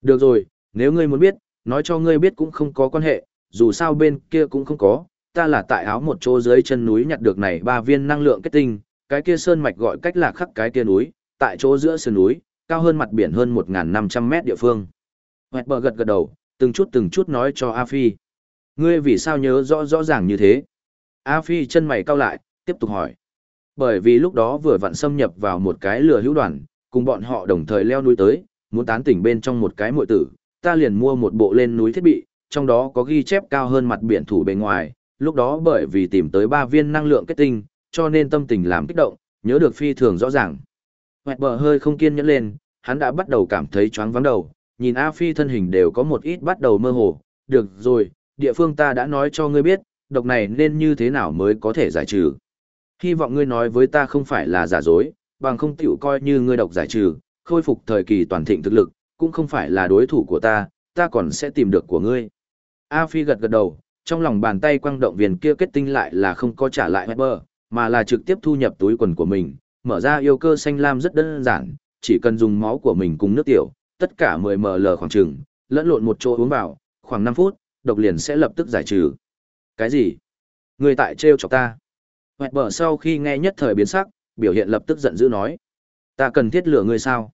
Được rồi, nếu ngươi muốn biết, nói cho ngươi biết cũng không có quan hệ, dù sao bên kia cũng không có, ta là tại áo một chỗ dưới chân núi nhặt được này ba viên năng lượng kết tinh, cái kia sơn mạch gọi cách là khắc cái kia núi, tại chỗ giữa sườn núi, cao hơn mặt biển hơn 1.500 mét địa phương. Hoẹt bờ gật gật đầu, từng chút từng chút nói cho A Phi. Ngươi vì sao nhớ rõ rõ ràng như thế? A Phi chân mày cau lại, tiếp tục hỏi. Bởi vì lúc đó vừa vặn xâm nhập vào một cái lừa hữu đoàn, cùng bọn họ đồng thời leo núi tới, muốn tán tỉnh bên trong một cái muội tử, ta liền mua một bộ lên núi thiết bị, trong đó có ghi chép cao hơn mặt biển thủ bề ngoài, lúc đó bởi vì tìm tới ba viên năng lượng kết tinh, cho nên tâm tình làm kích động, nhớ được phi thường rõ ràng. Hoẹt bờ hơi không kiên nhẫn lên, hắn đã bắt đầu cảm thấy choáng vắng đầu, nhìn A Phi thân hình đều có một ít bắt đầu mơ hồ, được rồi, địa phương ta đã nói cho ngươi biết, độc này nên như thế nào mới có thể giải trừ. Hy vọng ngươi nói với ta không phải là giả dối, bằng không tiểu coi như ngươi độc giải trừ, khôi phục thời kỳ toàn thịnh thực lực, cũng không phải là đối thủ của ta, ta còn sẽ tìm được của ngươi. A Phi gật gật đầu, trong lòng bàn tay quang động viên kia kết tinh lại là không có trả lại Weber, mà là trực tiếp thu nhập túi quần của mình, mở ra yêu cơ xanh lam rất đơn giản, chỉ cần dùng máu của mình cùng nước tiểu, tất cả 10 ml khoảng chừng, lẫn lộn một chỗ uống vào, khoảng 5 phút, độc liền sẽ lập tức giải trừ. Cái gì? Người tại trêu chọc ta. Hoẹt sau khi nghe nhất thời biến sắc, biểu hiện lập tức giận dữ nói. Ta cần thiết lửa ngươi sao?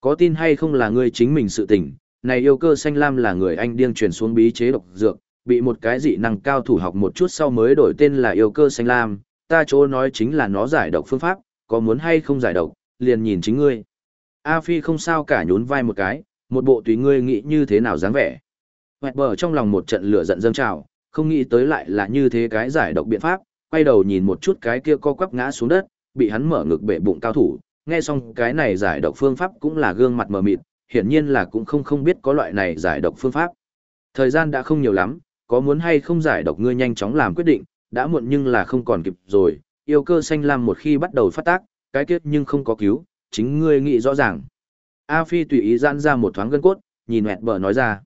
Có tin hay không là ngươi chính mình sự tình, này yêu cơ xanh lam là người anh điên truyền xuống bí chế độc dược, bị một cái dị năng cao thủ học một chút sau mới đổi tên là yêu cơ xanh lam, ta chỗ nói chính là nó giải độc phương pháp, có muốn hay không giải độc, liền nhìn chính ngươi. A Phi không sao cả nhún vai một cái, một bộ tùy ngươi nghĩ như thế nào dáng vẻ. Hoẹt bờ trong lòng một trận lửa giận dâng trào, không nghĩ tới lại là như thế cái giải độc biện pháp, quay đầu nhìn một chút cái kia co quắp ngã xuống đất, bị hắn mở ngực bể bụng cao thủ, nghe xong cái này giải độc phương pháp cũng là gương mặt mờ mịt, hiển nhiên là cũng không không biết có loại này giải độc phương pháp. Thời gian đã không nhiều lắm, có muốn hay không giải độc ngươi nhanh chóng làm quyết định, đã muộn nhưng là không còn kịp rồi, yêu cơ xanh lam một khi bắt đầu phát tác, cái kết nhưng không có cứu, chính ngươi nghĩ rõ ràng. A Phi tùy ý giãn ra một thoáng gân cốt, nhìn mẹ bờ nói ra.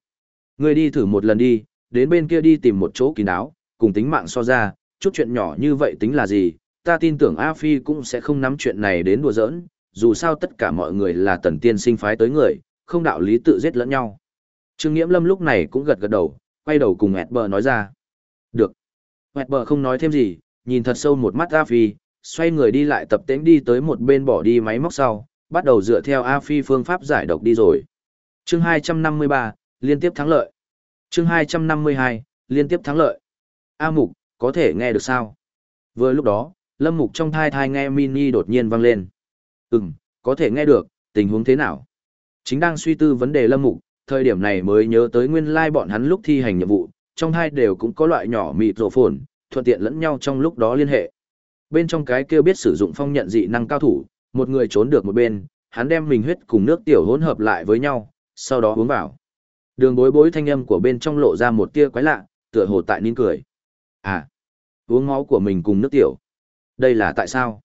Ngươi đi thử một lần đi, đến bên kia đi tìm một chỗ kín đáo, cùng tính mạng so ra, chút chuyện nhỏ như vậy tính là gì, ta tin tưởng A Phi cũng sẽ không nắm chuyện này đến đùa giỡn, dù sao tất cả mọi người là tần tiên sinh phái tới người, không đạo lý tự giết lẫn nhau. Trương Nghiễm Lâm lúc này cũng gật gật đầu, quay đầu cùng Bờ nói ra. Được. Bờ không nói thêm gì, nhìn thật sâu một mắt A Phi, xoay người đi lại tập tễnh đi tới một bên bỏ đi máy móc sau, bắt đầu dựa theo A Phi phương pháp giải độc đi rồi. Chương 253, liên tiếp thắng lợi. Chương 252, liên tiếp thắng lợi. A Mục, có thể nghe được sao? Vừa lúc đó, Lâm Mục trong thai thai nghe mini đột nhiên vang lên. Ừm, có thể nghe được, tình huống thế nào? Chính đang suy tư vấn đề Lâm Mục, thời điểm này mới nhớ tới nguyên lai like bọn hắn lúc thi hành nhiệm vụ, trong hai đều cũng có loại nhỏ mịt rổ phồn, thuận tiện lẫn nhau trong lúc đó liên hệ. Bên trong cái kia biết sử dụng phong nhận dị năng cao thủ, một người trốn được một bên, hắn đem mình huyết cùng nước tiểu hỗn hợp lại với nhau, sau đó uống vào. Đường bối bối thanh âm của bên trong lộ ra một tia quái lạ, tựa hồ tại nín cười. À, uống máu của mình cùng nước tiểu. Đây là tại sao?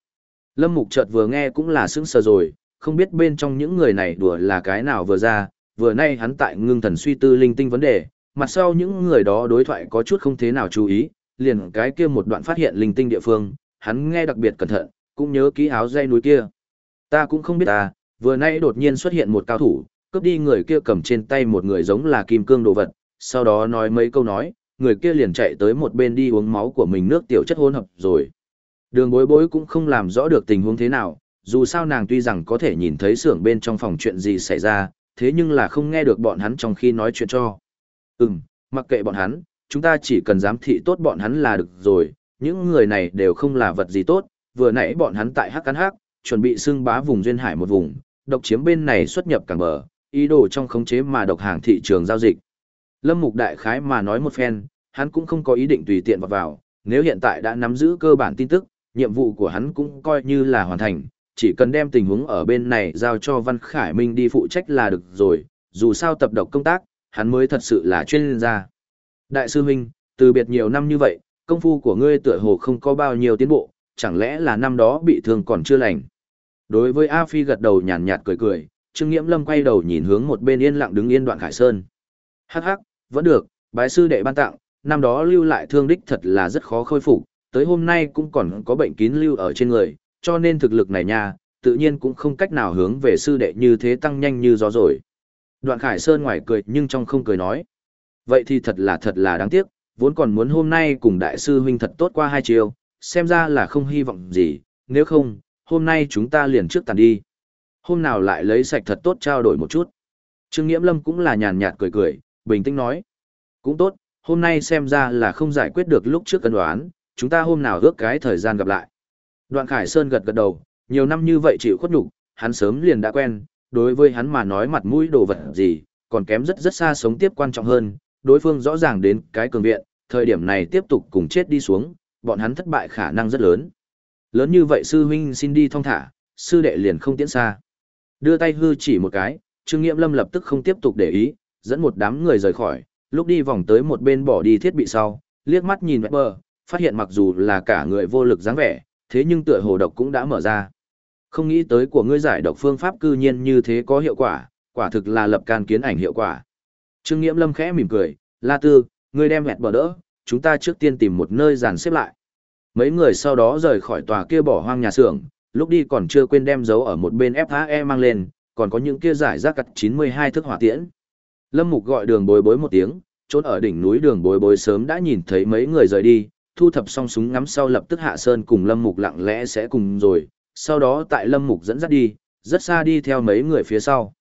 Lâm Mục chợt vừa nghe cũng là sững sờ rồi, không biết bên trong những người này đùa là cái nào vừa ra, vừa nay hắn tại ngưng thần suy tư linh tinh vấn đề, mặt sau những người đó đối thoại có chút không thế nào chú ý, liền cái kia một đoạn phát hiện linh tinh địa phương, hắn nghe đặc biệt cẩn thận, cũng nhớ ký áo dây núi kia. Ta cũng không biết ta, vừa nay đột nhiên xuất hiện một cao thủ, cướp đi người kia cầm trên tay một người giống là kim cương đồ vật, sau đó nói mấy câu nói, người kia liền chạy tới một bên đi uống máu của mình nước tiểu chất hỗn hợp rồi. Đường bối bối cũng không làm rõ được tình huống thế nào, dù sao nàng tuy rằng có thể nhìn thấy xưởng bên trong phòng chuyện gì xảy ra, thế nhưng là không nghe được bọn hắn trong khi nói chuyện cho. Ừm, mặc kệ bọn hắn, chúng ta chỉ cần giám thị tốt bọn hắn là được rồi, những người này đều không là vật gì tốt, vừa nãy bọn hắn tại hắc cắn hắc, chuẩn bị xưng bá vùng duyên hải một vùng, độc chiếm bên này xuất nhập cảng bờ, ý đồ trong khống chế mà độc hàng thị trường giao dịch. Lâm Mục Đại Khái mà nói một phen, hắn cũng không có ý định tùy tiện vào vào, nếu hiện tại đã nắm giữ cơ bản tin tức, nhiệm vụ của hắn cũng coi như là hoàn thành, chỉ cần đem tình huống ở bên này giao cho Văn Khải Minh đi phụ trách là được rồi, dù sao tập độc công tác, hắn mới thật sự là chuyên gia. Đại sư Minh, từ biệt nhiều năm như vậy, công phu của ngươi tựa hồ không có bao nhiêu tiến bộ, chẳng lẽ là năm đó bị thương còn chưa lành. Đối với A Phi gật đầu nhàn nhạt cười cười, Trương Nghiễm Lâm quay đầu nhìn hướng một bên yên lặng đứng yên đoạn Khải Sơn. Hắc hắc, vẫn được, bái sư đệ ban tặng, năm đó lưu lại thương đích thật là rất khó khôi phục, tới hôm nay cũng còn có bệnh kín lưu ở trên người, cho nên thực lực này nha, tự nhiên cũng không cách nào hướng về sư đệ như thế tăng nhanh như gió rồi. Đoạn Khải Sơn ngoài cười nhưng trong không cười nói. Vậy thì thật là thật là đáng tiếc, vốn còn muốn hôm nay cùng đại sư huynh thật tốt qua hai chiều, xem ra là không hy vọng gì, nếu không, hôm nay chúng ta liền trước tàn đi. Hôm nào lại lấy sạch thật tốt trao đổi một chút. Trương Nghiễm Lâm cũng là nhàn nhạt cười cười, bình tĩnh nói. Cũng tốt, hôm nay xem ra là không giải quyết được lúc trước cân đoán, chúng ta hôm nào ước cái thời gian gặp lại. Đoạn Khải Sơn gật gật đầu, nhiều năm như vậy chịu khuất nhục, hắn sớm liền đã quen, đối với hắn mà nói mặt mũi đồ vật gì, còn kém rất rất xa sống tiếp quan trọng hơn, đối phương rõ ràng đến cái cường viện, thời điểm này tiếp tục cùng chết đi xuống, bọn hắn thất bại khả năng rất lớn. Lớn như vậy sư huynh xin đi thong thả, sư đệ liền không tiễn xa. Đưa tay hư chỉ một cái, Trương Nghiệm Lâm lập tức không tiếp tục để ý, dẫn một đám người rời khỏi, lúc đi vòng tới một bên bỏ đi thiết bị sau, liếc mắt nhìn bờ, phát hiện mặc dù là cả người vô lực dáng vẻ, thế nhưng tựa hồ độc cũng đã mở ra. Không nghĩ tới của ngươi giải độc phương pháp cư nhiên như thế có hiệu quả, quả thực là lập can kiến ảnh hiệu quả. Trương Nghiễm Lâm khẽ mỉm cười, La Tư, ngươi đem hẹn bờ đỡ, chúng ta trước tiên tìm một nơi dàn xếp lại. Mấy người sau đó rời khỏi tòa kia bỏ hoang nhà xưởng, lúc đi còn chưa quên đem dấu ở một bên FHE mang lên, còn có những kia giải rác cắt 92 thức hỏa tiễn. Lâm Mục gọi đường bối bối một tiếng, trốn ở đỉnh núi đường bối bối sớm đã nhìn thấy mấy người rời đi, thu thập xong súng ngắm sau lập tức hạ sơn cùng Lâm Mục lặng lẽ sẽ cùng rồi, sau đó tại Lâm Mục dẫn dắt đi, rất xa đi theo mấy người phía sau.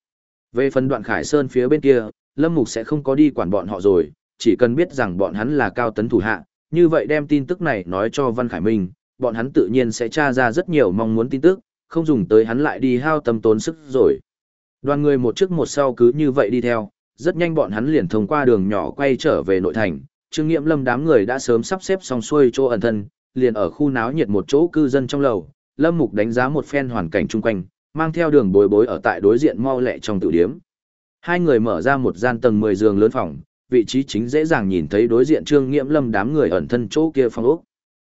Về phần đoạn Khải Sơn phía bên kia, Lâm Mục sẽ không có đi quản bọn họ rồi, chỉ cần biết rằng bọn hắn là cao tấn thủ hạ, như vậy đem tin tức này nói cho Văn Khải Minh, bọn hắn tự nhiên sẽ tra ra rất nhiều mong muốn tin tức, không dùng tới hắn lại đi hao tâm tốn sức rồi. Đoàn người một trước một sau cứ như vậy đi theo, rất nhanh bọn hắn liền thông qua đường nhỏ quay trở về nội thành, Trương Nghiễm Lâm đám người đã sớm sắp xếp xong xuôi chỗ ẩn thân, liền ở khu náo nhiệt một chỗ cư dân trong lầu, Lâm Mục đánh giá một phen hoàn cảnh chung quanh, mang theo đường bối bối ở tại đối diện mau lẹ trong tử điếm. Hai người mở ra một gian tầng 10 giường lớn phòng, vị trí chính dễ dàng nhìn thấy đối diện Trương Nghiễm Lâm đám người ẩn thân chỗ kia phòng ốc.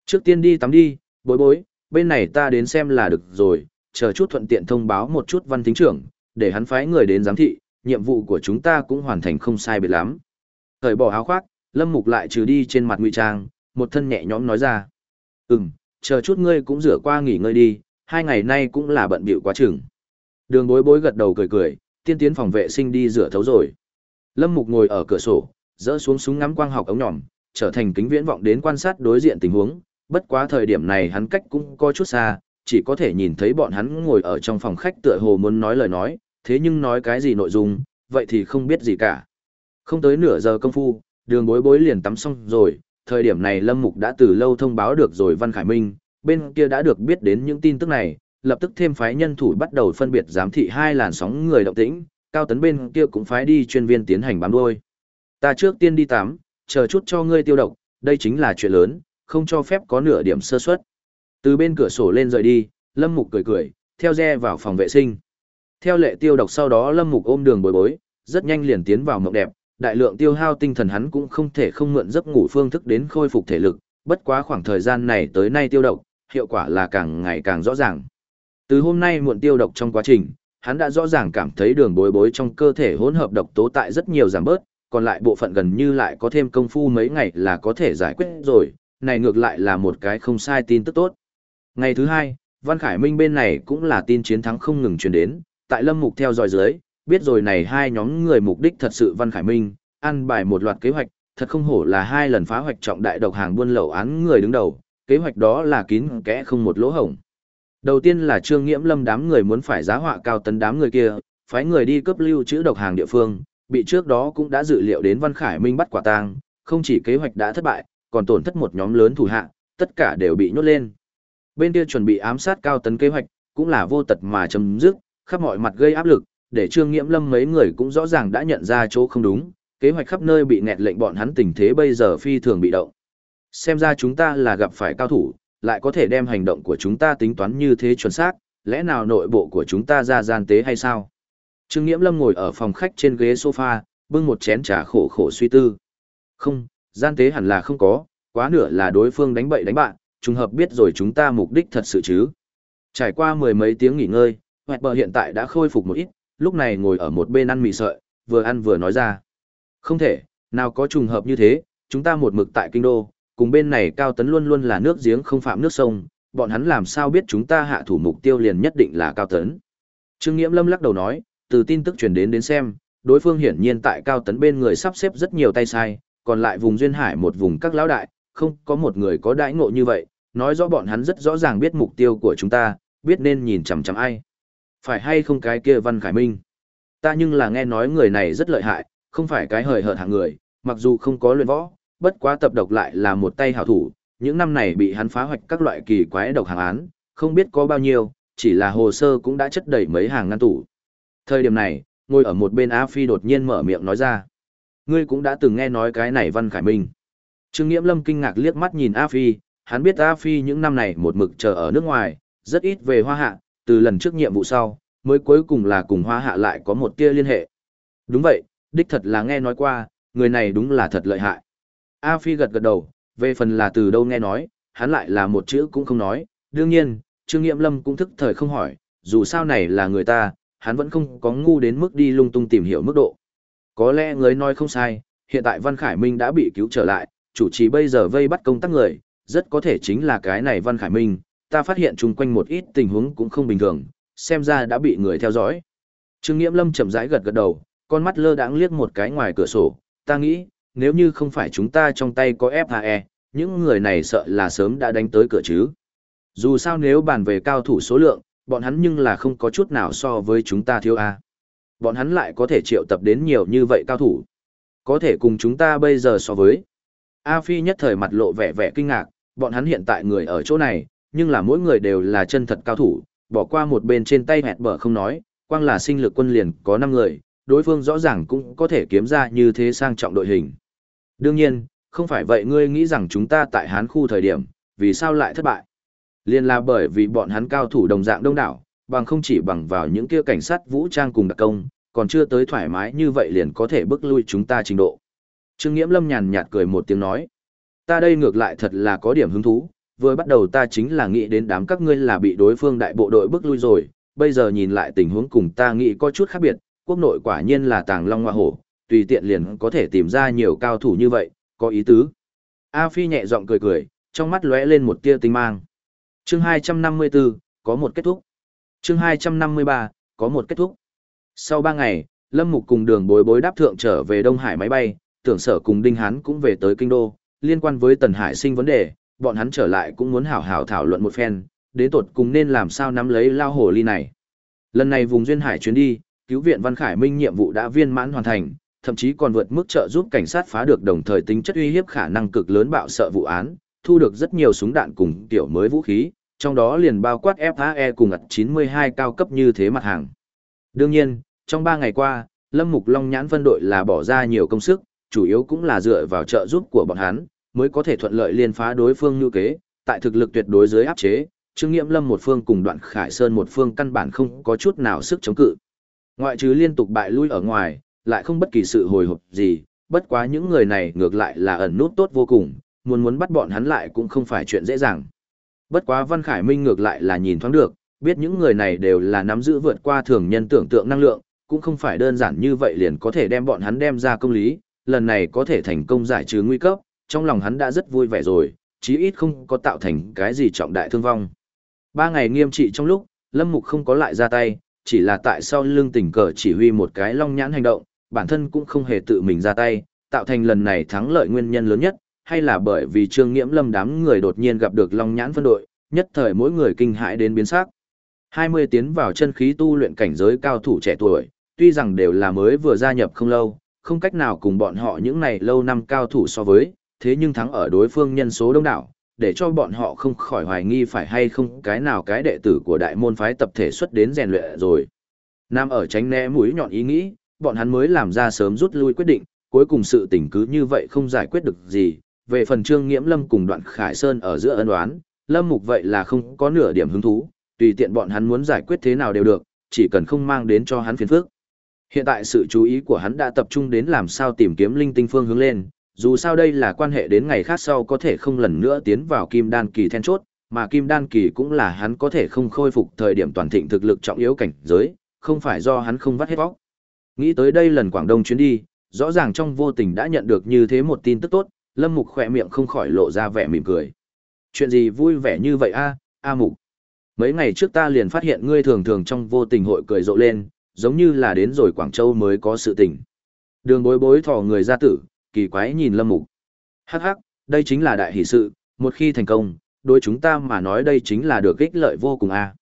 Trước tiên đi tắm đi, bối bối, bên này ta đến xem là được rồi, chờ chút thuận tiện thông báo một chút văn thính trưởng, để hắn phái người đến giám thị, nhiệm vụ của chúng ta cũng hoàn thành không sai biệt lắm. Thời bỏ áo khoác, Lâm Mục lại trừ đi trên mặt ngụy trang, một thân nhẹ nhõm nói ra. Ừm, chờ chút ngươi cũng rửa qua nghỉ ngơi đi, hai ngày nay cũng là bận bịu quá chừng. Đường bối bối gật đầu cười cười, tiên tiến phòng vệ sinh đi rửa thấu rồi. Lâm Mục ngồi ở cửa sổ, dỡ xuống súng ngắm quang học ống nhỏm, trở thành kính viễn vọng đến quan sát đối diện tình huống, bất quá thời điểm này hắn cách cũng có chút xa, chỉ có thể nhìn thấy bọn hắn ngồi ở trong phòng khách tựa hồ muốn nói lời nói, thế nhưng nói cái gì nội dung, vậy thì không biết gì cả. Không tới nửa giờ công phu, đường bối bối liền tắm xong rồi, thời điểm này Lâm Mục đã từ lâu thông báo được rồi Văn Khải Minh, bên kia đã được biết đến những tin tức này, lập tức thêm phái nhân thủ bắt đầu phân biệt giám thị hai làn sóng người động tĩnh, cao tấn bên kia cũng phái đi chuyên viên tiến hành bám đuôi. Ta trước tiên đi tắm, chờ chút cho ngươi tiêu độc, đây chính là chuyện lớn, không cho phép có nửa điểm sơ suất. Từ bên cửa sổ lên rời đi, Lâm Mục cười cười, theo re vào phòng vệ sinh. Theo lệ tiêu độc sau đó Lâm Mục ôm đường bối bối, rất nhanh liền tiến vào mộng đẹp, đại lượng tiêu hao tinh thần hắn cũng không thể không mượn giấc ngủ phương thức đến khôi phục thể lực, bất quá khoảng thời gian này tới nay tiêu độc, hiệu quả là càng ngày càng rõ ràng. Từ hôm nay muộn tiêu độc trong quá trình, hắn đã rõ ràng cảm thấy đường bối bối trong cơ thể hỗn hợp độc tố tại rất nhiều giảm bớt, còn lại bộ phận gần như lại có thêm công phu mấy ngày là có thể giải quyết rồi, này ngược lại là một cái không sai tin tức tốt. Ngày thứ hai, Văn Khải Minh bên này cũng là tin chiến thắng không ngừng truyền đến, tại Lâm Mục theo dõi dưới, biết rồi này hai nhóm người mục đích thật sự Văn Khải Minh, ăn bài một loạt kế hoạch, thật không hổ là hai lần phá hoạch trọng đại độc hàng buôn lậu án người đứng đầu, kế hoạch đó là kín kẽ không một lỗ hổng. Đầu tiên là Trương Nghiễm Lâm đám người muốn phải giá họa cao tấn đám người kia, phái người đi cấp lưu trữ độc hàng địa phương, bị trước đó cũng đã dự liệu đến Văn Khải Minh bắt quả tang, không chỉ kế hoạch đã thất bại, còn tổn thất một nhóm lớn thủ hạ, tất cả đều bị nhốt lên. Bên kia chuẩn bị ám sát cao tấn kế hoạch, cũng là vô tật mà chấm dứt, khắp mọi mặt gây áp lực, để Trương Nghiễm Lâm mấy người cũng rõ ràng đã nhận ra chỗ không đúng, kế hoạch khắp nơi bị nghẹt lệnh bọn hắn tình thế bây giờ phi thường bị động. Xem ra chúng ta là gặp phải cao thủ, lại có thể đem hành động của chúng ta tính toán như thế chuẩn xác, lẽ nào nội bộ của chúng ta ra gian tế hay sao? Trương Nghiễm Lâm ngồi ở phòng khách trên ghế sofa, bưng một chén trà khổ khổ suy tư. Không, gian tế hẳn là không có, quá nửa là đối phương đánh bậy đánh bạn, trùng hợp biết rồi chúng ta mục đích thật sự chứ. Trải qua mười mấy tiếng nghỉ ngơi, Hoẹt bờ hiện tại đã khôi phục một ít, lúc này ngồi ở một bên ăn mì sợi, vừa ăn vừa nói ra. Không thể, nào có trùng hợp như thế, chúng ta một mực tại kinh đô, cùng bên này cao tấn luôn luôn là nước giếng không phạm nước sông, bọn hắn làm sao biết chúng ta hạ thủ mục tiêu liền nhất định là cao tấn. Trương Nghiễm Lâm lắc đầu nói, từ tin tức truyền đến đến xem, đối phương hiển nhiên tại cao tấn bên người sắp xếp rất nhiều tay sai, còn lại vùng duyên hải một vùng các lão đại, không có một người có đãi ngộ như vậy, nói rõ bọn hắn rất rõ ràng biết mục tiêu của chúng ta, biết nên nhìn chằm chằm ai. Phải hay không cái kia Văn Khải Minh? Ta nhưng là nghe nói người này rất lợi hại, không phải cái hời hợt hạng người, mặc dù không có luyện võ, bất quá tập độc lại là một tay hảo thủ, những năm này bị hắn phá hoạch các loại kỳ quái độc hàng án, không biết có bao nhiêu, chỉ là hồ sơ cũng đã chất đầy mấy hàng ngăn tủ. Thời điểm này, ngồi ở một bên A Phi đột nhiên mở miệng nói ra. Ngươi cũng đã từng nghe nói cái này Văn Khải Minh. Trương Nghiễm Lâm kinh ngạc liếc mắt nhìn A Phi, hắn biết A Phi những năm này một mực chờ ở nước ngoài, rất ít về hoa hạ, từ lần trước nhiệm vụ sau, mới cuối cùng là cùng hoa hạ lại có một tia liên hệ. Đúng vậy, đích thật là nghe nói qua, người này đúng là thật lợi hại. A Phi gật gật đầu, về phần là từ đâu nghe nói, hắn lại là một chữ cũng không nói, đương nhiên, Trương Nghiệm Lâm cũng thức thời không hỏi, dù sao này là người ta, hắn vẫn không có ngu đến mức đi lung tung tìm hiểu mức độ. Có lẽ người nói không sai, hiện tại Văn Khải Minh đã bị cứu trở lại, chủ trì bây giờ vây bắt công tác người, rất có thể chính là cái này Văn Khải Minh, ta phát hiện chung quanh một ít tình huống cũng không bình thường, xem ra đã bị người theo dõi. Trương Nghiễm Lâm chậm rãi gật gật đầu, con mắt lơ đãng liếc một cái ngoài cửa sổ, ta nghĩ, nếu như không phải chúng ta trong tay có FHE, những người này sợ là sớm đã đánh tới cửa chứ. Dù sao nếu bàn về cao thủ số lượng, bọn hắn nhưng là không có chút nào so với chúng ta thiếu A. Bọn hắn lại có thể triệu tập đến nhiều như vậy cao thủ. Có thể cùng chúng ta bây giờ so với. A Phi nhất thời mặt lộ vẻ vẻ kinh ngạc, bọn hắn hiện tại người ở chỗ này, nhưng là mỗi người đều là chân thật cao thủ, bỏ qua một bên trên tay hẹt bở không nói, quang là sinh lực quân liền có 5 người, đối phương rõ ràng cũng có thể kiếm ra như thế sang trọng đội hình. Đương nhiên, không phải vậy ngươi nghĩ rằng chúng ta tại Hán khu thời điểm, vì sao lại thất bại? Liên là bởi vì bọn hắn cao thủ đồng dạng đông đảo, bằng không chỉ bằng vào những kia cảnh sát vũ trang cùng đặc công, còn chưa tới thoải mái như vậy liền có thể bước lui chúng ta trình độ. Trương Nghiễm Lâm nhàn nhạt cười một tiếng nói, ta đây ngược lại thật là có điểm hứng thú, vừa bắt đầu ta chính là nghĩ đến đám các ngươi là bị đối phương đại bộ đội bức lui rồi, bây giờ nhìn lại tình huống cùng ta nghĩ có chút khác biệt, quốc nội quả nhiên là tàng long hoa hổ, tùy tiện liền có thể tìm ra nhiều cao thủ như vậy, có ý tứ. A Phi nhẹ giọng cười cười, trong mắt lóe lên một tia tinh mang. Chương 254, có một kết thúc. Chương 253, có một kết thúc. Sau 3 ngày, Lâm Mục cùng đường bối bối đáp thượng trở về Đông Hải máy bay, tưởng sở cùng Đinh Hán cũng về tới Kinh Đô, liên quan với Tần Hải sinh vấn đề, bọn hắn trở lại cũng muốn hảo hảo thảo luận một phen, đến tột cùng nên làm sao nắm lấy lao hồ ly này. Lần này vùng duyên hải chuyến đi, cứu viện Văn Khải Minh nhiệm vụ đã viên mãn hoàn thành, thậm chí còn vượt mức trợ giúp cảnh sát phá được đồng thời tính chất uy hiếp khả năng cực lớn bạo sợ vụ án, thu được rất nhiều súng đạn cùng tiểu mới vũ khí, trong đó liền bao quát FAE cùng ật 92 cao cấp như thế mặt hàng. Đương nhiên, trong 3 ngày qua, Lâm Mục Long nhãn phân đội là bỏ ra nhiều công sức, chủ yếu cũng là dựa vào trợ giúp của bọn hắn, mới có thể thuận lợi liên phá đối phương như kế, tại thực lực tuyệt đối dưới áp chế, Trương Nghiễm Lâm một phương cùng Đoạn Khải Sơn một phương căn bản không có chút nào sức chống cự. Ngoại trừ liên tục bại lui ở ngoài, lại không bất kỳ sự hồi hộp gì, bất quá những người này ngược lại là ẩn nút tốt vô cùng, muốn muốn bắt bọn hắn lại cũng không phải chuyện dễ dàng. Bất quá Văn Khải Minh ngược lại là nhìn thoáng được, biết những người này đều là nắm giữ vượt qua thường nhân tưởng tượng năng lượng, cũng không phải đơn giản như vậy liền có thể đem bọn hắn đem ra công lý, lần này có thể thành công giải trừ nguy cấp, trong lòng hắn đã rất vui vẻ rồi, chí ít không có tạo thành cái gì trọng đại thương vong. Ba ngày nghiêm trị trong lúc, Lâm Mục không có lại ra tay, chỉ là tại sau lưng tình cờ chỉ huy một cái long nhãn hành động, bản thân cũng không hề tự mình ra tay, tạo thành lần này thắng lợi nguyên nhân lớn nhất, hay là bởi vì Trương Nghiễm Lâm đám người đột nhiên gặp được long nhãn phân đội, nhất thời mỗi người kinh hãi đến biến sắc. 20 tiến vào chân khí tu luyện cảnh giới cao thủ trẻ tuổi, tuy rằng đều là mới vừa gia nhập không lâu, không cách nào cùng bọn họ những này lâu năm cao thủ so với, thế nhưng thắng ở đối phương nhân số đông đảo, để cho bọn họ không khỏi hoài nghi phải hay không cái nào cái đệ tử của đại môn phái tập thể xuất đến rèn luyện rồi. Nam ở tránh né mũi nhọn ý nghĩ, bọn hắn mới làm ra sớm rút lui quyết định, cuối cùng sự tình cứ như vậy không giải quyết được gì. Về phần Trương Nghiễm Lâm cùng Đoạn Khải Sơn ở giữa ân oán, Lâm Mục vậy là không có nửa điểm hứng thú, tùy tiện bọn hắn muốn giải quyết thế nào đều được, chỉ cần không mang đến cho hắn phiền phức. Hiện tại sự chú ý của hắn đã tập trung đến làm sao tìm kiếm linh tinh phương hướng lên, dù sao đây là quan hệ đến ngày khác sau có thể không lần nữa tiến vào kim đan kỳ then chốt, mà kim đan kỳ cũng là hắn có thể không khôi phục thời điểm toàn thịnh thực lực trọng yếu cảnh giới, không phải do hắn không vắt hết vóc. Nghĩ tới đây lần Quảng Đông chuyến đi, rõ ràng trong vô tình đã nhận được như thế một tin tức tốt, Lâm Mục khỏe miệng không khỏi lộ ra vẻ mỉm cười. Chuyện gì vui vẻ như vậy a, A Mục? Mấy ngày trước ta liền phát hiện ngươi thường thường trong vô tình hội cười rộ lên, giống như là đến rồi Quảng Châu mới có sự tình. Đường bối bối thò người ra tử, kỳ quái nhìn Lâm Mục. Hắc hắc, đây chính là đại hỷ sự, một khi thành công, đối chúng ta mà nói đây chính là được ích lợi vô cùng a.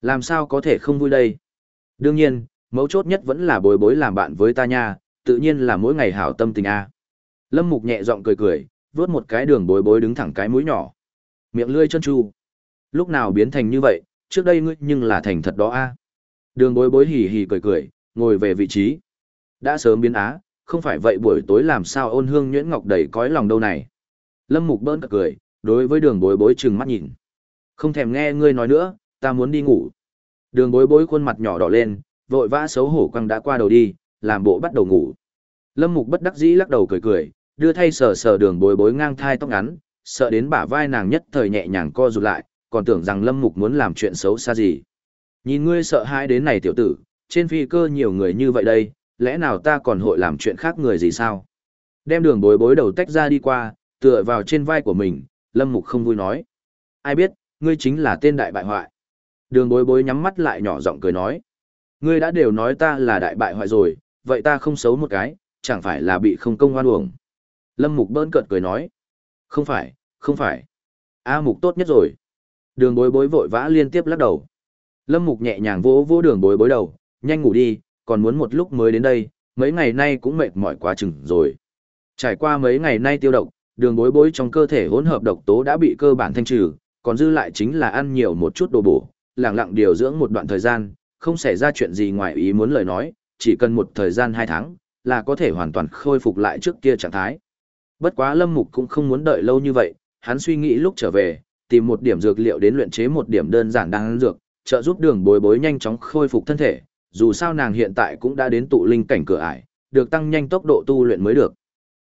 Làm sao có thể không vui đây? Đương nhiên, mấu chốt nhất vẫn là bối bối làm bạn với ta nha, tự nhiên là mỗi ngày hảo tâm tình a. Lâm Mục nhẹ giọng cười cười, vuốt một cái đường bối bối đứng thẳng cái mũi nhỏ. Miệng lươi chân chu. Lúc nào biến thành như vậy, trước đây ngươi nhưng là thành thật đó a. Đường bối bối hì hì cười cười, ngồi về vị trí. Đã sớm biến á, không phải vậy buổi tối làm sao ôn hương nhuyễn ngọc đầy cõi lòng đâu này. Lâm Mục bỡn cười, đối với đường bối bối chừng mắt nhìn. Không thèm nghe ngươi nói nữa, ta muốn đi ngủ. Đường bối bối khuôn mặt nhỏ đỏ lên, vội vã xấu hổ quăng đã qua đầu đi, làm bộ bắt đầu ngủ. Lâm Mục bất đắc dĩ lắc đầu cười cười, đưa thay sờ sờ đường bối bối ngang thai tóc ngắn, sợ đến bả vai nàng nhất thời nhẹ nhàng co rụt lại, còn tưởng rằng Lâm Mục muốn làm chuyện xấu xa gì. Nhìn ngươi sợ hãi đến này tiểu tử, trên phi cơ nhiều người như vậy đây, lẽ nào ta còn hội làm chuyện khác người gì sao? Đem đường bối bối đầu tách ra đi qua, tựa vào trên vai của mình, Lâm Mục không vui nói. Ai biết, ngươi chính là tên đại bại hoại. Đường bối bối nhắm mắt lại nhỏ giọng cười nói. Ngươi đã đều nói ta là đại bại hoại rồi, vậy ta không xấu một cái, chẳng phải là bị không công hoan uổng. Lâm Mục bơn cợt cười nói. Không phải, không phải. A Mục tốt nhất rồi. Đường bối bối vội vã liên tiếp lắc đầu. Lâm Mục nhẹ nhàng vỗ vỗ đường bối bối đầu, nhanh ngủ đi, còn muốn một lúc mới đến đây, mấy ngày nay cũng mệt mỏi quá chừng rồi. Trải qua mấy ngày nay tiêu độc, đường bối bối trong cơ thể hỗn hợp độc tố đã bị cơ bản thanh trừ, còn dư lại chính là ăn nhiều một chút đồ bổ, lặng lặng điều dưỡng một đoạn thời gian, không xảy ra chuyện gì ngoài ý muốn lời nói, chỉ cần một thời gian 2 tháng, là có thể hoàn toàn khôi phục lại trước kia trạng thái. Bất quá Lâm Mục cũng không muốn đợi lâu như vậy, hắn suy nghĩ lúc trở về, tìm một điểm dược liệu đến luyện chế một điểm đơn giản đang dược, trợ giúp đường bối bối nhanh chóng khôi phục thân thể, dù sao nàng hiện tại cũng đã đến tụ linh cảnh cửa ải, được tăng nhanh tốc độ tu luyện mới được.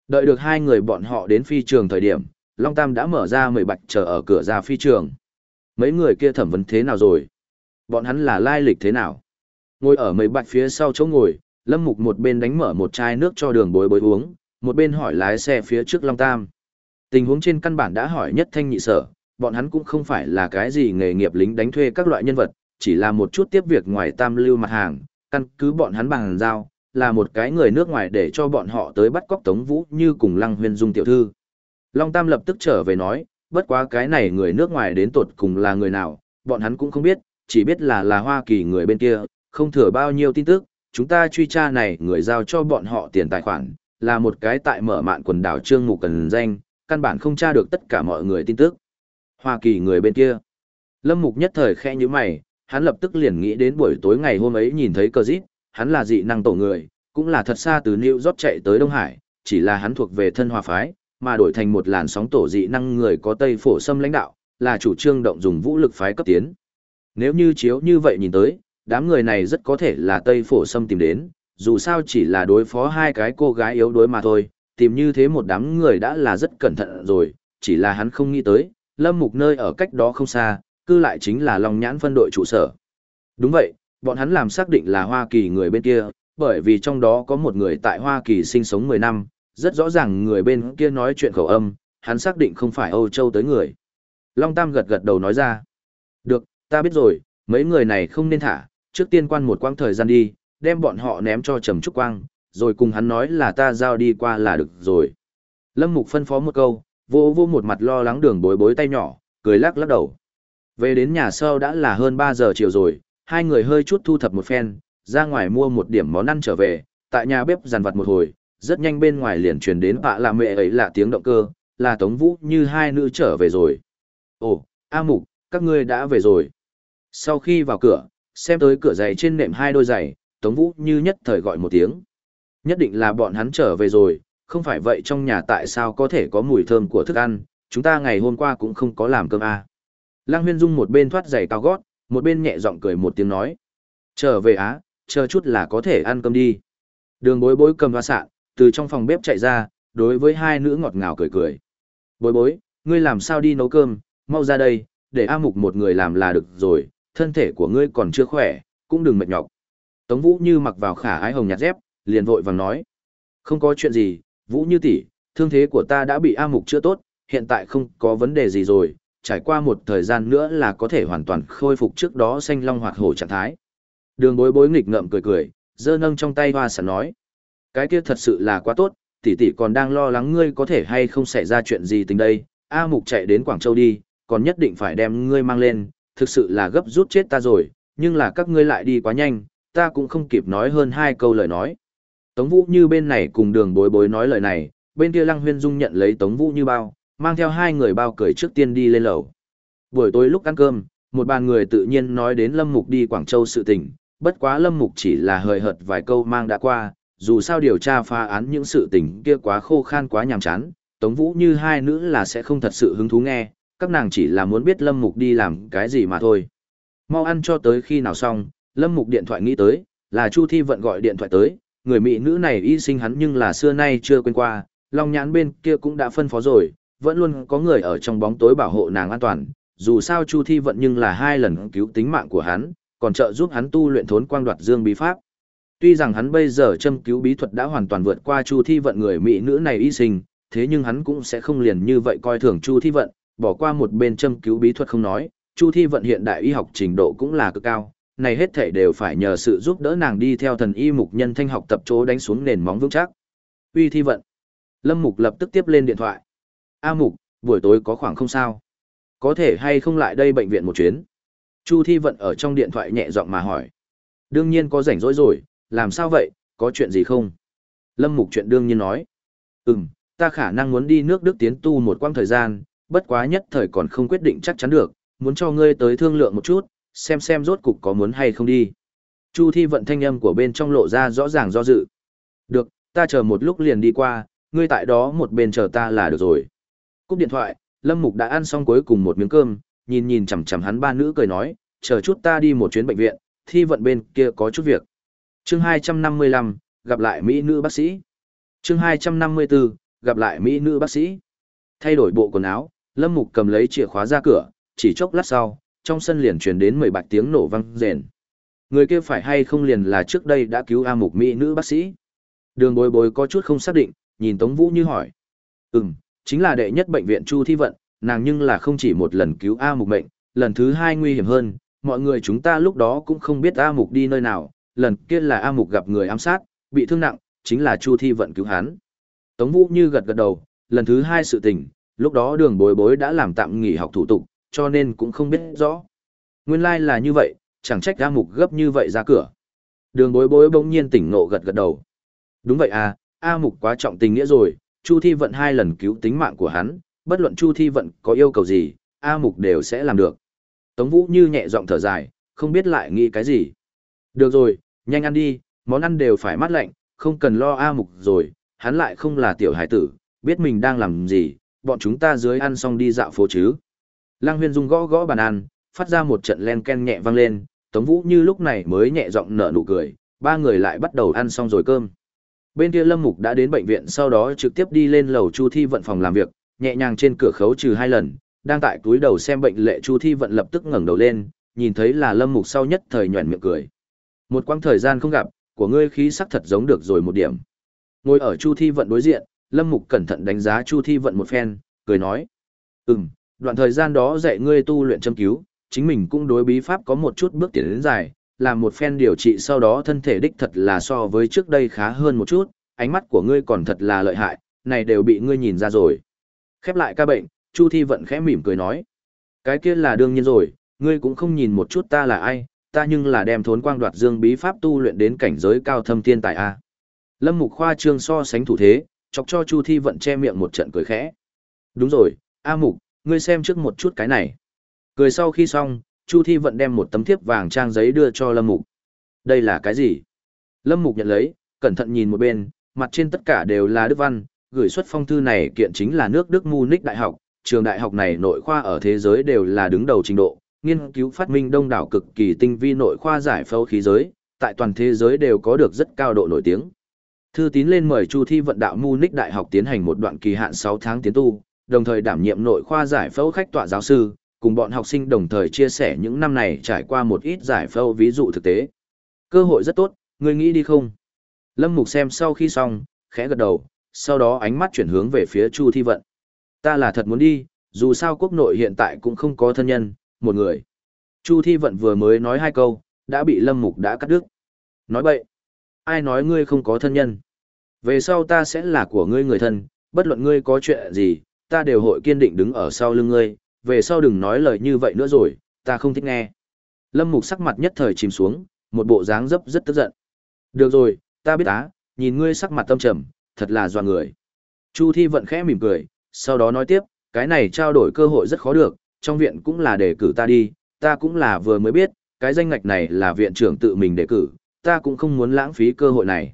Đợi được hai người bọn họ đến phi trường thời điểm, Long Tam đã mở ra mười bạch chờ ở cửa ra phi trường. Mấy người kia thẩm vấn thế nào rồi? Bọn hắn là lai lịch thế nào? Ngồi ở mấy bạch phía sau chỗ ngồi, Lâm Mục một bên đánh mở một chai nước cho đường bối bối uống, một bên hỏi lái xe phía trước Long Tam. Tình huống trên căn bản đã hỏi nhất thanh nhị sở, bọn hắn cũng không phải là cái gì nghề nghiệp lính đánh thuê các loại nhân vật, chỉ là một chút tiếp việc ngoài tam lưu mặt hàng, căn cứ bọn hắn bằng giao, là một cái người nước ngoài để cho bọn họ tới bắt cóc Tống Vũ như cùng Lăng Huyên Dung tiểu thư. Long Tam lập tức trở về nói, bất quá cái này người nước ngoài đến tột cùng là người nào, bọn hắn cũng không biết, chỉ biết là là Hoa Kỳ người bên kia, không thừa bao nhiêu tin tức, chúng ta truy tra này người giao cho bọn họ tiền tài khoản, là một cái tại mở mạn quần đảo Trương Mục Cần danh, căn bản không tra được tất cả mọi người tin tức. Hoa Kỳ người bên kia. Lâm Mục nhất thời khẽ như mày, hắn lập tức liền nghĩ đến buổi tối ngày hôm ấy nhìn thấy cờ dít, hắn là dị năng tổ người, cũng là thật xa từ New York chạy tới Đông Hải, chỉ là hắn thuộc về thân hòa phái, mà đổi thành một làn sóng tổ dị năng người có Tây phổ xâm lãnh đạo, là chủ trương động dùng vũ lực phái cấp tiến. Nếu như chiếu như vậy nhìn tới, đám người này rất có thể là Tây phổ xâm tìm đến, dù sao chỉ là đối phó hai cái cô gái yếu đuối mà thôi, tìm như thế một đám người đã là rất cẩn thận rồi, chỉ là hắn không nghĩ tới, lâm mục nơi ở cách đó không xa, cư lại chính là Long Nhãn phân đội trụ sở. Đúng vậy, bọn hắn làm xác định là Hoa Kỳ người bên kia, bởi vì trong đó có một người tại Hoa Kỳ sinh sống 10 năm, rất rõ ràng người bên kia nói chuyện khẩu âm, hắn xác định không phải Âu Châu tới người. Long Tam gật gật đầu nói ra. Được, ta biết rồi, mấy người này không nên thả, trước tiên quan một quãng thời gian đi, đem bọn họ ném cho Trầm Trúc Quang, rồi cùng hắn nói là ta giao đi qua là được rồi. Lâm Mục phân phó một câu, vô vô một mặt lo lắng đường bối bối tay nhỏ, cười lắc lắc đầu. Về đến nhà sau đã là hơn 3 giờ chiều rồi, hai người hơi chút thu thập một phen, ra ngoài mua một điểm món ăn trở về, tại nhà bếp dàn vặt một hồi, rất nhanh bên ngoài liền truyền đến bạ là mẹ ấy là tiếng động cơ, là Tống Vũ như hai nữ trở về rồi. Ồ, A Mục, các ngươi đã về rồi. Sau khi vào cửa, xem tới cửa giày trên nệm hai đôi giày, Tống Vũ như nhất thời gọi một tiếng. Nhất định là bọn hắn trở về rồi, không phải vậy trong nhà tại sao có thể có mùi thơm của thức ăn, chúng ta ngày hôm qua cũng không có làm cơm à. Lăng Huyên Dung một bên thoát giày cao gót, một bên nhẹ giọng cười một tiếng nói. Trở về á, chờ chút là có thể ăn cơm đi. Đường bối bối cầm hoa sạn, từ trong phòng bếp chạy ra, đối với hai nữ ngọt ngào cười cười. Bối bối, ngươi làm sao đi nấu cơm, mau ra đây, để A Mục một người làm là được rồi, thân thể của ngươi còn chưa khỏe, cũng đừng mệt nhọc. Tống Vũ như mặc vào khả ái hồng nhạt dép, liền vội vàng nói. Không có chuyện gì, Vũ như tỷ, thương thế của ta đã bị A Mục chữa tốt, hiện tại không có vấn đề gì rồi, trải qua một thời gian nữa là có thể hoàn toàn khôi phục trước đó xanh long hoạt hổ trạng thái. Đường bối bối nghịch ngợm cười cười, giơ nâng trong tay hoa sẵn nói. Cái kia thật sự là quá tốt, tỷ tỷ còn đang lo lắng ngươi có thể hay không xảy ra chuyện gì tình đây. A Mục chạy đến Quảng Châu đi, còn nhất định phải đem ngươi mang lên, thực sự là gấp rút chết ta rồi, nhưng là các ngươi lại đi quá nhanh, ta cũng không kịp nói hơn hai câu lời nói. Tống Vũ Như bên này cùng đường bối bối nói lời này, bên kia Lăng Huyên Dung nhận lấy Tống Vũ Như bao, mang theo hai người bao cười trước tiên đi lên lầu. Buổi tối lúc ăn cơm, một bàn người tự nhiên nói đến Lâm Mục đi Quảng Châu sự tình, bất quá Lâm Mục chỉ là hời hợt vài câu mang đã qua, dù sao điều tra phá án những sự tình kia quá khô khan quá nhàm chán, Tống Vũ Như hai nữ là sẽ không thật sự hứng thú nghe, các nàng chỉ là muốn biết Lâm Mục đi làm cái gì mà thôi. Mau ăn cho tới khi nào xong, Lâm Mục điện thoại nghĩ tới, là Chu Thi Vận gọi điện thoại tới, người mỹ nữ này y sinh hắn nhưng là xưa nay chưa quên qua, Long Nhãn bên kia cũng đã phân phó rồi, vẫn luôn có người ở trong bóng tối bảo hộ nàng an toàn, dù sao Chu Thi Vận nhưng là hai lần cứu tính mạng của hắn, còn trợ giúp hắn tu luyện thốn quang đoạt dương bí pháp. Tuy rằng hắn bây giờ châm cứu bí thuật đã hoàn toàn vượt qua Chu Thi Vận người mỹ nữ này y sinh, thế nhưng hắn cũng sẽ không liền như vậy coi thường Chu Thi Vận, bỏ qua một bên châm cứu bí thuật không nói, Chu Thi Vận hiện đại y học trình độ cũng là cực cao, này hết thảy đều phải nhờ sự giúp đỡ nàng đi theo thần y mục nhân thanh học tập chỗ đánh xuống nền móng vững chắc. Uy Thi Vận. Lâm Mục lập tức tiếp lên điện thoại. A Mục, buổi tối có khoảng không sao? Có thể hay không lại đây bệnh viện một chuyến? Chu Thi Vận ở trong điện thoại nhẹ giọng mà hỏi. Đương nhiên có rảnh rỗi rồi, làm sao vậy, có chuyện gì không? Lâm Mục chuyện đương nhiên nói. Ừm, ta khả năng muốn đi nước Đức tiến tu một quãng thời gian, bất quá nhất thời còn không quyết định chắc chắn được, muốn cho ngươi tới thương lượng một chút, xem xem rốt cục có muốn hay không đi. Chu Thi vận thanh âm của bên trong lộ ra rõ ràng do dự. Được, ta chờ một lúc liền đi qua, ngươi tại đó một bên chờ ta là được rồi. Cúp điện thoại, Lâm Mục đã ăn xong cuối cùng một miếng cơm, nhìn nhìn chằm chằm hắn ba nữ cười nói, chờ chút ta đi một chuyến bệnh viện, Thi vận bên kia có chút việc. Chương 255, gặp lại Mỹ nữ bác sĩ. Chương 254, gặp lại Mỹ nữ bác sĩ. Thay đổi bộ quần áo, Lâm Mục cầm lấy chìa khóa ra cửa, chỉ chốc lát sau, trong sân liền truyền đến mười bạch tiếng nổ vang rền. Người kia phải hay không liền là trước đây đã cứu A Mục Mỹ nữ bác sĩ? Đường bối bối có chút không xác định, nhìn Tống Vũ như hỏi. Ừm, chính là đệ nhất bệnh viện Chu Thi Vận, nàng nhưng là không chỉ một lần cứu A Mục mệnh, lần thứ hai nguy hiểm hơn, mọi người chúng ta lúc đó cũng không biết A Mục đi nơi nào, lần kia là A Mục gặp người ám sát, bị thương nặng, chính là Chu Thi Vận cứu hắn. Tống Vũ như gật gật đầu, lần thứ hai sự tình, lúc đó đường bối bối đã làm tạm nghỉ học thủ tục, cho nên cũng không biết rõ. Nguyên lai like là như vậy, chẳng trách A Mục gấp như vậy ra cửa. Đường bối bối bỗng nhiên tỉnh ngộ gật gật đầu. Đúng vậy à, A Mục quá trọng tình nghĩa rồi, Chu Thi Vận hai lần cứu tính mạng của hắn, bất luận Chu Thi Vận có yêu cầu gì, A Mục đều sẽ làm được. Tống Vũ như nhẹ giọng thở dài, không biết lại nghĩ cái gì. Được rồi, nhanh ăn đi, món ăn đều phải mát lạnh, không cần lo A Mục rồi, hắn lại không là tiểu hải tử, biết mình đang làm gì, bọn chúng ta dưới ăn xong đi dạo phố chứ. Lăng Huyên Dung gõ gõ bàn ăn, phát ra một trận len ken nhẹ vang lên, Tống Vũ như lúc này mới nhẹ giọng nở nụ cười, ba người lại bắt đầu ăn xong rồi cơm. Bên kia Lâm Mục đã đến bệnh viện sau đó trực tiếp đi lên lầu Chu Thi vận phòng làm việc, nhẹ nhàng trên cửa khấu trừ hai lần, đang tại túi đầu xem bệnh lệ Chu Thi vận lập tức ngẩng đầu lên, nhìn thấy là Lâm Mục sau nhất thời nhuyễn miệng cười. Một quãng thời gian không gặp, của ngươi khí sắc thật giống được rồi một điểm. Ngồi ở Chu Thi vận đối diện, Lâm Mục cẩn thận đánh giá Chu Thi vận một phen, cười nói: "Ừm, đoạn thời gian đó dạy ngươi tu luyện châm cứu, chính mình cũng đối bí pháp có một chút bước tiến đến dài, làm một phen điều trị sau đó thân thể đích thật là so với trước đây khá hơn một chút, ánh mắt của ngươi còn thật là lợi hại, này đều bị ngươi nhìn ra rồi." Khép lại ca bệnh, Chu Thi vận khẽ mỉm cười nói: "Cái kia là đương nhiên rồi, ngươi cũng không nhìn một chút ta là ai, ta nhưng là đem thốn quang đoạt dương bí pháp tu luyện đến cảnh giới cao thâm tiên tài a." Lâm Mục Khoa trương so sánh thủ thế, chọc cho Chu Thi vận che miệng một trận cười khẽ. "Đúng rồi, A Mục, ngươi xem trước một chút cái này." Cười sau khi xong, Chu Thi vận đem một tấm thiếp vàng trang giấy đưa cho Lâm Mục. "Đây là cái gì?" Lâm Mục nhận lấy, cẩn thận nhìn một bên, mặt trên tất cả đều là đức văn, gửi xuất phong thư này kiện chính là nước Đức Munich Đại học, trường đại học này nội khoa ở thế giới đều là đứng đầu trình độ, nghiên cứu phát minh đông đảo cực kỳ tinh vi nội khoa giải phẫu khí giới, tại toàn thế giới đều có được rất cao độ nổi tiếng. Thư tín lên mời Chu Thi vận đạo Munich Đại học tiến hành một đoạn kỳ hạn 6 tháng tiến tu, đồng thời đảm nhiệm nội khoa giải phẫu khách tọa giáo sư, cùng bọn học sinh đồng thời chia sẻ những năm này trải qua một ít giải phẫu ví dụ thực tế. Cơ hội rất tốt, ngươi nghĩ đi không? Lâm Mục xem sau khi xong, khẽ gật đầu, sau đó ánh mắt chuyển hướng về phía Chu Thi vận. Ta là thật muốn đi, dù sao quốc nội hiện tại cũng không có thân nhân, một người. Chu Thi vận vừa mới nói hai câu, đã bị Lâm Mục đã cắt đứt. Nói bậy ai nói ngươi không có thân nhân. Về sau ta sẽ là của ngươi người thân, bất luận ngươi có chuyện gì, ta đều hội kiên định đứng ở sau lưng ngươi, về sau đừng nói lời như vậy nữa rồi, ta không thích nghe. Lâm Mục sắc mặt nhất thời chìm xuống, một bộ dáng dấp rất tức giận. Được rồi, ta biết á, nhìn ngươi sắc mặt tâm trầm, thật là doa người. Chu Thi vận khẽ mỉm cười, sau đó nói tiếp, cái này trao đổi cơ hội rất khó được, trong viện cũng là đề cử ta đi, ta cũng là vừa mới biết, cái danh ngạch này là viện trưởng tự mình đề cử, ta cũng không muốn lãng phí cơ hội này.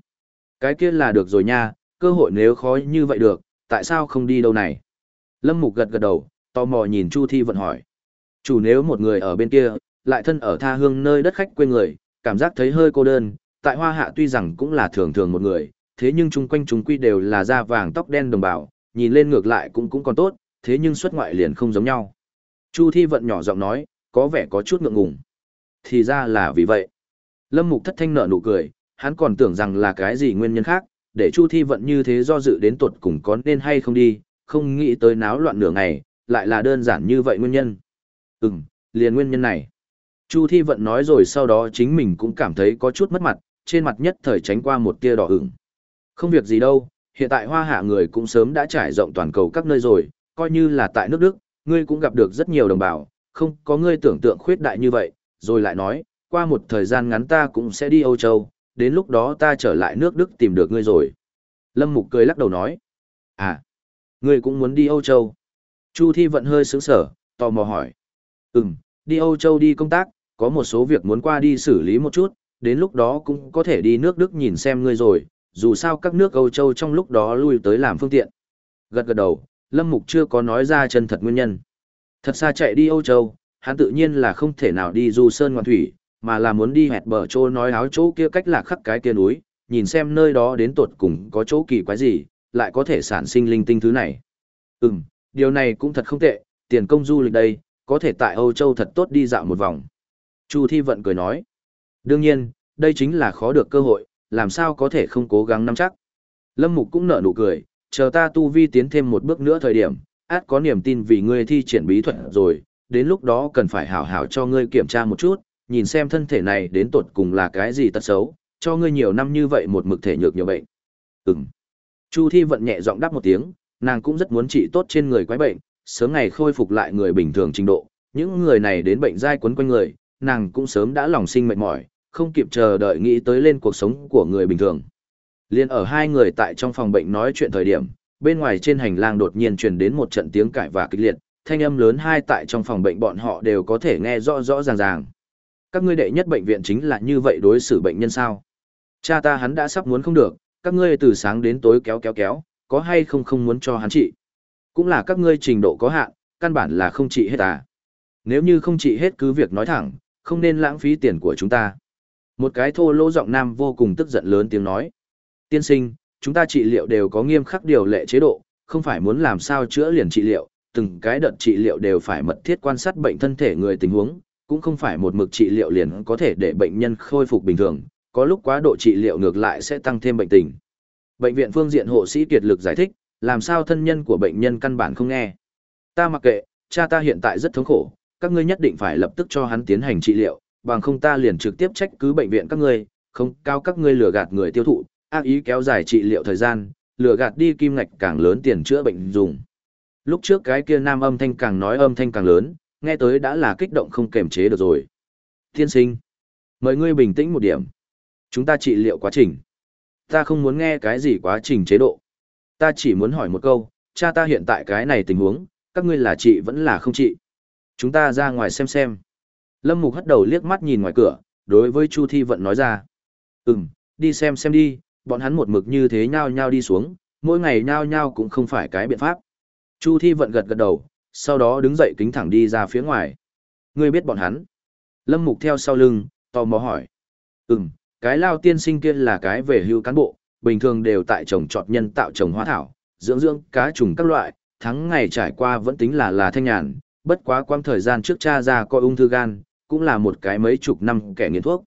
Cái kia là được rồi nha, cơ hội nếu khó như vậy được, tại sao không đi đâu này? Lâm Mục gật gật đầu, tò mò nhìn Chu Thi vận hỏi. Chủ nếu một người ở bên kia, lại thân ở tha hương nơi đất khách quê người, cảm giác thấy hơi cô đơn, tại hoa hạ tuy rằng cũng là thường thường một người, thế nhưng chung quanh chúng quy đều là da vàng tóc đen đồng bào, nhìn lên ngược lại cũng cũng còn tốt, thế nhưng xuất ngoại liền không giống nhau. Chu Thi vận nhỏ giọng nói, có vẻ có chút ngượng ngùng. Thì ra là vì vậy. Lâm Mục thất thanh nở nụ cười, hắn còn tưởng rằng là cái gì nguyên nhân khác, để Chu Thi vận như thế do dự đến tuột cùng có nên hay không đi, không nghĩ tới náo loạn nửa ngày, lại là đơn giản như vậy nguyên nhân. Ừm, liền nguyên nhân này. Chu Thi vận nói rồi sau đó chính mình cũng cảm thấy có chút mất mặt, trên mặt nhất thời tránh qua một tia đỏ ửng. Không việc gì đâu, hiện tại hoa hạ người cũng sớm đã trải rộng toàn cầu các nơi rồi, coi như là tại nước Đức, ngươi cũng gặp được rất nhiều đồng bào, không có ngươi tưởng tượng khuyết đại như vậy, rồi lại nói, qua một thời gian ngắn ta cũng sẽ đi Âu Châu, đến lúc đó ta trở lại nước Đức tìm được ngươi rồi. Lâm Mục cười lắc đầu nói, à, ngươi cũng muốn đi Âu Châu. Chu Thi vận hơi sững sở, tò mò hỏi, ừm, đi Âu Châu đi công tác, có một số việc muốn qua đi xử lý một chút, đến lúc đó cũng có thể đi nước Đức nhìn xem ngươi rồi, dù sao các nước Âu Châu trong lúc đó lui tới làm phương tiện. Gật gật đầu, Lâm Mục chưa có nói ra chân thật nguyên nhân. Thật xa chạy đi Âu Châu, hắn tự nhiên là không thể nào đi du sơn ngoan thủy, mà là muốn đi hẹt bờ chỗ nói áo chỗ kia cách lạc khắc cái kia núi, nhìn xem nơi đó đến tột cùng có chỗ kỳ quái gì, lại có thể sản sinh linh tinh thứ này. Ừm, điều này cũng thật không tệ, tiền công du lịch đây, có thể tại Âu Châu thật tốt đi dạo một vòng. Chu Thi Vận cười nói. Đương nhiên, đây chính là khó được cơ hội, làm sao có thể không cố gắng nắm chắc. Lâm Mục cũng nở nụ cười, chờ ta tu vi tiến thêm một bước nữa thời điểm, át có niềm tin vì ngươi thi triển bí thuật rồi, đến lúc đó cần phải hảo hảo cho ngươi kiểm tra một chút, nhìn xem thân thể này đến tột cùng là cái gì tật xấu, cho ngươi nhiều năm như vậy một mực thể nhược nhiều bệnh. Ừm. Chu Thi vận nhẹ giọng đáp một tiếng, nàng cũng rất muốn trị tốt trên người quái bệnh, sớm ngày khôi phục lại người bình thường trình độ. Những người này đến bệnh dai quấn quanh người, nàng cũng sớm đã lòng sinh mệt mỏi, không kịp chờ đợi nghĩ tới lên cuộc sống của người bình thường. Liên ở hai người tại trong phòng bệnh nói chuyện thời điểm, bên ngoài trên hành lang đột nhiên truyền đến một trận tiếng cãi và kịch liệt, thanh âm lớn hai tại trong phòng bệnh bọn họ đều có thể nghe rõ rõ ràng ràng. Các ngươi đệ nhất bệnh viện chính là như vậy đối xử bệnh nhân sao? Cha ta hắn đã sắp muốn không được, các ngươi từ sáng đến tối kéo kéo kéo, có hay không không muốn cho hắn trị. Cũng là các ngươi trình độ có hạn, căn bản là không trị hết à. Nếu như không trị hết cứ việc nói thẳng, không nên lãng phí tiền của chúng ta. Một cái thô lỗ giọng nam vô cùng tức giận lớn tiếng nói. Tiên sinh, chúng ta trị liệu đều có nghiêm khắc điều lệ chế độ, không phải muốn làm sao chữa liền trị liệu, từng cái đợt trị liệu đều phải mật thiết quan sát bệnh thân thể người tình huống, cũng không phải một mực trị liệu liền có thể để bệnh nhân khôi phục bình thường, có lúc quá độ trị liệu ngược lại sẽ tăng thêm bệnh tình. Bệnh viện phương diện hộ sĩ kiệt lực giải thích, làm sao thân nhân của bệnh nhân căn bản không nghe. Ta mặc kệ, cha ta hiện tại rất thống khổ, các ngươi nhất định phải lập tức cho hắn tiến hành trị liệu, bằng không ta liền trực tiếp trách cứ bệnh viện các ngươi, không cao các ngươi lừa gạt người tiêu thụ, ác ý kéo dài trị liệu thời gian, lừa gạt đi kim ngạch càng lớn tiền chữa bệnh dùng. Lúc trước cái kia nam âm thanh càng nói âm thanh càng lớn, nghe tới đã là kích động không kềm chế được rồi. Tiên sinh, mời ngươi bình tĩnh một điểm. Chúng ta trị liệu quá trình. Ta không muốn nghe cái gì quá trình chế độ. Ta chỉ muốn hỏi một câu, cha ta hiện tại cái này tình huống, các ngươi là chị vẫn là không chị. Chúng ta ra ngoài xem xem. Lâm Mục hất đầu liếc mắt nhìn ngoài cửa, đối với Chu Thi Vận nói ra. Ừm, đi xem xem đi, bọn hắn một mực như thế nhao nhao đi xuống, mỗi ngày nhao nhao cũng không phải cái biện pháp. Chu Thi Vận gật gật đầu, sau đó đứng dậy kính thẳng đi ra phía ngoài. Ngươi biết bọn hắn. Lâm Mục theo sau lưng, tò mò hỏi. Ừm, cái lao tiên sinh kia là cái về hưu cán bộ, bình thường đều tại trồng trọt nhân tạo trồng hoa thảo, dưỡng dưỡng cá trùng các loại, tháng ngày trải qua vẫn tính là là thanh nhàn, bất quá quang thời gian trước cha ra coi ung thư gan, cũng là một cái mấy chục năm kẻ nghiện thuốc.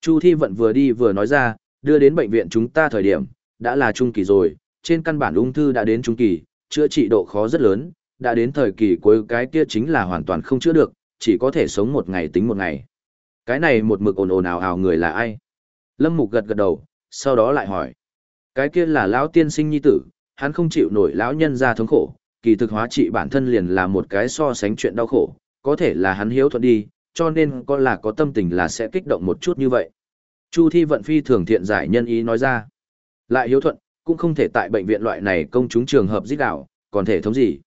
Chu Thi Vận vừa đi vừa nói ra, đưa đến bệnh viện chúng ta thời điểm, đã là trung kỳ rồi, trên căn bản ung thư đã đến trung kỳ, chữa trị độ khó rất lớn, đã đến thời kỳ cuối cái kia chính là hoàn toàn không chữa được, chỉ có thể sống một ngày tính một ngày. Cái này một mực ồn ồn ào ào người là ai? Lâm Mục gật gật đầu, sau đó lại hỏi. Cái kia là lão tiên sinh nhi tử, hắn không chịu nổi lão nhân ra thống khổ, kỳ thực hóa trị bản thân liền là một cái so sánh chuyện đau khổ, có thể là hắn hiếu thuận đi, cho nên có là có tâm tình là sẽ kích động một chút như vậy. Chu Thi Vận Phi thường thiện giải nhân ý nói ra. Lại hiếu thuận, cũng không thể tại bệnh viện loại này công chúng trường hợp giết đảo, còn thể thống gì.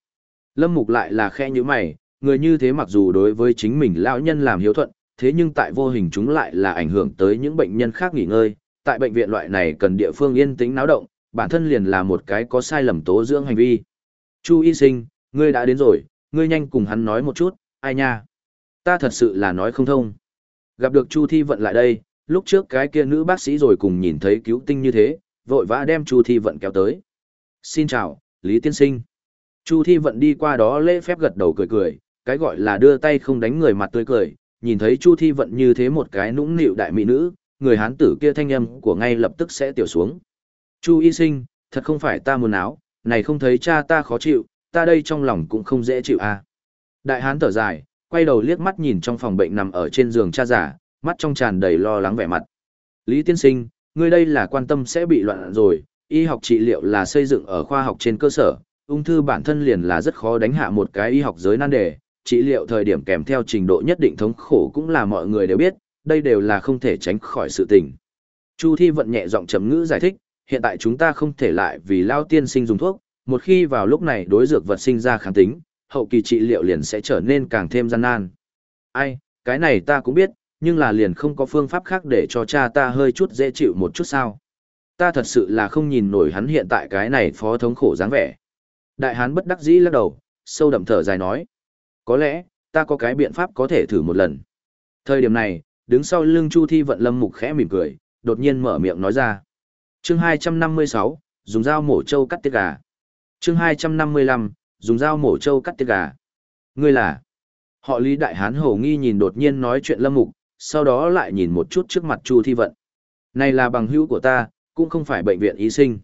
Lâm Mục lại là khe như mày, người như thế mặc dù đối với chính mình lão nhân làm hiếu thuận, thế nhưng tại vô hình chúng lại là ảnh hưởng tới những bệnh nhân khác nghỉ ngơi. Tại bệnh viện loại này cần địa phương yên tĩnh náo động, bản thân liền là một cái có sai lầm tố dưỡng hành vi. Chu y sinh, ngươi đã đến rồi, ngươi nhanh cùng hắn nói một chút, ai nha. Ta thật sự là nói không thông. Gặp được Chu Thi Vận lại đây, lúc trước cái kia nữ bác sĩ rồi cùng nhìn thấy cứu tinh như thế, vội vã đem Chu Thi Vận kéo tới. Xin chào, Lý Tiên Sinh. Chu Thi Vận đi qua đó lễ phép gật đầu cười cười, cái gọi là đưa tay không đánh người mặt tươi cười, nhìn thấy Chu Thi Vận như thế một cái nũng nịu đại mỹ nữ, người hán tử kia thanh âm của ngay lập tức sẽ tiểu xuống. Chu Y Sinh, thật không phải ta muốn áo, này không thấy cha ta khó chịu, ta đây trong lòng cũng không dễ chịu à. Đại hán thở dài, quay đầu liếc mắt nhìn trong phòng bệnh nằm ở trên giường cha giả, mắt trong tràn đầy lo lắng vẻ mặt. Lý tiên sinh, ngươi đây là quan tâm sẽ bị loạn rồi, y học trị liệu là xây dựng ở khoa học trên cơ sở, ung thư bản thân liền là rất khó đánh hạ một cái y học giới nan đề, trị liệu thời điểm kèm theo trình độ nhất định thống khổ cũng là mọi người đều biết, đây đều là không thể tránh khỏi sự tình. Chu Thi vận nhẹ giọng chấm ngữ giải thích, hiện tại chúng ta không thể lại vì lao tiên sinh dùng thuốc, một khi vào lúc này đối dược vật sinh ra kháng tính, hậu kỳ trị liệu liền sẽ trở nên càng thêm gian nan. Ai, cái này ta cũng biết, nhưng là liền không có phương pháp khác để cho cha ta hơi chút dễ chịu một chút sao. Ta thật sự là không nhìn nổi hắn hiện tại cái này phó thống khổ dáng vẻ. Đại hán bất đắc dĩ lắc đầu, sâu đậm thở dài nói. Có lẽ, ta có cái biện pháp có thể thử một lần. Thời điểm này, đứng sau lưng Chu Thi vận lâm mục khẽ mỉm cười, đột nhiên mở miệng nói ra. Chương 256, dùng dao mổ trâu cắt tiết gà. Chương 255, dùng dao mổ trâu cắt tiết gà. Ngươi là? Họ Lý Đại Hán hầu nghi nhìn đột nhiên nói chuyện Lâm Mục, sau đó lại nhìn một chút trước mặt Chu Thi Vận. Này là bằng hữu của ta, cũng không phải bệnh viện y sinh.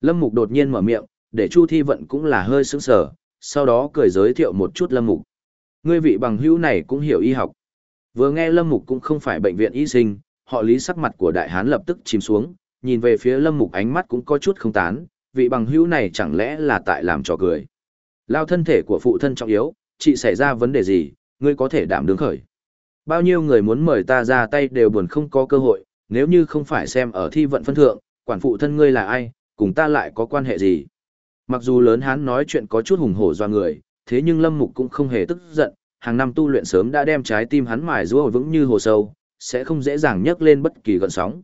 Lâm Mục đột nhiên mở miệng, để Chu Thi Vận cũng là hơi sững sờ, sau đó cười giới thiệu một chút Lâm Mục. Ngươi vị bằng hữu này cũng hiểu y học. Vừa nghe Lâm Mục cũng không phải bệnh viện y sinh, họ Lý sắc mặt của đại hán lập tức chìm xuống, nhìn về phía Lâm Mục ánh mắt cũng có chút không tán, vị bằng hữu này chẳng lẽ là tại làm trò cười. Lao thân thể của phụ thân trọng yếu, chị xảy ra vấn đề gì, ngươi có thể đảm đứng khởi. Bao nhiêu người muốn mời ta ra tay đều buồn không có cơ hội, nếu như không phải xem ở thi vận phân thượng, quản phụ thân ngươi là ai, cùng ta lại có quan hệ gì. Mặc dù lớn hán nói chuyện có chút hùng hổ do người, thế nhưng Lâm Mục cũng không hề tức giận, hàng năm tu luyện sớm đã đem trái tim hắn mài rũa vững như hồ sâu, sẽ không dễ dàng nhấc lên bất kỳ gợn sóng.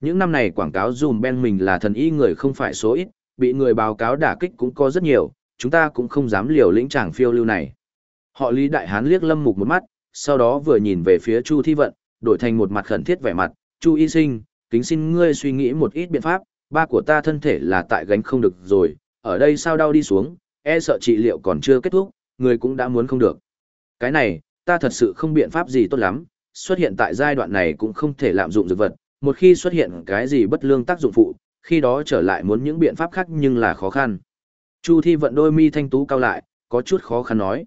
Những năm này quảng cáo dùm ben mình là thần y người không phải số ít, bị người báo cáo đả kích cũng có rất nhiều, chúng ta cũng không dám liều lĩnh chàng phiêu lưu này. Họ Lý Đại Hán liếc Lâm Mục một mắt, sau đó vừa nhìn về phía Chu Thi Vận, đổi thành một mặt khẩn thiết vẻ mặt, Chu Y Sinh, kính xin ngươi suy nghĩ một ít biện pháp, ba của ta thân thể là tại gánh không được rồi, ở đây sao đau đi xuống, e sợ trị liệu còn chưa kết thúc, người cũng đã muốn không được. Cái này, ta thật sự không biện pháp gì tốt lắm, xuất hiện tại giai đoạn này cũng không thể lạm dụng dược vật, một khi xuất hiện cái gì bất lương tác dụng phụ, khi đó trở lại muốn những biện pháp khác nhưng là khó khăn. Chu Thi vận đôi mi thanh tú cao lại, có chút khó khăn nói.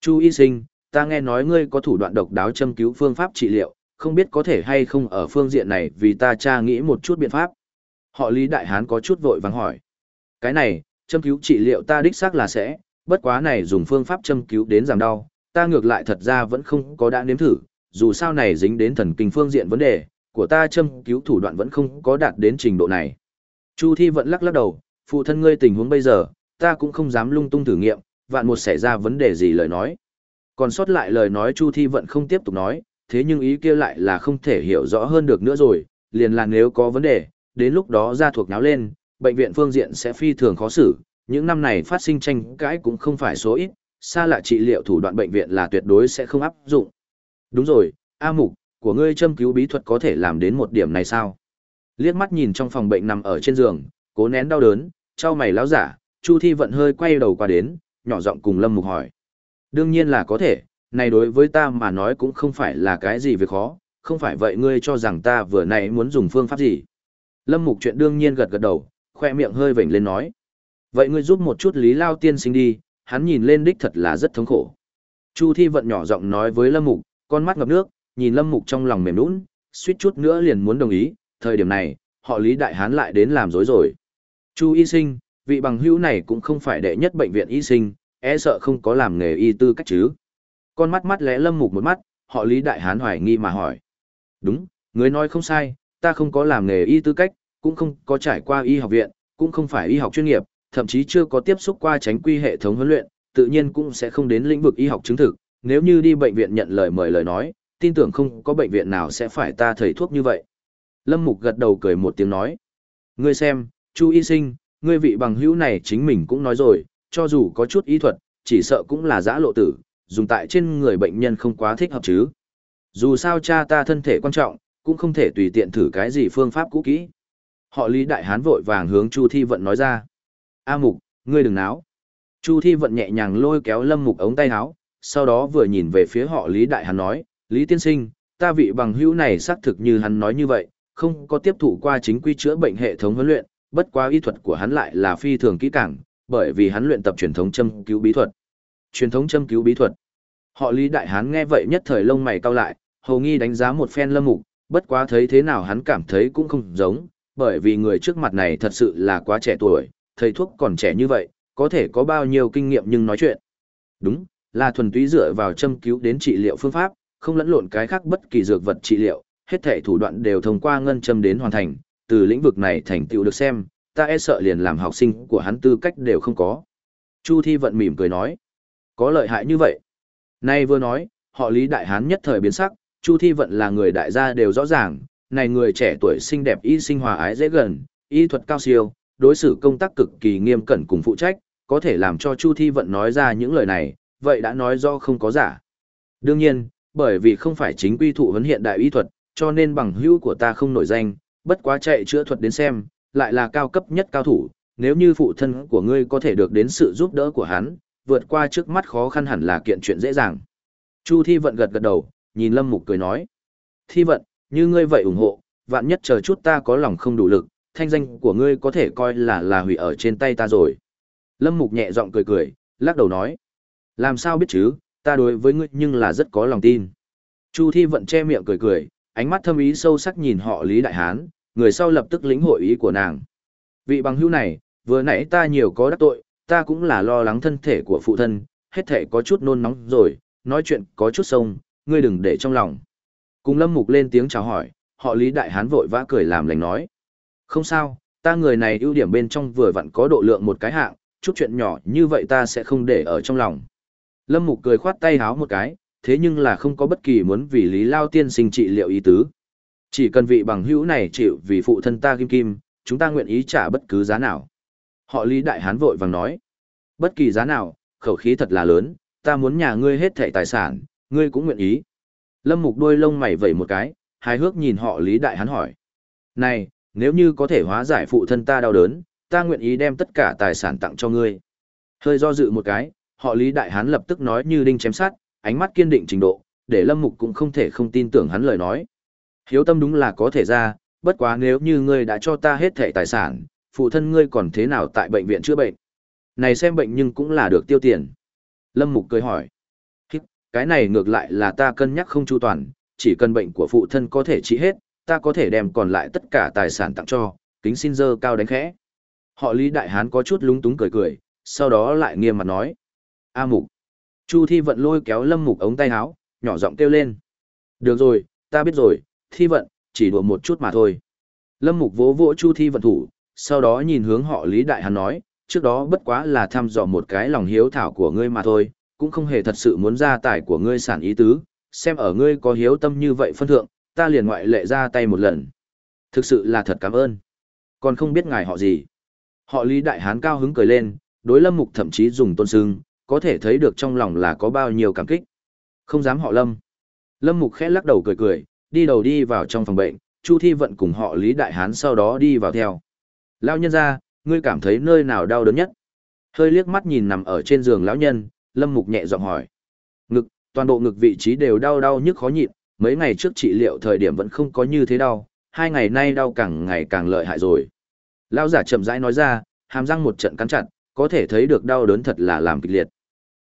Chu y sinh, ta nghe nói ngươi có thủ đoạn độc đáo châm cứu phương pháp trị liệu, không biết có thể hay không ở phương diện này vì ta tra nghĩ một chút biện pháp. Họ Lý Đại Hán có chút vội vàng hỏi. Cái này, châm cứu trị liệu ta đích xác là sẽ, bất quá này dùng phương pháp châm cứu đến giảm đau, ta ngược lại thật ra vẫn không có đã nếm thử, dù sao này dính đến thần kinh phương diện vấn đề, của ta châm cứu thủ đoạn vẫn không có đạt đến trình độ này. Chu Thi vẫn lắc lắc đầu, phụ thân ngươi tình huống bây giờ, ta cũng không dám lung tung thử nghiệm, vạn một xảy ra vấn đề gì lời nói. Còn sót lại lời nói Chu Thi vẫn không tiếp tục nói, thế nhưng ý kia lại là không thể hiểu rõ hơn được nữa rồi, liền là nếu có vấn đề, đến lúc đó ra thuộc náo lên, bệnh viện phương diện sẽ phi thường khó xử, những năm này phát sinh tranh cãi cũng không phải số ít, xa lạ trị liệu thủ đoạn bệnh viện là tuyệt đối sẽ không áp dụng. Đúng rồi, A Mục, của ngươi châm cứu bí thuật có thể làm đến một điểm này sao? Liếc mắt nhìn trong phòng bệnh nằm ở trên giường, cố nén đau đớn, trao mày láo giả, Chu Thi vận hơi quay đầu qua đến, nhỏ giọng cùng Lâm Mục hỏi. Đương nhiên là có thể, này đối với ta mà nói cũng không phải là cái gì việc khó, không phải vậy ngươi cho rằng ta vừa nãy muốn dùng phương pháp gì. Lâm Mục chuyện đương nhiên gật gật đầu, khoe miệng hơi vểnh lên nói. Vậy ngươi giúp một chút Lý Lao tiên sinh đi, hắn nhìn lên đích thật là rất thống khổ. Chu Thi vận nhỏ giọng nói với Lâm Mục, con mắt ngập nước, nhìn Lâm Mục trong lòng mềm nũng, suýt chút nữa liền muốn đồng ý, thời điểm này, họ Lý Đại Hán lại đến làm dối rồi. Chu y sinh, vị bằng hữu này cũng không phải đệ nhất bệnh viện y sinh, e sợ không có làm nghề y tư cách chứ. Con mắt mắt lẽ Lâm Mục một mắt, họ Lý Đại Hán hoài nghi mà hỏi. Đúng, người nói không sai, ta không có làm nghề y tư cách, cũng không có trải qua y học viện, cũng không phải y học chuyên nghiệp, thậm chí chưa có tiếp xúc qua tránh quy hệ thống huấn luyện, tự nhiên cũng sẽ không đến lĩnh vực y học chứng thực, nếu như đi bệnh viện nhận lời mời lời nói, tin tưởng không có bệnh viện nào sẽ phải ta thầy thuốc như vậy. Lâm Mục gật đầu cười một tiếng nói. Ngươi xem, Chu y sinh, ngươi vị bằng hữu này chính mình cũng nói rồi, cho dù có chút y thuật, chỉ sợ cũng là giã lộ tử, dùng tại trên người bệnh nhân không quá thích hợp chứ. Dù sao cha ta thân thể quan trọng, cũng không thể tùy tiện thử cái gì phương pháp cũ kỹ. Họ Lý Đại Hán vội vàng hướng Chu Thi Vận nói ra. A Mục, ngươi đừng náo. Chu Thi Vận nhẹ nhàng lôi kéo Lâm Mục ống tay áo, sau đó vừa nhìn về phía họ Lý Đại Hán nói, Lý Tiên Sinh, ta vị bằng hữu này xác thực như hắn nói như vậy, không có tiếp thụ qua chính quy chữa bệnh hệ thống huấn luyện, bất quá y thuật của hắn lại là phi thường kỹ càng, bởi vì hắn luyện tập truyền thống châm cứu bí thuật. Truyền thống châm cứu bí thuật. Họ Lý Đại Hán nghe vậy nhất thời lông mày cau lại, hầu nghi đánh giá một phen Lâm Mục, bất quá thấy thế nào hắn cảm thấy cũng không giống, bởi vì người trước mặt này thật sự là quá trẻ tuổi, thầy thuốc còn trẻ như vậy, có thể có bao nhiêu kinh nghiệm nhưng nói chuyện. Đúng, là thuần túy dựa vào châm cứu đến trị liệu phương pháp, không lẫn lộn cái khác bất kỳ dược vật trị liệu, hết thể thủ đoạn đều thông qua ngân châm đến hoàn thành, từ lĩnh vực này thành tựu được xem, ta e sợ liền làm học sinh của hắn tư cách đều không có. Chu Thi vận mỉm cười nói, có lợi hại như vậy. Nay vừa nói, họ Lý Đại Hán nhất thời biến sắc, Chu Thi vận là người đại gia đều rõ ràng, này người trẻ tuổi xinh đẹp y sinh hòa ái dễ gần, y thuật cao siêu, đối xử công tác cực kỳ nghiêm cẩn cùng phụ trách, có thể làm cho Chu Thi vận nói ra những lời này, vậy đã nói do không có giả. Đương nhiên, bởi vì không phải chính quy thụ huấn hiện đại y thuật, cho nên bằng hữu của ta không nổi danh, bất quá chạy chữa thuật đến xem, lại là cao cấp nhất cao thủ, nếu như phụ thân của ngươi có thể được đến sự giúp đỡ của hắn, vượt qua trước mắt khó khăn hẳn là kiện chuyện dễ dàng. Chu Thi Vận gật gật đầu, nhìn Lâm Mục cười nói. Thi Vận, như ngươi vậy ủng hộ, vạn nhất chờ chút ta có lòng không đủ lực, thanh danh của ngươi có thể coi là là hủy ở trên tay ta rồi. Lâm Mục nhẹ giọng cười cười, lắc đầu nói. Làm sao biết chứ, ta đối với ngươi nhưng là rất có lòng tin. Chu Thi Vận che miệng cười cười, ánh mắt thâm ý sâu sắc nhìn họ Lý Đại Hán, người sau lập tức lĩnh hội ý của nàng. Vị bằng hữu này, vừa nãy ta nhiều có đắc tội, ta cũng là lo lắng thân thể của phụ thân, hết thể có chút nôn nóng rồi, nói chuyện có chút sông, ngươi đừng để trong lòng. Cùng Lâm Mục lên tiếng chào hỏi, họ Lý Đại Hán vội vã cười làm lành nói. Không sao, ta người này ưu điểm bên trong vừa vặn có độ lượng một cái hạng, chút chuyện nhỏ như vậy ta sẽ không để ở trong lòng. Lâm Mục cười khoát tay háo một cái, thế nhưng là không có bất kỳ muốn vì Lý Lao tiên sinh trị liệu ý tứ. Chỉ cần vị bằng hữu này chịu vì phụ thân ta kim kim, chúng ta nguyện ý trả bất cứ giá nào. Họ Lý Đại Hán vội vàng nói. Bất kỳ giá nào, khẩu khí thật là lớn, ta muốn nhà ngươi hết thảy tài sản, ngươi cũng nguyện ý. Lâm Mục đôi lông mày vẩy một cái, hài hước nhìn họ Lý Đại Hán hỏi. Này, nếu như có thể hóa giải phụ thân ta đau đớn, ta nguyện ý đem tất cả tài sản tặng cho ngươi. Hơi do dự một cái, họ Lý Đại Hán lập tức nói như đinh chém sát, ánh mắt kiên định trình độ, để Lâm Mục cũng không thể không tin tưởng hắn lời nói. Hiếu tâm đúng là có thể ra, bất quá nếu như ngươi đã cho ta hết thẻ tài sản, phụ thân ngươi còn thế nào tại bệnh viện chữa bệnh? Này xem bệnh nhưng cũng là được tiêu tiền. Lâm Mục cười hỏi. Cái này ngược lại là ta cân nhắc không chu toàn, chỉ cần bệnh của phụ thân có thể trị hết, ta có thể đem còn lại tất cả tài sản tặng cho, kính xin dơ cao đánh khẽ. Họ Lý Đại Hán có chút lúng túng cười cười, sau đó lại nghiêm mặt nói. A Mục. Chu Thi Vận lôi kéo Lâm Mục ống tay áo, nhỏ giọng kêu lên. Được rồi, ta biết rồi, Thi Vận, chỉ đùa một chút mà thôi. Lâm Mục vỗ vỗ Chu Thi Vận thủ, sau đó nhìn hướng họ Lý Đại Hán nói, trước đó bất quá là thăm dò một cái lòng hiếu thảo của ngươi mà thôi, cũng không hề thật sự muốn ra tài của ngươi sản ý tứ, xem ở ngươi có hiếu tâm như vậy phân thượng, ta liền ngoại lệ ra tay một lần. Thực sự là thật cảm ơn. Còn không biết ngài họ gì. Họ Lý Đại Hán cao hứng cười lên, đối Lâm Mục thậm chí dùng tôn sưng, có thể thấy được trong lòng là có bao nhiêu cảm kích. Không dám họ Lâm. Lâm Mục khẽ lắc đầu cười cười, đi đầu đi vào trong phòng bệnh, Chu Thi Vận cùng họ Lý Đại Hán sau đó đi vào theo. Lão nhân ra, ngươi cảm thấy nơi nào đau đớn nhất? Hơi liếc mắt nhìn nằm ở trên giường lão nhân, Lâm Mục nhẹ giọng hỏi. Ngực, toàn bộ ngực vị trí đều đau đau nhức khó nhịn, mấy ngày trước trị liệu thời điểm vẫn không có như thế đau, hai ngày nay đau càng ngày càng lợi hại rồi. Lão giả chậm rãi nói ra, hàm răng một trận cắn chặt, có thể thấy được đau đớn thật là làm kịch liệt.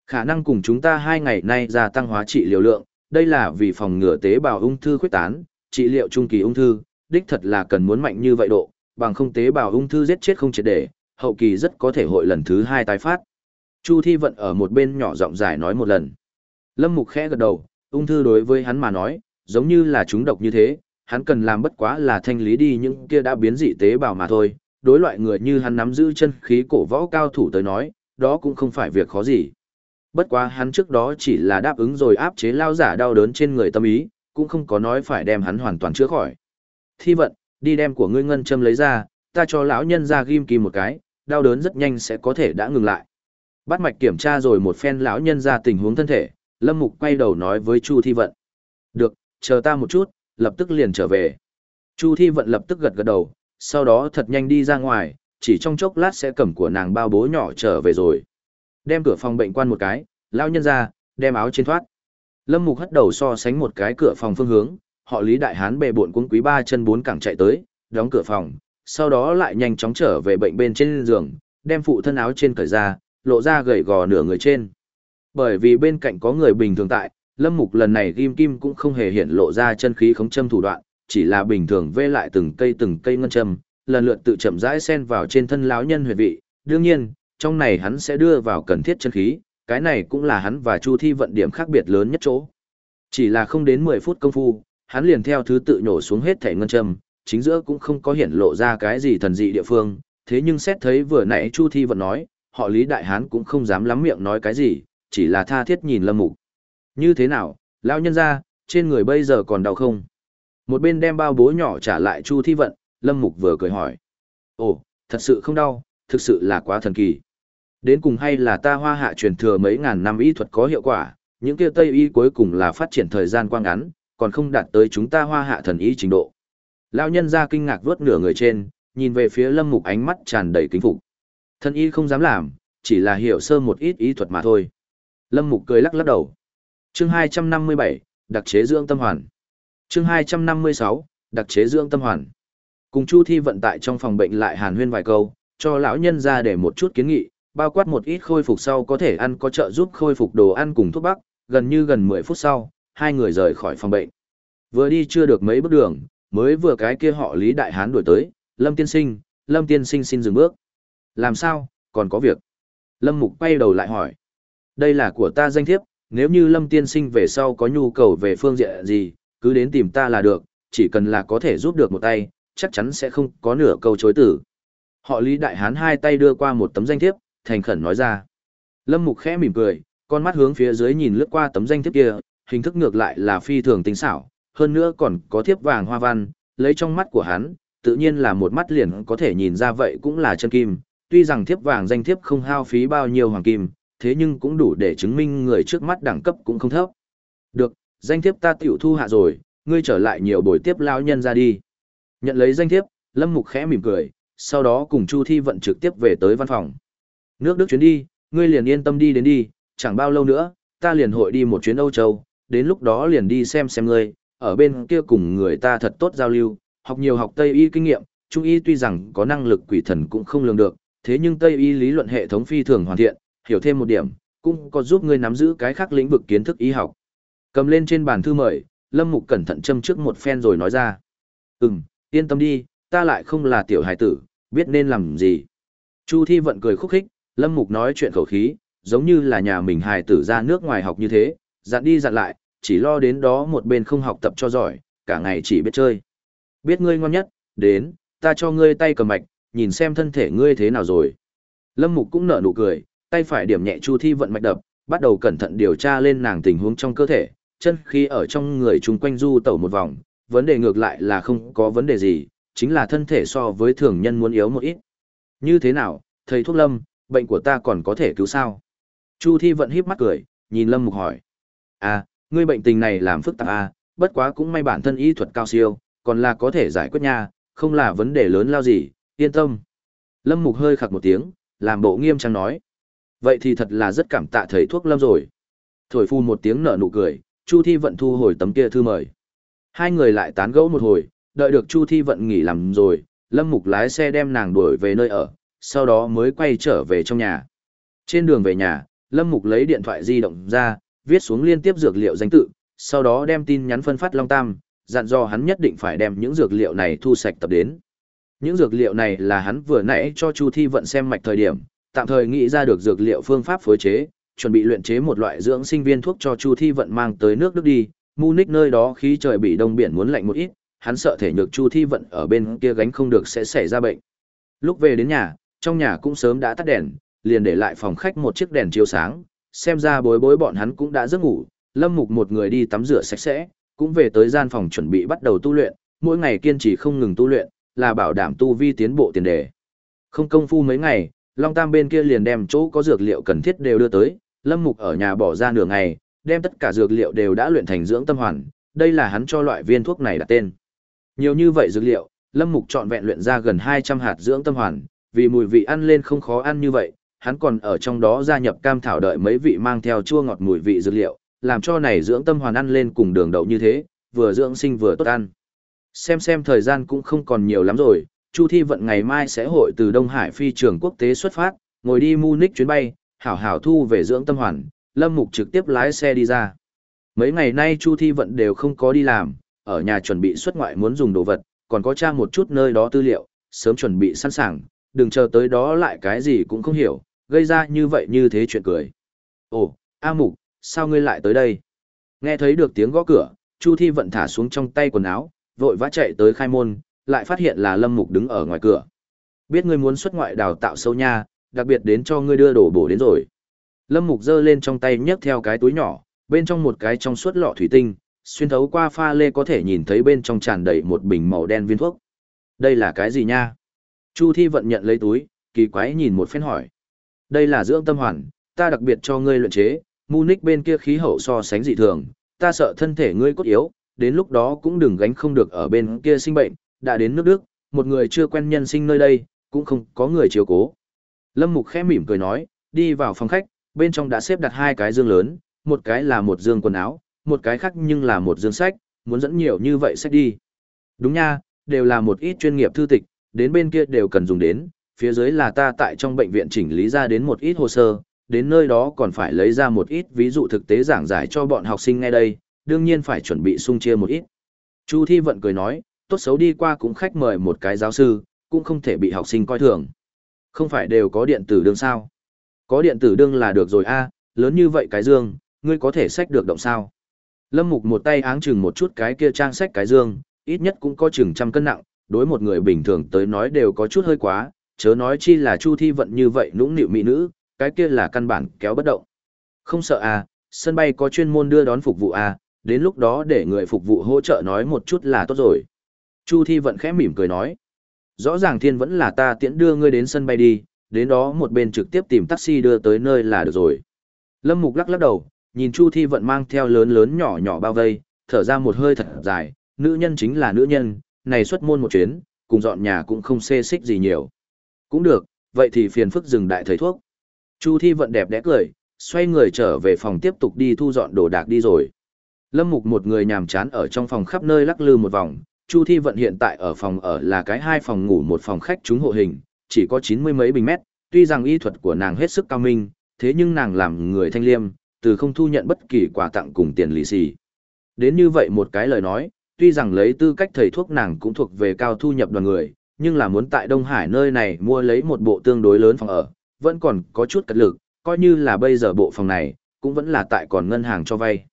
Khả năng cùng chúng ta hai ngày nay gia tăng hóa trị liều lượng, đây là vì phòng ngừa tế bào ung thư khuyết tán, trị liệu trung kỳ ung thư, đích thật là cần muốn mạnh như vậy độ, bằng không tế bào ung thư giết chết không triệt để, hậu kỳ rất có thể hội lần thứ hai tái phát. Chu Thi Vận ở một bên nhỏ giọng giải nói một lần. Lâm Mục khẽ gật đầu, ung thư đối với hắn mà nói, giống như là chúng độc như thế, hắn cần làm bất quá là thanh lý đi những kia đã biến dị tế bào mà thôi. Đối loại người như hắn nắm giữ chân khí cổ võ cao thủ tới nói, đó cũng không phải việc khó gì. Bất quá hắn trước đó chỉ là đáp ứng rồi áp chế lao giả đau đớn trên người tâm ý, cũng không có nói phải đem hắn hoàn toàn chữa khỏi. Thi vận, đi đem của ngươi ngân châm lấy ra, ta cho lão nhân ra ghim kim một cái, đau đớn rất nhanh sẽ có thể đã ngừng lại. Bắt mạch kiểm tra rồi một phen lão nhân ra tình huống thân thể, Lâm Mục quay đầu nói với Chu Thi Vận. Được, chờ ta một chút, lập tức liền trở về. Chu Thi Vận lập tức gật gật đầu, sau đó thật nhanh đi ra ngoài, chỉ trong chốc lát sẽ cầm của nàng bao bố nhỏ trở về rồi. Đem cửa phòng bệnh quan một cái, lão nhân ra, đem áo trên thoát. Lâm Mục hất đầu so sánh một cái cửa phòng phương hướng, họ Lý Đại Hán bề bộn cuống quý ba chân bốn cẳng chạy tới, đóng cửa phòng, sau đó lại nhanh chóng trở về bệnh bên trên giường, đem phụ thân áo trên cởi ra, lộ ra gầy gò nửa người trên. Bởi vì bên cạnh có người bình thường tại, Lâm Mục lần này Kim kim cũng không hề hiện lộ ra chân khí khống châm thủ đoạn, chỉ là bình thường vê lại từng cây từng cây ngân châm, lần lượt tự chậm rãi xen vào trên thân lão nhân huyệt vị. Đương nhiên, trong này hắn sẽ đưa vào cần thiết chân khí, cái này cũng là hắn và Chu Thi vận điểm khác biệt lớn nhất chỗ. Chỉ là không đến 10 phút công phu, hắn liền theo thứ tự nhổ xuống hết thể ngân châm, chính giữa cũng không có hiện lộ ra cái gì thần dị địa phương, thế nhưng xét thấy vừa nãy Chu Thi vận nói, họ Lý Đại Hán cũng không dám lắm miệng nói cái gì, chỉ là tha thiết nhìn Lâm Mục. Như thế nào, lão nhân ra, trên người bây giờ còn đau không? Một bên đem bao bố nhỏ trả lại Chu Thi vận, Lâm Mục vừa cười hỏi. Ồ, thật sự không đau, thực sự là quá thần kỳ. Đến cùng hay là ta hoa hạ truyền thừa mấy ngàn năm y thuật có hiệu quả, những kia Tây y cuối cùng là phát triển thời gian quang ngắn, còn không đạt tới chúng ta hoa hạ thần y trình độ. Lão nhân ra kinh ngạc vớt nửa người trên, nhìn về phía Lâm Mục ánh mắt tràn đầy kính phục. Thân y không dám làm, chỉ là hiểu sơ một ít ý thuật mà thôi. Lâm Mục cười lắc lắc đầu. Chương 257, đặc chế dưỡng tâm hoàn. Chương 256, đặc chế dưỡng tâm hoàn. Cùng Chu Thi vận tại trong phòng bệnh lại hàn huyên vài câu, cho lão nhân ra để một chút kiến nghị, bao quát một ít khôi phục sau có thể ăn có trợ giúp khôi phục đồ ăn cùng thuốc bắc, gần như gần 10 phút sau, hai người rời khỏi phòng bệnh. Vừa đi chưa được mấy bước đường, mới vừa cái kia họ Lý Đại Hán đuổi tới, Lâm Tiên Sinh, Lâm Tiên Sinh xin dừng bước. Làm sao, còn có việc? Lâm Mục quay đầu lại hỏi. Đây là của ta danh thiếp, nếu như Lâm Tiên Sinh về sau có nhu cầu về phương diện gì, cứ đến tìm ta là được, chỉ cần là có thể giúp được một tay, chắc chắn sẽ không có nửa câu chối tử. Họ Lý Đại Hán hai tay đưa qua một tấm danh thiếp, thành khẩn nói ra. Lâm Mục khẽ mỉm cười, con mắt hướng phía dưới nhìn lướt qua tấm danh thiếp kia, hình thức ngược lại là phi thường tinh xảo, hơn nữa còn có thiếp vàng hoa văn, lấy trong mắt của hắn, tự nhiên là một mắt liền có thể nhìn ra vậy cũng là chân kim, tuy rằng thiếp vàng danh thiếp không hao phí bao nhiêu hoàng kim, thế nhưng cũng đủ để chứng minh người trước mắt đẳng cấp cũng không thấp. Được, danh thiếp ta tiểu thu hạ rồi, ngươi trở lại nhiều buổi tiếp lao nhân ra đi. Nhận lấy danh thiếp, Lâm Mục khẽ mỉm cười, sau đó cùng Chu Thi vận trực tiếp về tới văn phòng. Nước Đức chuyến đi, ngươi liền yên tâm đi đến đi, chẳng bao lâu nữa, ta liền hội đi một chuyến Âu Châu, đến lúc đó liền đi xem xem ngươi, ở bên kia cùng người ta thật tốt giao lưu, học nhiều học Tây y kinh nghiệm, Trung y tuy rằng có năng lực quỷ thần cũng không lường được, thế nhưng Tây y lý luận hệ thống phi thường hoàn thiện, hiểu thêm một điểm, cũng có giúp ngươi nắm giữ cái khác lĩnh vực kiến thức y học. Cầm lên trên bàn thư mời, Lâm Mục cẩn thận châm trước một phen rồi nói ra. Ừm, yên tâm đi, ta lại không là tiểu hài tử, biết nên làm gì. Chu Thi vận cười khúc khích, Lâm Mục nói chuyện khẩu khí, giống như là nhà mình hài tử ra nước ngoài học như thế, dặn đi dặn lại, chỉ lo đến đó một bên không học tập cho giỏi, cả ngày chỉ biết chơi. Biết ngươi ngon nhất, đến, ta cho ngươi tay cầm mạch, nhìn xem thân thể ngươi thế nào rồi. Lâm Mục cũng nở nụ cười, tay phải điểm nhẹ Chu Thi vận mạch đập, bắt đầu cẩn thận điều tra lên nàng tình huống trong cơ thể, chân khí ở trong người chung quanh du tẩu một vòng, vấn đề ngược lại là không có vấn đề gì, chính là thân thể so với thường nhân muốn yếu một ít. Như thế nào, thầy thuốc lâm, bệnh của ta còn có thể cứu sao? Chu Thi vận híp mắt cười, nhìn Lâm Mục hỏi. À, ngươi bệnh tình này làm phức tạp à, bất quá cũng may bản thân y thuật cao siêu, còn là có thể giải quyết nha, không là vấn đề lớn lao gì, yên tâm. Lâm Mục hơi khặc một tiếng, làm bộ nghiêm trang nói. Vậy thì thật là rất cảm tạ thầy thuốc Lâm rồi. Thổi phu một tiếng nở nụ cười, Chu Thi vận thu hồi tấm kia thư mời. Hai người lại tán gẫu một hồi, đợi được Chu Thi vận nghỉ làm rồi, Lâm Mục lái xe đem nàng đuổi về nơi ở, sau đó mới quay trở về trong nhà. Trên đường về nhà, Lâm Mục lấy điện thoại di động ra, viết xuống liên tiếp dược liệu danh tự, sau đó đem tin nhắn phân phát Long Tam, dặn dò hắn nhất định phải đem những dược liệu này thu sạch tập đến. Những dược liệu này là hắn vừa nãy cho Chu Thi vận xem mạch thời điểm, tạm thời nghĩ ra được dược liệu phương pháp phối chế, chuẩn bị luyện chế một loại dưỡng sinh viên thuốc cho Chu Thi vận mang tới nước Đức đi. Munich nơi đó khí trời bị đông biển muốn lạnh một ít, hắn sợ thể nhược Chu Thi vận ở bên kia gánh không được sẽ xảy ra bệnh. Lúc về đến nhà, trong nhà cũng sớm đã tắt đèn, liền để lại phòng khách một chiếc đèn chiếu sáng, xem ra bối bối bọn hắn cũng đã giấc ngủ, Lâm Mục một người đi tắm rửa sạch sẽ, cũng về tới gian phòng chuẩn bị bắt đầu tu luyện, mỗi ngày kiên trì không ngừng tu luyện, là bảo đảm tu vi tiến bộ tiền đề. Không công phu mấy ngày, Long Tam bên kia liền đem chỗ có dược liệu cần thiết đều đưa tới, Lâm Mục ở nhà bỏ ra nửa ngày, đem tất cả dược liệu đều đã luyện thành dưỡng tâm hoàn, đây là hắn cho loại viên thuốc này đặt tên. Nhiều như vậy dược liệu, Lâm Mục chọn vẹn luyện ra gần 200 hạt dưỡng tâm hoàn, vì mùi vị ăn lên không khó ăn như vậy, hắn còn ở trong đó gia nhập cam thảo đợi mấy vị mang theo chua ngọt mùi vị dược liệu, làm cho này dưỡng tâm hoàn ăn lên cùng đường đậu như thế, vừa dưỡng sinh vừa tốt ăn. Xem xem thời gian cũng không còn nhiều lắm rồi, Chu Thi vận ngày mai sẽ hội từ Đông Hải phi trường quốc tế xuất phát, ngồi đi Munich chuyến bay, hảo hảo thu về dưỡng tâm hoàn, Lâm Mục trực tiếp lái xe đi ra. Mấy ngày nay Chu Thi vận đều không có đi làm, ở nhà chuẩn bị xuất ngoại muốn dùng đồ vật, còn có tra một chút nơi đó tư liệu, sớm chuẩn bị sẵn sàng, đừng chờ tới đó lại cái gì cũng không hiểu, gây ra như vậy như thế chuyện cười. Ồ, A Mục, sao ngươi lại tới đây? Nghe thấy được tiếng gõ cửa, Chu Thi vận thả xuống trong tay quần áo, vội vã chạy tới khai môn, lại phát hiện là Lâm Mục đứng ở ngoài cửa. Biết ngươi muốn xuất ngoại đào tạo sâu nha, đặc biệt đến cho ngươi đưa đồ bổ đến rồi. Lâm Mục giơ lên trong tay nhấc theo cái túi nhỏ, bên trong một cái trong suốt lọ thủy tinh, xuyên thấu qua pha lê có thể nhìn thấy bên trong tràn đầy một bình màu đen viên thuốc. Đây là cái gì nha? Chu Thi vận nhận lấy túi, kỳ quái nhìn một phen hỏi. Đây là dưỡng tâm hoàn, ta đặc biệt cho ngươi luyện chế, Munich bên kia khí hậu so sánh dị thường, ta sợ thân thể ngươi cốt yếu, đến lúc đó cũng đừng gánh không được ở bên kia sinh bệnh, đã đến nước Đức, một người chưa quen nhân sinh nơi đây, cũng không có người chiếu cố. Lâm Mục khẽ mỉm cười nói, đi vào phòng khách, bên trong đã xếp đặt hai cái dương lớn, một cái là một dương quần áo, một cái khác nhưng là một dương sách, muốn dẫn nhiều như vậy sách đi. Đúng nha, đều là một ít chuyên nghiệp thư tịch, đến bên kia đều cần dùng đến, phía dưới là ta tại trong bệnh viện chỉnh lý ra đến một ít hồ sơ, đến nơi đó còn phải lấy ra một ít ví dụ thực tế giảng giải cho bọn học sinh ngay đây, đương nhiên phải chuẩn bị sung chia một ít. Chu Thi Vận cười nói, tốt xấu đi qua cũng khách mời một cái giáo sư, cũng không thể bị học sinh coi thường. Không phải đều có điện tử đương sao? Có điện tử đương là được rồi a, lớn như vậy cái dương, ngươi có thể sách được động sao? Lâm Mục một tay áng chừng một chút cái kia trang sách cái dương, ít nhất cũng có chừng trăm cân nặng, đối một người bình thường tới nói đều có chút hơi quá, chớ nói chi là Chu Thi Vận như vậy nũng nịu mỹ nữ, cái kia là căn bản kéo bất động. Không sợ à, sân bay có chuyên môn đưa đón phục vụ à, đến lúc đó để người phục vụ hỗ trợ nói một chút là tốt rồi. Chu Thi Vận khẽ mỉm cười nói. Rõ ràng thiên vẫn là ta tiễn đưa ngươi đến sân bay đi, đến đó một bên trực tiếp tìm taxi đưa tới nơi là được rồi. Lâm Mục lắc lắc đầu, nhìn Chu Thi Vận mang theo lớn lớn nhỏ nhỏ bao vây, thở ra một hơi thật dài, nữ nhân chính là nữ nhân, này xuất môn một chuyến, cùng dọn nhà cũng không xê xích gì nhiều. Cũng được, vậy thì phiền phức dừng đại thầy thuốc. Chu Thi Vận đẹp đẽ cười, xoay người trở về phòng tiếp tục đi thu dọn đồ đạc đi rồi. Lâm Mục một người nhàm chán ở trong phòng khắp nơi lắc lư một vòng, Chu Thi Vận hiện tại ở phòng ở là cái hai phòng ngủ một phòng khách chúng hộ hình, chỉ có chín mươi mấy bình mét, tuy rằng y thuật của nàng hết sức cao minh, thế nhưng nàng làm người thanh liêm, từ không thu nhận bất kỳ quà tặng cùng tiền lì xì. Đến như vậy một cái lời nói, tuy rằng lấy tư cách thầy thuốc nàng cũng thuộc về cao thu nhập đoàn người, nhưng là muốn tại Đông Hải nơi này mua lấy một bộ tương đối lớn phòng ở, vẫn còn có chút cật lực, coi như là bây giờ bộ phòng này, cũng vẫn là tại còn ngân hàng cho vay.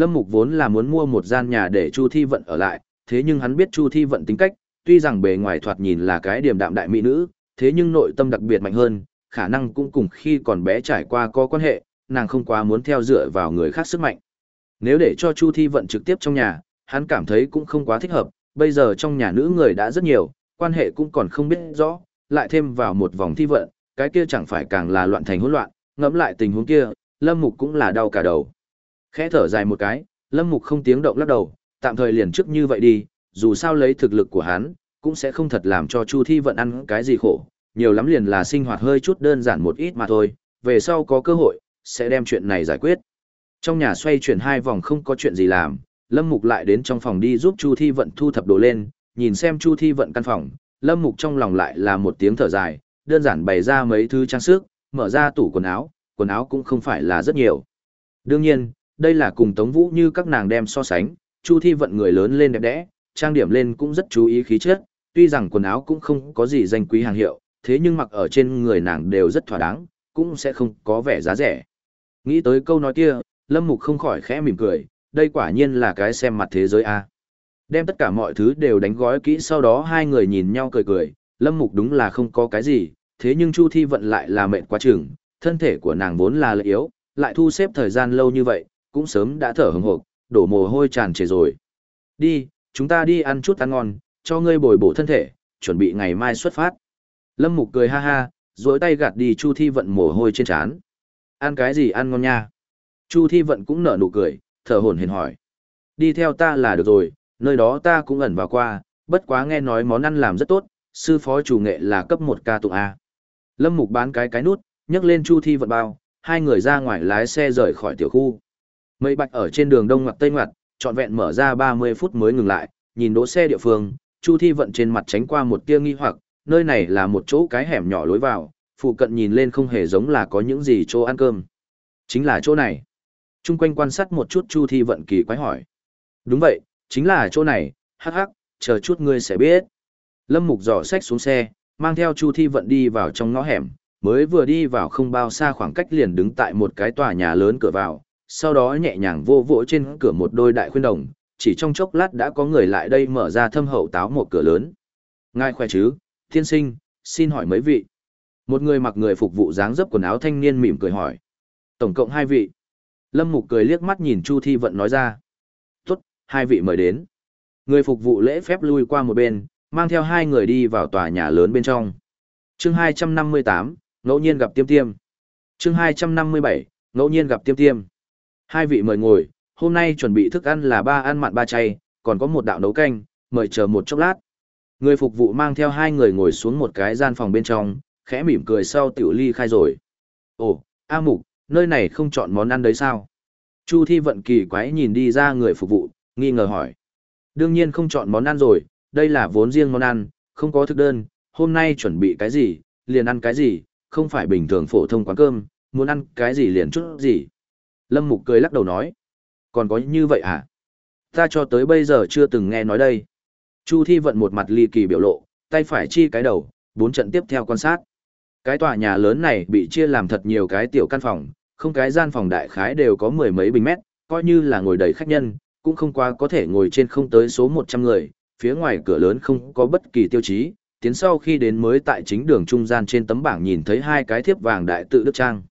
Lâm Mục vốn là muốn mua một gian nhà để Chu Thi Vận ở lại, thế nhưng hắn biết Chu Thi Vận tính cách, tuy rằng bề ngoài thoạt nhìn là cái điểm đạm đại mỹ nữ, thế nhưng nội tâm đặc biệt mạnh hơn, khả năng cũng cùng khi còn bé trải qua có quan hệ, nàng không quá muốn theo dựa vào người khác sức mạnh. Nếu để cho Chu Thi Vận trực tiếp trong nhà, hắn cảm thấy cũng không quá thích hợp, bây giờ trong nhà nữ người đã rất nhiều, quan hệ cũng còn không biết rõ, lại thêm vào một vòng thi vận, cái kia chẳng phải càng là loạn thành hỗn loạn, ngẫm lại tình huống kia, Lâm Mục cũng là đau cả đầu. Khẽ thở dài một cái, Lâm Mục không tiếng động lắc đầu, tạm thời liền trước như vậy đi, dù sao lấy thực lực của hắn, cũng sẽ không thật làm cho Chu Thi vận ăn cái gì khổ, nhiều lắm liền là sinh hoạt hơi chút đơn giản một ít mà thôi, về sau có cơ hội, sẽ đem chuyện này giải quyết. Trong nhà xoay chuyển hai vòng không có chuyện gì làm, Lâm Mục lại đến trong phòng đi giúp Chu Thi vận thu thập đồ lên, nhìn xem Chu Thi vận căn phòng, Lâm Mục trong lòng lại là một tiếng thở dài, đơn giản bày ra mấy thứ trang sức, mở ra tủ quần áo, quần áo cũng không phải là rất nhiều. Đương nhiên, đây là cùng Tống Vũ như các nàng đem so sánh, Chu Thi vận người lớn lên đẹp đẽ, trang điểm lên cũng rất chú ý khí chất, tuy rằng quần áo cũng không có gì danh quý hàng hiệu, thế nhưng mặc ở trên người nàng đều rất thỏa đáng, cũng sẽ không có vẻ giá rẻ. Nghĩ tới câu nói kia, Lâm Mục không khỏi khẽ mỉm cười, đây quả nhiên là cái xem mặt thế giới a. Đem tất cả mọi thứ đều đánh gói kỹ sau đó hai người nhìn nhau cười cười, Lâm Mục đúng là không có cái gì, thế nhưng Chu Thi vận lại là mệt quá chừng, thân thể của nàng vốn là lợi yếu, lại thu xếp thời gian lâu như vậy, cũng sớm đã thở hừng hộp, đổ mồ hôi tràn trề rồi. Đi, chúng ta đi ăn chút ăn ngon, cho ngươi bồi bổ thân thể, chuẩn bị ngày mai xuất phát. Lâm Mục cười ha ha, duỗi tay gạt đi Chu Thi vận mồ hôi trên trán. Ăn cái gì ăn ngon nha? Chu Thi vận cũng nở nụ cười, thở hổn hển hỏi. Đi theo ta là được rồi, nơi đó ta cũng ẩn vào qua, bất quá nghe nói món ăn làm rất tốt, sư phó chủ nghệ là cấp một ca tụng A. Lâm Mục bán cái cái nút, nhấc lên Chu Thi vận bao, hai người ra ngoài lái xe rời khỏi tiểu khu. Mây bạch ở trên đường đông ngoặt tây ngoặt, trọn vẹn mở ra 30 phút mới ngừng lại, nhìn đỗ xe địa phương, Chu Thi vận trên mặt tránh qua một tia nghi hoặc, nơi này là một chỗ cái hẻm nhỏ lối vào, phụ cận nhìn lên không hề giống là có những gì chỗ ăn cơm. Chính là chỗ này. Trung quanh quan sát một chút Chu Thi vận kỳ quái hỏi. Đúng vậy, chính là chỗ này, hắc hắc, chờ chút ngươi sẽ biết. Lâm Mục dò sách xuống xe, mang theo Chu Thi vận đi vào trong ngõ hẻm, mới vừa đi vào không bao xa khoảng cách liền đứng tại một cái tòa nhà lớn cửa vào, sau đó nhẹ nhàng vô vỗ trên cửa một đôi đại khuyên đồng, chỉ trong chốc lát đã có người lại đây mở ra thâm hậu táo một cửa lớn. Ngài khỏe chứ, thiên sinh, xin hỏi mấy vị. Một người mặc người phục vụ dáng dấp quần áo thanh niên mỉm cười hỏi. Tổng cộng hai vị. Lâm Mục cười liếc mắt nhìn Chu Thi Vận nói ra. Tốt, hai vị mời đến. Người phục vụ lễ phép lui qua một bên, mang theo hai người đi vào tòa nhà lớn bên trong. chương 258, ngẫu nhiên gặp tiêm tiêm. chương 257, ngẫu nhiên gặp tiêm tiêm. Hai vị mời ngồi, hôm nay chuẩn bị thức ăn là ba ăn mặn ba chay, còn có một đạo nấu canh, mời chờ một chốc lát. Người phục vụ mang theo hai người ngồi xuống một cái gian phòng bên trong, khẽ mỉm cười sau tiểu ly khai rồi. Ồ, A Mục, nơi này không chọn món ăn đấy sao? Chu Thi vận kỳ quái nhìn đi ra người phục vụ, nghi ngờ hỏi. Đương nhiên không chọn món ăn rồi, đây là vốn riêng món ăn, không có thực đơn, hôm nay chuẩn bị cái gì, liền ăn cái gì, không phải bình thường phổ thông quán cơm, muốn ăn cái gì liền chút gì. Lâm Mục cười lắc đầu nói. Còn có như vậy à? Ta cho tới bây giờ chưa từng nghe nói đây. Chu Thi vận một mặt ly kỳ biểu lộ, tay phải chi cái đầu, bốn trận tiếp theo quan sát. Cái tòa nhà lớn này bị chia làm thật nhiều cái tiểu căn phòng, không cái gian phòng đại khái đều có mười mấy bình mét, coi như là ngồi đầy khách nhân, cũng không quá có thể ngồi trên không tới số 100 người, phía ngoài cửa lớn không có bất kỳ tiêu chí, tiến sau khi đến mới tại chính đường trung gian trên tấm bảng nhìn thấy hai cái thiếp vàng đại tự đức trang.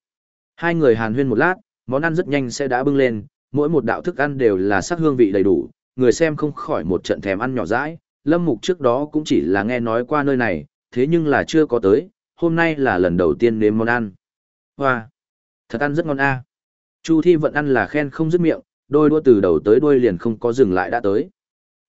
Hai người hàn huyên một lát, món ăn rất nhanh sẽ đã bưng lên, mỗi một đạo thức ăn đều là sắc hương vị đầy đủ, người xem không khỏi một trận thèm ăn nhỏ dãi. Lâm Mục trước đó cũng chỉ là nghe nói qua nơi này, thế nhưng là chưa có tới, hôm nay là lần đầu tiên nếm món ăn. Hoa! Thật ăn rất ngon a. Chu Thi vận ăn là khen không dứt miệng, đôi đua từ đầu tới đuôi liền không có dừng lại đã tới.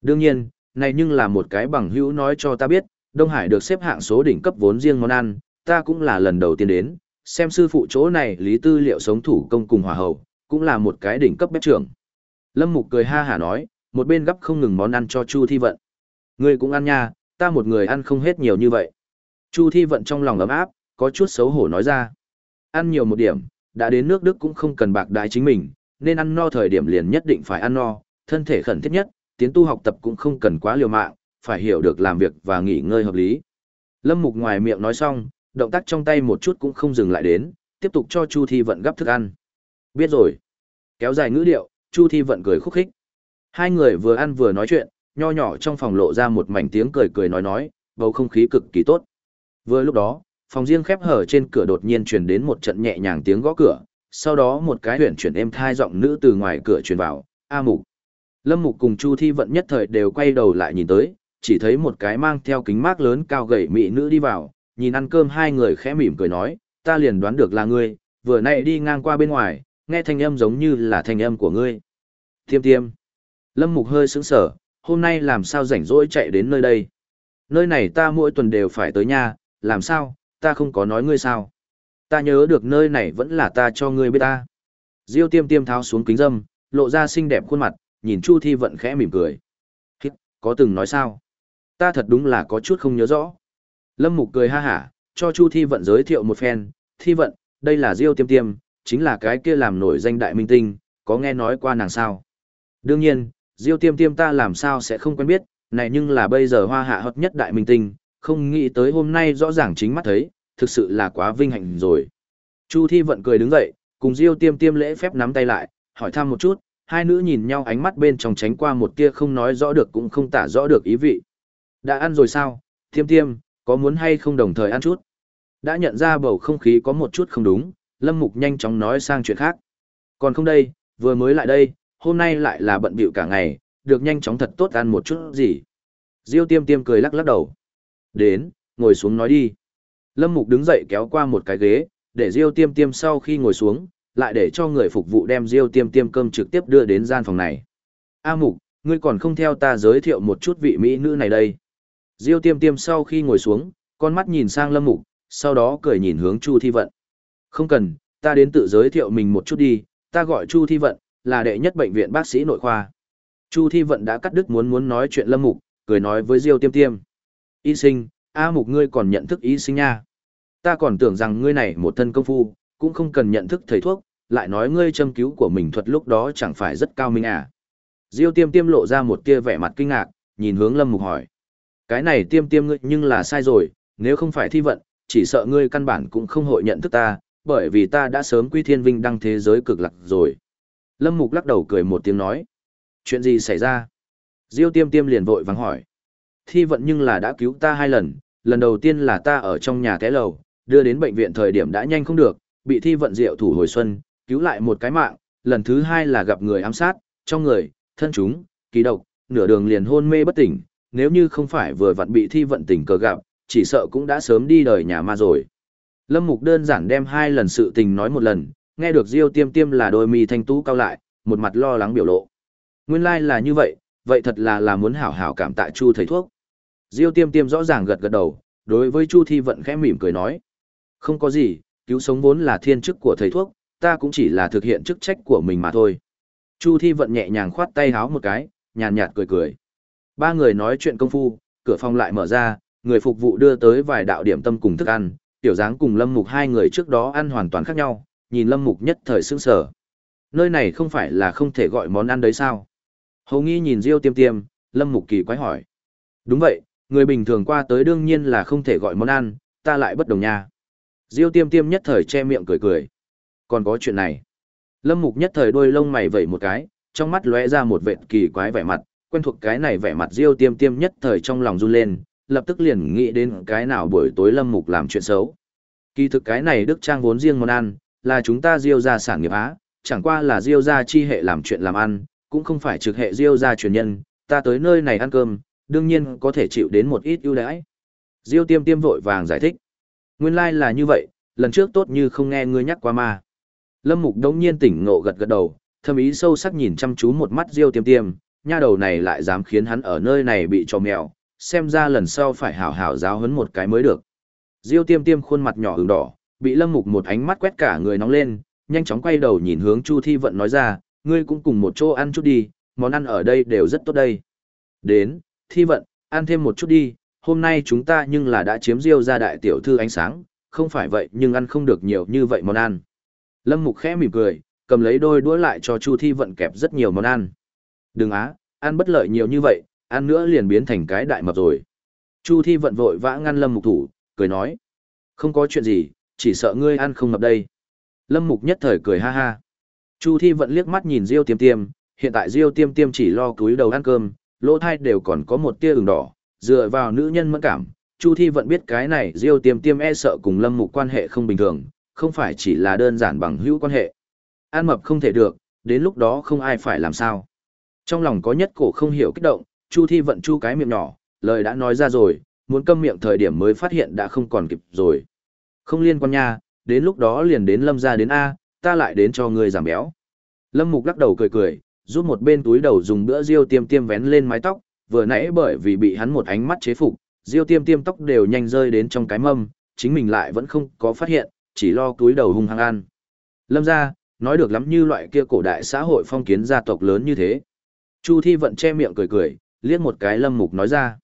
Đương nhiên, này nhưng là một cái bằng hữu nói cho ta biết, Đông Hải được xếp hạng số đỉnh cấp vốn riêng món ăn, ta cũng là lần đầu tiên đến, xem sư phụ chỗ này lý tư liệu sống thủ công cùng hòa hậu, cũng là một cái đỉnh cấp bếp trưởng. Lâm Mục cười ha hả nói, một bên gấp không ngừng món ăn cho Chu Thi Vận. Ngươi cũng ăn nha, ta một người ăn không hết nhiều như vậy. Chu Thi Vận trong lòng ấm áp, có chút xấu hổ nói ra. Ăn nhiều một điểm, đã đến nước Đức cũng không cần bạc đái chính mình, nên ăn no thời điểm liền nhất định phải ăn no, thân thể khẩn thiết nhất, tiến tu học tập cũng không cần quá liều mạng, phải hiểu được làm việc và nghỉ ngơi hợp lý. Lâm Mục ngoài miệng nói xong, động tác trong tay một chút cũng không dừng lại đến, tiếp tục cho Chu Thi Vận gấp thức ăn. Biết rồi. Kéo dài ngữ điệu, Chu Thi Vận cười khúc khích. Hai người vừa ăn vừa nói chuyện, nho nhỏ trong phòng lộ ra một mảnh tiếng cười cười nói nói, bầu không khí cực kỳ tốt. Vừa lúc đó, phòng riêng khép hở trên cửa đột nhiên truyền đến một trận nhẹ nhàng tiếng gõ cửa, sau đó một cái huyền chuyển êm thai giọng nữ từ ngoài cửa truyền vào, "A Mục." Lâm Mục cùng Chu Thi Vận nhất thời đều quay đầu lại nhìn tới, chỉ thấy một cái mang theo kính mát lớn cao gầy mỹ nữ đi vào, nhìn ăn cơm hai người khẽ mỉm cười nói, "Ta liền đoán được là ngươi, vừa nãy đi ngang qua bên ngoài, nghe thanh âm giống như là thanh âm của ngươi." Tiêm tiêm. Lâm Mục hơi sững sờ, hôm nay làm sao rảnh rỗi chạy đến nơi đây? Nơi này ta mỗi tuần đều phải tới nhà, làm sao, ta không có nói ngươi sao? Ta nhớ được nơi này vẫn là ta cho ngươi biết ta. Diêu tiêm tiêm tháo xuống kính dâm, lộ ra xinh đẹp khuôn mặt, nhìn Chu Thi Vận khẽ mỉm cười. Hít, có từng nói sao? Ta thật đúng là có chút không nhớ rõ. Lâm Mục cười ha hả, cho Chu Thi Vận giới thiệu một phen. Thi Vận, đây là Diêu tiêm tiêm, chính là cái kia làm nổi danh đại minh tinh, có nghe nói qua nàng sao? Đương nhiên, Diêu tiêm tiêm ta làm sao sẽ không quen biết, này nhưng là bây giờ hoa hạ hợp nhất đại minh tinh, không nghĩ tới hôm nay rõ ràng chính mắt thấy, thực sự là quá vinh hạnh rồi. Chu Thi Vận cười đứng dậy, cùng Diêu tiêm tiêm lễ phép nắm tay lại, hỏi thăm một chút, hai nữ nhìn nhau ánh mắt bên trong tránh qua một tia không nói rõ được cũng không tả rõ được ý vị. Đã ăn rồi sao, tiêm tiêm, có muốn hay không đồng thời ăn chút? Đã nhận ra bầu không khí có một chút không đúng, Lâm Mục nhanh chóng nói sang chuyện khác. Còn không đây, vừa mới lại đây, hôm nay lại là bận bịu cả ngày, được nhanh chóng thật tốt ăn một chút gì. Diêu tiêm tiêm cười lắc lắc đầu. Đến, ngồi xuống nói đi. Lâm Mục đứng dậy kéo qua một cái ghế, để Diêu tiêm tiêm sau khi ngồi xuống, lại để cho người phục vụ đem Diêu tiêm tiêm cơm trực tiếp đưa đến gian phòng này. A Mục, ngươi còn không theo ta giới thiệu một chút vị mỹ nữ này đây. Diêu tiêm tiêm sau khi ngồi xuống, con mắt nhìn sang Lâm Mục, sau đó cười nhìn hướng Chu Thi Vận. Không cần, ta đến tự giới thiệu mình một chút đi, ta gọi Chu Thi Vận, là đệ nhất bệnh viện bác sĩ nội khoa. Chu Thi Vận đã cắt đứt muốn muốn nói chuyện Lâm Mục, cười nói với Diêu Tiêm Tiêm. Y sinh, A Mục ngươi còn nhận thức y sinh nha. Ta còn tưởng rằng ngươi này một thân công phu, cũng không cần nhận thức thầy thuốc, lại nói ngươi châm cứu của mình thuật lúc đó chẳng phải rất cao minh à. Diêu Tiêm Tiêm lộ ra một tia vẻ mặt kinh ngạc, nhìn hướng Lâm Mục hỏi. Cái này Tiêm Tiêm ngươi nhưng là sai rồi, nếu không phải thi vận, chỉ sợ ngươi căn bản cũng không hội nhận thức ta, bởi vì ta đã sớm quy thiên vinh đăng thế giới cực lạc rồi. Lâm Mục lắc đầu cười một tiếng nói. Chuyện gì xảy ra? Diêu tiêm tiêm liền vội vắng hỏi. Thi vận nhưng là đã cứu ta hai lần, lần đầu tiên là ta ở trong nhà té lầu, đưa đến bệnh viện thời điểm đã nhanh không được, bị thi vận diệu thủ hồi xuân, cứu lại một cái mạng, lần thứ hai là gặp người ám sát, trong người, thân chúng, kỳ độc, nửa đường liền hôn mê bất tỉnh, nếu như không phải vừa vặn bị thi vận tình cờ gặp, chỉ sợ cũng đã sớm đi đời nhà ma rồi. Lâm Mục đơn giản đem hai lần sự tình nói một lần, nghe được Diêu Tiêm Tiêm là đôi mi thanh tú cao lại, một mặt lo lắng biểu lộ. Nguyên lai like là như vậy, vậy thật là là muốn hảo hảo cảm tạ Chu thầy thuốc. Diêu Tiêm Tiêm rõ ràng gật gật đầu, đối với Chu Thi Vận khẽ mỉm cười nói. Không có gì, cứu sống vốn là thiên chức của thầy thuốc, ta cũng chỉ là thực hiện chức trách của mình mà thôi. Chu Thi vận nhẹ nhàng khoát tay háo một cái, nhàn nhạt cười cười. Ba người nói chuyện công phu, cửa phòng lại mở ra, người phục vụ đưa tới vài đạo điểm tâm cùng thức ăn, tiểu dáng cùng Lâm Mục hai người trước đó ăn hoàn toàn khác nhau, nhìn Lâm Mục nhất thời sững sờ. Nơi này không phải là không thể gọi món ăn đấy sao? Hầu nghi nhìn Diêu tiêm tiêm, Lâm Mục kỳ quái hỏi. Đúng vậy, người bình thường qua tới đương nhiên là không thể gọi món ăn, ta lại bất đồng nha. Diêu tiêm tiêm nhất thời che miệng cười cười. Còn có chuyện này. Lâm Mục nhất thời đôi lông mày vẩy một cái, trong mắt lóe ra một vệt kỳ quái vẻ mặt, quen thuộc cái này vẻ mặt Diêu tiêm tiêm nhất thời trong lòng run lên, lập tức liền nghĩ đến cái nào buổi tối Lâm Mục làm chuyện xấu. Kỳ thực cái này Đức Trang vốn riêng món ăn, là chúng ta Diêu gia sản nghiệp Á, chẳng qua là Diêu gia chi hệ làm chuyện làm ăn, cũng không phải trực hệ Diêu gia truyền nhân, ta tới nơi này ăn cơm, đương nhiên có thể chịu đến một ít ưu đãi. Diêu tiêm tiêm vội vàng giải thích. Nguyên lai like là như vậy, lần trước tốt như không nghe ngươi nhắc qua ma. Lâm Mục đống nhiên tỉnh ngộ gật gật đầu, thâm ý sâu sắc nhìn chăm chú một mắt Diêu tiêm tiêm, nha đầu này lại dám khiến hắn ở nơi này bị cho mèo, xem ra lần sau phải hảo hảo giáo huấn một cái mới được. Diêu tiêm tiêm khuôn mặt nhỏ ửng đỏ, bị Lâm Mục một ánh mắt quét cả người nóng lên, nhanh chóng quay đầu nhìn hướng Chu Thi Vận nói ra, ngươi cũng cùng một chỗ ăn chút đi, món ăn ở đây đều rất tốt đây. Đến, Thi Vận, ăn thêm một chút đi, hôm nay chúng ta nhưng là đã chiếm Diêu ra đại tiểu thư ánh sáng, không phải vậy nhưng ăn không được nhiều như vậy món ăn. Lâm Mục khẽ mỉm cười, cầm lấy đôi đũa lại cho Chu Thi Vận kẹp rất nhiều món ăn. Đừng á, ăn bất lợi nhiều như vậy, ăn nữa liền biến thành cái đại mập rồi. Chu Thi Vận vội vã ngăn Lâm Mục thủ, cười nói. Không có chuyện gì, chỉ sợ ngươi ăn không mập đây. Lâm Mục nhất thời cười ha ha. Chu Thi Vận liếc mắt nhìn Diêu Tiêm Tiêm, hiện tại Diêu Tiêm Tiêm chỉ lo cúi đầu ăn cơm, lỗ thai đều còn có một tia ửng đỏ, dựa vào nữ nhân mẫn cảm. Chu Thi Vận biết cái này Diêu Tiêm Tiêm e sợ cùng Lâm Mục quan hệ không bình thường, không phải chỉ là đơn giản bằng hữu quan hệ. Ăn mập không thể được, đến lúc đó không ai phải làm sao. Trong lòng có nhất cổ không hiểu kích động, Chu Thi vận chu cái miệng nhỏ, lời đã nói ra rồi, muốn câm miệng thời điểm mới phát hiện đã không còn kịp rồi. Không liên quan nha, đến lúc đó liền đến Lâm ra đến A, ta lại đến cho ngươi giảm béo. Lâm Mục lắc đầu cười cười, rút một bên túi đầu dùng bữa riêu tiêm tiêm vén lên mái tóc, vừa nãy bởi vì bị hắn một ánh mắt chế phục, riêu tiêm tiêm tóc đều nhanh rơi đến trong cái mâm, chính mình lại vẫn không có phát hiện, chỉ lo túi đầu hung hăng ăn. Lâm ra, nói được lắm như loại kia cổ đại xã hội phong kiến gia tộc lớn như thế. Chu Thi vận che miệng cười cười, liếc một cái Lâm Mục nói ra.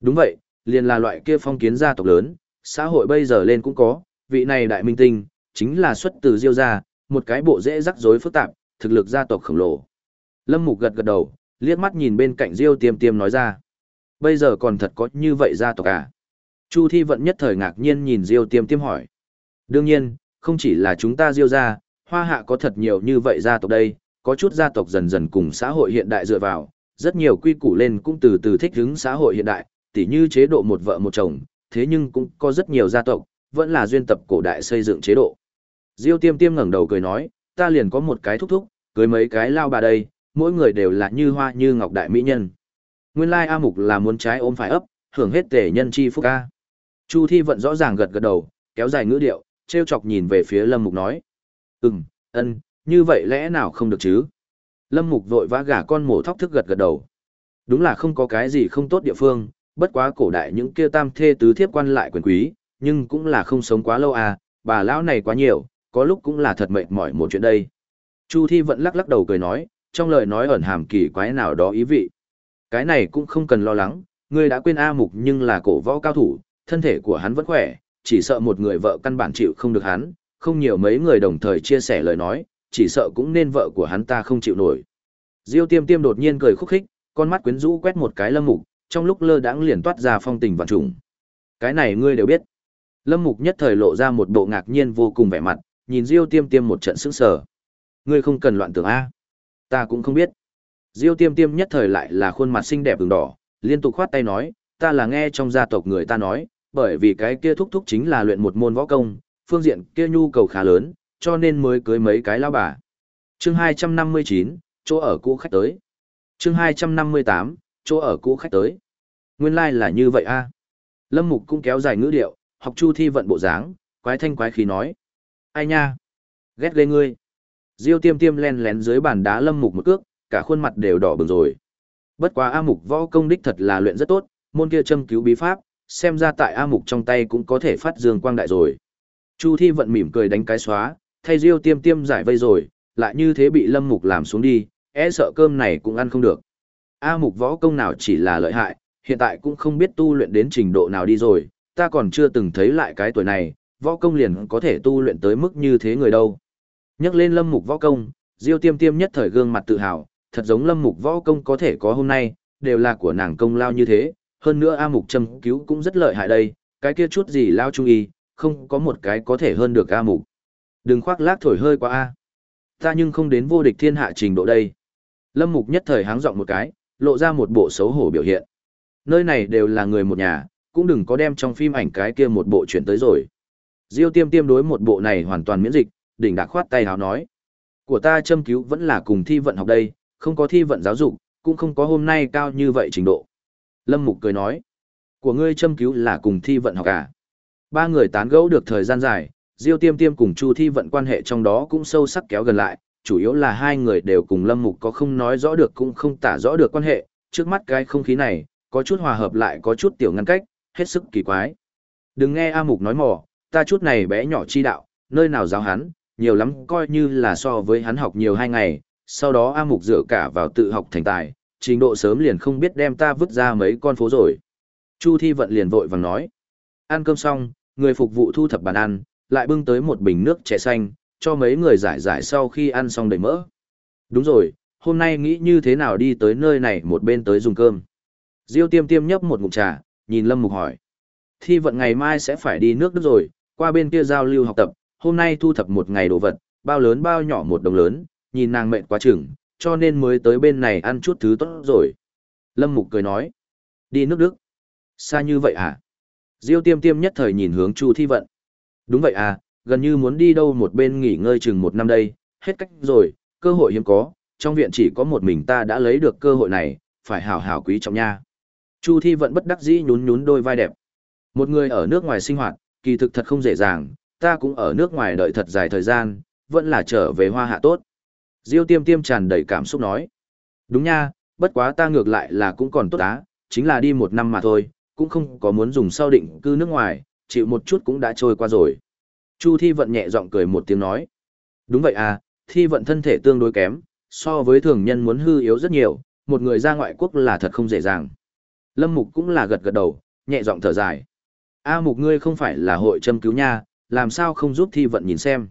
Đúng vậy, liền là loại kia phong kiến gia tộc lớn, xã hội bây giờ lên cũng có, vị này đại minh tinh, chính là xuất từ Diêu gia, một cái bộ dễ rắc rối phức tạp, thực lực gia tộc khổng lồ. Lâm Mục gật gật đầu, liếc mắt nhìn bên cạnh Diêu Tiêm Tiêm nói ra. Bây giờ còn thật có như vậy gia tộc à? Chu Thi vận nhất thời ngạc nhiên nhìn Diêu Tiêm Tiêm hỏi. Đương nhiên, không chỉ là chúng ta Diêu gia, hoa hạ có thật nhiều như vậy gia tộc đây, có chút gia tộc dần dần cùng xã hội hiện đại dựa vào, rất nhiều quy củ lên cũng từ từ thích ứng xã hội hiện đại, tỉ như chế độ một vợ một chồng, thế nhưng cũng có rất nhiều gia tộc, vẫn là duyên tập cổ đại xây dựng chế độ. Diêu tiêm tiêm ngẩng đầu cười nói, ta liền có một cái thúc thúc, cưới mấy cái lao bà đây, mỗi người đều là như hoa như ngọc đại mỹ nhân. Nguyên lai A Mục là muốn trái ôm phải ấp, hưởng hết tể nhân chi phúc ca. Chu Thi vận rõ ràng gật gật đầu, kéo dài ngữ điệu, trêu chọc nhìn về phía Lâm Mục nói. Ừm, ân, như vậy lẽ nào không được chứ? Lâm Mục vội vã gả con mổ thóc thức gật gật đầu. Đúng là không có cái gì không tốt địa phương, bất quá cổ đại những kia tam thê tứ thiếp quan lại quyền quý, nhưng cũng là không sống quá lâu à, bà lão này quá nhiều, có lúc cũng là thật mệt mỏi một chuyện đây. Chu Thi vẫn lắc lắc đầu cười nói, trong lời nói ẩn hàm kỳ quái nào đó ý vị. Cái này cũng không cần lo lắng, ngươi đã quên A Mục nhưng là cổ võ cao thủ, thân thể của hắn vẫn khỏe, chỉ sợ một người vợ căn bản chịu không được hắn, không nhiều mấy người đồng thời chia sẻ lời nói, chỉ sợ cũng nên vợ của hắn ta không chịu nổi. Diêu tiêm tiêm đột nhiên cười khúc khích, con mắt quyến rũ quét một cái lâm mục, trong lúc lơ đãng liền toát ra phong tình vạn trùng. Cái này ngươi đều biết. Lâm mục nhất thời lộ ra một bộ ngạc nhiên vô cùng vẻ mặt, nhìn Diêu tiêm tiêm một trận sững sờ. Ngươi không cần loạn tưởng A. Ta cũng không biết. Diêu tiêm tiêm nhất thời lại là khuôn mặt xinh đẹp đường đỏ, liên tục khoát tay nói, ta là nghe trong gia tộc người ta nói, bởi vì cái kia thúc thúc chính là luyện một môn võ công, phương diện kia nhu cầu khá lớn, cho nên mới cưới mấy cái lao bà. Chương 259, chỗ ở cũ khách tới. Chương 258, chỗ ở cũ khách tới. Nguyên lai like là như vậy a. Lâm Mục cũng kéo dài ngữ điệu, học Chu Thi vận bộ dáng, quái thanh quái khí nói: "Ai nha, ghét ghê ngươi." Diêu Tiêm Tiêm len lén dưới bàn đá Lâm Mục một cước, cả khuôn mặt đều đỏ bừng rồi. Bất quá A Mục võ công đích thật là luyện rất tốt, môn kia châm cứu bí pháp, xem ra tại A Mục trong tay cũng có thể phát dương quang đại rồi. Chu Thi vận mỉm cười đánh cái xóa, thay Diêu Tiêm Tiêm giải vây rồi, lại như thế bị Lâm Mục làm xuống đi, e sợ cơm này cũng ăn không được. A Mục võ công nào chỉ là lợi hại, hiện tại cũng không biết tu luyện đến trình độ nào đi rồi, ta còn chưa từng thấy lại cái tuổi này, võ công liền có thể tu luyện tới mức như thế người đâu. Nhắc lên Lâm Mục võ công, Diêu Tiêm Tiêm nhất thời gương mặt tự hào, thật giống Lâm Mục võ công có thể có hôm nay, đều là của nàng công lao như thế, hơn nữa A Mục châm cứu cũng rất lợi hại đây, cái kia chút gì lao trung y, không có một cái có thể hơn được A Mục. Đừng khoác lác thổi hơi quá A. Ta nhưng không đến vô địch thiên hạ trình độ đây. Lâm Mục nhất thời háng giọng một cái, lộ ra một bộ xấu hổ biểu hiện. Nơi này đều là người một nhà, cũng đừng có đem trong phim ảnh cái kia một bộ chuyển tới rồi. Diêu tiêm tiêm đối một bộ này hoàn toàn miễn dịch, đỉnh đạc khoát tay hào nói. Của ta châm cứu vẫn là cùng thi vận học đây, không có thi vận giáo dục, cũng không có hôm nay cao như vậy trình độ. Lâm Mục cười nói. Của ngươi châm cứu là cùng thi vận học à? Ba người tán gẫu được thời gian dài, Diêu tiêm tiêm cùng Chu thi vận quan hệ trong đó cũng sâu sắc kéo gần lại, chủ yếu là hai người đều cùng Lâm Mục có không nói rõ được cũng không tả rõ được quan hệ, trước mắt cái không khí này, có chút hòa hợp lại có chút tiểu ngăn cách, hết sức kỳ quái. Đừng nghe A Mục nói mò, ta chút này bé nhỏ chi đạo, nơi nào giáo hắn, nhiều lắm coi như là so với hắn học nhiều hai ngày, sau đó A Mục dựa cả vào tự học thành tài, trình độ sớm liền không biết đem ta vứt ra mấy con phố rồi. Chu Thi Vận liền vội vàng nói. Ăn cơm xong, người phục vụ thu thập bàn ăn, lại bưng tới một bình nước trẻ xanh, cho mấy người giải giải sau khi ăn xong đầy mỡ. Đúng rồi, hôm nay nghĩ như thế nào đi tới nơi này một bên tới dùng cơm. Diêu tiêm tiêm nhấp một ngụm trà, nhìn Lâm Mục hỏi. Thi vận ngày mai sẽ phải đi nước Đức rồi, qua bên kia giao lưu học tập, hôm nay thu thập một ngày đồ vật, bao lớn bao nhỏ một đồng lớn, nhìn nàng mệnh quá chừng, cho nên mới tới bên này ăn chút thứ tốt rồi. Lâm Mục cười nói. Đi nước Đức. Xa như vậy à? Diêu tiêm tiêm nhất thời nhìn hướng Chu Thi vận. Đúng vậy à, gần như muốn đi đâu một bên nghỉ ngơi chừng một năm đây, hết cách rồi, cơ hội hiếm có, trong viện chỉ có một mình ta đã lấy được cơ hội này, phải hào hào quý trọng nha. Chu Thi vẫn bất đắc dĩ nhún nhún đôi vai đẹp. Một người ở nước ngoài sinh hoạt, kỳ thực thật không dễ dàng, ta cũng ở nước ngoài đợi thật dài thời gian, vẫn là trở về hoa hạ tốt. Diêu tiêm tiêm tràn đầy cảm xúc nói. Đúng nha, bất quá ta ngược lại là cũng còn tốt á, chính là đi một năm mà thôi, cũng không có muốn dùng sau định cư nước ngoài, chịu một chút cũng đã trôi qua rồi. Chu Thi Vận nhẹ giọng cười một tiếng nói. Đúng vậy à, Thi Vận thân thể tương đối kém, so với thường nhân muốn hư yếu rất nhiều, một người ra ngoại quốc là thật không dễ dàng. Lâm Mục cũng là gật gật đầu, nhẹ giọng thở dài. A Mục ngươi không phải là hội châm cứu nha, làm sao không giúp Thi Vận nhìn xem.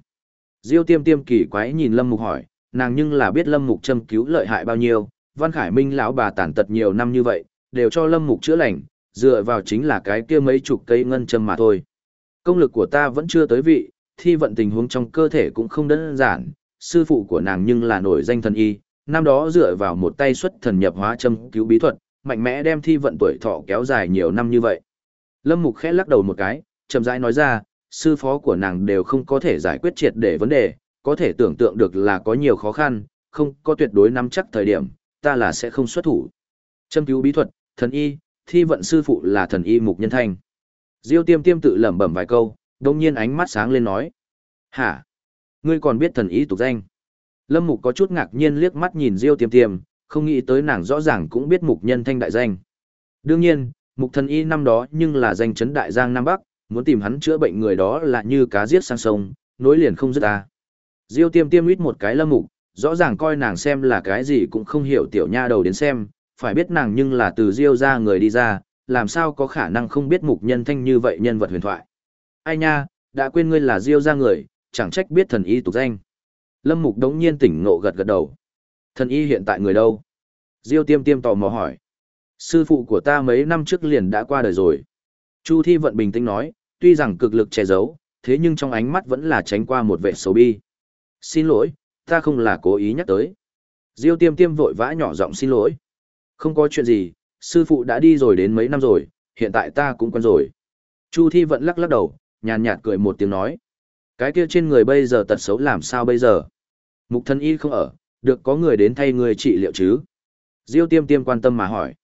Diêu tiêm tiêm kỳ quái nhìn Lâm Mục hỏi, nàng nhưng là biết Lâm Mục châm cứu lợi hại bao nhiêu, Văn Khải Minh lão bà tàn tật nhiều năm như vậy, đều cho Lâm Mục chữa lành, dựa vào chính là cái kia mấy chục cây ngân châm mà thôi. Công lực của ta vẫn chưa tới vị, thi vận tình huống trong cơ thể cũng không đơn giản, sư phụ của nàng nhưng là nổi danh thần y, năm đó dựa vào một tay xuất thần nhập hóa châm cứu bí thuật, mạnh mẽ đem thi vận tuổi thọ kéo dài nhiều năm như vậy. Lâm Mục khẽ lắc đầu một cái, chậm rãi nói ra, sư phó của nàng đều không có thể giải quyết triệt để vấn đề, có thể tưởng tượng được là có nhiều khó khăn, không có tuyệt đối nắm chắc thời điểm, ta là sẽ không xuất thủ. Châm cứu bí thuật, thần y, thi vận sư phụ là thần y mục nhân thanh. Diêu tiêm tiêm tự lẩm bẩm vài câu, đồng nhiên ánh mắt sáng lên nói. Hả? Ngươi còn biết thần y tục danh? Lâm mục có chút ngạc nhiên liếc mắt nhìn Diêu tiêm tiêm, không nghĩ tới nàng rõ ràng cũng biết mục nhân thanh đại danh. Đương nhiên, mục thần y năm đó nhưng là danh chấn đại giang Nam Bắc, muốn tìm hắn chữa bệnh người đó là như cá giết sang sông, nối liền không dứt ta. Diêu tiêm tiêm ít một cái lâm mục, rõ ràng coi nàng xem là cái gì cũng không hiểu tiểu nha đầu đến xem, phải biết nàng nhưng là từ Diêu ra người đi ra, làm sao có khả năng không biết mục nhân thanh như vậy nhân vật huyền thoại. Ai nha, đã quên ngươi là Diêu ra người, chẳng trách biết thần y tục danh. Lâm mục đống nhiên tỉnh ngộ gật gật đầu. Thần y hiện tại người đâu? Diêu tiêm tiêm tò mò hỏi. Sư phụ của ta mấy năm trước liền đã qua đời rồi. Chu Thi Vận bình tĩnh nói, tuy rằng cực lực che giấu, thế nhưng trong ánh mắt vẫn là tránh qua một vẻ xấu bi. Xin lỗi, ta không là cố ý nhắc tới. Diêu tiêm tiêm vội vã nhỏ giọng xin lỗi. Không có chuyện gì, sư phụ đã đi rồi đến mấy năm rồi, hiện tại ta cũng quen rồi. Chu Thi vẫn lắc lắc đầu, nhàn nhạt cười một tiếng nói. Cái kia trên người bây giờ tật xấu làm sao bây giờ? Mục thân y không ở, được có người đến thay người trị liệu chứ? Diêu tiêm tiêm quan tâm mà hỏi.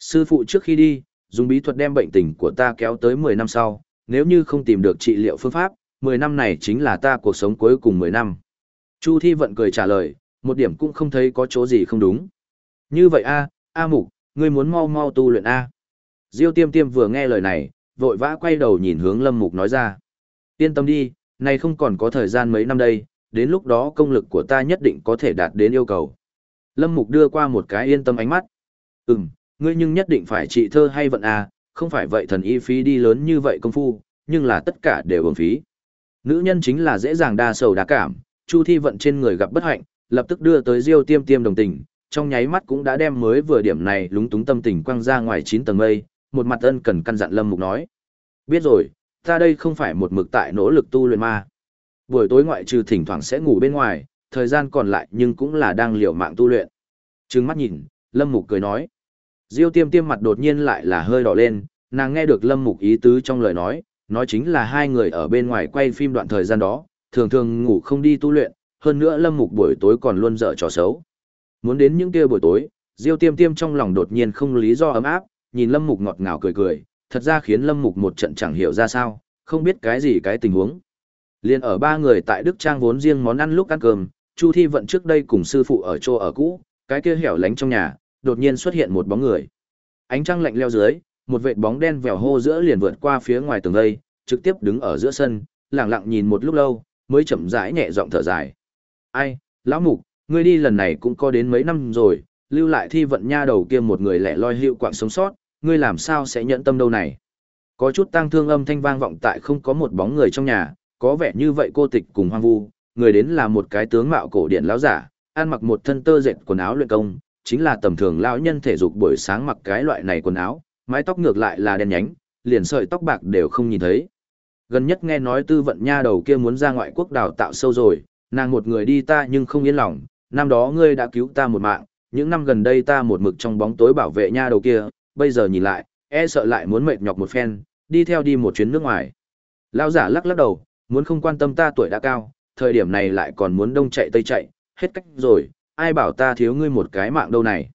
Sư phụ trước khi đi, dùng bí thuật đem bệnh tình của ta kéo tới 10 năm sau, nếu như không tìm được trị liệu phương pháp, 10 năm này chính là ta cuộc sống cuối cùng 10 năm. Chu Thi vận cười trả lời, một điểm cũng không thấy có chỗ gì không đúng. Như vậy a, A Mục, ngươi muốn mau mau tu luyện A. Diêu tiêm tiêm vừa nghe lời này, vội vã quay đầu nhìn hướng Lâm Mục nói ra. Yên tâm đi, này không còn có thời gian mấy năm đây, đến lúc đó công lực của ta nhất định có thể đạt đến yêu cầu. Lâm Mục đưa qua một cái yên tâm ánh mắt. Ừm, ngươi nhưng nhất định phải trị thơ hay vận à, không phải vậy thần y phí đi lớn như vậy công phu, nhưng là tất cả đều uổng phí. Nữ nhân chính là dễ dàng đa sầu đa cảm, Chu Thi vận trên người gặp bất hạnh, lập tức đưa tới Diêu Tiêm Tiêm đồng tình, trong nháy mắt cũng đã đem mới vừa điểm này lúng túng tâm tình quăng ra ngoài chín tầng mây, một mặt ân cần căn dặn Lâm Mục nói. Biết rồi, ta đây không phải một mực tại nỗ lực tu luyện ma. Buổi tối ngoại trừ thỉnh thoảng sẽ ngủ bên ngoài, thời gian còn lại nhưng cũng là đang liều mạng tu luyện. Trừng mắt nhìn, Lâm Mục cười nói. Diêu tiêm tiêm mặt đột nhiên lại là hơi đỏ lên, nàng nghe được Lâm Mục ý tứ trong lời nói, nói chính là hai người ở bên ngoài quay phim đoạn thời gian đó, thường thường ngủ không đi tu luyện, hơn nữa Lâm Mục buổi tối còn luôn dở trò xấu. Muốn đến những kia buổi tối, Diêu tiêm tiêm trong lòng đột nhiên không lý do ấm áp, nhìn Lâm Mục ngọt ngào cười cười, thật ra khiến Lâm Mục một trận chẳng hiểu ra sao, không biết cái gì cái tình huống. Liên ở ba người tại Đức Trang vốn riêng món ăn lúc ăn cơm, Chu Thi vận trước đây cùng sư phụ ở chỗ ở cũ, cái kia hẻo lánh trong nhà, đột nhiên xuất hiện một bóng người. Ánh trăng lạnh leo dưới, một vệt bóng đen vèo hô giữa liền vượt qua phía ngoài tường đây, trực tiếp đứng ở giữa sân, lặng lặng nhìn một lúc lâu, mới chậm rãi nhẹ giọng thở dài. "Ai, lão mục, ngươi đi lần này cũng có đến mấy năm rồi, lưu lại thi vận nha đầu kia một người lẻ loi hiệu quạng sống sót, ngươi làm sao sẽ nhận tâm đâu này?" Có chút tang thương âm thanh vang vọng tại không có một bóng người trong nhà, có vẻ như vậy cô tịch cùng hoang vu, người đến là một cái tướng mạo cổ điển lão giả, ăn mặc một thân tơ dệt quần áo luyện công, chính là tầm thường lão nhân thể dục buổi sáng mặc cái loại này quần áo, mái tóc ngược lại là đen nhánh, liền sợi tóc bạc đều không nhìn thấy. Gần nhất nghe nói tư vận nha đầu kia muốn ra ngoại quốc đào tạo sâu rồi, nàng một người đi ta nhưng không yên lòng, năm đó ngươi đã cứu ta một mạng, những năm gần đây ta một mực trong bóng tối bảo vệ nha đầu kia, bây giờ nhìn lại, e sợ lại muốn mệt nhọc một phen, đi theo đi một chuyến nước ngoài. Lão giả lắc lắc đầu, muốn không quan tâm ta tuổi đã cao, thời điểm này lại còn muốn đông chạy tây chạy, hết cách rồi, ai bảo ta thiếu ngươi một cái mạng đâu này.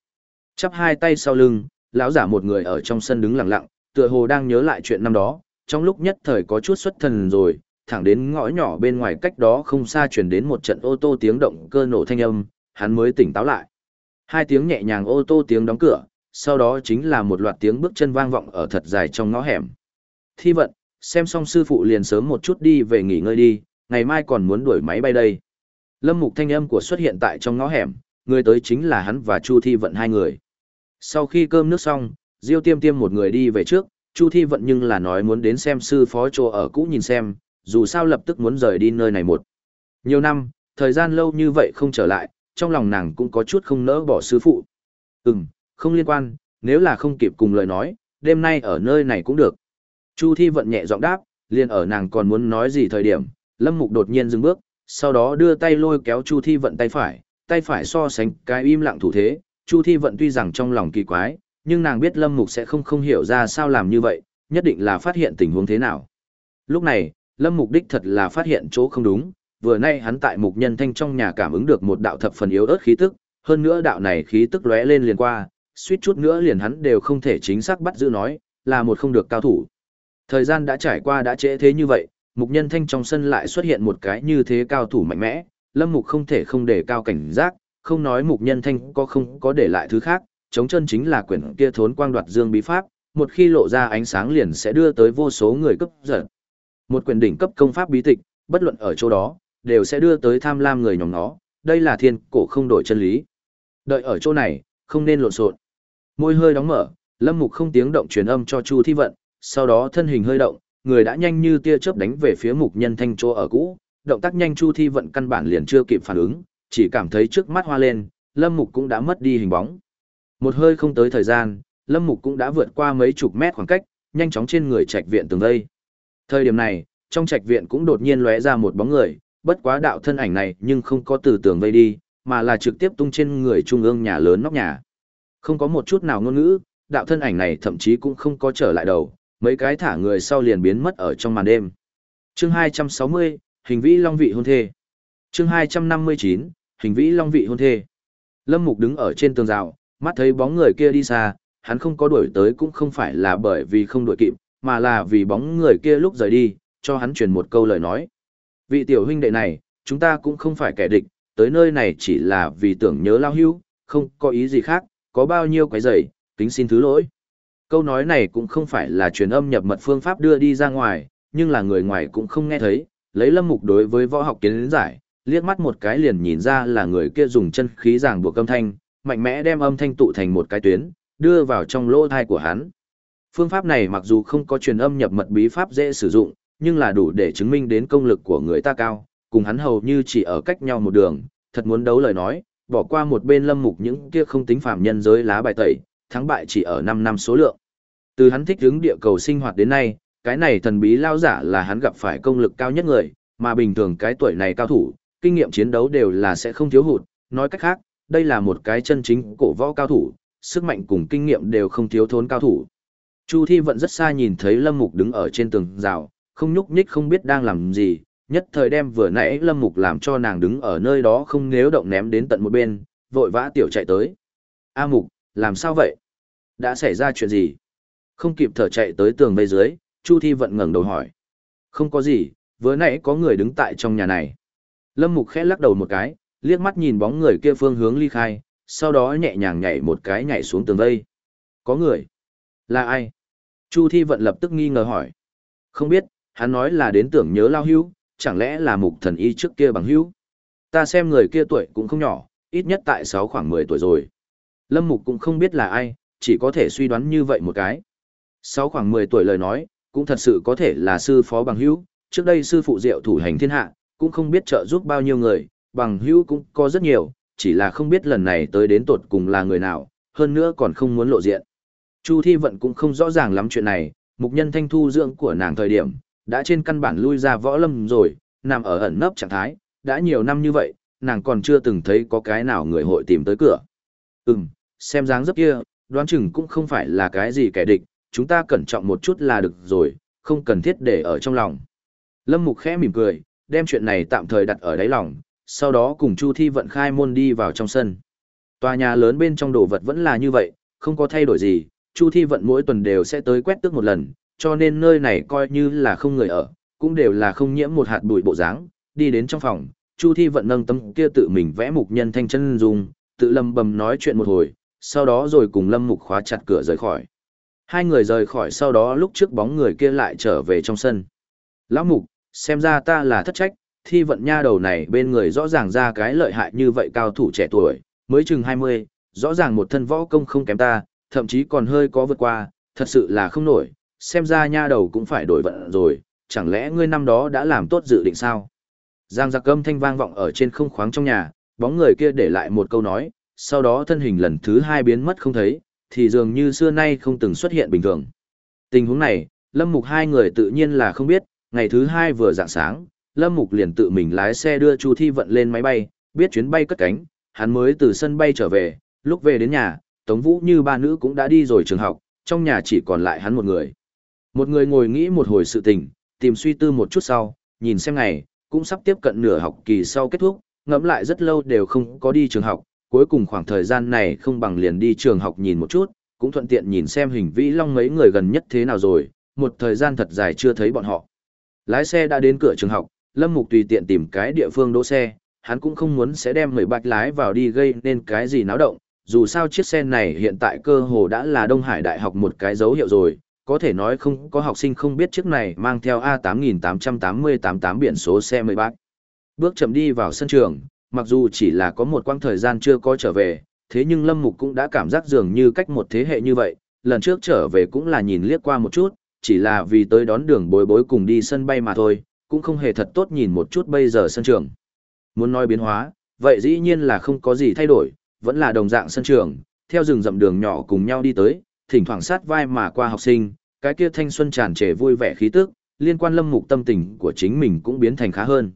Chắp hai tay sau lưng, lão giả một người ở trong sân đứng lặng lặng, tựa hồ đang nhớ lại chuyện năm đó, trong lúc nhất thời có chút xuất thần rồi, thẳng đến ngõ nhỏ bên ngoài cách đó không xa truyền đến một trận ô tô tiếng động cơ nổ thanh âm, hắn mới tỉnh táo lại. Hai tiếng nhẹ nhàng ô tô tiếng đóng cửa, sau đó chính là một loạt tiếng bước chân vang vọng ở thật dài trong ngõ hẻm. Thi vận, xem xong sư phụ liền sớm một chút đi về nghỉ ngơi đi, ngày mai còn muốn đuổi máy bay đây. Lâm mục thanh âm của xuất hiện tại trong ngõ hẻm, người tới chính là hắn và Chu Thi vận hai người. Sau khi cơm nước xong, Diêu tiêm tiêm một người đi về trước, Chu Thi vận nhưng là nói muốn đến xem sư phó trô ở cũ nhìn xem, dù sao lập tức muốn rời đi nơi này một. Nhiều năm, thời gian lâu như vậy không trở lại, trong lòng nàng cũng có chút không nỡ bỏ sư phụ. Ừm, không liên quan, nếu là không kịp cùng lời nói, đêm nay ở nơi này cũng được. Chu Thi vận nhẹ giọng đáp, liền ở nàng còn muốn nói gì thời điểm, Lâm Mục đột nhiên dừng bước, sau đó đưa tay lôi kéo Chu Thi vận tay phải, tay phải so sánh cái im lặng thủ thế, Chu Thi vận tuy rằng trong lòng kỳ quái, nhưng nàng biết Lâm Mục sẽ không không hiểu ra sao làm như vậy, nhất định là phát hiện tình huống thế nào. Lúc này, Lâm Mục đích thật là phát hiện chỗ không đúng, vừa nay hắn tại Mục Nhân Thanh trong nhà cảm ứng được một đạo thập phần yếu ớt khí tức, hơn nữa đạo này khí tức lóe lên liền qua, suýt chút nữa liền hắn đều không thể chính xác bắt giữ nói, là một không được cao thủ. Thời gian đã trải qua đã trễ thế như vậy, Mục Nhân Thanh trong sân lại xuất hiện một cái như thế cao thủ mạnh mẽ, Lâm Mục không thể không để cao cảnh giác, không nói Mục Nhân Thanh có không có để lại thứ khác, chống chân chính là quyển kia thốn quang đoạt dương bí pháp, một khi lộ ra ánh sáng liền sẽ đưa tới vô số người cấp giật. Một quyền đỉnh cấp công pháp bí tịch, bất luận ở chỗ đó, đều sẽ đưa tới tham lam người nhóm nó, đây là thiên cổ không đổi chân lý. Đợi ở chỗ này, không nên lộn xộn. Môi hơi đóng mở, Lâm Mục không tiếng động truyền âm cho Chu Thi Vận, sau đó thân hình hơi động, người đã nhanh như tia chớp đánh về phía Mục Nhân Thanh chỗ ở cũ, động tác nhanh Chu Thi Vận căn bản liền chưa kịp phản ứng, chỉ cảm thấy trước mắt hoa lên, Lâm Mục cũng đã mất đi hình bóng. Một hơi không tới thời gian, Lâm Mục cũng đã vượt qua mấy chục mét khoảng cách, nhanh chóng trên người trạch viện tường vây. Thời điểm này, trong trạch viện cũng đột nhiên lóe ra một bóng người, bất quá đạo thân ảnh này nhưng không có từ tường vây đi, mà là trực tiếp tung trên người trung ương nhà lớn nóc nhà. Không có một chút nào ngôn ngữ, đạo thân ảnh này thậm chí cũng không có trở lại đầu, mấy cái thả người sau liền biến mất ở trong màn đêm. Chương 260, hình vĩ long vị hôn thê. Chương 259, hình vĩ long vị hôn thê. Lâm Mục đứng ở trên tường rào, mắt thấy bóng người kia đi xa, hắn không có đuổi tới cũng không phải là bởi vì không đuổi kịp, mà là vì bóng người kia lúc rời đi, cho hắn truyền một câu lời nói. Vị tiểu huynh đệ này, chúng ta cũng không phải kẻ địch, tới nơi này chỉ là vì tưởng nhớ lao hưu, không có ý gì khác, có bao nhiêu cái giày, kính xin thứ lỗi. Câu nói này cũng không phải là truyền âm nhập mật phương pháp đưa đi ra ngoài, nhưng là người ngoài cũng không nghe thấy, lấy lâm mục đối với võ học kiến giải, liếc mắt một cái liền nhìn ra là người kia dùng chân khí ràng buộc âm thanh, mạnh mẽ đem âm thanh tụ thành một cái tuyến, đưa vào trong lỗ thai của hắn. Phương pháp này mặc dù không có truyền âm nhập mật bí pháp dễ sử dụng, nhưng là đủ để chứng minh đến công lực của người ta cao, cùng hắn hầu như chỉ ở cách nhau một đường, thật muốn đấu lời nói, bỏ qua một bên lâm mục những kia không tính phạm nhân giới lá bài tẩy, thắng bại chỉ ở 5 năm số lượng. Từ hắn thích hướng địa cầu sinh hoạt đến nay, cái này thần bí lao giả là hắn gặp phải công lực cao nhất người, mà bình thường cái tuổi này cao thủ, kinh nghiệm chiến đấu đều là sẽ không thiếu hụt, nói cách khác, đây là một cái chân chính cổ võ cao thủ, sức mạnh cùng kinh nghiệm đều không thiếu thốn cao thủ. Chu Thi vận rất xa nhìn thấy Lâm Mục đứng ở trên tường rào, không nhúc nhích không biết đang làm gì, nhất thời đem vừa nãy Lâm Mục làm cho nàng đứng ở nơi đó không nếu động ném đến tận một bên, vội vã tiểu chạy tới. A Mục, làm sao vậy? Đã xảy ra chuyện gì? Không kịp thở chạy tới tường vây dưới, Chu Thi vận ngẩng đầu hỏi. Không có gì, vừa nãy có người đứng tại trong nhà này. Lâm Mục khẽ lắc đầu một cái, liếc mắt nhìn bóng người kia phương hướng ly khai, sau đó nhẹ nhàng nhảy một cái nhảy xuống tường vây. Có người? Là ai? Chu Thi Vận lập tức nghi ngờ hỏi. Không biết, hắn nói là đến tưởng nhớ lao hưu, chẳng lẽ là mục thần y trước kia bằng hưu? Ta xem người kia tuổi cũng không nhỏ, ít nhất tại 6 khoảng 10 tuổi rồi. Lâm Mục cũng không biết là ai, chỉ có thể suy đoán như vậy một cái. 6 khoảng 10 tuổi lời nói, cũng thật sự có thể là sư phó bằng Hưu. trước đây sư phụ diệu thủ hành thiên hạ, cũng không biết trợ giúp bao nhiêu người, bằng Hưu cũng có rất nhiều, chỉ là không biết lần này tới đến tột cùng là người nào, hơn nữa còn không muốn lộ diện. Chu Thi Vận cũng không rõ ràng lắm chuyện này, mục nhân thanh thu dưỡng của nàng thời điểm, đã trên căn bản lui ra võ lâm rồi, nằm ở ẩn nấp trạng thái, đã nhiều năm như vậy, nàng còn chưa từng thấy có cái nào người hội tìm tới cửa. Ừm, xem dáng dấp kia, đoán chừng cũng không phải là cái gì kẻ địch, chúng ta cẩn trọng một chút là được rồi, không cần thiết để ở trong lòng. Lâm Mục khẽ mỉm cười, đem chuyện này tạm thời đặt ở đáy lòng, sau đó cùng Chu Thi vận khai môn đi vào trong sân. Tòa nhà lớn bên trong đồ vật vẫn là như vậy, không có thay đổi gì, Chu Thi vận mỗi tuần đều sẽ tới quét tước một lần, cho nên nơi này coi như là không người ở, cũng đều là không nhiễm một hạt bụi bộ dáng. Đi đến trong phòng, Chu Thi vận nâng tấm kia tự mình vẽ mục nhân thanh chân dùng, tự lầm bầm nói chuyện một hồi, sau đó rồi cùng Lâm Mục khóa chặt cửa rời khỏi. Hai người rời khỏi sau đó lúc trước bóng người kia lại trở về trong sân. Lão Mục, xem ra ta là thất trách, thi vận nha đầu này bên người rõ ràng ra cái lợi hại như vậy cao thủ trẻ tuổi, mới chừng 20, rõ ràng một thân võ công không kém ta, thậm chí còn hơi có vượt qua, thật sự là không nổi, xem ra nha đầu cũng phải đổi vận rồi, chẳng lẽ ngươi năm đó đã làm tốt dự định sao? Giang giặc âm thanh vang vọng ở trên không khoáng trong nhà, bóng người kia để lại một câu nói, sau đó thân hình lần thứ hai biến mất không thấy, thì dường như xưa nay không từng xuất hiện bình thường. Tình huống này, Lâm Mục hai người tự nhiên là không biết, ngày thứ hai vừa dạng sáng, Lâm Mục liền tự mình lái xe đưa Chu Thi Vận lên máy bay, biết chuyến bay cất cánh, hắn mới từ sân bay trở về, lúc về đến nhà, Tống Vũ như ba nữ cũng đã đi rồi trường học, trong nhà chỉ còn lại hắn một người. Một người ngồi nghĩ một hồi sự tình, tìm suy tư một chút sau, nhìn xem ngày, cũng sắp tiếp cận nửa học kỳ sau kết thúc, ngẫm lại rất lâu đều không có đi trường học, cuối cùng khoảng thời gian này không bằng liền đi trường học nhìn một chút, cũng thuận tiện nhìn xem hình vĩ long mấy người gần nhất thế nào rồi, một thời gian thật dài chưa thấy bọn họ. Lái xe đã đến cửa trường học, Lâm Mục tùy tiện tìm cái địa phương đỗ xe, hắn cũng không muốn sẽ đem người bạch lái vào đi gây nên cái gì náo động, dù sao chiếc xe này hiện tại cơ hồ đã là Đông Hải Đại học một cái dấu hiệu rồi, có thể nói không có học sinh không biết chiếc này mang theo A8888 biển số xe mười bác. Bước chậm đi vào sân trường, mặc dù chỉ là có một quãng thời gian chưa có trở về, thế nhưng Lâm Mục cũng đã cảm giác dường như cách một thế hệ như vậy, lần trước trở về cũng là nhìn liếc qua một chút, chỉ là vì tới đón đường bối bối cùng đi sân bay mà thôi, cũng không hề thật tốt nhìn một chút bây giờ sân trường. Muốn nói biến hóa, vậy dĩ nhiên là không có gì thay đổi, vẫn là đồng dạng sân trường, theo rừng rậm đường nhỏ cùng nhau đi tới, thỉnh thoảng sát vai mà qua học sinh, cái kia thanh xuân tràn trề vui vẻ khí tức, liên quan lâm mục tâm tình của chính mình cũng biến thành khá hơn.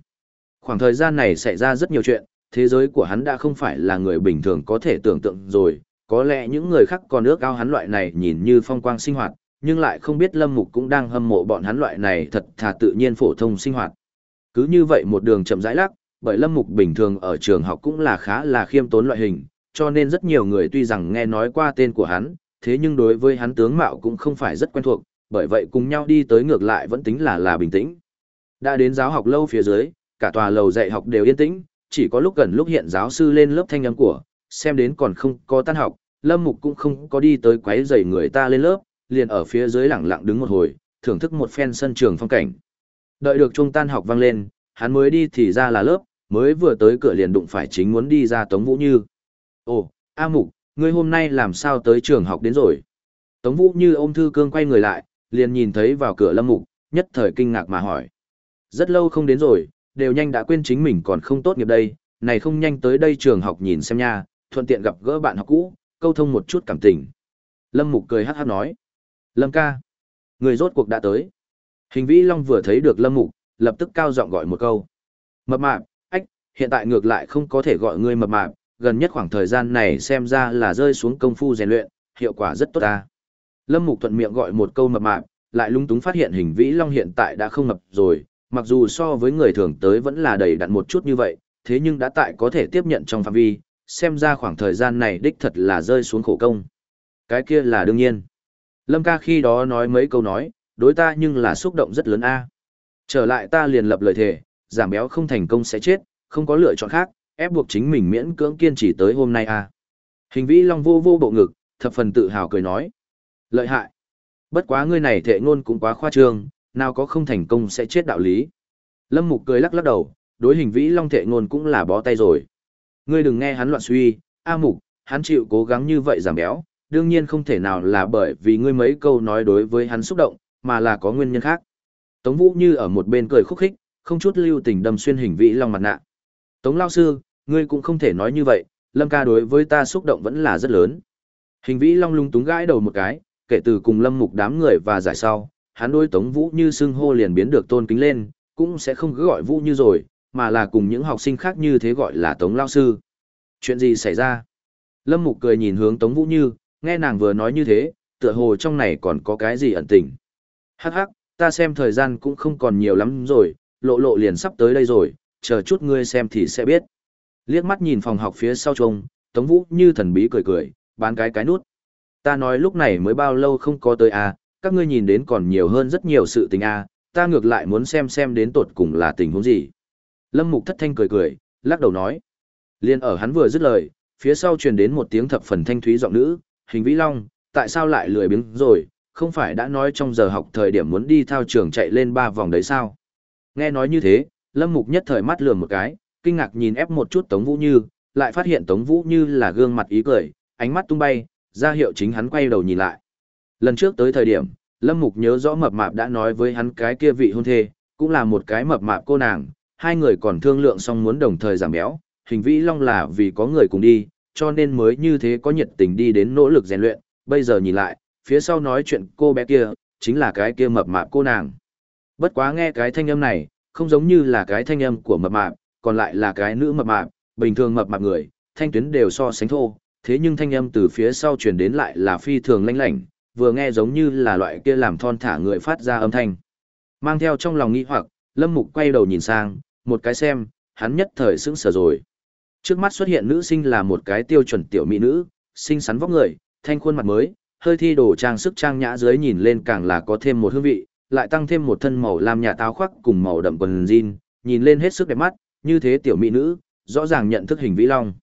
Khoảng thời gian này xảy ra rất nhiều chuyện, thế giới của hắn đã không phải là người bình thường có thể tưởng tượng rồi, có lẽ những người khác còn ước ao hắn loại này nhìn như phong quang sinh hoạt, nhưng lại không biết Lâm Mục cũng đang hâm mộ bọn hắn loại này thật thà tự nhiên phổ thông sinh hoạt. Cứ như vậy một đường chậm rãi lắc, bởi Lâm Mục bình thường ở trường học cũng là khá là khiêm tốn loại hình, cho nên rất nhiều người tuy rằng nghe nói qua tên của hắn, thế nhưng đối với hắn tướng mạo cũng không phải rất quen thuộc, bởi vậy cùng nhau đi tới ngược lại vẫn tính là là bình tĩnh. Đã đến giáo học lâu phía dưới, cả tòa lầu dạy học đều yên tĩnh, chỉ có lúc gần lúc hiện giáo sư lên lớp thanh âm của, xem đến còn không có tan học, Lâm Mục cũng không có đi tới quấy rầy người ta lên lớp, liền ở phía dưới lặng lặng đứng một hồi, thưởng thức một phen sân trường phong cảnh. Đợi được trung tan học vang lên, hắn mới đi thì ra là lớp, mới vừa tới cửa liền đụng phải chính muốn đi ra Tống Vũ Như. Ồ, A Mục, ngươi hôm nay làm sao tới trường học đến rồi? Tống Vũ Như ôm thư cương quay người lại, liền nhìn thấy vào cửa Lâm Mục, nhất thời kinh ngạc mà hỏi. Rất lâu không đến rồi, đều nhanh đã quên chính mình còn không tốt nghiệp đây, này không nhanh tới đây trường học nhìn xem nha, thuận tiện gặp gỡ bạn học cũ, câu thông một chút cảm tình. Lâm Mục cười hát hát nói. Lâm ca, người rốt cuộc đã tới. Hình vĩ Long vừa thấy được Lâm Mục, lập tức cao giọng gọi một câu. Mập mạp, ách, hiện tại ngược lại không có thể gọi ngươi mập mạp, gần nhất khoảng thời gian này xem ra là rơi xuống công phu rèn luyện, hiệu quả rất tốt ta. Lâm Mục thuận miệng gọi một câu mập mạp, lại lung túng phát hiện hình vĩ long hiện tại đã không mập rồi, mặc dù so với người thường tới vẫn là đầy đặn một chút như vậy, thế nhưng đã tại có thể tiếp nhận trong phạm vi, xem ra khoảng thời gian này đích thật là rơi xuống khổ công. Cái kia là đương nhiên. Lâm ca khi đó nói mấy câu nói, đối ta nhưng là xúc động rất lớn a. Trở lại ta liền lập lời thề, giảm béo không thành công sẽ chết, không có lựa chọn khác, ép buộc chính mình miễn cưỡng kiên trì tới hôm nay à? Hình vĩ long vô vô bộ ngực, thập phần tự hào cười nói. Lợi hại. Bất quá ngươi này thệ ngôn cũng quá khoa trương, nào có không thành công sẽ chết đạo lý. Lâm Mục cười lắc lắc đầu, đối hình vĩ long thệ ngôn cũng là bó tay rồi. Ngươi đừng nghe hắn loạn suy, A Mục, hắn chịu cố gắng như vậy giảm béo, đương nhiên không thể nào là bởi vì ngươi mấy câu nói đối với hắn xúc động, mà là có nguyên nhân khác. Tống Vũ như ở một bên cười khúc khích, không chút lưu tình đâm xuyên hình vĩ long mặt nạ. Tống Lao Sư, ngươi cũng không thể nói như vậy, Lâm ca đối với ta xúc động vẫn là rất lớn. Hình vĩ long lung túng gãi đầu một cái, kể từ cùng lâm mục đám người và giải sau, hắn đối Tống Vũ như xưng hô liền biến được tôn kính lên, cũng sẽ không cứ gọi Vũ như rồi, mà là cùng những học sinh khác như thế gọi là Tống Lao Sư. Chuyện gì xảy ra? Lâm Mục cười nhìn hướng Tống Vũ Như, nghe nàng vừa nói như thế, tựa hồ trong này còn có cái gì ẩn tình. Hắc hắc, ta xem thời gian cũng không còn nhiều lắm rồi, lộ lộ liền sắp tới đây rồi, chờ chút ngươi xem thì sẽ biết. Liếc mắt nhìn phòng học phía sau trông, Tống Vũ Như thần bí cười cười, bán cái cái nút. Ta nói lúc này mới bao lâu không có tới à, các ngươi nhìn đến còn nhiều hơn rất nhiều sự tình à, ta ngược lại muốn xem xem đến tột cùng là tình huống gì. Lâm Mục thất thanh cười cười, lắc đầu nói. Liên ở hắn vừa dứt lời, phía sau truyền đến một tiếng thập phần thanh thúy giọng nữ, hình vĩ long, tại sao lại lười biếng rồi, không phải đã nói trong giờ học thời điểm muốn đi thao trường chạy lên ba vòng đấy sao? Nghe nói như thế, Lâm Mục nhất thời mắt lườm một cái, kinh ngạc nhìn ép một chút Tống Vũ Như, lại phát hiện Tống Vũ Như là gương mặt ý cười, ánh mắt tung bay, ra hiệu chính hắn quay đầu nhìn lại. Lần trước tới thời điểm, Lâm Mục nhớ rõ mập mạp đã nói với hắn cái kia vị hôn thê, cũng là một cái mập mạp cô nàng, hai người còn thương lượng xong muốn đồng thời giảm béo, hình vĩ long là vì có người cùng đi, cho nên mới như thế có nhiệt tình đi đến nỗ lực rèn luyện, bây giờ nhìn lại, phía sau nói chuyện cô bé kia, chính là cái kia mập mạp cô nàng. Bất quá nghe cái thanh âm này, không giống như là cái thanh âm của mập mạp, còn lại là cái nữ mập mạp, bình thường mập mạp người, thanh tuyến đều so sánh thô, thế nhưng thanh âm từ phía sau truyền đến lại là phi thường lanh lảnh, vừa nghe giống như là loại kia làm thon thả người phát ra âm thanh. Mang theo trong lòng nghi hoặc, Lâm Mục quay đầu nhìn sang, một cái xem, hắn nhất thời sững sờ rồi. Trước mắt xuất hiện nữ sinh là một cái tiêu chuẩn tiểu mỹ nữ, xinh xắn vóc người, thanh khuôn mặt mới, hơi thi đồ trang sức trang nhã dưới nhìn lên càng là có thêm một hương vị, lại tăng thêm một thân màu lam nhà táo khoác cùng màu đậm quần jean, nhìn lên hết sức đẹp mắt, như thế tiểu mỹ nữ, rõ ràng nhận thức hình vĩ long.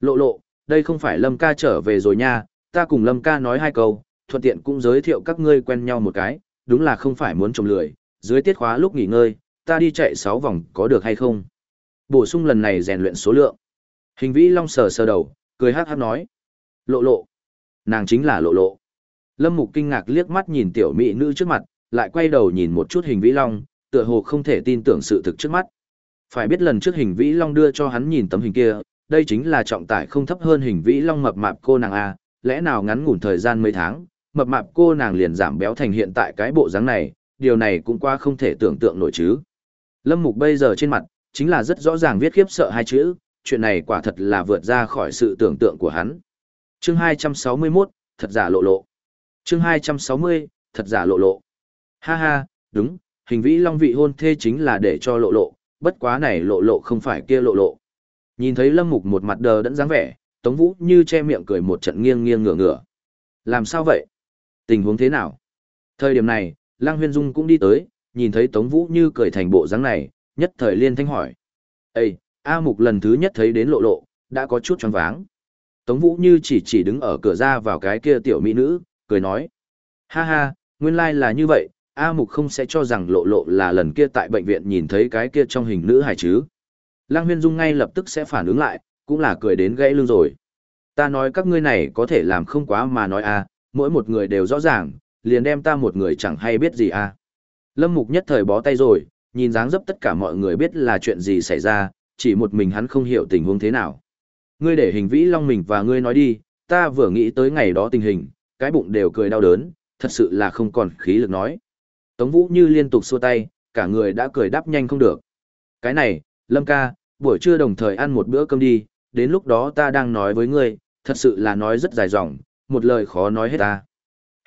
Lộ lộ, đây không phải Lâm ca trở về rồi nha, ta cùng Lâm ca nói hai câu, thuận tiện cũng giới thiệu các ngươi quen nhau một cái, đúng là không phải muốn trồng lười, dưới tiết khóa lúc nghỉ ngơi, ta đi chạy 6 vòng có được hay không? Bổ sung lần này rèn luyện số lượng. Hình vĩ long sờ sờ đầu, cười hát hát nói. Lộ lộ. Nàng chính là lộ lộ. Lâm Mục kinh ngạc liếc mắt nhìn tiểu mỹ nữ trước mặt, lại quay đầu nhìn một chút hình vĩ long, tựa hồ không thể tin tưởng sự thực trước mắt. Phải biết lần trước hình vĩ long đưa cho hắn nhìn tấm hình kia, đây chính là trọng tải không thấp hơn hình vĩ long mập mạp cô nàng A, lẽ nào ngắn ngủn thời gian mấy tháng, mập mạp cô nàng liền giảm béo thành hiện tại cái bộ dáng này, điều này cũng qua không thể tưởng tượng nổi chứ. Lâm Mục bây giờ trên mặt, chính là rất rõ ràng viết khiếp sợ hai chữ, chuyện này quả thật là vượt ra khỏi sự tưởng tượng của hắn. Chương 261, thật giả lộ lộ. Chương 260, thật giả lộ lộ. Ha ha, đúng, hình vĩ long vị hôn thê chính là để cho lộ lộ, bất quá này lộ lộ không phải kia lộ lộ. Nhìn thấy Lâm Mục một mặt đờ đẫn dáng vẻ, Tống Vũ như che miệng cười một trận nghiêng nghiêng ngửa ngửa. Làm sao vậy? Tình huống thế nào? Thời điểm này, Lăng Huyên Dung cũng đi tới, nhìn thấy Tống Vũ như cười thành bộ dáng này, nhất thời liên thanh hỏi. Ê, A Mục lần thứ nhất thấy đến lộ lộ, đã có chút choáng váng. Tống Vũ như chỉ chỉ đứng ở cửa ra vào cái kia tiểu mỹ nữ, cười nói. Ha ha, nguyên lai like là như vậy, A Mục không sẽ cho rằng lộ lộ là lần kia tại bệnh viện nhìn thấy cái kia trong hình nữ hài chứ. Lăng Huyên Dung ngay lập tức sẽ phản ứng lại, cũng là cười đến gãy lưng rồi. Ta nói các ngươi này có thể làm không quá mà nói a, mỗi một người đều rõ ràng, liền đem ta một người chẳng hay biết gì a. Lâm Mục nhất thời bó tay rồi, nhìn dáng dấp tất cả mọi người biết là chuyện gì xảy ra, chỉ một mình hắn không hiểu tình huống thế nào. Ngươi để hình vĩ long mình và ngươi nói đi, ta vừa nghĩ tới ngày đó tình hình, cái bụng đều cười đau đớn, thật sự là không còn khí lực nói. Tống Vũ như liên tục xua tay, cả người đã cười đáp nhanh không được. Cái này, Lâm ca, buổi trưa đồng thời ăn một bữa cơm đi, đến lúc đó ta đang nói với ngươi, thật sự là nói rất dài dòng, một lời khó nói hết ta.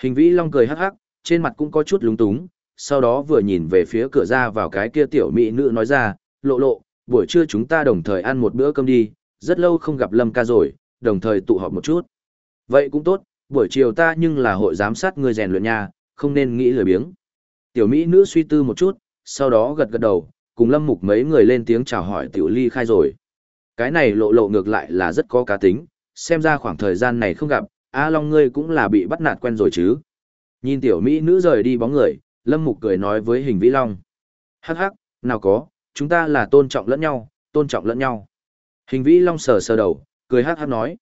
Hình vĩ long cười hắc hắc, trên mặt cũng có chút lúng túng, sau đó vừa nhìn về phía cửa ra vào cái kia tiểu mỹ nữ nói ra, lộ lộ, buổi trưa chúng ta đồng thời ăn một bữa cơm đi, rất lâu không gặp Lâm ca rồi, đồng thời tụ họp một chút. Vậy cũng tốt, buổi chiều ta nhưng là hội giám sát người rèn luyện nha, không nên nghĩ lười biếng. Tiểu mỹ nữ suy tư một chút, sau đó gật gật đầu, cùng lâm mục mấy người lên tiếng chào hỏi tiểu ly khai rồi. Cái này lộ lộ ngược lại là rất có cá tính, xem ra khoảng thời gian này không gặp, A Long ngươi cũng là bị bắt nạt quen rồi chứ. Nhìn tiểu mỹ nữ rời đi bóng người, lâm mục cười nói với hình vĩ long. Hắc hắc, nào có, chúng ta là tôn trọng lẫn nhau, tôn trọng lẫn nhau. Hình vĩ long sờ sờ đầu, cười hắc hắc nói.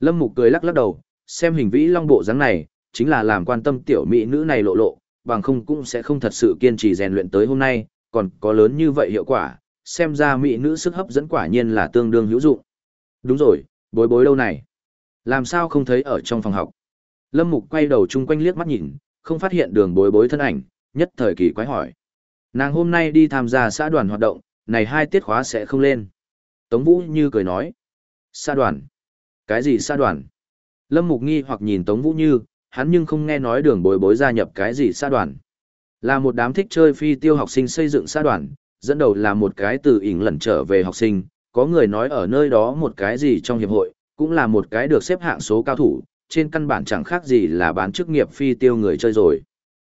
Lâm mục cười lắc lắc đầu, xem hình vĩ long bộ dáng này, chính là làm quan tâm tiểu mỹ nữ này lộ lộ, bằng không cũng sẽ không thật sự kiên trì rèn luyện tới hôm nay, còn có lớn như vậy hiệu quả, xem ra mỹ nữ sức hấp dẫn quả nhiên là tương đương hữu dụng. Đúng rồi, bối bối đâu này? Làm sao không thấy ở trong phòng học? Lâm Mục quay đầu chung quanh liếc mắt nhìn, không phát hiện đường bối bối thân ảnh, nhất thời kỳ quái hỏi. Nàng hôm nay đi tham gia xã đoàn hoạt động, này hai tiết khóa sẽ không lên. Tống Vũ như cười nói. Xã đoàn? Cái gì xã đoàn? Lâm Mục nghi hoặc nhìn Tống Vũ như, hắn nhưng không nghe nói đường bối bối gia nhập cái gì xã đoàn. Là một đám thích chơi phi tiêu học sinh xây dựng xã đoàn, dẫn đầu là một cái từ ỉn lẩn trở về học sinh, có người nói ở nơi đó một cái gì trong hiệp hội, cũng là một cái được xếp hạng số cao thủ, trên căn bản chẳng khác gì là bán chức nghiệp phi tiêu người chơi rồi.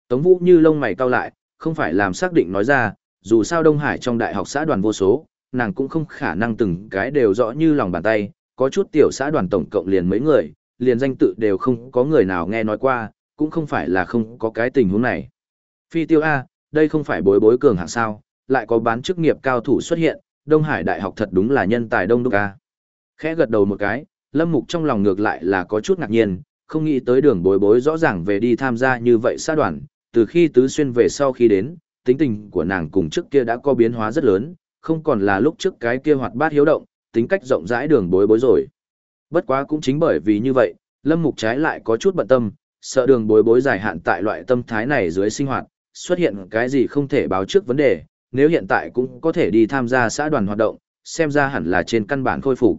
Tống Vũ như lông mày cau lại, không phải làm xác định nói ra, dù sao Đông Hải trong đại học xã đoàn vô số, nàng cũng không khả năng từng cái đều rõ như lòng bàn tay, có chút tiểu xã đoàn tổng cộng liền mấy người, liền danh tự đều không có người nào nghe nói qua, cũng không phải là không có cái tình huống này. Phi tiêu A, đây không phải bối bối cường hạng sao, lại có bán chức nghiệp cao thủ xuất hiện, Đông Hải Đại học thật đúng là nhân tài đông đúc A. Khẽ gật đầu một cái, Lâm Mục trong lòng ngược lại là có chút ngạc nhiên, không nghĩ tới đường bối bối rõ ràng về đi tham gia như vậy xa đoàn, từ khi Tứ Xuyên về sau khi đến, tính tình của nàng cùng trước kia đã có biến hóa rất lớn, không còn là lúc trước cái kia hoạt bát hiếu động, tính cách rộng rãi đường bối bối rồi. Bất quá cũng chính bởi vì như vậy, Lâm Mục trái lại có chút bận tâm, sợ đường bối bối dài hạn tại loại tâm thái này dưới sinh hoạt, xuất hiện cái gì không thể báo trước vấn đề, nếu hiện tại cũng có thể đi tham gia xã đoàn hoạt động, xem ra hẳn là trên căn bản khôi phục.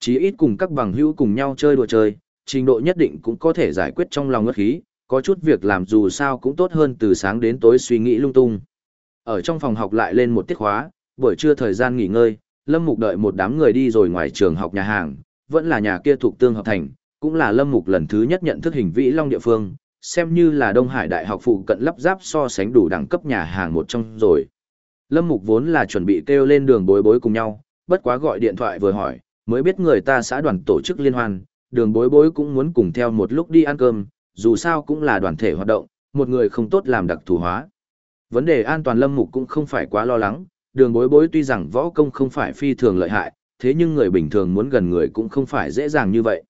Chí ít cùng các bằng hữu cùng nhau chơi đùa chơi, trình độ nhất định cũng có thể giải quyết trong lòng ngất khí, có chút việc làm dù sao cũng tốt hơn từ sáng đến tối suy nghĩ lung tung. Ở trong phòng học lại lên một tiết khóa, buổi trưa thời gian nghỉ ngơi, Lâm Mục đợi một đám người đi rồi ngoài trường học nhà hàng, vẫn là nhà kia thuộc tương hợp thành, cũng là Lâm Mục lần thứ nhất nhận thức hình vĩ long địa phương, xem như là Đông Hải Đại học phụ cận lắp ráp so sánh đủ đẳng cấp nhà hàng một trong rồi. Lâm Mục vốn là chuẩn bị kêu lên đường bối bối cùng nhau, bất quá gọi điện thoại vừa hỏi, mới biết người ta xã đoàn tổ chức liên hoan, đường bối bối cũng muốn cùng theo một lúc đi ăn cơm, dù sao cũng là đoàn thể hoạt động, một người không tốt làm đặc thù hóa. Vấn đề an toàn Lâm Mục cũng không phải quá lo lắng, đường bối bối tuy rằng võ công không phải phi thường lợi hại, thế nhưng người bình thường muốn gần người cũng không phải dễ dàng như vậy.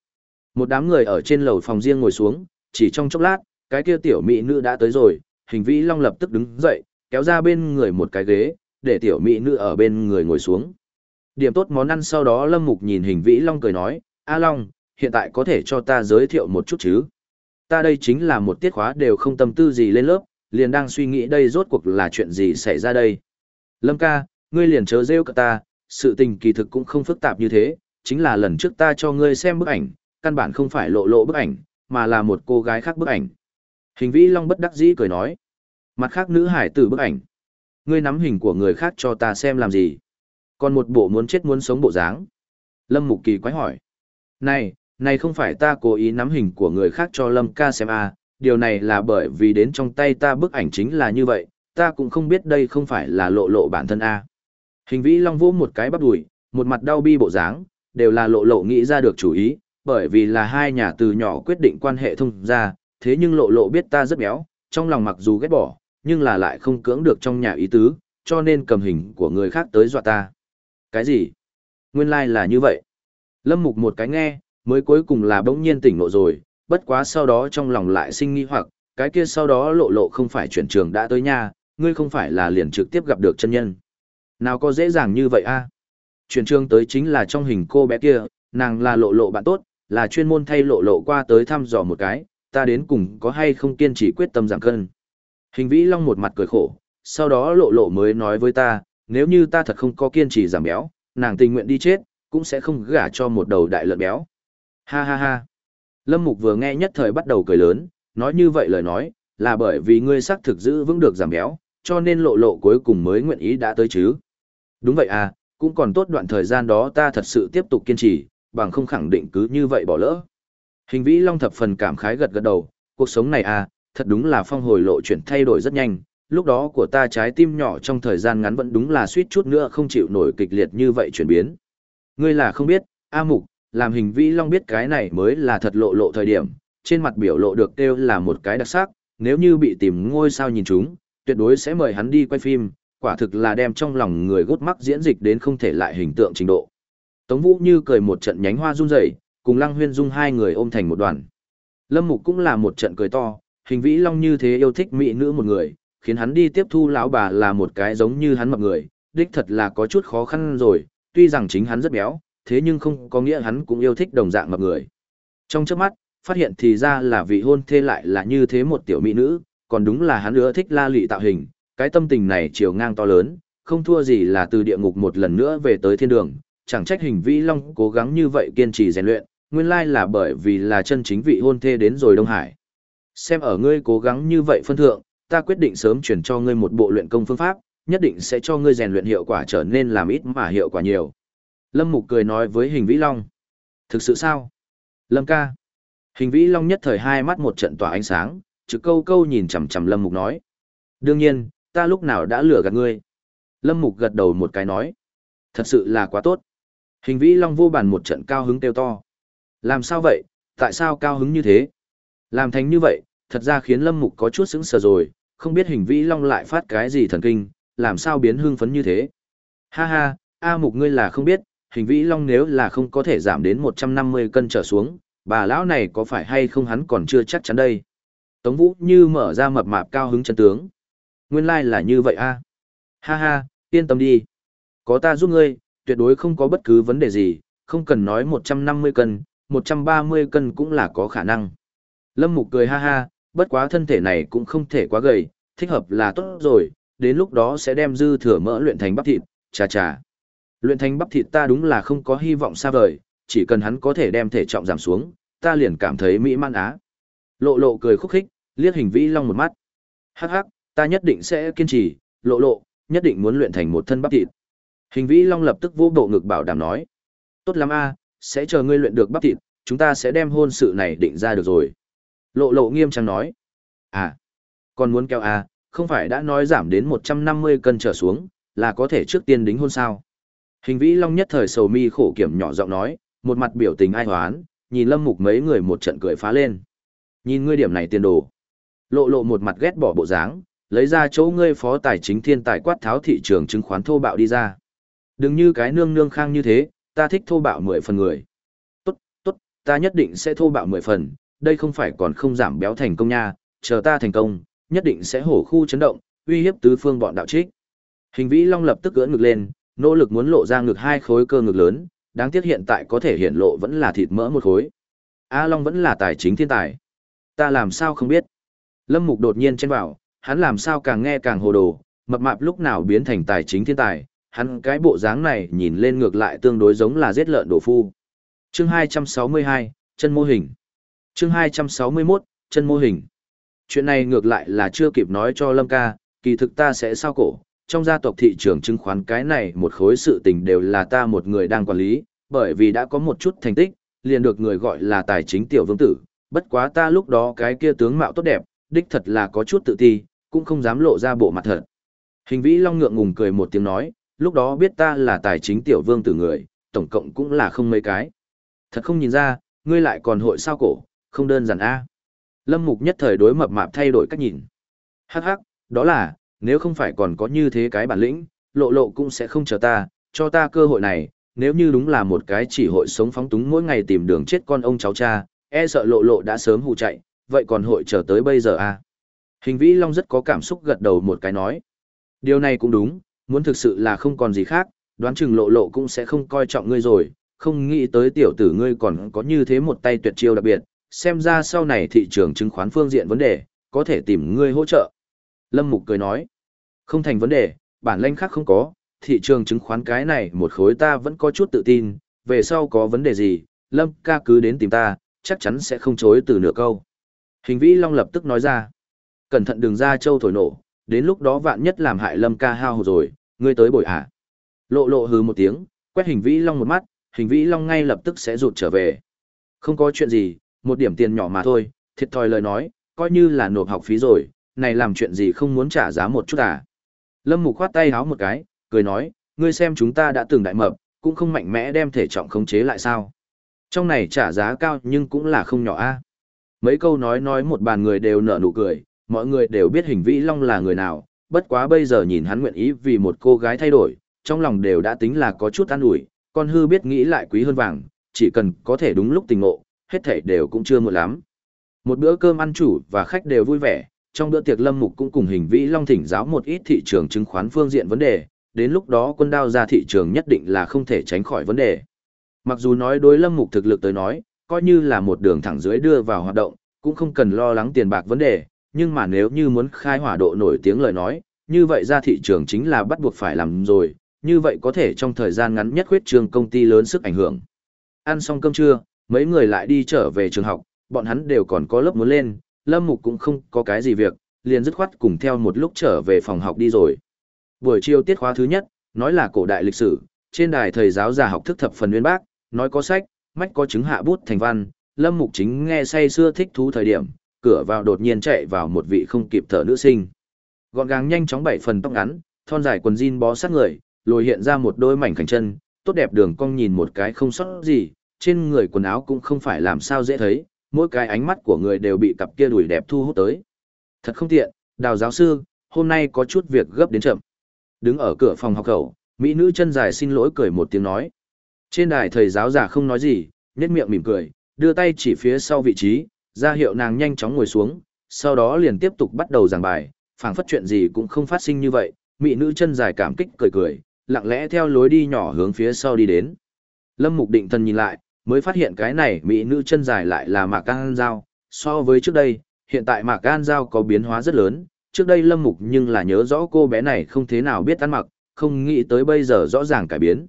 Một đám người ở trên lầu phòng riêng ngồi xuống, chỉ trong chốc lát, cái kia tiểu mỹ nữ đã tới rồi, hình vĩ long lập tức đứng dậy, kéo ra bên người một cái ghế, để tiểu mỹ nữ ở bên người ngồi xuống. Điểm tốt món ăn sau đó Lâm Mục nhìn hình vĩ long cười nói, A Long, hiện tại có thể cho ta giới thiệu một chút chứ? Ta đây chính là một tiết khóa đều không tâm tư gì lên lớp, liền đang suy nghĩ đây rốt cuộc là chuyện gì xảy ra đây. Lâm ca, ngươi liền chớ rêu cả ta, sự tình kỳ thực cũng không phức tạp như thế, chính là lần trước ta cho ngươi xem bức ảnh, căn bản không phải lộ lộ bức ảnh, mà là một cô gái khác bức ảnh. Hình vĩ long bất đắc dĩ cười nói. Mặt khác nữ hải tử bức ảnh. Ngươi nắm hình của người khác cho ta xem làm gì? Còn một bộ muốn chết muốn sống bộ dáng. Lâm Mục Kỳ quái hỏi. Này, này không phải ta cố ý nắm hình của người khác cho Lâm ca xem à, điều này là bởi vì đến trong tay ta bức ảnh chính là như vậy, ta cũng không biết đây không phải là lộ lộ bản thân à. Hình vĩ long vỗ một cái bắp đùi, một mặt đau bi bộ dáng, đều là lộ lộ nghĩ ra được chủ ý, bởi vì là hai nhà từ nhỏ quyết định quan hệ thông ra, thế nhưng lộ lộ biết ta rất béo, trong lòng mặc dù ghét bỏ, nhưng là lại không cưỡng được trong nhà ý tứ, cho nên cầm hình của người khác tới dọa ta. Cái gì? Nguyên lai like là như vậy. Lâm Mục một cái nghe, mới cuối cùng là bỗng nhiên tỉnh ngộ rồi, bất quá sau đó trong lòng lại sinh nghi hoặc, cái kia sau đó lộ lộ không phải chuyển trường đã tới nhà, ngươi không phải là liền trực tiếp gặp được chân nhân. Nào có dễ dàng như vậy a? Chuyển trường tới chính là trong hình cô bé kia, nàng là lộ lộ bạn tốt, là chuyên môn thay lộ lộ qua tới thăm dò một cái, ta đến cùng có hay không kiên trì quyết tâm giảm cân. Hình vĩ long một mặt cười khổ, sau đó lộ lộ mới nói với ta, nếu như ta thật không có kiên trì giảm béo, nàng tình nguyện đi chết, cũng sẽ không gả cho một đầu đại lợn béo. Ha ha ha. Lâm Mục vừa nghe nhất thời bắt đầu cười lớn, nói như vậy lời nói, là bởi vì ngươi xác thực giữ vững được giảm béo, cho nên lộ lộ cuối cùng mới nguyện ý đã tới chứ. Đúng vậy à, cũng còn tốt đoạn thời gian đó ta thật sự tiếp tục kiên trì, bằng không khẳng định cứ như vậy bỏ lỡ. Hình vĩ long thập phần cảm khái gật gật đầu, cuộc sống này à, thật đúng là phong hồi lộ chuyển thay đổi rất nhanh, lúc đó của ta trái tim nhỏ trong thời gian ngắn vẫn đúng là suýt chút nữa không chịu nổi kịch liệt như vậy chuyển biến. Ngươi là không biết, A Mục, làm hình vĩ long biết cái này mới là thật lộ lộ thời điểm, trên mặt biểu lộ được kêu là một cái đặc sắc, nếu như bị tìm ngôi sao nhìn chúng, tuyệt đối sẽ mời hắn đi quay phim, quả thực là đem trong lòng người gút mắc diễn dịch đến không thể lại hình tượng trình độ. Tống Vũ như cười một trận nhánh hoa run rẩy, cùng Lăng Huyên Dung hai người ôm thành một đoàn. Lâm Mục cũng là một trận cười to, hình vĩ long như thế yêu thích mỹ nữ một người, khiến hắn đi tiếp thu lão bà là một cái giống như hắn mập người, đích thật là có chút khó khăn rồi, tuy rằng chính hắn rất béo, thế nhưng không có nghĩa hắn cũng yêu thích đồng dạng mập người. Trong chớp mắt, phát hiện thì ra là vị hôn thê lại là như thế một tiểu mỹ nữ, còn đúng là hắn ưa thích la lị tạo hình, cái tâm tình này chiều ngang to lớn, không thua gì là từ địa ngục một lần nữa về tới thiên đường, chẳng trách hình vĩ long cố gắng như vậy kiên trì rèn luyện, nguyên lai là bởi vì là chân chính vị hôn thê đến rồi Đông Hải. Xem ở ngươi cố gắng như vậy phân thượng, ta quyết định sớm chuyển cho ngươi một bộ luyện công phương pháp, nhất định sẽ cho ngươi rèn luyện hiệu quả trở nên làm ít mà hiệu quả nhiều. Lâm Mục cười nói với hình vĩ long. Thực sự sao? Lâm ca. Hình vĩ long nhất thời hai mắt một trận tỏa ánh sáng, trực câu câu nhìn chằm chằm Lâm Mục nói. Đương nhiên, ta lúc nào đã lừa gạt ngươi. Lâm Mục gật đầu một cái nói. Thật sự là quá tốt. Hình vĩ long vô bàn một trận cao hứng kêu to. Làm sao vậy, tại sao cao hứng như thế? Làm thành như vậy, thật ra khiến Lâm Mục có chút sững sờ rồi, không biết hình vĩ long lại phát cái gì thần kinh, làm sao biến hưng phấn như thế. Ha ha, A Mục ngươi là không biết, hình vĩ long nếu là không có thể giảm đến 150 cân trở xuống, bà lão này có phải hay không hắn còn chưa chắc chắn đây. Tống Vũ như mở ra mập mạp cao hứng chân tướng. Nguyên lai like là như vậy a. Ha ha, yên tâm đi. Có ta giúp ngươi, tuyệt đối không có bất cứ vấn đề gì, không cần nói 150 cân, 130 cân cũng là có khả năng. Lâm Mục cười ha ha, bất quá thân thể này cũng không thể quá gầy, thích hợp là tốt rồi, đến lúc đó sẽ đem dư thừa mỡ luyện thành bắp thịt, chà chà. Luyện thành bắp thịt ta đúng là không có hy vọng xa vời, chỉ cần hắn có thể đem thể trọng giảm xuống, ta liền cảm thấy mỹ man á. Lộ lộ cười khúc khích, liếc hình vĩ long một mắt. Hắc hắc, ta nhất định sẽ kiên trì, lộ lộ, nhất định muốn luyện thành một thân bắp thịt. Hình vĩ long lập tức vô bộ ngực bảo đảm nói. Tốt lắm a, sẽ chờ ngươi luyện được bắp thịt, chúng ta sẽ đem hôn sự này định ra được rồi. Lộ lộ nghiêm trang nói. À, còn muốn kéo a, không phải đã nói giảm đến 150 cân trở xuống, là có thể trước tiên đính hôn sao. Hình vĩ long nhất thời sầu mi khổ kiểm nhỏ giọng nói, một mặt biểu tình ai hoán, nhìn lâm mục mấy người một trận cười phá lên. Nhìn ngươi điểm này tiền đồ. Lộ lộ một mặt ghét bỏ bộ dáng, lấy ra chỗ ngươi phó tài chính thiên tài quát tháo thị trường chứng khoán thô bạo đi ra. Đừng như cái nương nương khang như thế, ta thích thô bạo mười phần người. Tốt, tốt, ta nhất định sẽ thô bạo mười phần, đây không phải còn không giảm béo thành công nha, chờ ta thành công, nhất định sẽ hổ khu chấn động, uy hiếp tứ phương bọn đạo trích. Hình vĩ long lập tức gỡ ngực lên, nỗ lực muốn lộ ra ngực hai khối cơ ngực lớn, đáng tiếc hiện tại có thể hiện lộ vẫn là thịt mỡ một khối. A Long vẫn là tài chính thiên tài. Ta làm sao không biết. Lâm Mục đột nhiên chen vào, hắn làm sao càng nghe càng hồ đồ, mập mạp lúc nào biến thành tài chính thiên tài, hắn cái bộ dáng này nhìn lên ngược lại tương đối giống là giết lợn đổ phu. Chương 262, chân mô hình. Chương 261, chân mô hình. Chuyện này ngược lại là chưa kịp nói cho Lâm ca, kỳ thực ta sẽ sao cổ, trong gia tộc thị trường chứng khoán cái này một khối sự tình đều là ta một người đang quản lý, bởi vì đã có một chút thành tích, liền được người gọi là tài chính tiểu vương tử, bất quá ta lúc đó cái kia tướng mạo tốt đẹp, đích thật là có chút tự ti, cũng không dám lộ ra bộ mặt thật. Hình vĩ long ngượng ngùng cười một tiếng nói, lúc đó biết ta là tài chính tiểu vương tử người, tổng cộng cũng là không mấy cái. Thật không nhìn ra, ngươi lại còn hội sao cổ, không đơn giản a. Lâm Mục nhất thời đối mập mạp thay đổi cách nhìn. Hắc hắc, đó là, nếu không phải còn có như thế cái bản lĩnh, lộ lộ cũng sẽ không chờ ta, cho ta cơ hội này, nếu như đúng là một cái chỉ hội sống phóng túng mỗi ngày tìm đường chết con ông cháu cha, e sợ lộ lộ đã sớm hù chạy, vậy còn hội chờ tới bây giờ à? Hình vĩ long rất có cảm xúc gật đầu một cái nói. Điều này cũng đúng, muốn thực sự là không còn gì khác, đoán chừng lộ lộ cũng sẽ không coi trọng ngươi rồi, không nghĩ tới tiểu tử ngươi còn có như thế một tay tuyệt chiêu đặc biệt, xem ra sau này thị trường chứng khoán phương diện vấn đề, có thể tìm ngươi hỗ trợ. Lâm Mục cười nói, không thành vấn đề, bản lãnh khác không có, thị trường chứng khoán cái này một khối ta vẫn có chút tự tin, về sau có vấn đề gì, Lâm ca cứ đến tìm ta, chắc chắn sẽ không chối từ nửa câu. Hình vĩ Long lập tức nói ra, cẩn thận đường ra châu thổi nổ, đến lúc đó vạn nhất làm hại Lâm ca hao rồi, ngươi tới bồi hả. Lộ lộ hừ một tiếng, quét hình vĩ Long một mắt, hình vĩ Long ngay lập tức sẽ rụt trở về. Không có chuyện gì, một điểm tiền nhỏ mà thôi, thiệt thòi lời nói, coi như là nộp học phí rồi, này làm chuyện gì không muốn trả giá một chút à. Lâm Mục khoát tay háo một cái, cười nói, ngươi xem chúng ta đã từng đại mập, cũng không mạnh mẽ đem thể trọng khống chế lại sao. Trong này trả giá cao nhưng cũng là không nhỏ a. Mấy câu nói nói một bàn người đều nở nụ cười, mọi người đều biết hình vĩ long là người nào, bất quá bây giờ nhìn hắn nguyện ý vì một cô gái thay đổi, trong lòng đều đã tính là có chút an ủi, con hư biết nghĩ lại quý hơn vàng, chỉ cần có thể đúng lúc tình ngộ, hết thảy đều cũng chưa muộn lắm. Một bữa cơm ăn chủ và khách đều vui vẻ, trong bữa tiệc Lâm Mục cũng cùng hình vĩ long thỉnh giáo một ít thị trường chứng khoán phương diện vấn đề, đến lúc đó quân đao ra thị trường nhất định là không thể tránh khỏi vấn đề. Mặc dù nói đối Lâm Mục thực lực tới nói, coi như là một đường thẳng dưới đưa vào hoạt động, cũng không cần lo lắng tiền bạc vấn đề, nhưng mà nếu như muốn khai hỏa độ nổi tiếng lời nói, như vậy ra thị trường chính là bắt buộc phải làm rồi, như vậy có thể trong thời gian ngắn nhất khuyết trường công ty lớn sức ảnh hưởng. Ăn xong cơm trưa, mấy người lại đi trở về trường học, bọn hắn đều còn có lớp muốn lên, Lâm Mục cũng không có cái gì việc, liền dứt khoát cùng theo một lúc trở về phòng học đi rồi. Buổi chiều tiết khóa thứ nhất, nói là cổ đại lịch sử, trên đài thầy giáo già học thức thập phần nguyên bác, nói có sách, mách có chứng hạ bút thành văn, Lâm Mục chính nghe say xưa thích thú thời điểm, cửa vào đột nhiên chạy vào một vị không kịp thở nữ sinh. Gọn gàng nhanh chóng bảy phần tóc ngắn, thon dài quần jean bó sát người, lồi hiện ra một đôi mảnh khảnh chân, tốt đẹp đường cong nhìn một cái không sót gì, trên người quần áo cũng không phải làm sao dễ thấy, mỗi cái ánh mắt của người đều bị cặp kia đùi đẹp thu hút tới. Thật không tiện, đào giáo sư, hôm nay có chút việc gấp đến chậm. Đứng ở cửa phòng học khẩu, mỹ nữ chân dài xin lỗi cười một tiếng nói. Trên đài thầy giáo giả không nói gì, nhếch miệng mỉm cười, đưa tay chỉ phía sau vị trí, ra hiệu nàng nhanh chóng ngồi xuống, sau đó liền tiếp tục bắt đầu giảng bài, phảng phất chuyện gì cũng không phát sinh như vậy, mỹ nữ chân dài cảm kích cười cười, lặng lẽ theo lối đi nhỏ hướng phía sau đi đến. Lâm Mục Định thần nhìn lại, mới phát hiện cái này mỹ nữ chân dài lại là Mạc An Giao, so với trước đây, hiện tại Mạc An Giao có biến hóa rất lớn, trước đây Lâm Mục nhưng là nhớ rõ cô bé này không thế nào biết ăn mặc, không nghĩ tới bây giờ rõ ràng cải biến.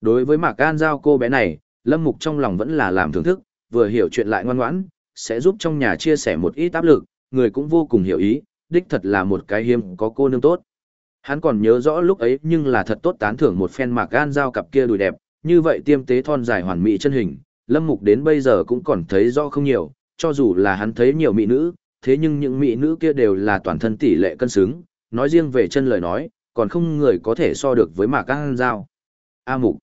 Đối với Mạc An Giao cô bé này, Lâm Mục trong lòng vẫn là làm thưởng thức, vừa hiểu chuyện lại ngoan ngoãn, sẽ giúp trong nhà chia sẻ một ít áp lực, người cũng vô cùng hiểu ý, đích thật là một cái hiếm có cô nương tốt. Hắn còn nhớ rõ lúc ấy nhưng là thật tốt tán thưởng một phen Mạc Gan Giao cặp kia đùi đẹp, như vậy tiêm tế thon dài hoàn mỹ chân hình, Lâm Mục đến bây giờ cũng còn thấy rõ không nhiều, cho dù là hắn thấy nhiều mỹ nữ, thế nhưng những mỹ nữ kia đều là toàn thân tỷ lệ cân xứng, nói riêng về chân lời nói, còn không người có thể so được với Mạc Gan Giao. A Mục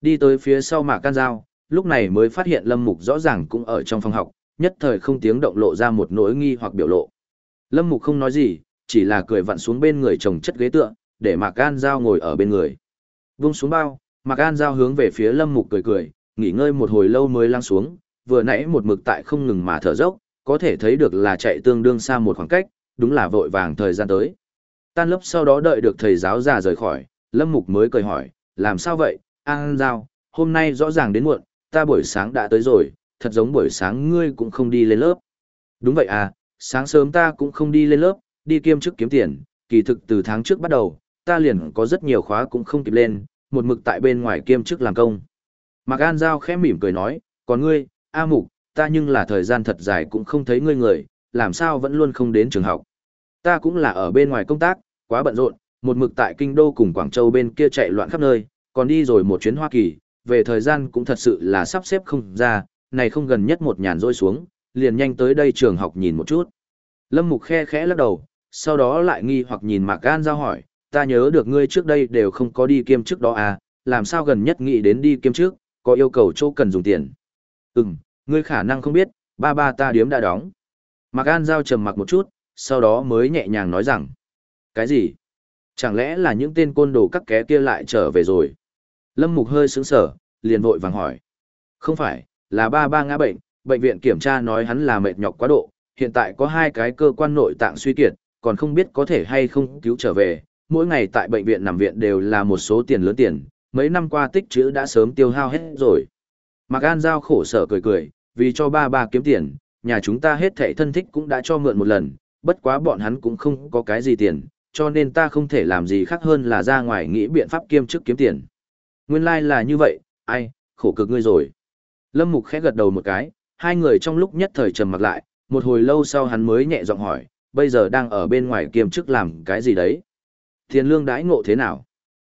đi tới phía sau Mạc Gan Giao, lúc này mới phát hiện Lâm Mục rõ ràng cũng ở trong phòng học, nhất thời không tiếng động lộ ra một nỗi nghi hoặc biểu lộ. Lâm Mục không nói gì, chỉ là cười vặn xuống bên người chồng chất ghế tựa, để Mạc An Giao ngồi ở bên người. Vung xuống bao, Mạc An Giao hướng về phía Lâm Mục cười cười, nghỉ ngơi một hồi lâu mới lăng xuống, vừa nãy một mực tại không ngừng mà thở dốc, có thể thấy được là chạy tương đương xa một khoảng cách, đúng là vội vàng thời gian tới. Tan lớp sau đó đợi được thầy giáo già rời khỏi, Lâm Mục mới cười hỏi, làm sao vậy, An Giao, hôm nay rõ ràng đến muộn, ta buổi sáng đã tới rồi, thật giống buổi sáng ngươi cũng không đi lên lớp. Đúng vậy à, sáng sớm ta cũng không đi lên lớp, đi kiêm chức kiếm tiền, kỳ thực từ tháng trước bắt đầu, ta liền có rất nhiều khóa cũng không kịp lên, một mực tại bên ngoài kiêm chức làm công. Mạc An Giao khẽ mỉm cười nói, còn ngươi, A Mục, ta nhưng là thời gian thật dài cũng không thấy ngươi người, làm sao vẫn luôn không đến trường học. Ta cũng là ở bên ngoài công tác, quá bận rộn, một mực tại Kinh Đô cùng Quảng Châu bên kia chạy loạn khắp nơi, còn đi rồi một chuyến Hoa Kỳ, về thời gian cũng thật sự là sắp xếp không ra, này không gần nhất một nhàn rôi xuống, liền nhanh tới đây trường học nhìn một chút. Lâm Mục khe khẽ lắc đầu, sau đó lại nghi hoặc nhìn Mạc gan Giao hỏi, ta nhớ được ngươi trước đây đều không có đi kiêm trước đó à, làm sao gần nhất nghĩ đến đi kiêm trước có yêu cầu chỗ cần dùng tiền. Ừm, ngươi khả năng không biết, ba ba ta điếm đã đóng. Mạc An Giao trầm mặc một chút, sau đó mới nhẹ nhàng nói rằng, Cái gì? Chẳng lẽ là những tên côn đồ các ké kia lại trở về rồi? Lâm Mục hơi sững sờ, liền vội vàng hỏi. Không phải, là ba ba ngã bệnh, bệnh viện kiểm tra nói hắn là mệt nhọc quá độ, hiện tại có hai cái cơ quan nội tạng suy kiệt, còn không biết có thể hay không cứu trở về. Mỗi ngày tại bệnh viện nằm viện đều là một số tiền lớn tiền, mấy năm qua tích trữ đã sớm tiêu hao hết rồi. Mạc An Giao khổ sở cười cười, vì cho ba ba kiếm tiền, nhà chúng ta hết thảy thân thích cũng đã cho mượn một lần, bất quá bọn hắn cũng không có cái gì tiền, cho nên ta không thể làm gì khác hơn là ra ngoài nghĩ biện pháp kiêm chức kiếm tiền. Nguyên lai like là như vậy, ai, khổ cực ngươi rồi. Lâm Mục khẽ gật đầu một cái, hai người trong lúc nhất thời trầm mặc lại, một hồi lâu sau hắn mới nhẹ giọng hỏi, bây giờ đang ở bên ngoài kiêm chức làm cái gì đấy? Tiền lương đãi ngộ thế nào?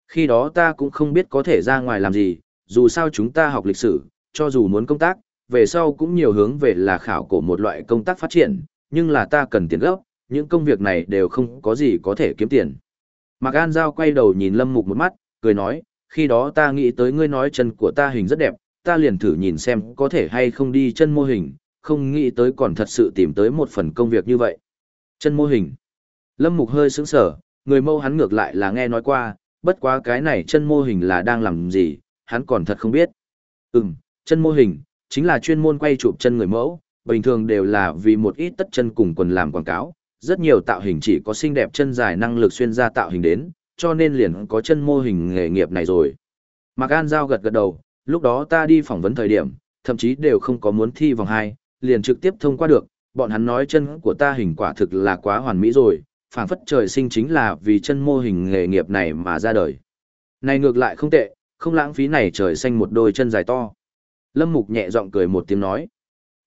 Khi đó ta cũng không biết có thể ra ngoài làm gì, dù sao chúng ta học lịch sử, cho dù muốn công tác, về sau cũng nhiều hướng về là khảo cổ một loại công tác phát triển, nhưng là ta cần tiền gấp, những công việc này đều không có gì có thể kiếm tiền. Mạc An Giao quay đầu nhìn Lâm Mục một mắt, cười nói, khi đó ta nghĩ tới ngươi nói chân của ta hình rất đẹp, ta liền thử nhìn xem có thể hay không đi chân mô hình, không nghĩ tới còn thật sự tìm tới một phần công việc như vậy. Chân mô hình. Lâm Mục hơi sững sở, người mâu hắn ngược lại là nghe nói qua, bất quá cái này chân mô hình là đang làm gì, hắn còn thật không biết. Ừm, chân mô hình, chính là chuyên môn quay chụp chân người mẫu, bình thường đều là vì một ít tất chân cùng quần làm quảng cáo, rất nhiều tạo hình chỉ có xinh đẹp chân dài năng lực xuyên ra tạo hình đến, cho nên liền có chân mô hình nghề nghiệp này rồi. Mạc An Giao gật gật đầu, lúc đó ta đi phỏng vấn thời điểm, thậm chí đều không có muốn thi vòng 2, liền trực tiếp thông qua được, bọn hắn nói chân của ta hình quả thực là quá hoàn mỹ rồi, phảng phất trời sinh chính là vì chân mô hình nghề nghiệp này mà ra đời. Này ngược lại không tệ, không lãng phí này trời xanh một đôi chân dài to. Lâm Mục nhẹ giọng cười một tiếng nói.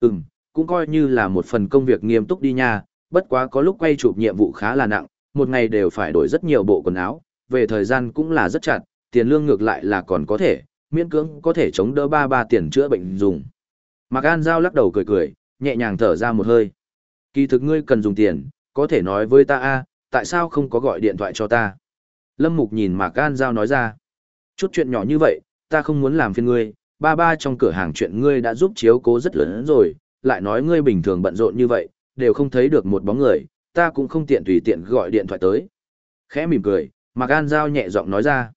Ừm, cũng coi như là một phần công việc nghiêm túc đi nha, bất quá có lúc quay chụp nhiệm vụ khá là nặng, một ngày đều phải đổi rất nhiều bộ quần áo, về thời gian cũng là rất chặt, tiền lương ngược lại là còn có thể, miễn cưỡng có thể chống đỡ ba ba tiền chữa bệnh dùng. Mạc An Giao lắc đầu cười cười, nhẹ nhàng thở ra một hơi. Kỳ thực ngươi cần dùng tiền, có thể nói với ta a, tại sao không có gọi điện thoại cho ta? Lâm Mục nhìn Mạc An Giao nói ra. Chút chuyện nhỏ như vậy, ta không muốn làm phiền ngươi, ba ba trong cửa hàng chuyện ngươi đã giúp chiếu cố rất lớn rồi, lại nói ngươi bình thường bận rộn như vậy, đều không thấy được một bóng người, ta cũng không tiện tùy tiện gọi điện thoại tới. Khẽ mỉm cười, Mạc An Giao nhẹ giọng nói ra.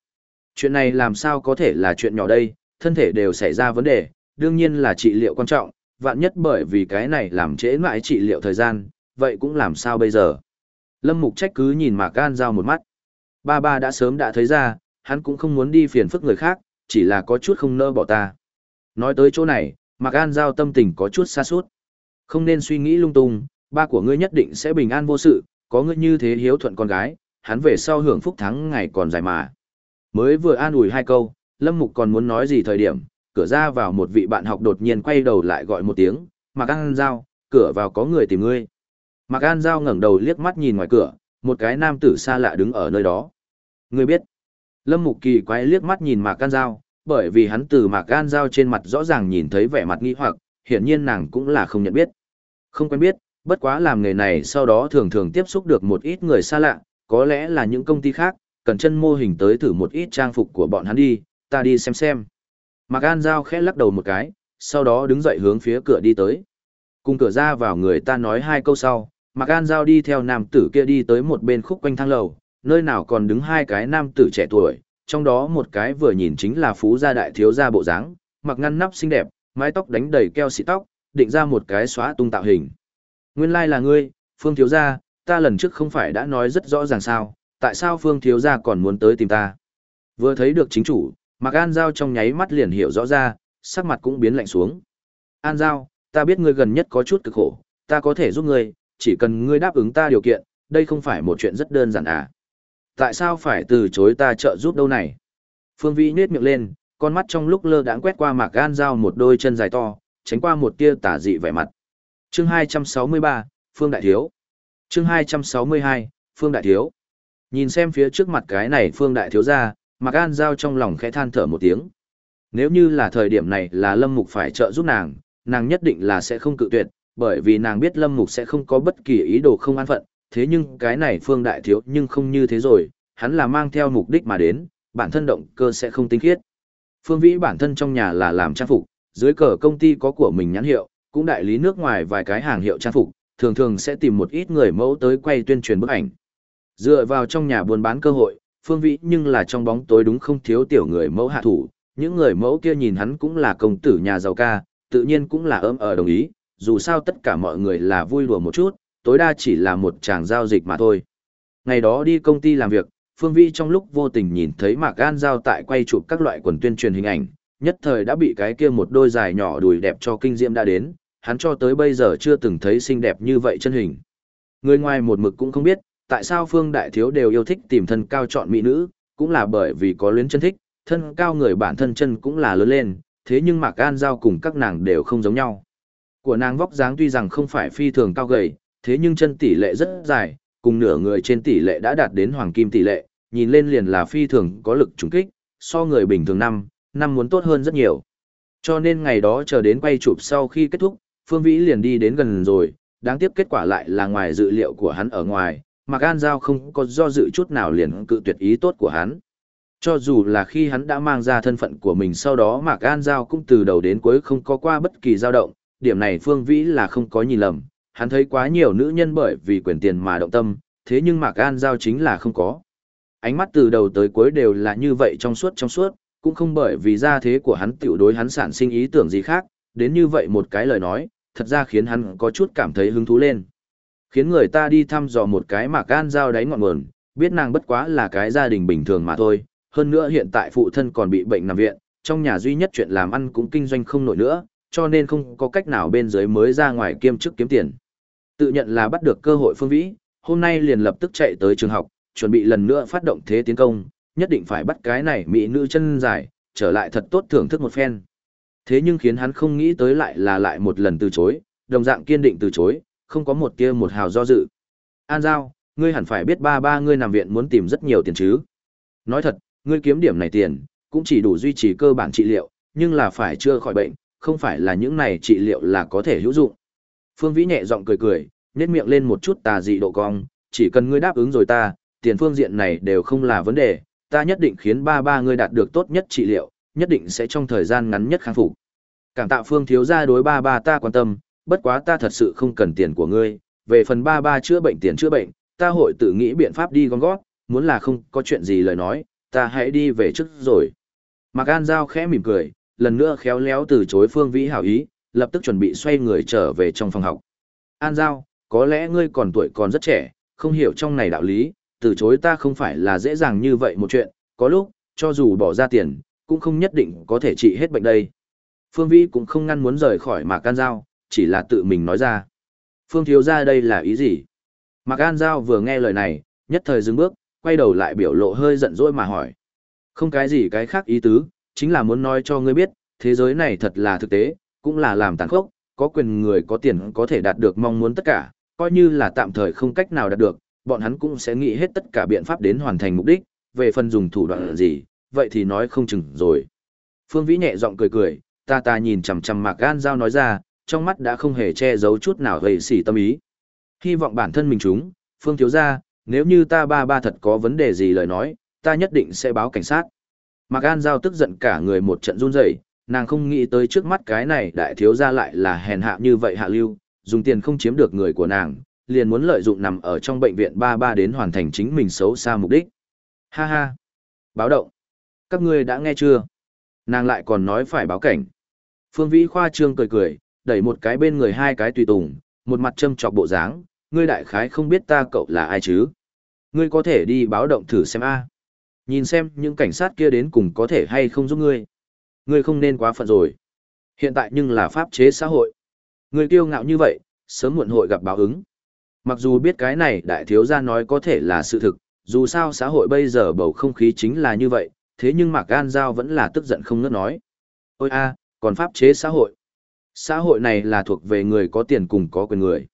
Chuyện này làm sao có thể là chuyện nhỏ đây, thân thể đều xảy ra vấn đề, đương nhiên là trị liệu quan trọng, vạn nhất bởi vì cái này làm trễ mãi trị liệu thời gian, vậy cũng làm sao bây giờ. Lâm Mục trách cứ nhìn Mạc An Giao một mắt. Ba ba đã sớm đã thấy ra, hắn cũng không muốn đi phiền phức người khác, chỉ là có chút không nỡ bỏ ta. Nói tới chỗ này, Mạc An Giao tâm tình có chút xa suốt. Không nên suy nghĩ lung tung, ba của ngươi nhất định sẽ bình an vô sự, có ngươi như thế hiếu thuận con gái, hắn về sau hưởng phúc thắng ngày còn dài mà. Mới vừa an ủi hai câu, Lâm Mục còn muốn nói gì thời điểm, cửa ra vào một vị bạn học đột nhiên quay đầu lại gọi một tiếng, Mạc An Giao, cửa vào có người tìm ngươi. Mạc An Giao ngẩng đầu liếc mắt nhìn ngoài cửa, một cái nam tử xa lạ đứng ở nơi đó. Ngươi biết. Lâm Mục kỳ quái liếc mắt nhìn Mạc An Giao, bởi vì hắn từ Mạc An Giao trên mặt rõ ràng nhìn thấy vẻ mặt nghi hoặc, hiển nhiên nàng cũng là không nhận biết. Không quen biết, bất quá làm nghề này sau đó thường thường tiếp xúc được một ít người xa lạ, có lẽ là những công ty khác, cần chân mô hình tới thử một ít trang phục của bọn hắn đi, ta đi xem xem. Mạc An Giao khẽ lắc đầu một cái, sau đó đứng dậy hướng phía cửa đi tới. Cùng cửa ra vào người ta nói hai câu sau, Mạc An Giao đi theo nam tử kia đi tới một bên khúc quanh thang lầu, nơi nào còn đứng hai cái nam tử trẻ tuổi, trong đó một cái vừa nhìn chính là phú gia đại thiếu gia bộ dáng, mặc ngăn nắp xinh đẹp, mái tóc đánh đầy keo xịt tóc, định ra một cái xóa tung tạo hình. Nguyên lai like là ngươi, Phương thiếu gia, ta lần trước không phải đã nói rất rõ ràng sao, tại sao Phương thiếu gia còn muốn tới tìm ta? Vừa thấy được chính chủ, Mạc An Giao trong nháy mắt liền hiểu rõ ra, sắc mặt cũng biến lạnh xuống. An Giao, ta biết ngươi gần nhất có chút cực khổ, ta có thể giúp ngươi, chỉ cần ngươi đáp ứng ta điều kiện, đây không phải một chuyện rất đơn giản à. Tại sao phải từ chối ta trợ giúp đâu này? Phương Vĩ nết miệng lên, con mắt trong lúc lơ đãng quét qua Mạc An Giao một đôi chân dài to, tránh qua một tia tả dị vẻ mặt. Chương 263, Phương Đại Thiếu. Chương 262, Phương Đại Thiếu. Nhìn xem phía trước mặt cái này Phương Đại Thiếu gia Mạc An Giao trong lòng khẽ than thở một tiếng. Nếu như là thời điểm này là Lâm Mục phải trợ giúp nàng, nàng nhất định là sẽ không cự tuyệt, bởi vì nàng biết Lâm Mục sẽ không có bất kỳ ý đồ không an phận, thế nhưng cái này Phương Đại Thiếu nhưng không như thế rồi, hắn là mang theo mục đích mà đến, bản thân động cơ sẽ không tinh khiết. Phương Vĩ bản thân trong nhà là làm trang phục, dưới cờ công ty có của mình nhãn hiệu, cũng đại lý nước ngoài vài cái hàng hiệu trang phục, thường thường sẽ tìm một ít người mẫu tới quay tuyên truyền bức ảnh. Dựa vào trong nhà buôn bán cơ hội, Phương Vĩ nhưng là trong bóng tối đúng không thiếu tiểu người mẫu hạ thủ, những người mẫu kia nhìn hắn cũng là công tử nhà giàu ca, tự nhiên cũng là ấm ở đồng ý, dù sao tất cả mọi người là vui đùa một chút, tối đa chỉ là một chàng giao dịch mà thôi. Ngày đó đi công ty làm việc, Phương Vĩ trong lúc vô tình nhìn thấy Mạc Gan Giao tại quay chụp các loại quần tuyên truyền hình ảnh, nhất thời đã bị cái kia một đôi dài nhỏ đùi đẹp cho kinh diễm đã đến, hắn cho tới bây giờ chưa từng thấy xinh đẹp như vậy chân hình. Người ngoài một mực cũng không biết, tại sao Phương Đại Thiếu đều yêu thích tìm thân cao chọn mỹ nữ, cũng là bởi vì có luyến chân thích, thân cao người bản thân chân cũng là lớn lên, thế nhưng Mạc An Giao cùng các nàng đều không giống nhau. Của nàng vóc dáng tuy rằng không phải phi thường cao gầy, thế nhưng chân tỷ lệ rất dài, cùng nửa người trên tỷ lệ đã đạt đến hoàng kim tỷ lệ, nhìn lên liền là phi thường có lực trùng kích, so người bình thường năm, năm muốn tốt hơn rất nhiều. Cho nên ngày đó chờ đến quay chụp sau khi kết thúc, Phương Vĩ liền đi đến gần rồi, đáng tiếc kết quả lại là ngoài dự liệu của hắn ở ngoài, Mạc An Giao không có do dự chút nào liền cự tuyệt ý tốt của hắn. Cho dù là khi hắn đã mang ra thân phận của mình sau đó Mạc An Giao cũng từ đầu đến cuối không có qua bất kỳ dao động, điểm này Phương Vĩ là không có nhìn lầm, hắn thấy quá nhiều nữ nhân bởi vì quyền tiền mà động tâm, thế nhưng Mạc An Giao chính là không có. Ánh mắt từ đầu tới cuối đều là như vậy trong suốt trong suốt, cũng không bởi vì gia thế của hắn tiểu đối hắn sản sinh ý tưởng gì khác, đến như vậy một cái lời nói, thật ra khiến hắn có chút cảm thấy hứng thú lên. Khiến người ta đi thăm dò một cái mà gan Giao đáy ngọn nguồn, biết nàng bất quá là cái gia đình bình thường mà thôi, hơn nữa hiện tại phụ thân còn bị bệnh nằm viện, trong nhà duy nhất chuyện làm ăn cũng kinh doanh không nổi nữa, cho nên không có cách nào bên dưới mới ra ngoài kiêm chức kiếm tiền. Tự nhận là bắt được cơ hội phương vĩ, hôm nay liền lập tức chạy tới trường học, chuẩn bị lần nữa phát động thế tiến công, nhất định phải bắt cái này mỹ nữ chân dài, trở lại thật tốt thưởng thức một phen. Thế nhưng khiến hắn không nghĩ tới lại là lại một lần từ chối, đồng dạng kiên định từ chối, không có một tia một hào do dự. An Giao, ngươi hẳn phải biết ba ba ngươi nằm viện muốn tìm rất nhiều tiền chứ. Nói thật, ngươi kiếm điểm này tiền, cũng chỉ đủ duy trì cơ bản trị liệu, nhưng là phải chưa khỏi bệnh, không phải là những này trị liệu là có thể hữu dụng. Phương Vĩ nhẹ giọng cười cười, nhếch miệng lên một chút tà dị độ cong, chỉ cần ngươi đáp ứng rồi ta, tiền phương diện này đều không là vấn đề, ta nhất định khiến ba ba ngươi đạt được tốt nhất trị liệu, nhất định sẽ trong thời gian ngắn nhất khang phục. Cảm tạ Phương thiếu gia đối ba ba ta quan tâm, bất quá ta thật sự không cần tiền của ngươi, về phần ba ba chữa bệnh tiền chữa bệnh, ta hội tự nghĩ biện pháp đi gom gót, muốn là không có chuyện gì lời nói, ta hãy đi về trước rồi. Mạc An Giao khẽ mỉm cười, lần nữa khéo léo từ chối Phương Vĩ hảo ý, lập tức chuẩn bị xoay người trở về trong phòng học. An Giao, có lẽ ngươi còn tuổi còn rất trẻ, không hiểu trong này đạo lý, từ chối ta không phải là dễ dàng như vậy một chuyện, có lúc, cho dù bỏ ra tiền, cũng không nhất định có thể trị hết bệnh đây. Phương Vĩ cũng không ngăn muốn rời khỏi Mạc An Giao, chỉ là tự mình nói ra. Phương thiếu ra đây là ý gì? Mạc An Giao vừa nghe lời này, nhất thời dừng bước, quay đầu lại biểu lộ hơi giận dỗi mà hỏi. Không cái gì cái khác ý tứ, chính là muốn nói cho ngươi biết, thế giới này thật là thực tế, cũng là làm tàn khốc, có quyền người có tiền có thể đạt được mong muốn tất cả, coi như là tạm thời không cách nào đạt được, bọn hắn cũng sẽ nghĩ hết tất cả biện pháp đến hoàn thành mục đích, về phần dùng thủ đoạn gì, vậy thì nói không chừng rồi. Phương Vĩ nhẹ giọng cười cười, ta ta nhìn chằm chằm Mạc Gan Giao nói ra, trong mắt đã không hề che giấu chút nào gầy xỉ tâm ý. Hy vọng bản thân mình chúng, Phương thiếu gia, nếu như ta ba ba thật có vấn đề gì lời nói, ta nhất định sẽ báo cảnh sát. Mạc An Giao tức giận cả người một trận run rẩy, nàng không nghĩ tới trước mắt cái này đại thiếu gia lại là hèn hạ như vậy hạ lưu, dùng tiền không chiếm được người của nàng, liền muốn lợi dụng nằm ở trong bệnh viện ba ba đến hoàn thành chính mình xấu xa mục đích. Ha ha! Báo động! Các ngươi đã nghe chưa? Nàng lại còn nói phải báo cảnh. Phương Vĩ khoa trương cười cười, đẩy một cái bên người hai cái tùy tùng, một mặt châm chọc bộ dáng, ngươi đại khái không biết ta cậu là ai chứ? Ngươi có thể đi báo động thử xem a. Nhìn xem những cảnh sát kia đến cùng có thể hay không giúp ngươi. Ngươi không nên quá phận rồi. Hiện tại nhưng là pháp chế xã hội. Ngươi kiêu ngạo như vậy, sớm muộn hội gặp báo ứng. Mặc dù biết cái này đại thiếu gia nói có thể là sự thực, dù sao xã hội bây giờ bầu không khí chính là như vậy, thế nhưng Mạc Gan Giao vẫn là tức giận không ngớt nói. Ôi a, còn pháp chế xã hội. Xã hội này là thuộc về người có tiền cùng có quyền người.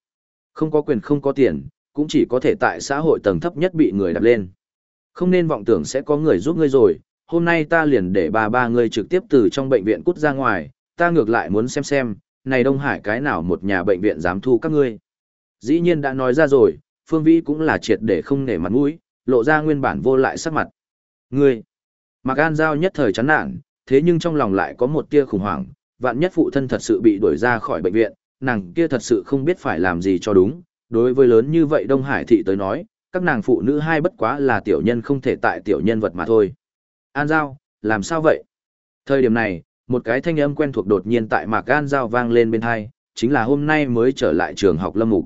Không có quyền không có tiền, cũng chỉ có thể tại xã hội tầng thấp nhất bị người đạp lên. Không nên vọng tưởng sẽ có người giúp ngươi rồi, hôm nay ta liền để bà ba ngươi trực tiếp từ trong bệnh viện cút ra ngoài, ta ngược lại muốn xem xem, này Đông Hải cái nào một nhà bệnh viện dám thu các ngươi. Dĩ nhiên đã nói ra rồi, Phương Vĩ cũng là triệt để không nể mặt mũi, lộ ra nguyên bản vô lại sắc mặt. Ngươi, Mạc An Giao nhất thời chán nản, thế nhưng trong lòng lại có một tia khủng hoảng, vạn nhất phụ thân thật sự bị đuổi ra khỏi bệnh viện, nàng kia thật sự không biết phải làm gì cho đúng, đối với lớn như vậy Đông Hải thị tới nói, Các nàng phụ nữ hai bất quá là tiểu nhân không thể tại tiểu nhân vật mà thôi. An Giao, làm sao vậy? Thời điểm này, một cái thanh âm quen thuộc đột nhiên tại Mạc An Giao vang lên bên hai, chính là hôm nay mới trở lại trường học Lâm Mục.